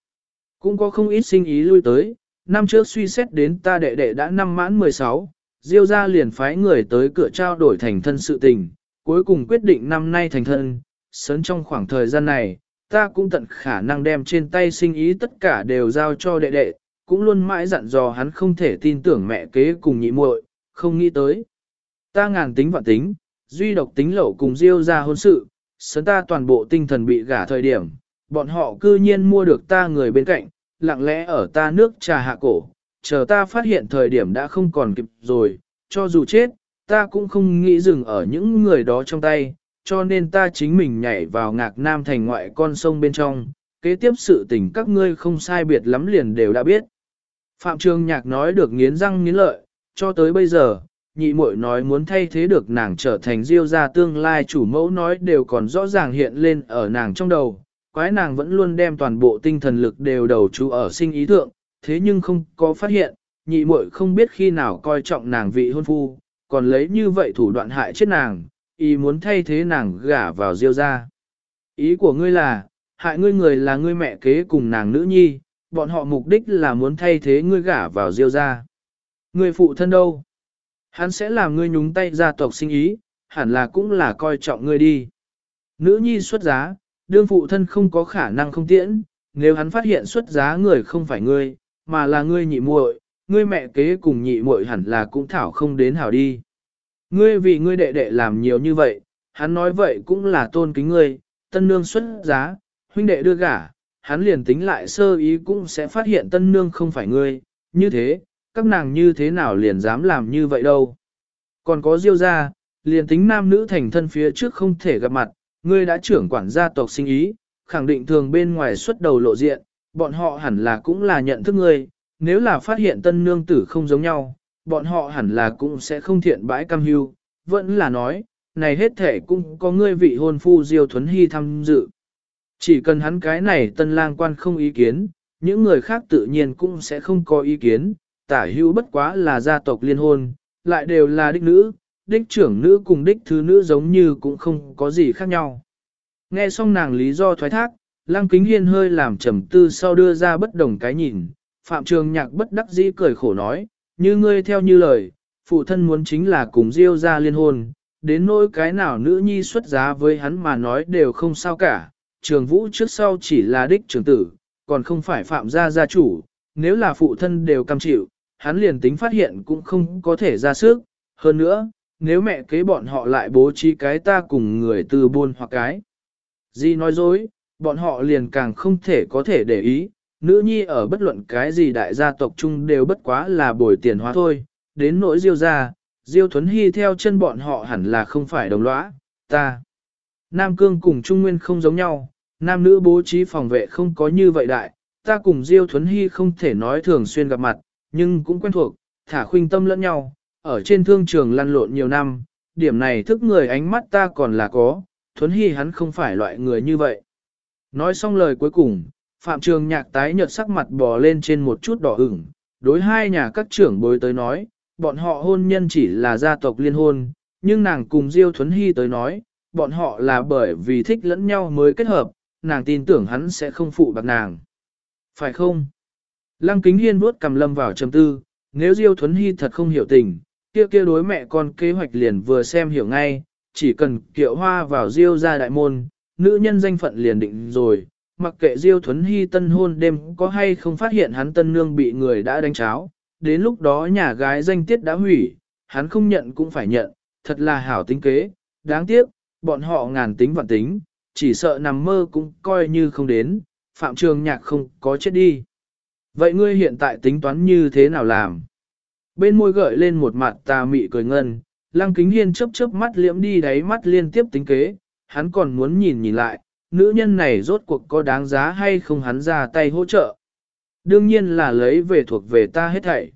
Cũng có không ít sinh ý lui tới, năm trước suy xét đến ta đệ đệ đã năm mãn 16, Diêu ra liền phái người tới cửa trao đổi thành thân sự tình, cuối cùng quyết định năm nay thành thân, sớm trong khoảng thời gian này, ta cũng tận khả năng đem trên tay sinh ý tất cả đều giao cho đệ đệ, cũng luôn mãi dặn dò hắn không thể tin tưởng mẹ kế cùng nhị muội, không nghĩ tới. Ta ngàn tính vạn tính, duy độc tính lẩu cùng Diêu ra hôn sự, sớm ta toàn bộ tinh thần bị gả thời điểm, bọn họ cư nhiên mua được ta người bên cạnh, lặng lẽ ở ta nước trà hạ cổ, chờ ta phát hiện thời điểm đã không còn kịp rồi, cho dù chết, ta cũng không nghĩ dừng ở những người đó trong tay, cho nên ta chính mình nhảy vào ngạc nam thành ngoại con sông bên trong, kế tiếp sự tình các ngươi không sai biệt lắm liền đều đã biết. Phạm Trường Nhạc nói được nghiến răng nghiến lợi, cho tới bây giờ, nhị muội nói muốn thay thế được nàng trở thành diêu gia tương lai chủ mẫu nói đều còn rõ ràng hiện lên ở nàng trong đầu, quái nàng vẫn luôn đem toàn bộ tinh thần lực đều đầu chú ở sinh ý thượng, thế nhưng không có phát hiện, nhị muội không biết khi nào coi trọng nàng vị hôn phu, còn lấy như vậy thủ đoạn hại chết nàng, ý muốn thay thế nàng gả vào diêu gia. Ý của ngươi là, hại ngươi người là ngươi mẹ kế cùng nàng nữ nhi, bọn họ mục đích là muốn thay thế ngươi gả vào diêu gia. Ngươi phụ thân đâu? Hắn sẽ làm ngươi nhúng tay gia tộc sinh ý, hẳn là cũng là coi trọng ngươi đi. Nữ nhi xuất giá, đương phụ thân không có khả năng không tiễn, nếu hắn phát hiện xuất giá người không phải ngươi, mà là ngươi nhị muội, ngươi mẹ kế cùng nhị muội hẳn là cũng thảo không đến hảo đi. Ngươi vì ngươi đệ đệ làm nhiều như vậy, hắn nói vậy cũng là tôn kính ngươi, tân nương xuất giá, huynh đệ đưa gả, hắn liền tính lại sơ ý cũng sẽ phát hiện tân nương không phải ngươi, như thế, các nàng như thế nào liền dám làm như vậy đâu. Còn có diêu gia, liền tính nam nữ thành thân phía trước không thể gặp mặt, ngươi đã trưởng quản gia tộc sinh ý, khẳng định thường bên ngoài xuất đầu lộ diện, bọn họ hẳn là cũng là nhận thức ngươi, nếu là phát hiện tân nương tử không giống nhau, bọn họ hẳn là cũng sẽ không thiện bãi cam hưu, vẫn là nói, này hết thể cũng có ngươi vị hôn phu Diêu Thuấn Hy tham dự. Chỉ cần hắn cái này tân lang quan không ý kiến, những người khác tự nhiên cũng sẽ không có ý kiến, tả hưu bất quá là gia tộc liên hôn, lại đều là đích nữ, đích trưởng nữ cùng đích thứ nữ giống như cũng không có gì khác nhau. Nghe xong nàng lý do thoái thác, Lăng Kính Hiên hơi làm trầm tư sau đưa ra bất đồng cái nhìn, Phạm Trường Nhạc bất đắc dĩ cười khổ nói, như ngươi theo như lời, phụ thân muốn chính là cùng Diêu ra liên hôn, đến nỗi cái nào nữ nhi xuất giá với hắn mà nói đều không sao cả, trường vũ trước sau chỉ là đích trưởng tử, còn không phải phạm gia gia chủ, nếu là phụ thân đều cam chịu, hắn liền tính phát hiện cũng không có thể ra sức, hơn nữa, nếu mẹ kế bọn họ lại bố trí cái ta cùng người từ buôn hoặc cái. Gì nói dối, bọn họ liền càng không thể có thể để ý, nữ nhi ở bất luận cái gì đại gia tộc chung đều bất quá là bồi tiền hóa thôi, đến nỗi diêu ra, diêu thuấn hy theo chân bọn họ hẳn là không phải đồng lõa, ta. Nam Cương cùng Trung Nguyên không giống nhau, nam nữ bố trí phòng vệ không có như vậy đại, ta cùng Diêu Thuấn Hy không thể nói thường xuyên gặp mặt, nhưng cũng quen thuộc, thả khuynh tâm lẫn nhau, ở trên thương trường lăn lộn nhiều năm, điểm này thức người ánh mắt ta còn là có, Thuấn Hy hắn không phải loại người như vậy. Nói xong lời cuối cùng, Phạm Trường Nhạc tái nhợt sắc mặt bò lên trên một chút đỏ ửng, đối hai nhà các trưởng bối tới nói, bọn họ hôn nhân chỉ là gia tộc liên hôn, nhưng nàng cùng Diêu Thuấn Hy tới nói, bọn họ là bởi vì thích lẫn nhau mới kết hợp, nàng tin tưởng hắn sẽ không phụ bạc nàng. Phải không? Lăng Kính Hiên vuốt cầm lâm vào trầm tư, nếu Diêu Thuấn Hy thật không hiểu tình, kia kia đối mẹ con kế hoạch liền vừa xem hiểu ngay, chỉ cần kiệu hoa vào Diêu ra đại môn, nữ nhân danh phận liền định rồi, mặc kệ Diêu Thuấn Hy tân hôn đêm có hay không phát hiện hắn tân nương bị người đã đánh cháo, đến lúc đó nhà gái danh tiết đã hủy, hắn không nhận cũng phải nhận, thật là hảo tính kế, đáng tiếc, bọn họ ngàn tính vạn tính, chỉ sợ nằm mơ cũng coi như không đến, Phạm Trường Nhạc không có chết đi. Vậy ngươi hiện tại tính toán như thế nào làm? Bên môi gợi lên một mặt tà mị cười ngân, Lăng Kính Hiên chớp chớp mắt liễm đi đáy mắt liên tiếp tính kế, hắn còn muốn nhìn nhìn lại, nữ nhân này rốt cuộc có đáng giá hay không hắn ra tay hỗ trợ. Đương nhiên là lấy về thuộc về ta hết thảy.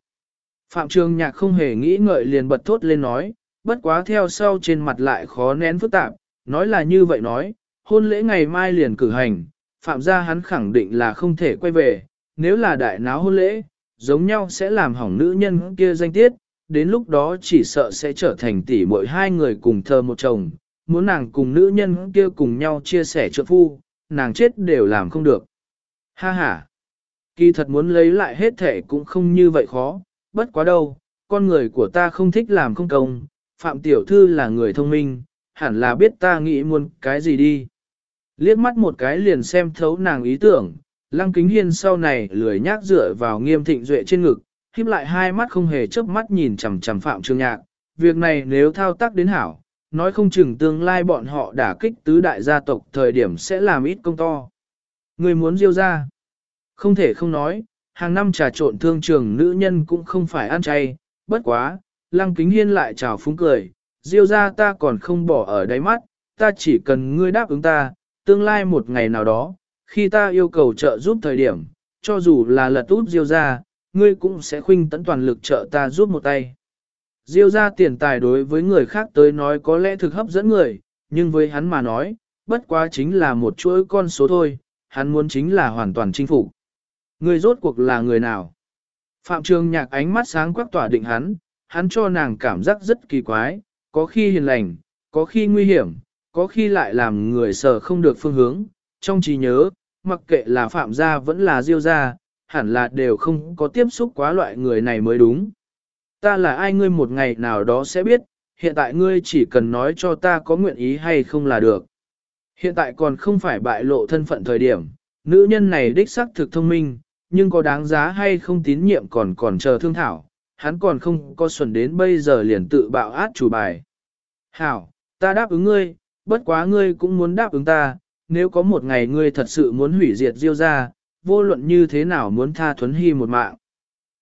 Phạm Trường Nhạc không hề nghĩ ngợi liền bật thốt lên nói, bất quá theo sau trên mặt lại khó nén phức tạp, nói là như vậy nói, hôn lễ ngày mai liền cử hành, Phạm gia hắn khẳng định là không thể quay về, nếu là đại náo hôn lễ, giống nhau sẽ làm hỏng nữ nhân kia danh tiết, đến lúc đó chỉ sợ sẽ trở thành tỷ muội hai người cùng thờ một chồng, muốn nàng cùng nữ nhân kia cùng nhau chia sẻ trợ phu, nàng chết đều làm không được. Ha ha! Kỳ thật muốn lấy lại hết thể cũng không như vậy khó, bất quá đâu, con người của ta không thích làm không công, Phạm Tiểu Thư là người thông minh, hẳn là biết ta nghĩ muốn cái gì đi. Liếc mắt một cái liền xem thấu nàng ý tưởng, Lăng Kính Hiên sau này lười nhác dựa vào nghiêm thịnh duệ trên ngực, khép lại hai mắt không hề chớp mắt nhìn chằm chằm Phạm Trương Nhạc. Việc này nếu thao tác đến hảo, nói không chừng tương lai bọn họ đả kích tứ đại gia tộc thời điểm sẽ làm ít công to. Người muốn diêu ra. Không thể không nói, hàng năm trà trộn thương trường nữ nhân cũng không phải ăn chay, bất quá, Lăng Kính Hiên lại chào phúng cười, diêu ra ta còn không bỏ ở đáy mắt, ta chỉ cần ngươi đáp ứng ta, tương lai một ngày nào đó, khi ta yêu cầu trợ giúp thời điểm, cho dù là lật út diêu ra, ngươi cũng sẽ khuynh tấn toàn lực trợ ta giúp một tay. Diêu ra tiền tài đối với người khác tới nói có lẽ thực hấp dẫn người, nhưng với hắn mà nói, bất quá chính là một chuỗi con số thôi, hắn muốn chính là hoàn toàn chinh phục. Người rốt cuộc là người nào? Phạm Trường Nhạc ánh mắt sáng quắc tỏa định hắn, hắn cho nàng cảm giác rất kỳ quái, có khi hiền lành, có khi nguy hiểm, có khi lại làm người sợ không được phương hướng, trong trí nhớ, mặc kệ là phạm gia vẫn là diêu gia, hẳn là đều không có tiếp xúc quá loại người này mới đúng. Ta là ai ngươi một ngày nào đó sẽ biết, hiện tại ngươi chỉ cần nói cho ta có nguyện ý hay không là được. Hiện tại còn không phải bại lộ thân phận thời điểm, nữ nhân này đích xác thực thông minh, nhưng có đáng giá hay không tín nhiệm còn còn chờ thương thảo, hắn còn không có xuẩn đến bây giờ liền tự bạo át chủ bài. Hảo, ta đáp ứng ngươi, bất quá ngươi cũng muốn đáp ứng ta, nếu có một ngày ngươi thật sự muốn hủy diệt Diêu gia, vô luận như thế nào muốn tha Thuấn Hy một mạng.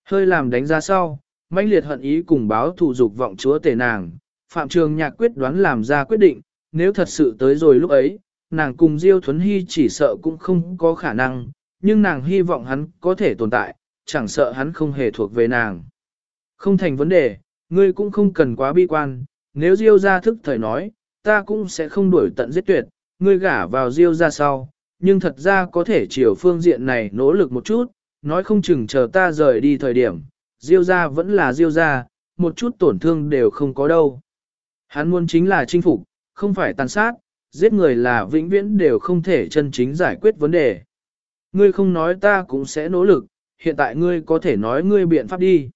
Hơi làm đánh giá sau, mãnh liệt hận ý cùng báo thù dục vọng chúa tể nàng, Phạm Trường Nhạc quyết đoán làm ra quyết định, nếu thật sự tới rồi lúc ấy, nàng cùng Diêu Thuấn Hy chỉ sợ cũng không có khả năng, nhưng nàng hy vọng hắn có thể tồn tại, chẳng sợ hắn không hề thuộc về nàng. Không thành vấn đề, ngươi cũng không cần quá bi quan, nếu Diêu ra thức thời nói, ta cũng sẽ không đuổi tận giết tuyệt, ngươi gả vào Diêu ra sau, nhưng thật ra có thể chiều phương diện này nỗ lực một chút, nói không chừng chờ ta rời đi thời điểm, Diêu ra vẫn là Diêu ra, một chút tổn thương đều không có đâu. Hắn muốn chính là chinh phục, không phải tàn sát, giết người là vĩnh viễn đều không thể chân chính giải quyết vấn đề. Ngươi không nói ta cũng sẽ nỗ lực, hiện tại ngươi có thể nói ngươi biện pháp đi.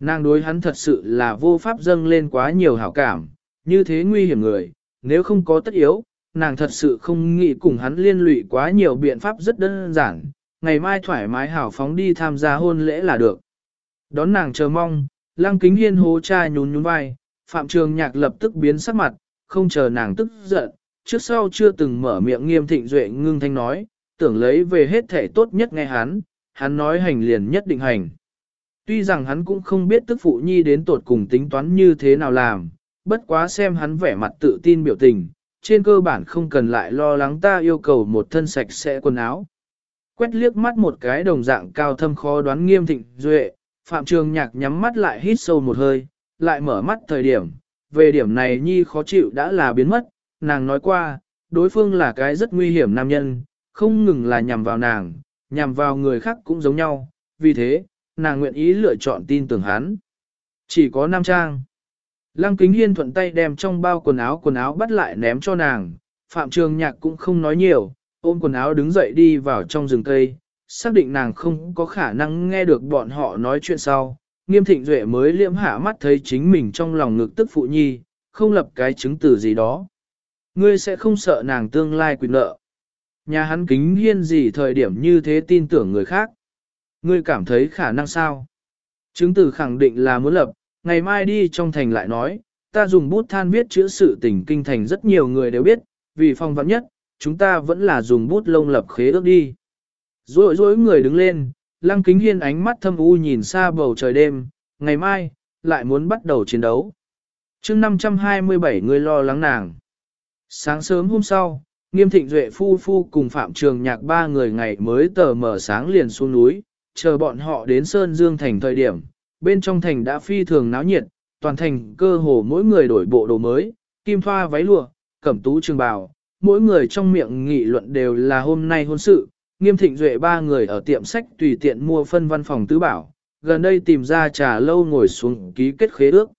Nàng đối hắn thật sự là vô pháp dâng lên quá nhiều hảo cảm, như thế nguy hiểm người, nếu không có tất yếu, nàng thật sự không nghĩ cùng hắn liên lụy quá nhiều biện pháp rất đơn giản, ngày mai thoải mái hảo phóng đi tham gia hôn lễ là được. Đón nàng chờ mong, lăng kính hiên hố cha nhún nhún vai, phạm trường nhạc lập tức biến sắc mặt, không chờ nàng tức giận, trước sau chưa từng mở miệng nghiêm thịnh duệ ngưng thanh nói, tưởng lấy về hết thể tốt nhất nghe hắn, hắn nói hành liền nhất định hành. Tuy rằng hắn cũng không biết tức phụ nhi đến tột cùng tính toán như thế nào làm, bất quá xem hắn vẻ mặt tự tin biểu tình, trên cơ bản không cần lại lo lắng ta yêu cầu một thân sạch sẽ quần áo. Quét liếc mắt một cái đồng dạng cao thâm khó đoán nghiêm thịnh duệ, Phạm Trường Nhạc nhắm mắt lại hít sâu một hơi, lại mở mắt thời điểm, về điểm này nhi khó chịu đã là biến mất, nàng nói qua, đối phương là cái rất nguy hiểm nam nhân, không ngừng là nhằm vào nàng, nhằm vào người khác cũng giống nhau, vì thế, nàng nguyện ý lựa chọn tin tưởng hắn. Chỉ có nam trang. Lăng kính hiên thuận tay đem trong bao quần áo quần áo bắt lại ném cho nàng, Phạm Trường Nhạc cũng không nói nhiều, ôm quần áo đứng dậy đi vào trong rừng cây, xác định nàng không có khả năng nghe được bọn họ nói chuyện sau. Nghiêm thịnh duệ mới liễm hạ mắt thấy chính mình trong lòng ngực tức phụ nhi, không lập cái chứng từ gì đó. Ngươi sẽ không sợ nàng tương lai quyền nợ. Nhà hắn kính hiên gì thời điểm như thế tin tưởng người khác. Ngươi cảm thấy khả năng sao? Chứng từ khẳng định là muốn lập, ngày mai đi trong thành lại nói, ta dùng bút than viết chữ sự tình kinh thành rất nhiều người đều biết, vì phong vắn nhất, chúng ta vẫn là dùng bút lông lập khế ước đi. Rồi rối người đứng lên, lăng kính hiên ánh mắt thâm u nhìn xa bầu trời đêm, ngày mai, lại muốn bắt đầu chiến đấu. chương 527 người lo lắng nàng. Sáng sớm hôm sau, nghiêm thịnh duệ phu phu cùng Phạm Trường Nhạc ba người ngày mới tờ mở sáng liền xuống núi, chờ bọn họ đến Sơn Dương Thành thời điểm, bên trong thành đã phi thường náo nhiệt, toàn thành cơ hồ mỗi người đổi bộ đồ mới, kim thoa váy lụa, cẩm tú trường bào, mỗi người trong miệng nghị luận đều là hôm nay hôn sự, nghiêm thịnh duệ ba người ở tiệm sách tùy tiện mua phân văn phòng tứ bảo, gần đây tìm ra trà lâu ngồi xuống ký kết khế ước.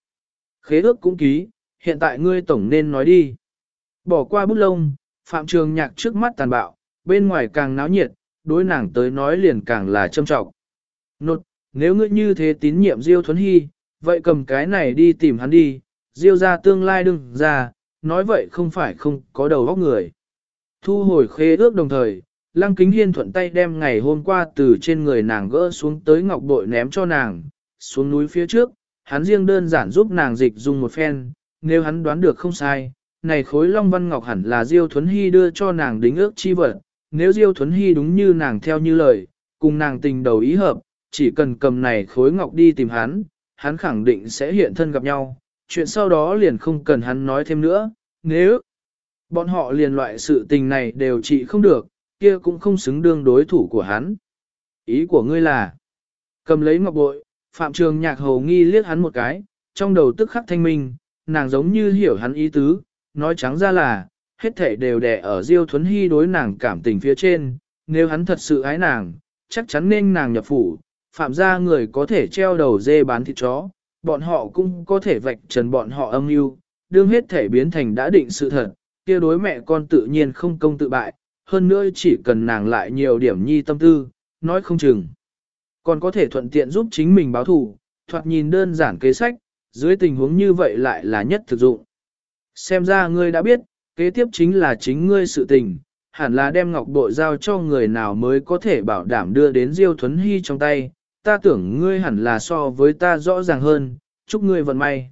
Khế ước cũng ký, hiện tại ngươi tổng nên nói đi. Bỏ qua bút lông, Phạm Trường Nhạc trước mắt tàn bạo, bên ngoài càng náo nhiệt, đối nàng tới nói liền càng là châm trọng. Nột, nếu ngươi như thế tín nhiệm Diêu Thuấn Hy, vậy cầm cái này đi tìm hắn đi, Diêu ra tương lai đừng ra, nói vậy không phải không có đầu óc người. Thu hồi khế ước đồng thời, Lăng Kính Hiên thuận tay đem ngày hôm qua từ trên người nàng gỡ xuống tới ngọc bội ném cho nàng, xuống núi phía trước, hắn riêng đơn giản giúp nàng dịch dùng một phen, nếu hắn đoán được không sai, này khối Long Văn Ngọc hẳn là Diêu Thuấn Hy đưa cho nàng đính ước chi vật, nếu Diêu Thuấn Hy đúng như nàng theo như lời, cùng nàng tình đầu ý hợp, chỉ cần cầm này khối ngọc đi tìm hắn, hắn khẳng định sẽ hiện thân gặp nhau, chuyện sau đó liền không cần hắn nói thêm nữa, nếu bọn họ liền loại sự tình này đều trị không được, kia cũng không xứng đương đối thủ của hắn. Ý của ngươi là, cầm lấy ngọc bội, Phạm Trường Nhạc hầu nghi liếc hắn một cái, trong đầu tức khắc thanh minh, nàng giống như hiểu hắn ý tứ, nói trắng ra là, hết thể đều đè ở Diêu Thuấn Hy đối nàng cảm tình phía trên, nếu hắn thật sự ái nàng, chắc chắn nên nàng nhập phủ, phạm gia người có thể treo đầu dê bán thịt chó, bọn họ cũng có thể vạch trần bọn họ âm mưu, đương hết thể biến thành đã định sự thật, kia đối mẹ con tự nhiên không công tự bại, hơn nữa chỉ cần nàng lại nhiều điểm nhi tâm tư, nói không chừng. Còn có thể thuận tiện giúp chính mình báo thù, thoạt nhìn đơn giản kế sách, dưới tình huống như vậy lại là nhất thực dụng. Xem ra ngươi đã biết, kế tiếp chính là chính ngươi sự tình, hẳn là đem ngọc bội giao cho người nào mới có thể bảo đảm đưa đến Diêu Thuấn Hy trong tay, ta tưởng ngươi hẳn là so với ta rõ ràng hơn, chúc ngươi vận may.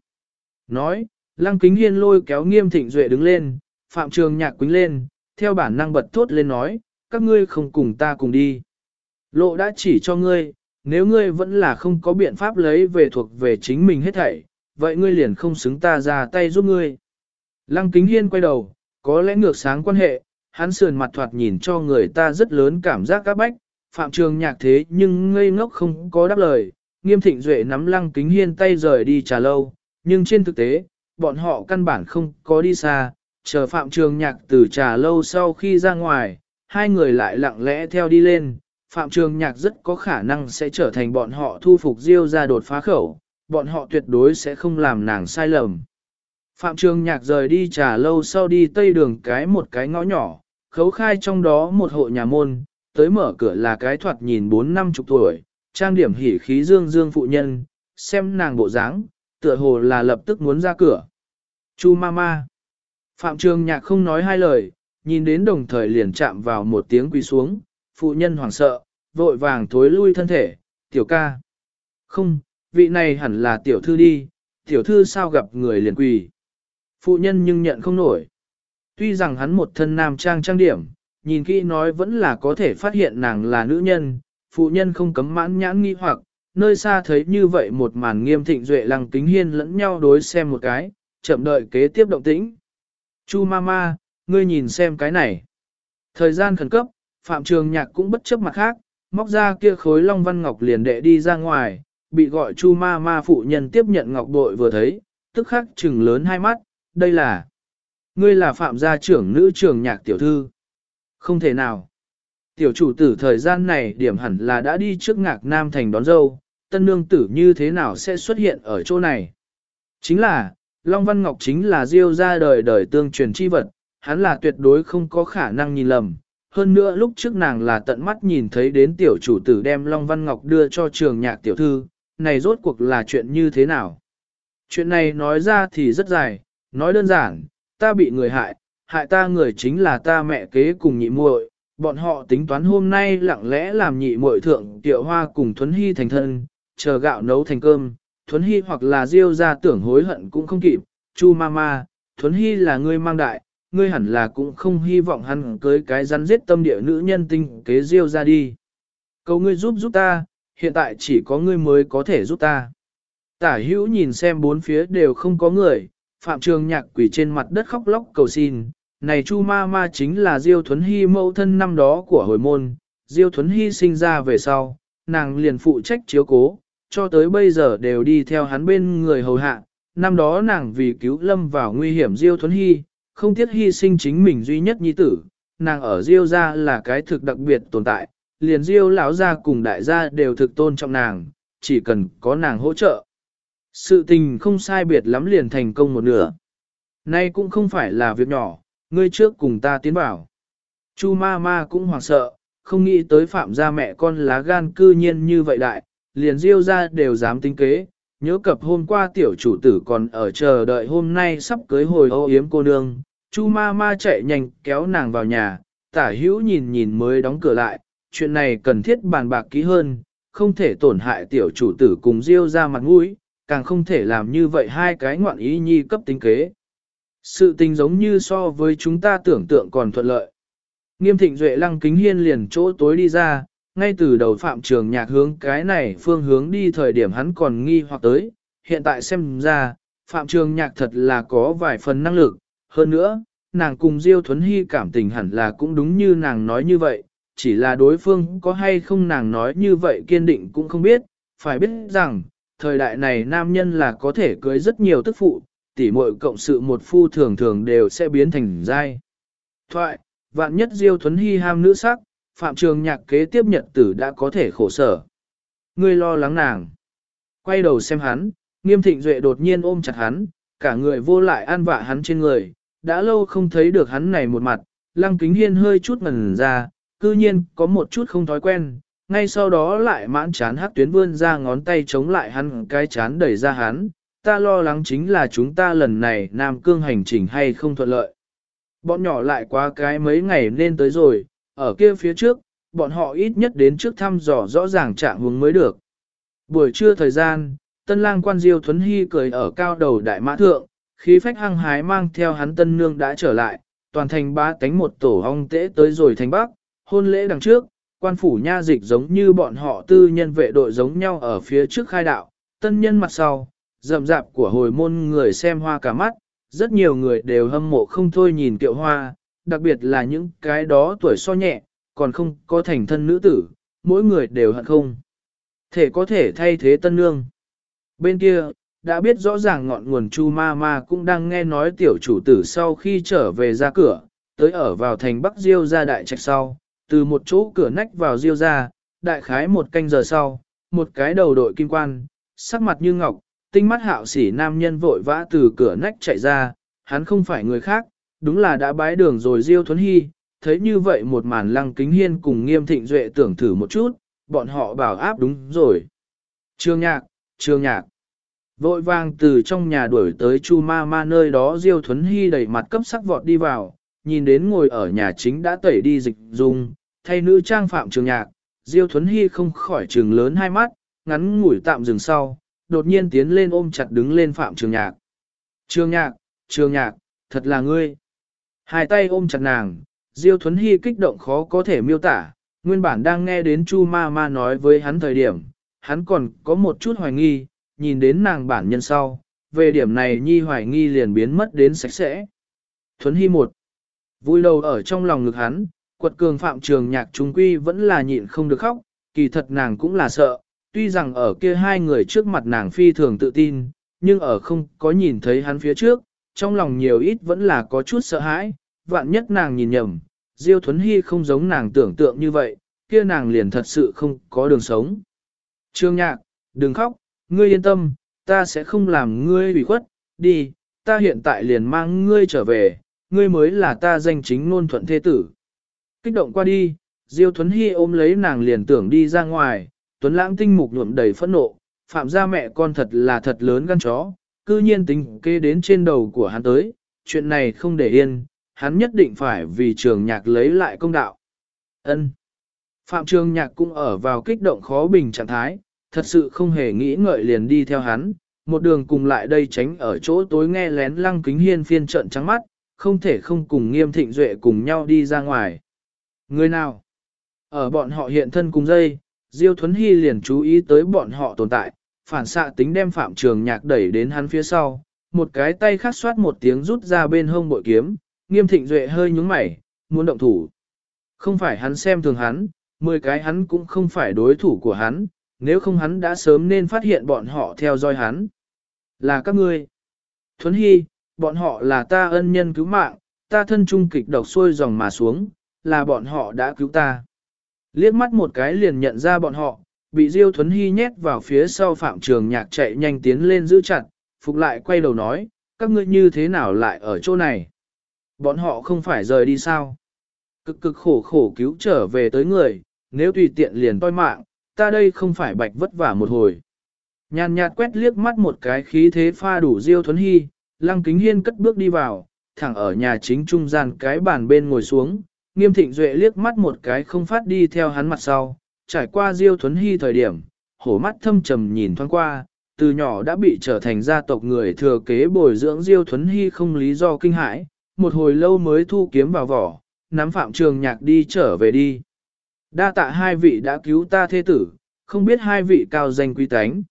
Nói, Lăng Kính Hiên lôi kéo nghiêm thịnh duệ đứng lên, Phạm Trường Nhạc quính lên, theo bản năng bật thốt lên nói, các ngươi không cùng ta cùng đi. Lộ đã chỉ cho ngươi, nếu ngươi vẫn là không có biện pháp lấy về thuộc về chính mình hết thảy, vậy ngươi liền không xứng ta ra tay giúp ngươi. Lăng Kính Hiên quay đầu, có lẽ ngược sáng quan hệ, hắn sườn mặt thoạt nhìn cho người ta rất lớn cảm giác các bách, Phạm Trường Nhạc thế nhưng ngây ngốc không có đáp lời, nghiêm thịnh duệ nắm Lăng Kính Hiên tay rời đi trà lâu, nhưng trên thực tế, bọn họ căn bản không có đi xa, chờ Phạm Trường Nhạc từ trà lâu sau khi ra ngoài, hai người lại lặng lẽ theo đi lên. Phạm Trường Nhạc rất có khả năng sẽ trở thành bọn họ thu phục Diêu ra đột phá khẩu, bọn họ tuyệt đối sẽ không làm nàng sai lầm. Phạm Trường Nhạc rời đi trà lâu sau đi tây đường cái một cái ngõ nhỏ, khấu khai trong đó một hộ nhà môn, tới mở cửa là cái thoạt nhìn bốn năm chục tuổi, trang điểm hỉ khí dương dương phụ nhân, xem nàng bộ dáng, tựa hồ là lập tức muốn ra cửa. Chu mama. Phạm Trường Nhạc không nói hai lời, nhìn đến đồng thời liền chạm vào một tiếng quỳ xuống, phụ nhân hoảng sợ, vội vàng thối lui thân thể, tiểu ca. Không, vị này hẳn là tiểu thư đi, tiểu thư sao gặp người liền quỳ. Phụ nhân nhưng nhận không nổi. Tuy rằng hắn một thân nam trang trang điểm, nhìn kỹ nói vẫn là có thể phát hiện nàng là nữ nhân, phụ nhân không cấm mãn nhãn nghi hoặc, nơi xa thấy như vậy một màn nghiêm thịnh duệ lăng kính hiên lẫn nhau đối xem một cái, chậm đợi kế tiếp động tĩnh. Chu mama, ngươi nhìn xem cái này. Thời gian khẩn cấp, Phạm Trường Nhạc cũng bất chấp mặt khác, móc ra kia khối Long Văn Ngọc liền đệ đi ra ngoài, bị gọi Chu Ma Ma phụ nhân tiếp nhận ngọc bội vừa thấy, tức khắc trừng lớn hai mắt, đây là Ngươi là Phạm gia trưởng nữ trường nhạc tiểu thư. Không thể nào. Tiểu chủ tử thời gian này điểm hẳn là đã đi trước ngạc nam thành đón dâu, tân nương tử như thế nào sẽ xuất hiện ở chỗ này. Chính là, Long Văn Ngọc chính là diêu ra đời đời tương truyền chi vật, hắn là tuyệt đối không có khả năng nhìn lầm. Hơn nữa lúc trước nàng là tận mắt nhìn thấy đến tiểu chủ tử đem Long Văn Ngọc đưa cho trường nhạc tiểu thư, này rốt cuộc là chuyện như thế nào? Chuyện này nói ra thì rất dài, nói đơn giản, ta bị người hại, hại ta người chính là ta mẹ kế cùng nhị muội, bọn họ tính toán hôm nay lặng lẽ làm nhị muội thượng tiệu hoa cùng Thuấn Hy thành thân, chờ gạo nấu thành cơm, Thuấn Hy hoặc là Diêu ra tưởng hối hận cũng không kịp, Chu Mama, Thuấn Hy là ngươi mang đại, ngươi hẳn là cũng không hy vọng hắn cưới cái rắn giết tâm địa nữ nhân tinh kế Diêu ra đi. Cầu ngươi giúp giúp ta, hiện tại chỉ có ngươi mới có thể giúp ta. Tả hữu nhìn xem bốn phía đều không có người, Phạm Trường Nhạc quỳ trên mặt đất khóc lóc cầu xin, này Chu Ma Ma chính là Diêu Thuấn Hy mẫu thân năm đó của hồi môn, Diêu Thuấn Hy sinh ra về sau, nàng liền phụ trách chiếu cố, cho tới bây giờ đều đi theo hắn bên người hầu hạ. Năm đó nàng vì cứu lâm vào nguy hiểm Diêu Thuấn Hy, không tiếc hy sinh chính mình duy nhất nhi tử, nàng ở Diêu gia là cái thực đặc biệt tồn tại, liền Diêu lão gia cùng đại gia đều thực tôn trọng nàng, chỉ cần có nàng hỗ trợ. Sự tình không sai biệt lắm liền thành công một nửa. Nay cũng không phải là việc nhỏ, ngươi trước cùng ta tiến vào. Chu ma ma cũng hoảng sợ, không nghĩ tới phạm gia mẹ con lá gan cư nhiên như vậy đại, liền diêu ra đều dám tính kế. Nhớ cập hôm qua tiểu chủ tử còn ở chờ đợi hôm nay sắp cưới hồi ô yếm cô nương, chu ma ma chạy nhanh kéo nàng vào nhà, tả hữu nhìn nhìn mới đóng cửa lại, chuyện này cần thiết bàn bạc kỹ hơn, không thể tổn hại tiểu chủ tử cùng diêu ra mặt mũi, càng không thể làm như vậy hai cái ngoạn ý nhi cấp tính kế. Sự tình giống như so với chúng ta tưởng tượng còn thuận lợi. Nghiêm thịnh duệ lăng kính hiên liền chỗ tối đi ra, ngay từ đầu phạm trường nhạc hướng cái này phương hướng đi thời điểm hắn còn nghi hoặc tới, hiện tại xem ra, phạm trường nhạc thật là có vài phần năng lực, hơn nữa, nàng cùng Diêu Thuấn Hy cảm tình hẳn là cũng đúng như nàng nói như vậy, chỉ là đối phương có hay không nàng nói như vậy kiên định cũng không biết, phải biết rằng, thời đại này nam nhân là có thể cưới rất nhiều tức phụ, tỉ muội cộng sự một phu thường thường đều sẽ biến thành dai. Thoại, vạn nhất diêu thuấn hy ham nữ sắc, phạm trường nhạc kế tiếp nhật tử đã có thể khổ sở. Ngươi lo lắng nàng. Quay đầu xem hắn, nghiêm thịnh duệ đột nhiên ôm chặt hắn, cả người vô lại an vạ hắn trên người, đã lâu không thấy được hắn này một mặt, lăng kính hiên hơi chút ngần ra, cư nhiên có một chút không thói quen, ngay sau đó lại mãn chán hắc tuyến vươn ra ngón tay chống lại hắn cái chán đẩy ra hắn, ta lo lắng chính là chúng ta lần này Nam Cương hành trình hay không thuận lợi. Bọn nhỏ lại quá cái mấy ngày nên tới rồi, ở kia phía trước, bọn họ ít nhất đến trước thăm dò rõ ràng trạng hướng mới được. Buổi trưa thời gian, tân lang quan diêu thuấn hy cười ở cao đầu đại mã thượng, khí phách hăng hái mang theo hắn tân nương đã trở lại, toàn thành ba cánh một tổ ong tễ tới rồi thành bắc, hôn lễ đằng trước, quan phủ nha dịch giống như bọn họ tư nhân vệ đội giống nhau ở phía trước khai đạo, tân nhân mặt sau, rậm rạp của hồi môn người xem hoa cả mắt, rất nhiều người đều hâm mộ không thôi nhìn kiệu hoa, đặc biệt là những cái đó tuổi so nhẹ, còn không có thành thân nữ tử, mỗi người đều hận không. Thể có thể thay thế tân nương. Bên kia, đã biết rõ ràng ngọn nguồn chu ma ma cũng đang nghe nói tiểu chủ tử sau khi trở về ra cửa, tới ở vào thành Bắc Diêu ra đại trạch sau, từ một chỗ cửa nách vào diêu ra, đại khái một canh giờ sau, một cái đầu đội kim quan, sắc mặt như ngọc, tinh mắt hạo sỉ nam nhân vội vã từ cửa nách chạy ra, hắn không phải người khác, đúng là đã bái đường rồi diêu thuấn hy, thấy như vậy một màn lăng kính hiên cùng nghiêm thịnh duệ tưởng thử một chút, bọn họ bảo áp đúng rồi. Trương nhạc, trương nhạc. Vội vàng từ trong nhà đuổi tới chu ma ma nơi đó diêu thuấn hy đẩy mặt cấp sắc vọt đi vào, nhìn đến ngồi ở nhà chính đã tẩy đi dịch dung, thay nữ trang phạm trường nhạc, Diêu Thuấn Hy không khỏi trừng lớn hai mắt, ngắn ngủi tạm dừng sau, đột nhiên tiến lên ôm chặt đứng lên phạm trường nhạc. Trường nhạc, trường nhạc, thật là ngươi. Hai tay ôm chặt nàng, Diêu Thuấn Hy kích động khó có thể miêu tả, nguyên bản đang nghe đến Chu Ma Ma nói với hắn thời điểm, hắn còn có một chút hoài nghi, nhìn đến nàng bản nhân sau, về điểm này nhi hoài nghi liền biến mất đến sạch sẽ. Thuấn Hy một Vui đầu ở trong lòng ngực hắn, quật cường phạm trường nhạc trung quy vẫn là nhịn không được khóc, kỳ thật nàng cũng là sợ, tuy rằng ở kia hai người trước mặt nàng phi thường tự tin, nhưng ở không có nhìn thấy hắn phía trước, trong lòng nhiều ít vẫn là có chút sợ hãi, vạn nhất nàng nhìn nhầm, Diêu Thuấn Hy không giống nàng tưởng tượng như vậy, kia nàng liền thật sự không có đường sống. Trương Nhạc, đừng khóc, ngươi yên tâm, ta sẽ không làm ngươi bị khuất, đi, ta hiện tại liền mang ngươi trở về, ngươi mới là ta danh chính ngôn thuận thế tử. Kích động qua đi, Diêu Thuấn Hy ôm lấy nàng liền tưởng đi ra ngoài, Tuấn Lãng tinh mục nhuộm đầy phẫn nộ, phạm gia mẹ con thật là thật lớn gan chó, cư nhiên tính kê đến trên đầu của hắn tới, chuyện này không để yên, hắn nhất định phải vì trường nhạc lấy lại công đạo. Ân. Phạm trường nhạc cũng ở vào kích động khó bình trạng thái, thật sự không hề nghĩ ngợi liền đi theo hắn, một đường cùng lại đây tránh ở chỗ tối nghe lén lăng kính hiên phiên trận trắng mắt, không thể không cùng nghiêm thịnh duệ cùng nhau đi ra ngoài. Người nào? Ở bọn họ hiện thân cùng dây, Diêu Thuấn Hy liền chú ý tới bọn họ tồn tại, phản xạ tính đem Phạm Trường Nhạc đẩy đến hắn phía sau, một cái tay khát xoát một tiếng rút ra bên hông bội kiếm, nghiêm thịnh duệ hơi nhúng mày, muốn động thủ. Không phải hắn xem thường hắn, mười cái hắn cũng không phải đối thủ của hắn, nếu không hắn đã sớm nên phát hiện bọn họ theo dõi hắn. Là các ngươi. Thuấn Hy, bọn họ là ta ân nhân cứu mạng, ta thân trung kịch độc xuôi dòng mà xuống, là bọn họ đã cứu ta. Liếc mắt một cái liền nhận ra bọn họ, bị Diêu Thuấn Hy nhét vào phía sau phạm trường nhạc chạy nhanh tiến lên giữ chặt, phục lại quay đầu nói, các ngươi như thế nào lại ở chỗ này? Bọn họ không phải rời đi sao? Cực cực khổ khổ cứu trở về tới người, nếu tùy tiện liền toi mạng, ta đây không phải bạch vất vả một hồi. Nhàn nhạt quét liếc mắt một cái khí thế pha đủ Diêu Thuấn Hy, Lăng Kính Hiên cất bước đi vào, thẳng ở nhà chính trung gian cái bàn bên ngồi xuống, nghiêm thịnh duệ liếc mắt một cái không phát đi theo hắn mặt sau, trải qua Diêu Thuấn Hy thời điểm, hổ mắt thâm trầm nhìn thoáng qua, từ nhỏ đã bị trở thành gia tộc người thừa kế bồi dưỡng Diêu Thuấn Hy không lý do kinh hãi, một hồi lâu mới thu kiếm vào vỏ, nắm phạm trường nhạc đi trở về đi. Đa tạ hai vị đã cứu ta thế tử, không biết hai vị cao danh quý tánh.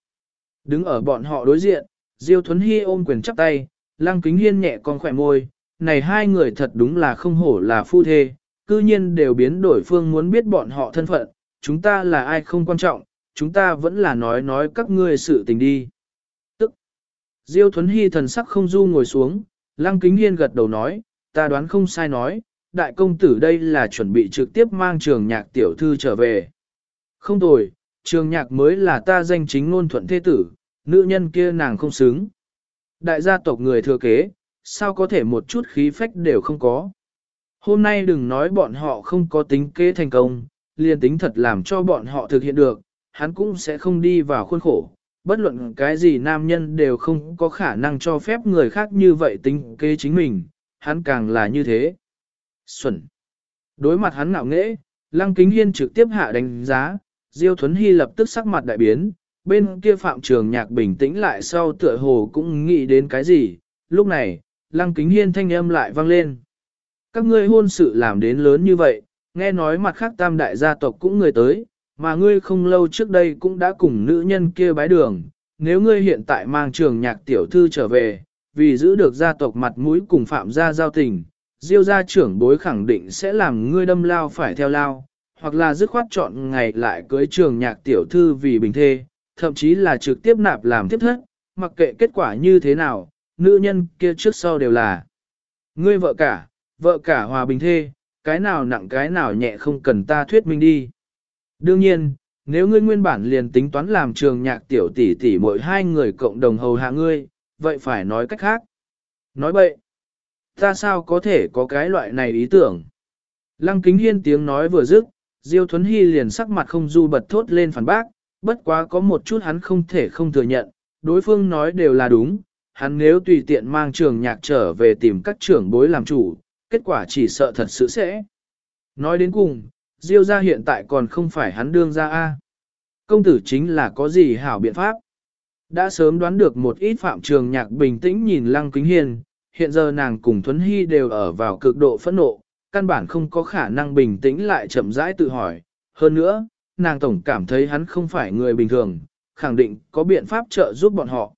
Đứng ở bọn họ đối diện, Diêu Thuấn Hy ôm quyền chắp tay, Lăng Kính Hiên nhẹ con khỏe môi, này hai người thật đúng là không hổ là phu thê, cư nhiên đều biến đổi phương muốn biết bọn họ thân phận, chúng ta là ai không quan trọng, chúng ta vẫn là nói nói các ngươi sự tình đi. Tức, Diêu Thuấn Hy thần sắc không du ngồi xuống, Lăng Kính Hiên gật đầu nói, ta đoán không sai nói, đại công tử đây là chuẩn bị trực tiếp mang trường nhạc tiểu thư trở về. Không tồi, trường nhạc mới là ta danh chính ngôn thuận thế tử, nữ nhân kia nàng không xứng. Đại gia tộc người thừa kế, sao có thể một chút khí phách đều không có. Hôm nay đừng nói bọn họ không có tính kế thành công, liền tính thật làm cho bọn họ thực hiện được, hắn cũng sẽ không đi vào khuôn khổ. Bất luận cái gì nam nhân đều không có khả năng cho phép người khác như vậy tính kế chính mình, hắn càng là như thế. Xuẩn. Đối mặt hắn ngạo nghễ, Lăng Kính Hiên trực tiếp hạ đánh giá, Diêu Thuấn Hy lập tức sắc mặt đại biến, bên kia Phạm Trường Nhạc bình tĩnh lại sau tựa hồ cũng nghĩ đến cái gì, lúc này, Lăng Kính Hiên thanh âm lại vang lên. Các ngươi hôn sự làm đến lớn như vậy, nghe nói mặt khác tam đại gia tộc cũng người tới, mà ngươi không lâu trước đây cũng đã cùng nữ nhân kia bái đường, nếu ngươi hiện tại mang trường nhạc tiểu thư trở về, vì giữ được gia tộc mặt mũi cùng phạm gia giao tình, diêu gia trưởng bối khẳng định sẽ làm ngươi đâm lao phải theo lao, hoặc là dứt khoát chọn ngày lại cưới trường nhạc tiểu thư vì bình thê, thậm chí là trực tiếp nạp làm tiếp thất, mặc kệ kết quả như thế nào, nữ nhân kia trước sau đều là ngươi vợ cả, vợ cả hòa bình thê, cái nào nặng cái nào nhẹ không cần ta thuyết minh đi. Đương nhiên, nếu ngươi nguyên bản liền tính toán làm trường nhạc tiểu tỷ tỷ mỗi hai người cộng đồng hầu hạ ngươi, vậy phải nói cách khác. Nói bậy, ta sao có thể có cái loại này ý tưởng. Lăng kính hiên tiếng nói vừa dứt, Diêu Thuấn Hy liền sắc mặt không du bật thốt lên phản bác, bất quá có một chút hắn không thể không thừa nhận, đối phương nói đều là đúng, hắn nếu tùy tiện mang trường nhạc trở về tìm các trưởng bối làm chủ, kết quả chỉ sợ thật sự sẽ. Nói đến cùng, Diêu gia hiện tại còn không phải hắn đương ra A. Công tử chính là có gì hảo biện pháp. Đã sớm đoán được một ít phạm trường nhạc bình tĩnh nhìn lăng kính hiền, hiện giờ nàng cùng Thuấn Hy đều ở vào cực độ phẫn nộ, căn bản không có khả năng bình tĩnh lại chậm rãi tự hỏi. Hơn nữa, nàng tổng cảm thấy hắn không phải người bình thường, khẳng định có biện pháp trợ giúp bọn họ.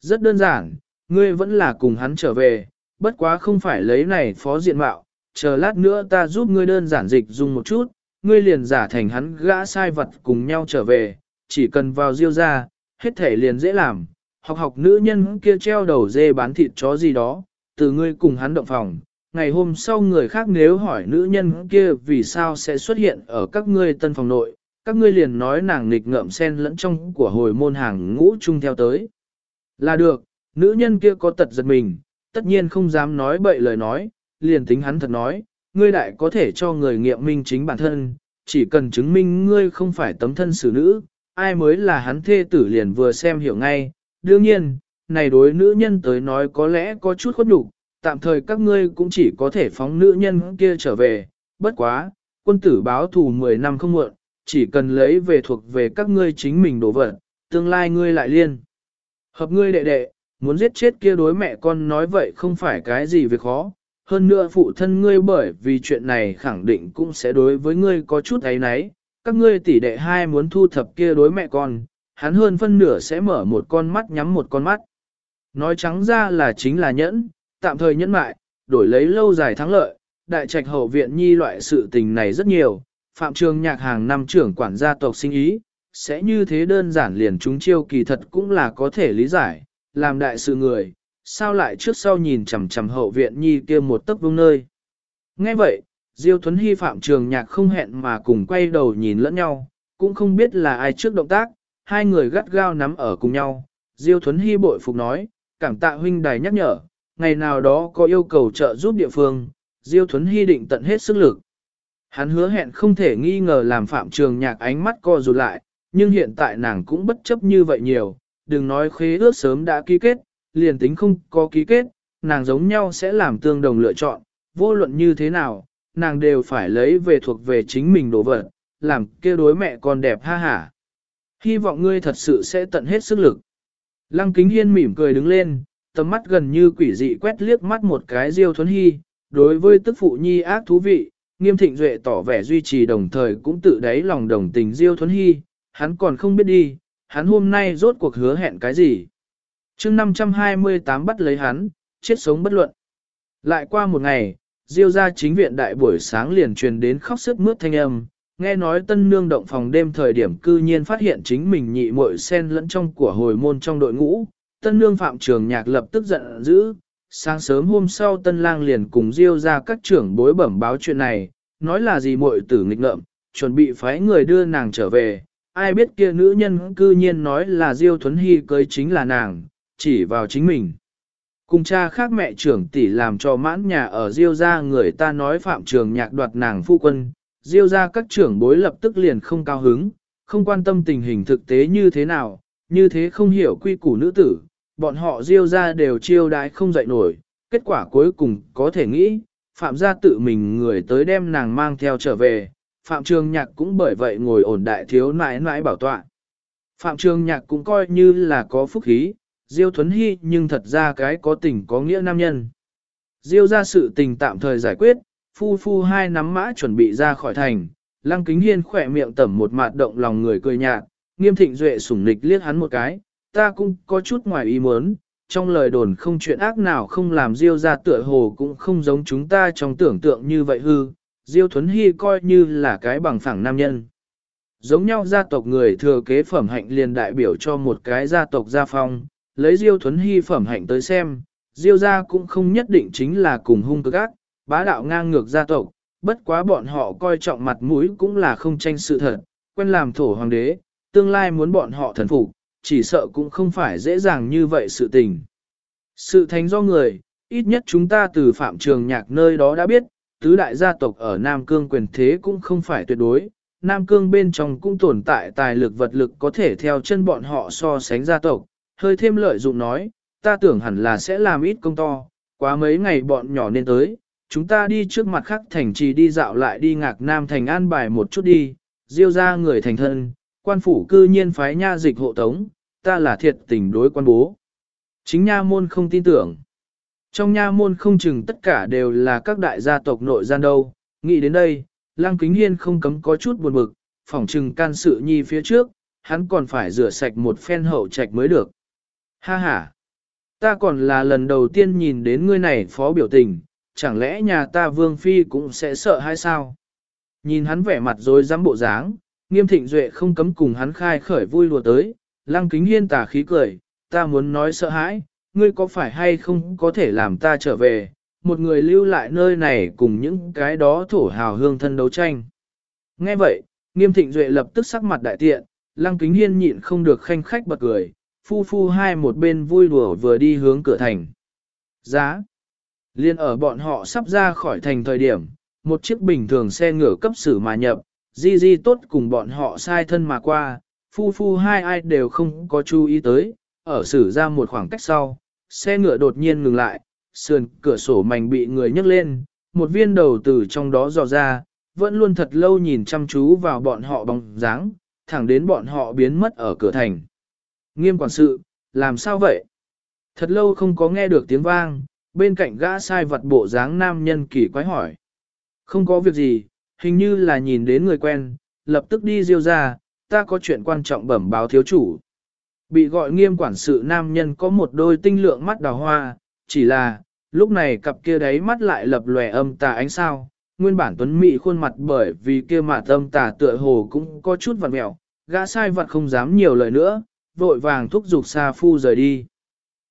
Rất đơn giản, ngươi vẫn là cùng hắn trở về, bất quá không phải lấy này phó diện mạo, chờ lát nữa ta giúp ngươi đơn giản dịch dùng một chút, ngươi liền giả thành hắn gã sai vật cùng nhau trở về, chỉ cần vào diêu ra, hết thể liền dễ làm, học học nữ nhân kia treo đầu dê bán thịt chó gì đó, từ ngươi cùng hắn động phòng. Ngày hôm sau người khác nếu hỏi nữ nhân kia vì sao sẽ xuất hiện ở các ngươi tân phòng nội, các ngươi liền nói nàng nghịch ngợm sen lẫn trong của hồi môn hàng ngũ chung theo tới. Là được, nữ nhân kia có tật giật mình, tất nhiên không dám nói bậy lời nói, liền tính hắn thật nói, ngươi đại có thể cho người nghiệm minh chính bản thân, chỉ cần chứng minh ngươi không phải tấm thân xử nữ, ai mới là hắn thê tử liền vừa xem hiểu ngay. Đương nhiên, này đối nữ nhân tới nói có lẽ có chút khuất nhục, tạm thời các ngươi cũng chỉ có thể phóng nữ nhân kia trở về, bất quá, quân tử báo thù 10 năm không muộn, chỉ cần lấy về thuộc về các ngươi chính mình đổ vật, tương lai ngươi lại liên. Hợp ngươi đệ đệ, muốn giết chết kia đối mẹ con nói vậy không phải cái gì việc khó, hơn nữa phụ thân ngươi bởi vì chuyện này khẳng định cũng sẽ đối với ngươi có chút ấy nấy, các ngươi tỷ đệ hai muốn thu thập kia đối mẹ con, hắn hơn phân nửa sẽ mở một con mắt nhắm một con mắt. Nói trắng ra là chính là nhẫn, tạm thời nhẫn mại, đổi lấy lâu dài thắng lợi, đại trạch hậu viện nhi loại sự tình này rất nhiều, phạm trường nhạc hàng năm trưởng quản gia tộc sinh ý, sẽ như thế đơn giản liền chúng chiêu kỳ thật cũng là có thể lý giải, làm đại sự người, sao lại trước sau nhìn chằm chằm hậu viện nhi kia một tấc vương nơi. Nghe vậy, Diêu Thuấn Hy phạm trường nhạc không hẹn mà cùng quay đầu nhìn lẫn nhau, cũng không biết là ai trước động tác, hai người gắt gao nắm ở cùng nhau. Diêu Thuấn Hy bội phục nói, cảm tạ huynh đài nhắc nhở, ngày nào đó có yêu cầu trợ giúp địa phương, Diêu Thuấn Hy định tận hết sức lực. Hắn hứa hẹn không thể nghi ngờ làm phạm trường nhạc ánh mắt co rụt lại, nhưng hiện tại nàng cũng bất chấp như vậy nhiều, đừng nói khế ước sớm đã ký kết, liền tính không có ký kết, nàng giống nhau sẽ làm tương đồng lựa chọn, vô luận như thế nào, nàng đều phải lấy về thuộc về chính mình đồ vật, làm kia đối mẹ con đẹp ha hả. Hy vọng ngươi thật sự sẽ tận hết sức lực. Lăng kính hiên mỉm cười đứng lên, tầm mắt gần như quỷ dị quét liếc mắt một cái diêu thuấn hy, đối với tức phụ nhi ác thú vị, nghiêm thịnh duệ tỏ vẻ duy trì đồng thời cũng tự đáy lòng đồng tình diêu thuấn hy, hắn còn không biết đi, hắn hôm nay rốt cuộc hứa hẹn cái gì. chương 528 bắt lấy hắn, chết sống bất luận. Lại qua một ngày, Diêu ra chính viện đại buổi sáng liền truyền đến khóc sức mướt thanh âm, nghe nói tân nương động phòng đêm thời điểm cư nhiên phát hiện chính mình nhị muội sen lẫn trong của hồi môn trong đội ngũ, tân nương phạm trường nhạc lập tức giận dữ, sáng sớm hôm sau tân lang liền cùng Diêu ra các trưởng bối bẩm báo chuyện này, nói là gì muội tử nghịch ngợm, chuẩn bị phái người đưa nàng trở về, ai biết kia nữ nhân cư nhiên nói là Diêu Thuấn Hy cưới chính là nàng, chỉ vào chính mình. Cùng cha khác mẹ trưởng tỷ làm cho mãn nhà ở Diêu gia người ta nói phạm trường nhạc đoạt nàng phu quân, Diêu gia các trưởng bối lập tức liền không cao hứng, không quan tâm tình hình thực tế như thế nào, như thế không hiểu quy củ nữ tử, bọn họ Diêu gia đều chiêu đái không dậy nổi, kết quả cuối cùng có thể nghĩ, phạm gia tự mình người tới đem nàng mang theo trở về, phạm trường nhạc cũng bởi vậy ngồi ổn đại thiếu nãi nãi bảo tọa. Phạm trường nhạc cũng coi như là có phúc khí, Diêu Thuấn Hy nhưng thật ra cái có tình có nghĩa nam nhân. Diêu ra sự tình tạm thời giải quyết, phu phu hai nắm mã chuẩn bị ra khỏi thành, lăng kính hiên khỏe miệng tẩm một mạt động lòng người cười nhạt, nghiêm thịnh duệ sủng nịch liếc hắn một cái, ta cũng có chút ngoài ý muốn, trong lời đồn không chuyện ác nào không làm Diêu ra tựa hồ cũng không giống chúng ta trong tưởng tượng như vậy hư, Diêu Thuấn Hy coi như là cái bằng phẳng nam nhân. Giống nhau gia tộc người thừa kế phẩm hạnh liền đại biểu cho một cái gia tộc gia phong, lấy Diêu Thuấn Hy phẩm hạnh tới xem, Diêu gia cũng không nhất định chính là cùng hung cực ác, bá đạo ngang ngược gia tộc, bất quá bọn họ coi trọng mặt mũi cũng là không tranh sự thật, quen làm thổ hoàng đế, tương lai muốn bọn họ thần phục, chỉ sợ cũng không phải dễ dàng như vậy sự tình. Sự thành do người, ít nhất chúng ta từ phạm trường nhạc nơi đó đã biết, tứ đại gia tộc ở Nam Cương quyền thế cũng không phải tuyệt đối, Nam Cương bên trong cũng tồn tại tài lực vật lực có thể theo chân bọn họ so sánh gia tộc, hơi thêm lợi dụng nói, ta tưởng hẳn là sẽ làm ít công to, quá mấy ngày bọn nhỏ nên tới, chúng ta đi trước mặt khắc thành trì đi dạo lại đi ngạc nam thành an bài một chút đi, diêu ra người thành thân, quan phủ cư nhiên phái nha dịch hộ tống, ta là thiệt tình đối quan bố. Chính nha môn không tin tưởng. Trong nha môn không chừng tất cả đều là các đại gia tộc nội gian đâu, nghĩ đến đây, Lăng Kính Hiên không cấm có chút buồn bực, phỏng chừng can sự nhi phía trước, hắn còn phải rửa sạch một phen hậu trạch mới được. Ha ha! Ta còn là lần đầu tiên nhìn đến ngươi này phó biểu tình, chẳng lẽ nhà ta vương phi cũng sẽ sợ hay sao? Nhìn hắn vẻ mặt rồi dám bộ dáng, nghiêm thịnh duệ không cấm cùng hắn khai khởi vui lùa tới, lăng kính hiên tà khí cười, ta muốn nói sợ hãi, ngươi có phải hay không có thể làm ta trở về, một người lưu lại nơi này cùng những cái đó thổ hào hương thân đấu tranh. Nghe vậy, nghiêm thịnh duệ lập tức sắc mặt đại tiện, lăng kính hiên nhịn không được khanh khách bật cười, phu phu hai một bên vui đùa vừa đi hướng cửa thành. Giá. Liên ở bọn họ sắp ra khỏi thành thời điểm, một chiếc bình thường xe ngựa cấp sử mà nhập, di di tốt cùng bọn họ sai thân mà qua, phu phu hai ai đều không có chú ý tới, ở xử ra một khoảng cách sau, xe ngựa đột nhiên ngừng lại, sườn cửa sổ mảnh bị người nhấc lên, một viên đầu từ trong đó dò ra, vẫn luôn thật lâu nhìn chăm chú vào bọn họ bóng dáng, thẳng đến bọn họ biến mất ở cửa thành. Nghiêm quản sự, làm sao vậy? Thật lâu không có nghe được tiếng vang, bên cạnh gã sai vật bộ dáng nam nhân kỳ quái hỏi. Không có việc gì, hình như là nhìn đến người quen, lập tức đi diêu ra, ta có chuyện quan trọng bẩm báo thiếu chủ. Bị gọi nghiêm quản sự nam nhân có một đôi tinh lượng mắt đào hoa, chỉ là, lúc này cặp kia đấy mắt lại lập lòe âm tà ánh sao, nguyên bản tuấn mỹ khuôn mặt bởi vì kia mà âm tà tựa hồ cũng có chút vặt mẹo, gã sai vật không dám nhiều lời nữa, vội vàng thúc giục xa Phu rời đi.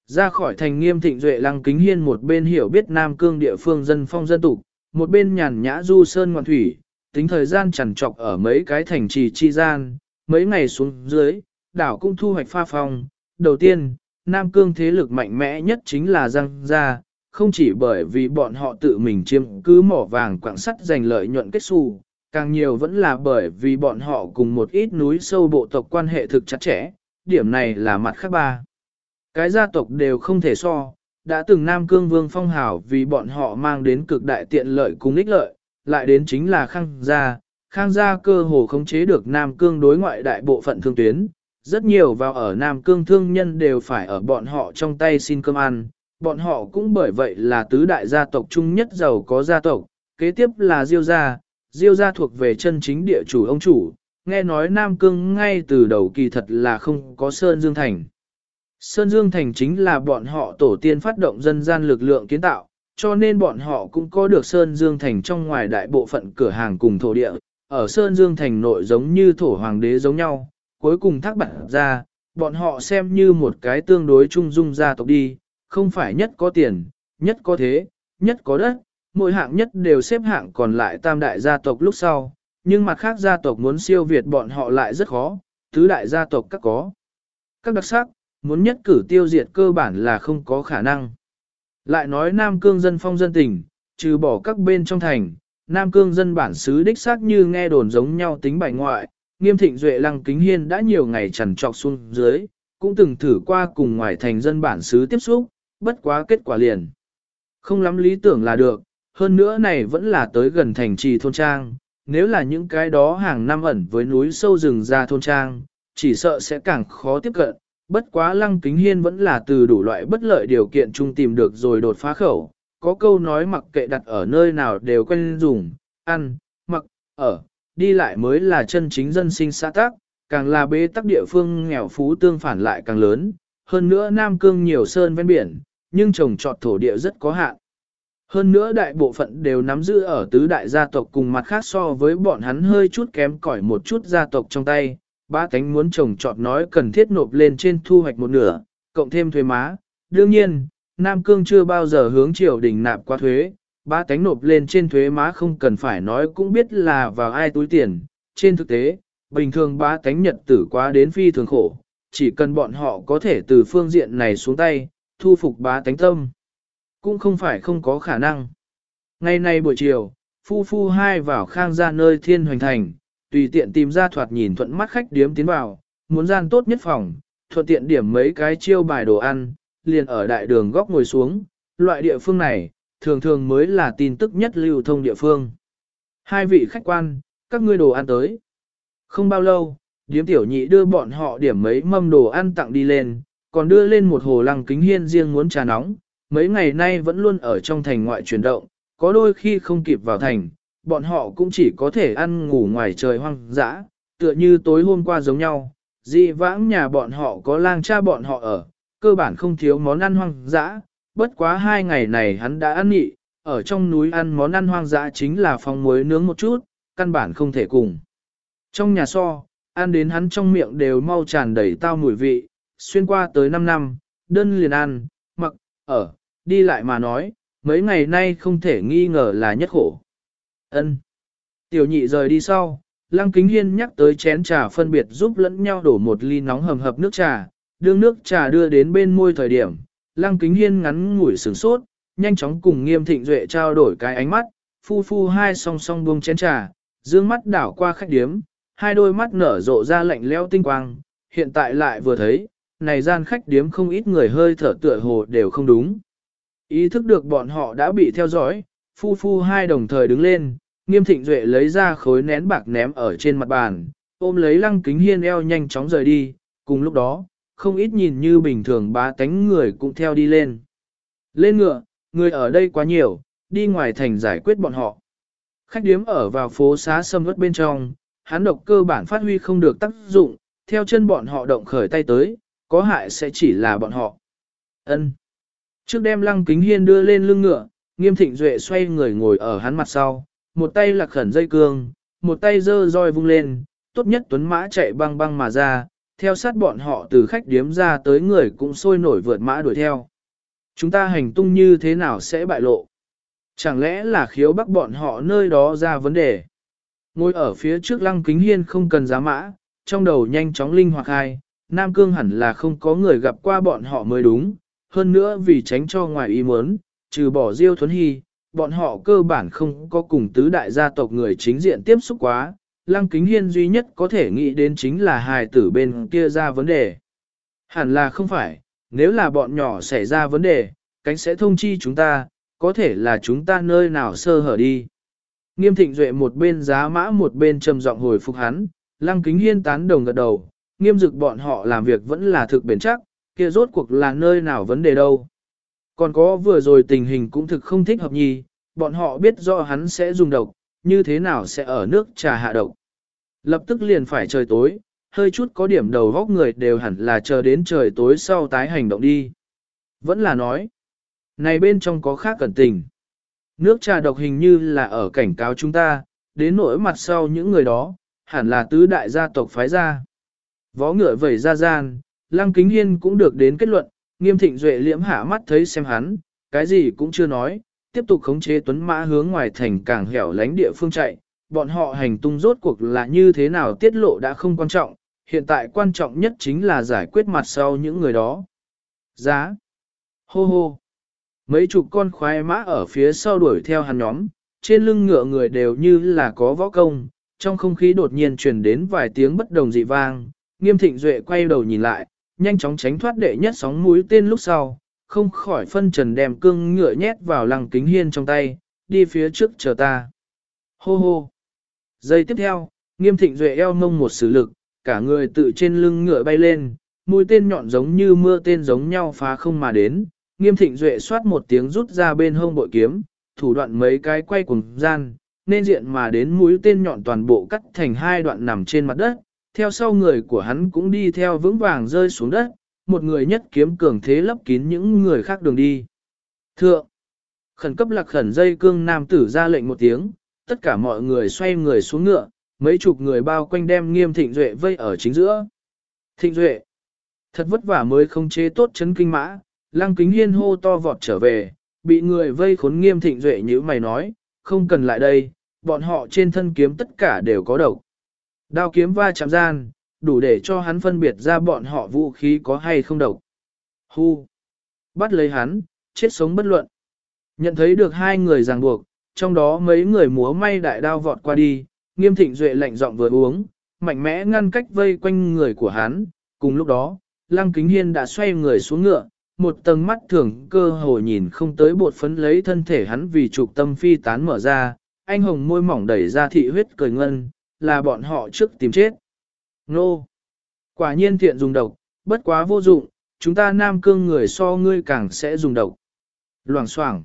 Ra khỏi thành nghiêm thịnh duệ lăng kính hiên một bên hiểu biết Nam Cương địa phương dân phong dân tục, một bên nhàn nhã du sơn ngoạn thủy, tính thời gian chẳng trọc ở mấy cái thành trì chi gian, mấy ngày xuống dưới, đảo cũng thu hoạch pha phong. Đầu tiên, Nam Cương thế lực mạnh mẽ nhất chính là Giang Gia, không chỉ bởi vì bọn họ tự mình chiếm cứ mỏ vàng quảng sắt giành lợi nhuận kết xu, càng nhiều vẫn là bởi vì bọn họ cùng một ít núi sâu bộ tộc quan hệ thực chặt chẽ, điểm này là mặt khác ba. Cái gia tộc đều không thể so, đã từng Nam Cương Vương phong hào vì bọn họ mang đến cực đại tiện lợi cùng ích lợi, lại đến chính là Khang Gia. Khang Gia cơ hồ khống chế được Nam Cương đối ngoại đại bộ phận thương tuyến, rất nhiều vào ở Nam Cương thương nhân đều phải ở bọn họ trong tay xin cơm ăn, bọn họ cũng bởi vậy là tứ đại gia tộc chung nhất giàu có gia tộc, kế tiếp là Diêu gia, Diêu gia thuộc về chân chính địa chủ ông chủ, nghe nói Nam Cương ngay từ đầu kỳ thật là không có Sơn Dương Thành. Sơn Dương Thành chính là bọn họ tổ tiên phát động dân gian lực lượng kiến tạo, cho nên bọn họ cũng có được Sơn Dương Thành trong ngoài đại bộ phận cửa hàng cùng thổ địa. Ở Sơn Dương Thành nội giống như thổ hoàng đế giống nhau, cuối cùng thác bản ra, bọn họ xem như một cái tương đối trung dung gia tộc đi, không phải nhất có tiền, nhất có thế, nhất có đất, mỗi hạng nhất đều xếp hạng còn lại tam đại gia tộc lúc sau, nhưng mặt khác gia tộc muốn siêu việt bọn họ lại rất khó, tứ đại gia tộc các có. Các đặc sắc, muốn nhất cử tiêu diệt cơ bản là không có khả năng. Lại nói Nam Cương dân phong dân tình, trừ bỏ các bên trong thành, Nam Cương dân bản xứ đích xác như nghe đồn giống nhau tính bài ngoại, nghiêm thịnh duệ lăng kính hiên đã nhiều ngày trần trọc xuống dưới, cũng từng thử qua cùng ngoài thành dân bản xứ tiếp xúc, bất quá kết quả liền. Không lắm lý tưởng là được, hơn nữa này vẫn là tới gần thành trì thôn trang, nếu là những cái đó hàng năm ẩn với núi sâu rừng ra thôn trang, chỉ sợ sẽ càng khó tiếp cận. Bất quá lăng kính hiên vẫn là từ đủ loại bất lợi điều kiện chung tìm được rồi đột phá khẩu. Có câu nói mặc kệ đặt ở nơi nào đều quen dùng, ăn, mặc, ở, đi lại mới là chân chính dân sinh xã tác, càng là bế tắc địa phương nghèo phú tương phản lại càng lớn. Hơn nữa Nam Cương nhiều sơn ven biển, nhưng trồng trọt thổ địa rất có hạn. Hơn nữa đại bộ phận đều nắm giữ ở tứ đại gia tộc cùng mặt khác so với bọn hắn hơi chút kém cỏi một chút gia tộc trong tay, ba cánh muốn trồng trọt nói cần thiết nộp lên trên thu hoạch một nửa, cộng thêm thuế má. Đương nhiên, Nam Cương chưa bao giờ hướng triều đình nạp qua thuế, ba tánh nộp lên trên thuế má không cần phải nói cũng biết là vào ai túi tiền. Trên thực tế, bình thường ba tánh nhật tử quá đến phi thường khổ, chỉ cần bọn họ có thể từ phương diện này xuống tay, thu phục bá tánh tâm cũng không phải không có khả năng. Ngày nay buổi chiều, phu phu hai vào khang ra nơi thiên hoành thành, tùy tiện tìm ra thoạt nhìn thuận mắt khách điếm tiến vào, muốn gian tốt nhất phòng, thuận tiện điểm mấy cái chiêu bài đồ ăn, liền ở đại đường góc ngồi xuống, loại địa phương này, thường thường mới là tin tức nhất lưu thông địa phương. Hai vị khách quan, các ngươi đồ ăn tới. Không bao lâu, điếm tiểu nhị đưa bọn họ điểm mấy mâm đồ ăn tặng đi lên, còn đưa lên một hồ lăng kính hiên riêng muốn trà nóng, mấy ngày nay vẫn luôn ở trong thành ngoại chuyển động, có đôi khi không kịp vào thành, bọn họ cũng chỉ có thể ăn ngủ ngoài trời hoang dã, tựa như tối hôm qua giống nhau, dị vãng nhà bọn họ có lang cha bọn họ ở, cơ bản không thiếu món ăn hoang dã, bất quá hai ngày này hắn đã ăn nhị, ở trong núi ăn món ăn hoang dã chính là phong muối nướng một chút, căn bản không thể cùng. Trong nhà so, ăn đến hắn trong miệng đều mau tràn đầy tao mùi vị, xuyên qua tới 5 năm, đơn liền ăn, mặc, ở, đi lại mà nói, mấy ngày nay không thể nghi ngờ là nhất khổ. Ân. Tiểu nhị rời đi sau, Lăng Kính Hiên nhắc tới chén trà phân biệt giúp lẫn nhau đổ một ly nóng hầm hập nước trà, đương nước trà đưa đến bên môi thời điểm, Lăng Kính Hiên ngắn ngủi sửng sốt, nhanh chóng cùng Nghiêm Thịnh Duệ trao đổi cái ánh mắt, phu phu hai song song buông chén trà, dương mắt đảo qua khách điếm, hai đôi mắt nở rộ ra lạnh lẽo tinh quang, hiện tại lại vừa thấy, này gian khách điếm không ít người hơi thở tựa hồ đều không đúng. Ý thức được bọn họ đã bị theo dõi, phu phu hai đồng thời đứng lên, nghiêm thịnh duệ lấy ra khối nén bạc ném ở trên mặt bàn, ôm lấy lăng kính hiên eo nhanh chóng rời đi, cùng lúc đó, không ít nhìn như bình thường bá tánh người cũng theo đi lên. Lên ngựa, người ở đây quá nhiều, đi ngoài thành giải quyết bọn họ. Khách điếm ở vào phố xá sâm vất bên trong, hắn độc cơ bản phát huy không được tác dụng, theo chân bọn họ động khởi tay tới, có hại sẽ chỉ là bọn họ. Ân. Trước đem lăng kính hiên đưa lên lưng ngựa, nghiêm thịnh duệ xoay người ngồi ở hắn mặt sau, một tay lạc khẩn dây cương, một tay dơ roi vung lên, tốt nhất tuấn mã chạy băng băng mà ra, theo sát bọn họ từ khách điếm ra tới người cũng sôi nổi vượt mã đuổi theo. Chúng ta hành tung như thế nào sẽ bại lộ? Chẳng lẽ là khiếu bắc bọn họ nơi đó ra vấn đề? Ngồi ở phía trước lăng kính hiên không cần giá mã, trong đầu nhanh chóng linh hoạt hai, Nam Cương hẳn là không có người gặp qua bọn họ mới đúng, hơn nữa vì tránh cho ngoài ý muốn, trừ bỏ Diêu Thuấn Hy, bọn họ cơ bản không có cùng tứ đại gia tộc người chính diện tiếp xúc quá, Lăng Kính Hiên duy nhất có thể nghĩ đến chính là hài tử bên kia ra vấn đề. Hẳn là không phải, nếu là bọn nhỏ xảy ra vấn đề, cánh sẽ thông chi chúng ta, có thể là chúng ta nơi nào sơ hở đi. Nghiêm thịnh duệ một bên giá mã một bên trầm giọng hồi phục hắn, Lăng Kính Hiên tán đồng gật đầu, nghiêm dực bọn họ làm việc vẫn là thực bền chắc, kia rốt cuộc là nơi nào vấn đề đâu. Còn có vừa rồi tình hình cũng thực không thích hợp nhì, bọn họ biết rõ hắn sẽ dùng độc, như thế nào sẽ ở nước trà hạ độc. Lập tức liền phải trời tối, hơi chút có điểm đầu góc người đều hẳn là chờ đến trời tối sau tái hành động đi. Vẫn là nói, này bên trong có khác cẩn tình. Nước trà độc hình như là ở cảnh cáo chúng ta, đến nỗi mặt sau những người đó, hẳn là tứ đại gia tộc phái ra. Vó ngựa vẩy ra gian, Lăng Kính Hiên cũng được đến kết luận, nghiêm thịnh duệ liễm hạ mắt thấy xem hắn, cái gì cũng chưa nói, tiếp tục khống chế tuấn mã hướng ngoài thành càng hẻo lánh địa phương chạy, bọn họ hành tung rốt cuộc là như thế nào tiết lộ đã không quan trọng, hiện tại quan trọng nhất chính là giải quyết mặt sau những người đó. Giá. Hô hô. Mấy chục con khoái mã ở phía sau đuổi theo hắn nhóm, trên lưng ngựa người đều như là có võ công, trong không khí đột nhiên truyền đến vài tiếng bất đồng dị vang, nghiêm thịnh duệ quay đầu nhìn lại, nhanh chóng tránh thoát đệ nhất sóng mũi tên lúc sau, không khỏi phân trần đem cương ngựa nhét vào lăng kính hiên trong tay, đi phía trước chờ ta. Hô hô. Giây tiếp theo, nghiêm thịnh duệ eo mông một sử lực, cả người tự trên lưng ngựa bay lên, mũi tên nhọn giống như mưa tên giống nhau phá không mà đến. Nghiêm thịnh duệ xoát một tiếng rút ra bên hông bội kiếm, thủ đoạn mấy cái quay cùng gian, nên diện mà đến mũi tên nhọn toàn bộ cắt thành hai đoạn nằm trên mặt đất, theo sau người của hắn cũng đi theo vững vàng rơi xuống đất, một người nhất kiếm cường thế lấp kín những người khác đường đi. Thượng, khẩn cấp lạc khẩn dây cương nam tử ra lệnh một tiếng, tất cả mọi người xoay người xuống ngựa, mấy chục người bao quanh đem nghiêm thịnh duệ vây ở chính giữa. Thịnh duệ, thật vất vả mới không chế tốt chấn kinh mã, lăng kính hiên hô to vọt trở về, bị người vây khốn nghiêm thịnh duệ như mày nói, không cần lại đây, bọn họ trên thân kiếm tất cả đều có độc. Đao kiếm va chạm gian, đủ để cho hắn phân biệt ra bọn họ vũ khí có hay không độc. Hu! Bắt lấy hắn, chết sống bất luận. Nhận thấy được hai người ràng buộc, trong đó mấy người múa may đại đao vọt qua đi, nghiêm thịnh duệ lạnh giọng vừa uống, mạnh mẽ ngăn cách vây quanh người của hắn. Cùng lúc đó, Lăng Kính Hiên đã xoay người xuống ngựa, một tầng mắt thường cơ hồ nhìn không tới bột phấn lấy thân thể hắn vì trục tâm phi tán mở ra, anh hồng môi mỏng đẩy ra thị huyết cười ngân, là bọn họ trước tìm chết. Nô! Quả nhiên thiện dùng độc, bất quá vô dụng, chúng ta nam cương người so ngươi càng sẽ dùng độc. Loảng xoảng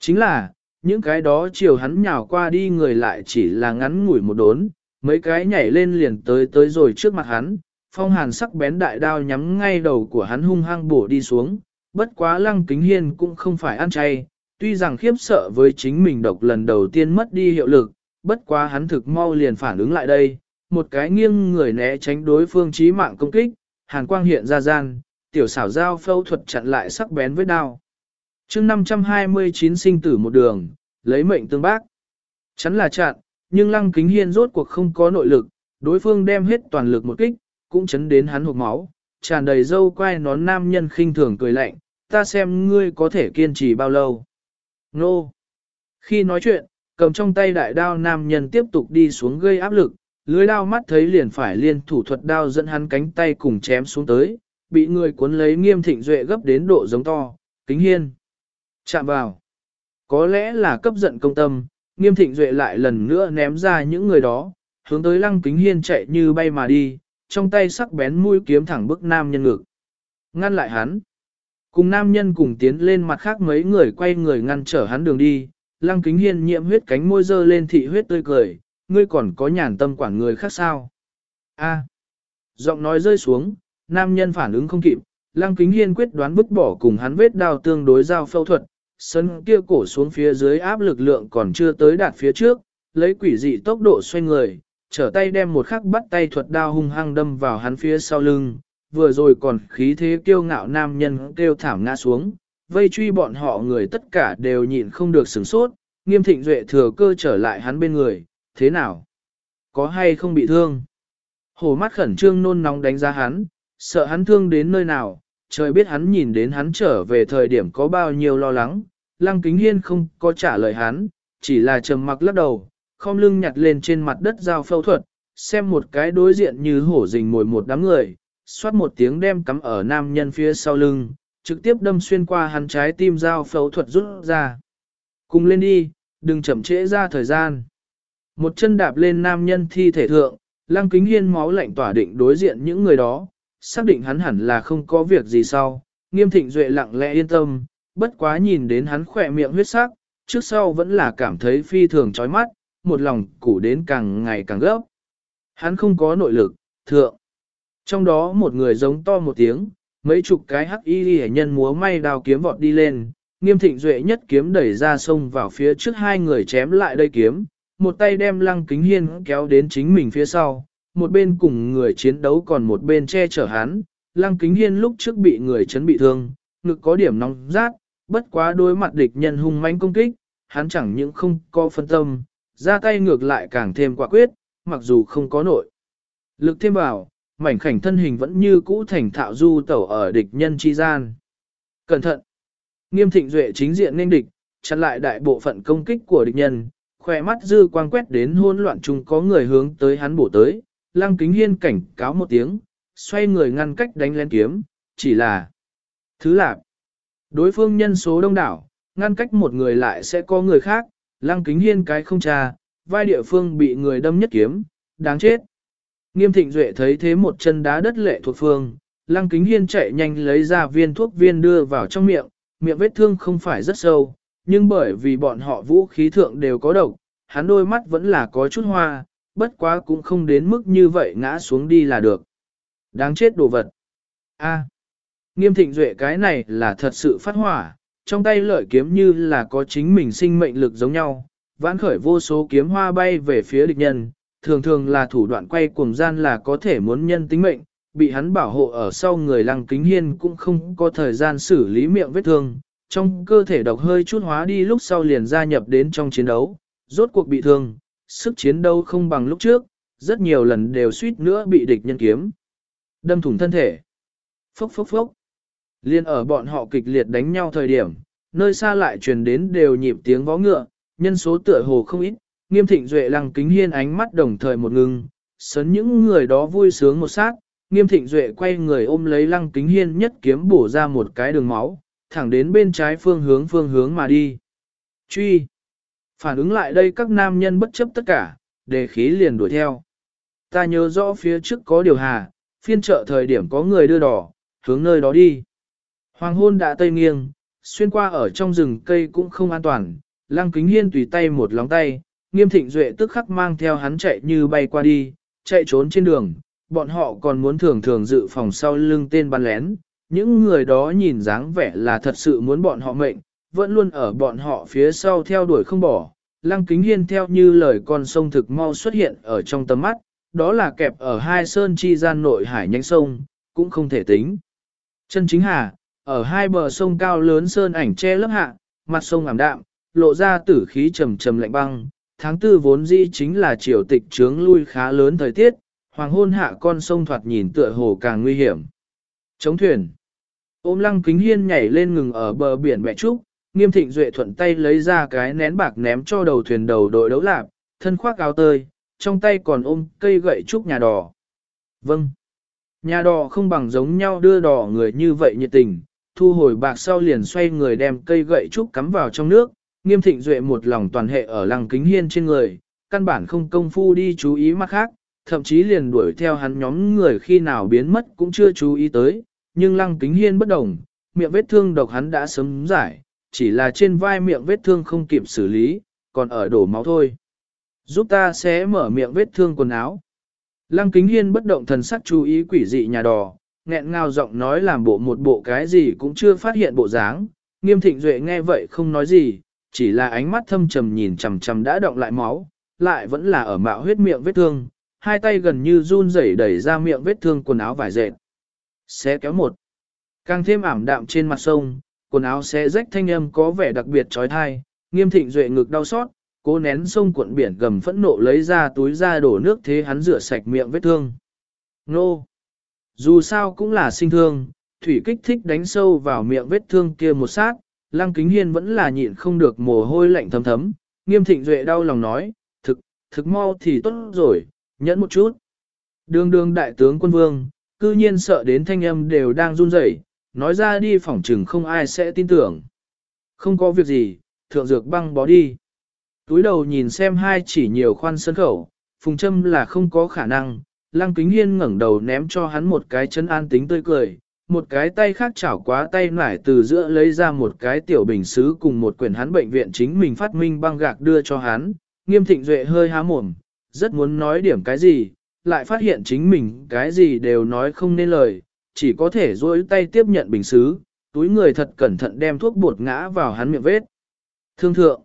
Chính là, những cái đó chiều hắn nhào qua đi người lại chỉ là ngắn ngủi một đốn, mấy cái nhảy lên liền tới tới rồi trước mặt hắn, phong hàn sắc bén đại đao nhắm ngay đầu của hắn hung hăng bổ đi xuống, bất quá lăng kính hiên cũng không phải ăn chay, tuy rằng khiếp sợ với chính mình độc lần đầu tiên mất đi hiệu lực, bất quá hắn thực mau liền phản ứng lại đây, một cái nghiêng người né tránh đối phương chí mạng công kích, hàn quang hiện ra gian, tiểu xảo giao phẫu thuật chặn lại sắc bén với đao. chương 529 sinh tử một đường, lấy mệnh tương bác. Chắn là chặn, nhưng lăng kính hiên rốt cuộc không có nội lực, đối phương đem hết toàn lực một kích, cũng chấn đến hắn hộp máu, tràn đầy dâu quai nón nam nhân khinh thường cười lạnh, ta xem ngươi có thể kiên trì bao lâu. Nô! Khi nói chuyện, cầm trong tay đại đao nam nhân tiếp tục đi xuống gây áp lực, lưới đao mắt thấy liền phải liên thủ thuật đao dẫn hắn cánh tay cùng chém xuống tới, bị người cuốn lấy nghiêm thịnh duệ gấp đến độ giống to, kính hiên. Chạm vào. Có lẽ là cấp giận công tâm, nghiêm thịnh duệ lại lần nữa ném ra những người đó, hướng tới lăng kính hiên chạy như bay mà đi, trong tay sắc bén mũi kiếm thẳng bức nam nhân ngực. Ngăn lại hắn. Cùng nam nhân cùng tiến lên mặt khác mấy người quay người ngăn trở hắn đường đi, lăng kính hiên nhiễm huyết cánh môi dơ lên thị huyết tươi cười, ngươi còn có nhàn tâm quản người khác sao? A. Giọng nói rơi xuống, nam nhân phản ứng không kịp, lăng kính hiên quyết đoán vứt bỏ cùng hắn vết đao tương đối giao phẫu thuật, sân kia cổ xuống phía dưới áp lực lượng còn chưa tới đạt phía trước, lấy quỷ dị tốc độ xoay người, trở tay đem một khắc bắt tay thuật đao hung hăng đâm vào hắn phía sau lưng, vừa rồi còn khí thế kiêu ngạo nam nhân kêu thảm ngã xuống, vây truy bọn họ người tất cả đều nhịn không được sửng sốt, nghiêm thịnh duệ thừa cơ trở lại hắn bên người, thế nào? Có hay không bị thương? Hổ mắt khẩn trương nôn nóng đánh giá hắn, sợ hắn thương đến nơi nào, trời biết hắn nhìn đến hắn trở về thời điểm có bao nhiêu lo lắng, lăng kính hiên không có trả lời hắn, chỉ là trầm mặc lắc đầu, không lưng nhặt lên trên mặt đất dao phẫu thuật, xem một cái đối diện như hổ rình mồi một đám người, xoát một tiếng đem cắm ở nam nhân phía sau lưng, trực tiếp đâm xuyên qua hắn trái tim dao phẫu thuật rút ra. Cùng lên đi, đừng chậm trễ ra thời gian. Một chân đạp lên nam nhân thi thể thượng, lăng kính hiên máu lạnh tỏa định đối diện những người đó, xác định hắn hẳn là không có việc gì sau, nghiêm thịnh duệ lặng lẽ yên tâm, bất quá nhìn đến hắn khỏe miệng huyết sắc, trước sau vẫn là cảm thấy phi thường chói mắt, một lòng củ đến càng ngày càng gấp. Hắn không có nội lực, thượng. Trong đó một người giống to một tiếng, mấy chục cái hắc y hệ nhân múa may đào kiếm vọt đi lên, nghiêm thịnh duệ nhất kiếm đẩy ra sông vào phía trước hai người chém lại đây kiếm, một tay đem lăng kính hiên kéo đến chính mình phía sau, một bên cùng người chiến đấu còn một bên che chở hắn, lăng kính hiên lúc trước bị người chấn bị thương, ngực có điểm nóng rát, bất quá đối mặt địch nhân hung mãnh công kích, hắn chẳng những không có phân tâm, ra tay ngược lại càng thêm quả quyết, mặc dù không có nội. Lực thêm vào, mảnh khảnh thân hình vẫn như cũ thành thạo du tẩu ở địch nhân chi gian. Cẩn thận! Nghiêm thịnh duệ chính diện nên địch, chặn lại đại bộ phận công kích của địch nhân, khỏe mắt dư quang quét đến hỗn loạn chung có người hướng tới hắn bổ tới, lăng kính hiên cảnh cáo một tiếng, xoay người ngăn cách đánh lên kiếm, chỉ là thứ lạc. Đối phương nhân số đông đảo, ngăn cách một người lại sẽ có người khác, lăng kính hiên cái không trà, vai địa phương bị người đâm nhất kiếm, đáng chết. Nghiêm thịnh duệ thấy thế một chân đá đất lệ thuộc phương, lăng kính hiên chạy nhanh lấy ra viên thuốc viên đưa vào trong miệng, miệng vết thương không phải rất sâu, nhưng bởi vì bọn họ vũ khí thượng đều có độc, hắn đôi mắt vẫn là có chút hoa, bất quá cũng không đến mức như vậy ngã xuống đi là được. Đáng chết đồ vật. A. Nghiêm thịnh duệ cái này là thật sự phát hỏa, trong tay lợi kiếm như là có chính mình sinh mệnh lực giống nhau, vãn khởi vô số kiếm hoa bay về phía địch nhân, thường thường là thủ đoạn quay cuồng gian là có thể muốn nhân tính mệnh, bị hắn bảo hộ ở sau người lăng kính hiên cũng không có thời gian xử lý miệng vết thương, trong cơ thể độc hơi chút hóa đi lúc sau liền gia nhập đến trong chiến đấu, rốt cuộc bị thương, sức chiến đấu không bằng lúc trước, rất nhiều lần đều suýt nữa bị địch nhân kiếm. Đâm thủng thân thể. Phốc phốc phốc. Liên ở bọn họ kịch liệt đánh nhau thời điểm, nơi xa lại truyền đến đều nhịp tiếng vó ngựa, nhân số tựa hồ không ít, nghiêm thịnh duệ lăng kính hiên ánh mắt đồng thời một ngừng, sấn những người đó vui sướng một sát, nghiêm thịnh duệ quay người ôm lấy lăng kính hiên nhất kiếm bổ ra một cái đường máu, thẳng đến bên trái phương hướng phương hướng mà đi. Truy! Phản ứng lại đây các nam nhân bất chấp tất cả, đề khí liền đuổi theo. Ta nhớ rõ phía trước có điều hà, phiên trợ thời điểm có người đưa đỏ, hướng nơi đó đi. Hoàng hôn đã tây nghiêng, xuyên qua ở trong rừng cây cũng không an toàn, lăng kính hiên tùy tay một lóng tay, nghiêm thịnh duệ tức khắc mang theo hắn chạy như bay qua đi, chạy trốn trên đường, bọn họ còn muốn thường thường dự phòng sau lưng tên bắn lén, những người đó nhìn dáng vẻ là thật sự muốn bọn họ mệnh, vẫn luôn ở bọn họ phía sau theo đuổi không bỏ. Lăng kính hiên theo như lời con sông thực mau xuất hiện ở trong tầm mắt, đó là kẹp ở hai sơn chi gian nội hải nhánh sông, cũng không thể tính. Chân chính hà, ở hai bờ sông cao lớn sơn ảnh che lớp hạ, mặt sông ảm đạm, lộ ra tử khí trầm trầm lạnh băng. Tháng tư vốn dĩ chính là triều tịch trướng lui khá lớn thời tiết, hoàng hôn hạ con sông thoạt nhìn tựa hồ càng nguy hiểm. Chống thuyền. Ôm lăng kính hiên nhảy lên ngừng ở bờ biển mẹ trúc, nghiêm thịnh duệ thuận tay lấy ra cái nén bạc ném cho đầu thuyền đầu đội đấu lạp, thân khoác áo tơi, trong tay còn ôm cây gậy trúc nhà đỏ. Vâng. Nhà đỏ không bằng giống nhau đưa đỏ người như vậy nhiệt tình, thu hồi bạc sau liền xoay người đem cây gậy trúc cắm vào trong nước, nghiêm thịnh duệ một lòng toàn hệ ở lăng kính hiên trên người, căn bản không công phu đi chú ý mắt khác, thậm chí liền đuổi theo hắn nhóm người khi nào biến mất cũng chưa chú ý tới, nhưng lăng kính hiên bất đồng, miệng vết thương độc hắn đã sớm giải, chỉ là trên vai miệng vết thương không kịp xử lý, còn ở đổ máu thôi. Giúp ta sẽ mở miệng vết thương quần áo. Lăng kính hiên bất động thần sắc chú ý quỷ dị nhà đò, nghẹn ngào giọng nói làm bộ một bộ cái gì cũng chưa phát hiện bộ dáng. Nghiêm thịnh duệ nghe vậy không nói gì, chỉ là ánh mắt thâm trầm nhìn chằm chằm đã động lại máu, lại vẫn là ở mạo huyết miệng vết thương, hai tay gần như run rẩy đẩy ra miệng vết thương quần áo vải dệt. Xé kéo một. Càng thêm ảm đạm trên mặt sông, quần áo xé rách thanh âm có vẻ đặc biệt trói thai, nghiêm thịnh duệ ngực đau xót, cố nén sông cuộn biển gầm phẫn nộ lấy ra túi ra đổ nước thế hắn rửa sạch miệng vết thương. Nô! Dù sao cũng là sinh thương, thủy kích thích đánh sâu vào miệng vết thương kia một sát, lăng kính hiên vẫn là nhịn không được mồ hôi lạnh thấm thấm, nghiêm thịnh duệ đau lòng nói, thực, thực mau thì tốt rồi, nhẫn một chút. Đường đường đại tướng quân vương, cư nhiên sợ đến thanh âm đều đang run rẩy, nói ra đi phỏng trừng không ai sẽ tin tưởng. Không có việc gì, thượng dược băng bó đi. Túi đầu nhìn xem hai chỉ nhiều khoan sân khẩu, phùng châm là không có khả năng, lăng kính hiên ngẩng đầu ném cho hắn một cái chân an tính tươi cười, một cái tay khác chảo quá tay nải từ giữa lấy ra một cái tiểu bình xứ cùng một quyển hắn bệnh viện chính mình phát minh băng gạc đưa cho hắn, nghiêm thịnh duệ hơi há mồm, rất muốn nói điểm cái gì, lại phát hiện chính mình cái gì đều nói không nên lời, chỉ có thể duỗi tay tiếp nhận bình xứ, túi người thật cẩn thận đem thuốc bột ngã vào hắn miệng vết. Thương thượng,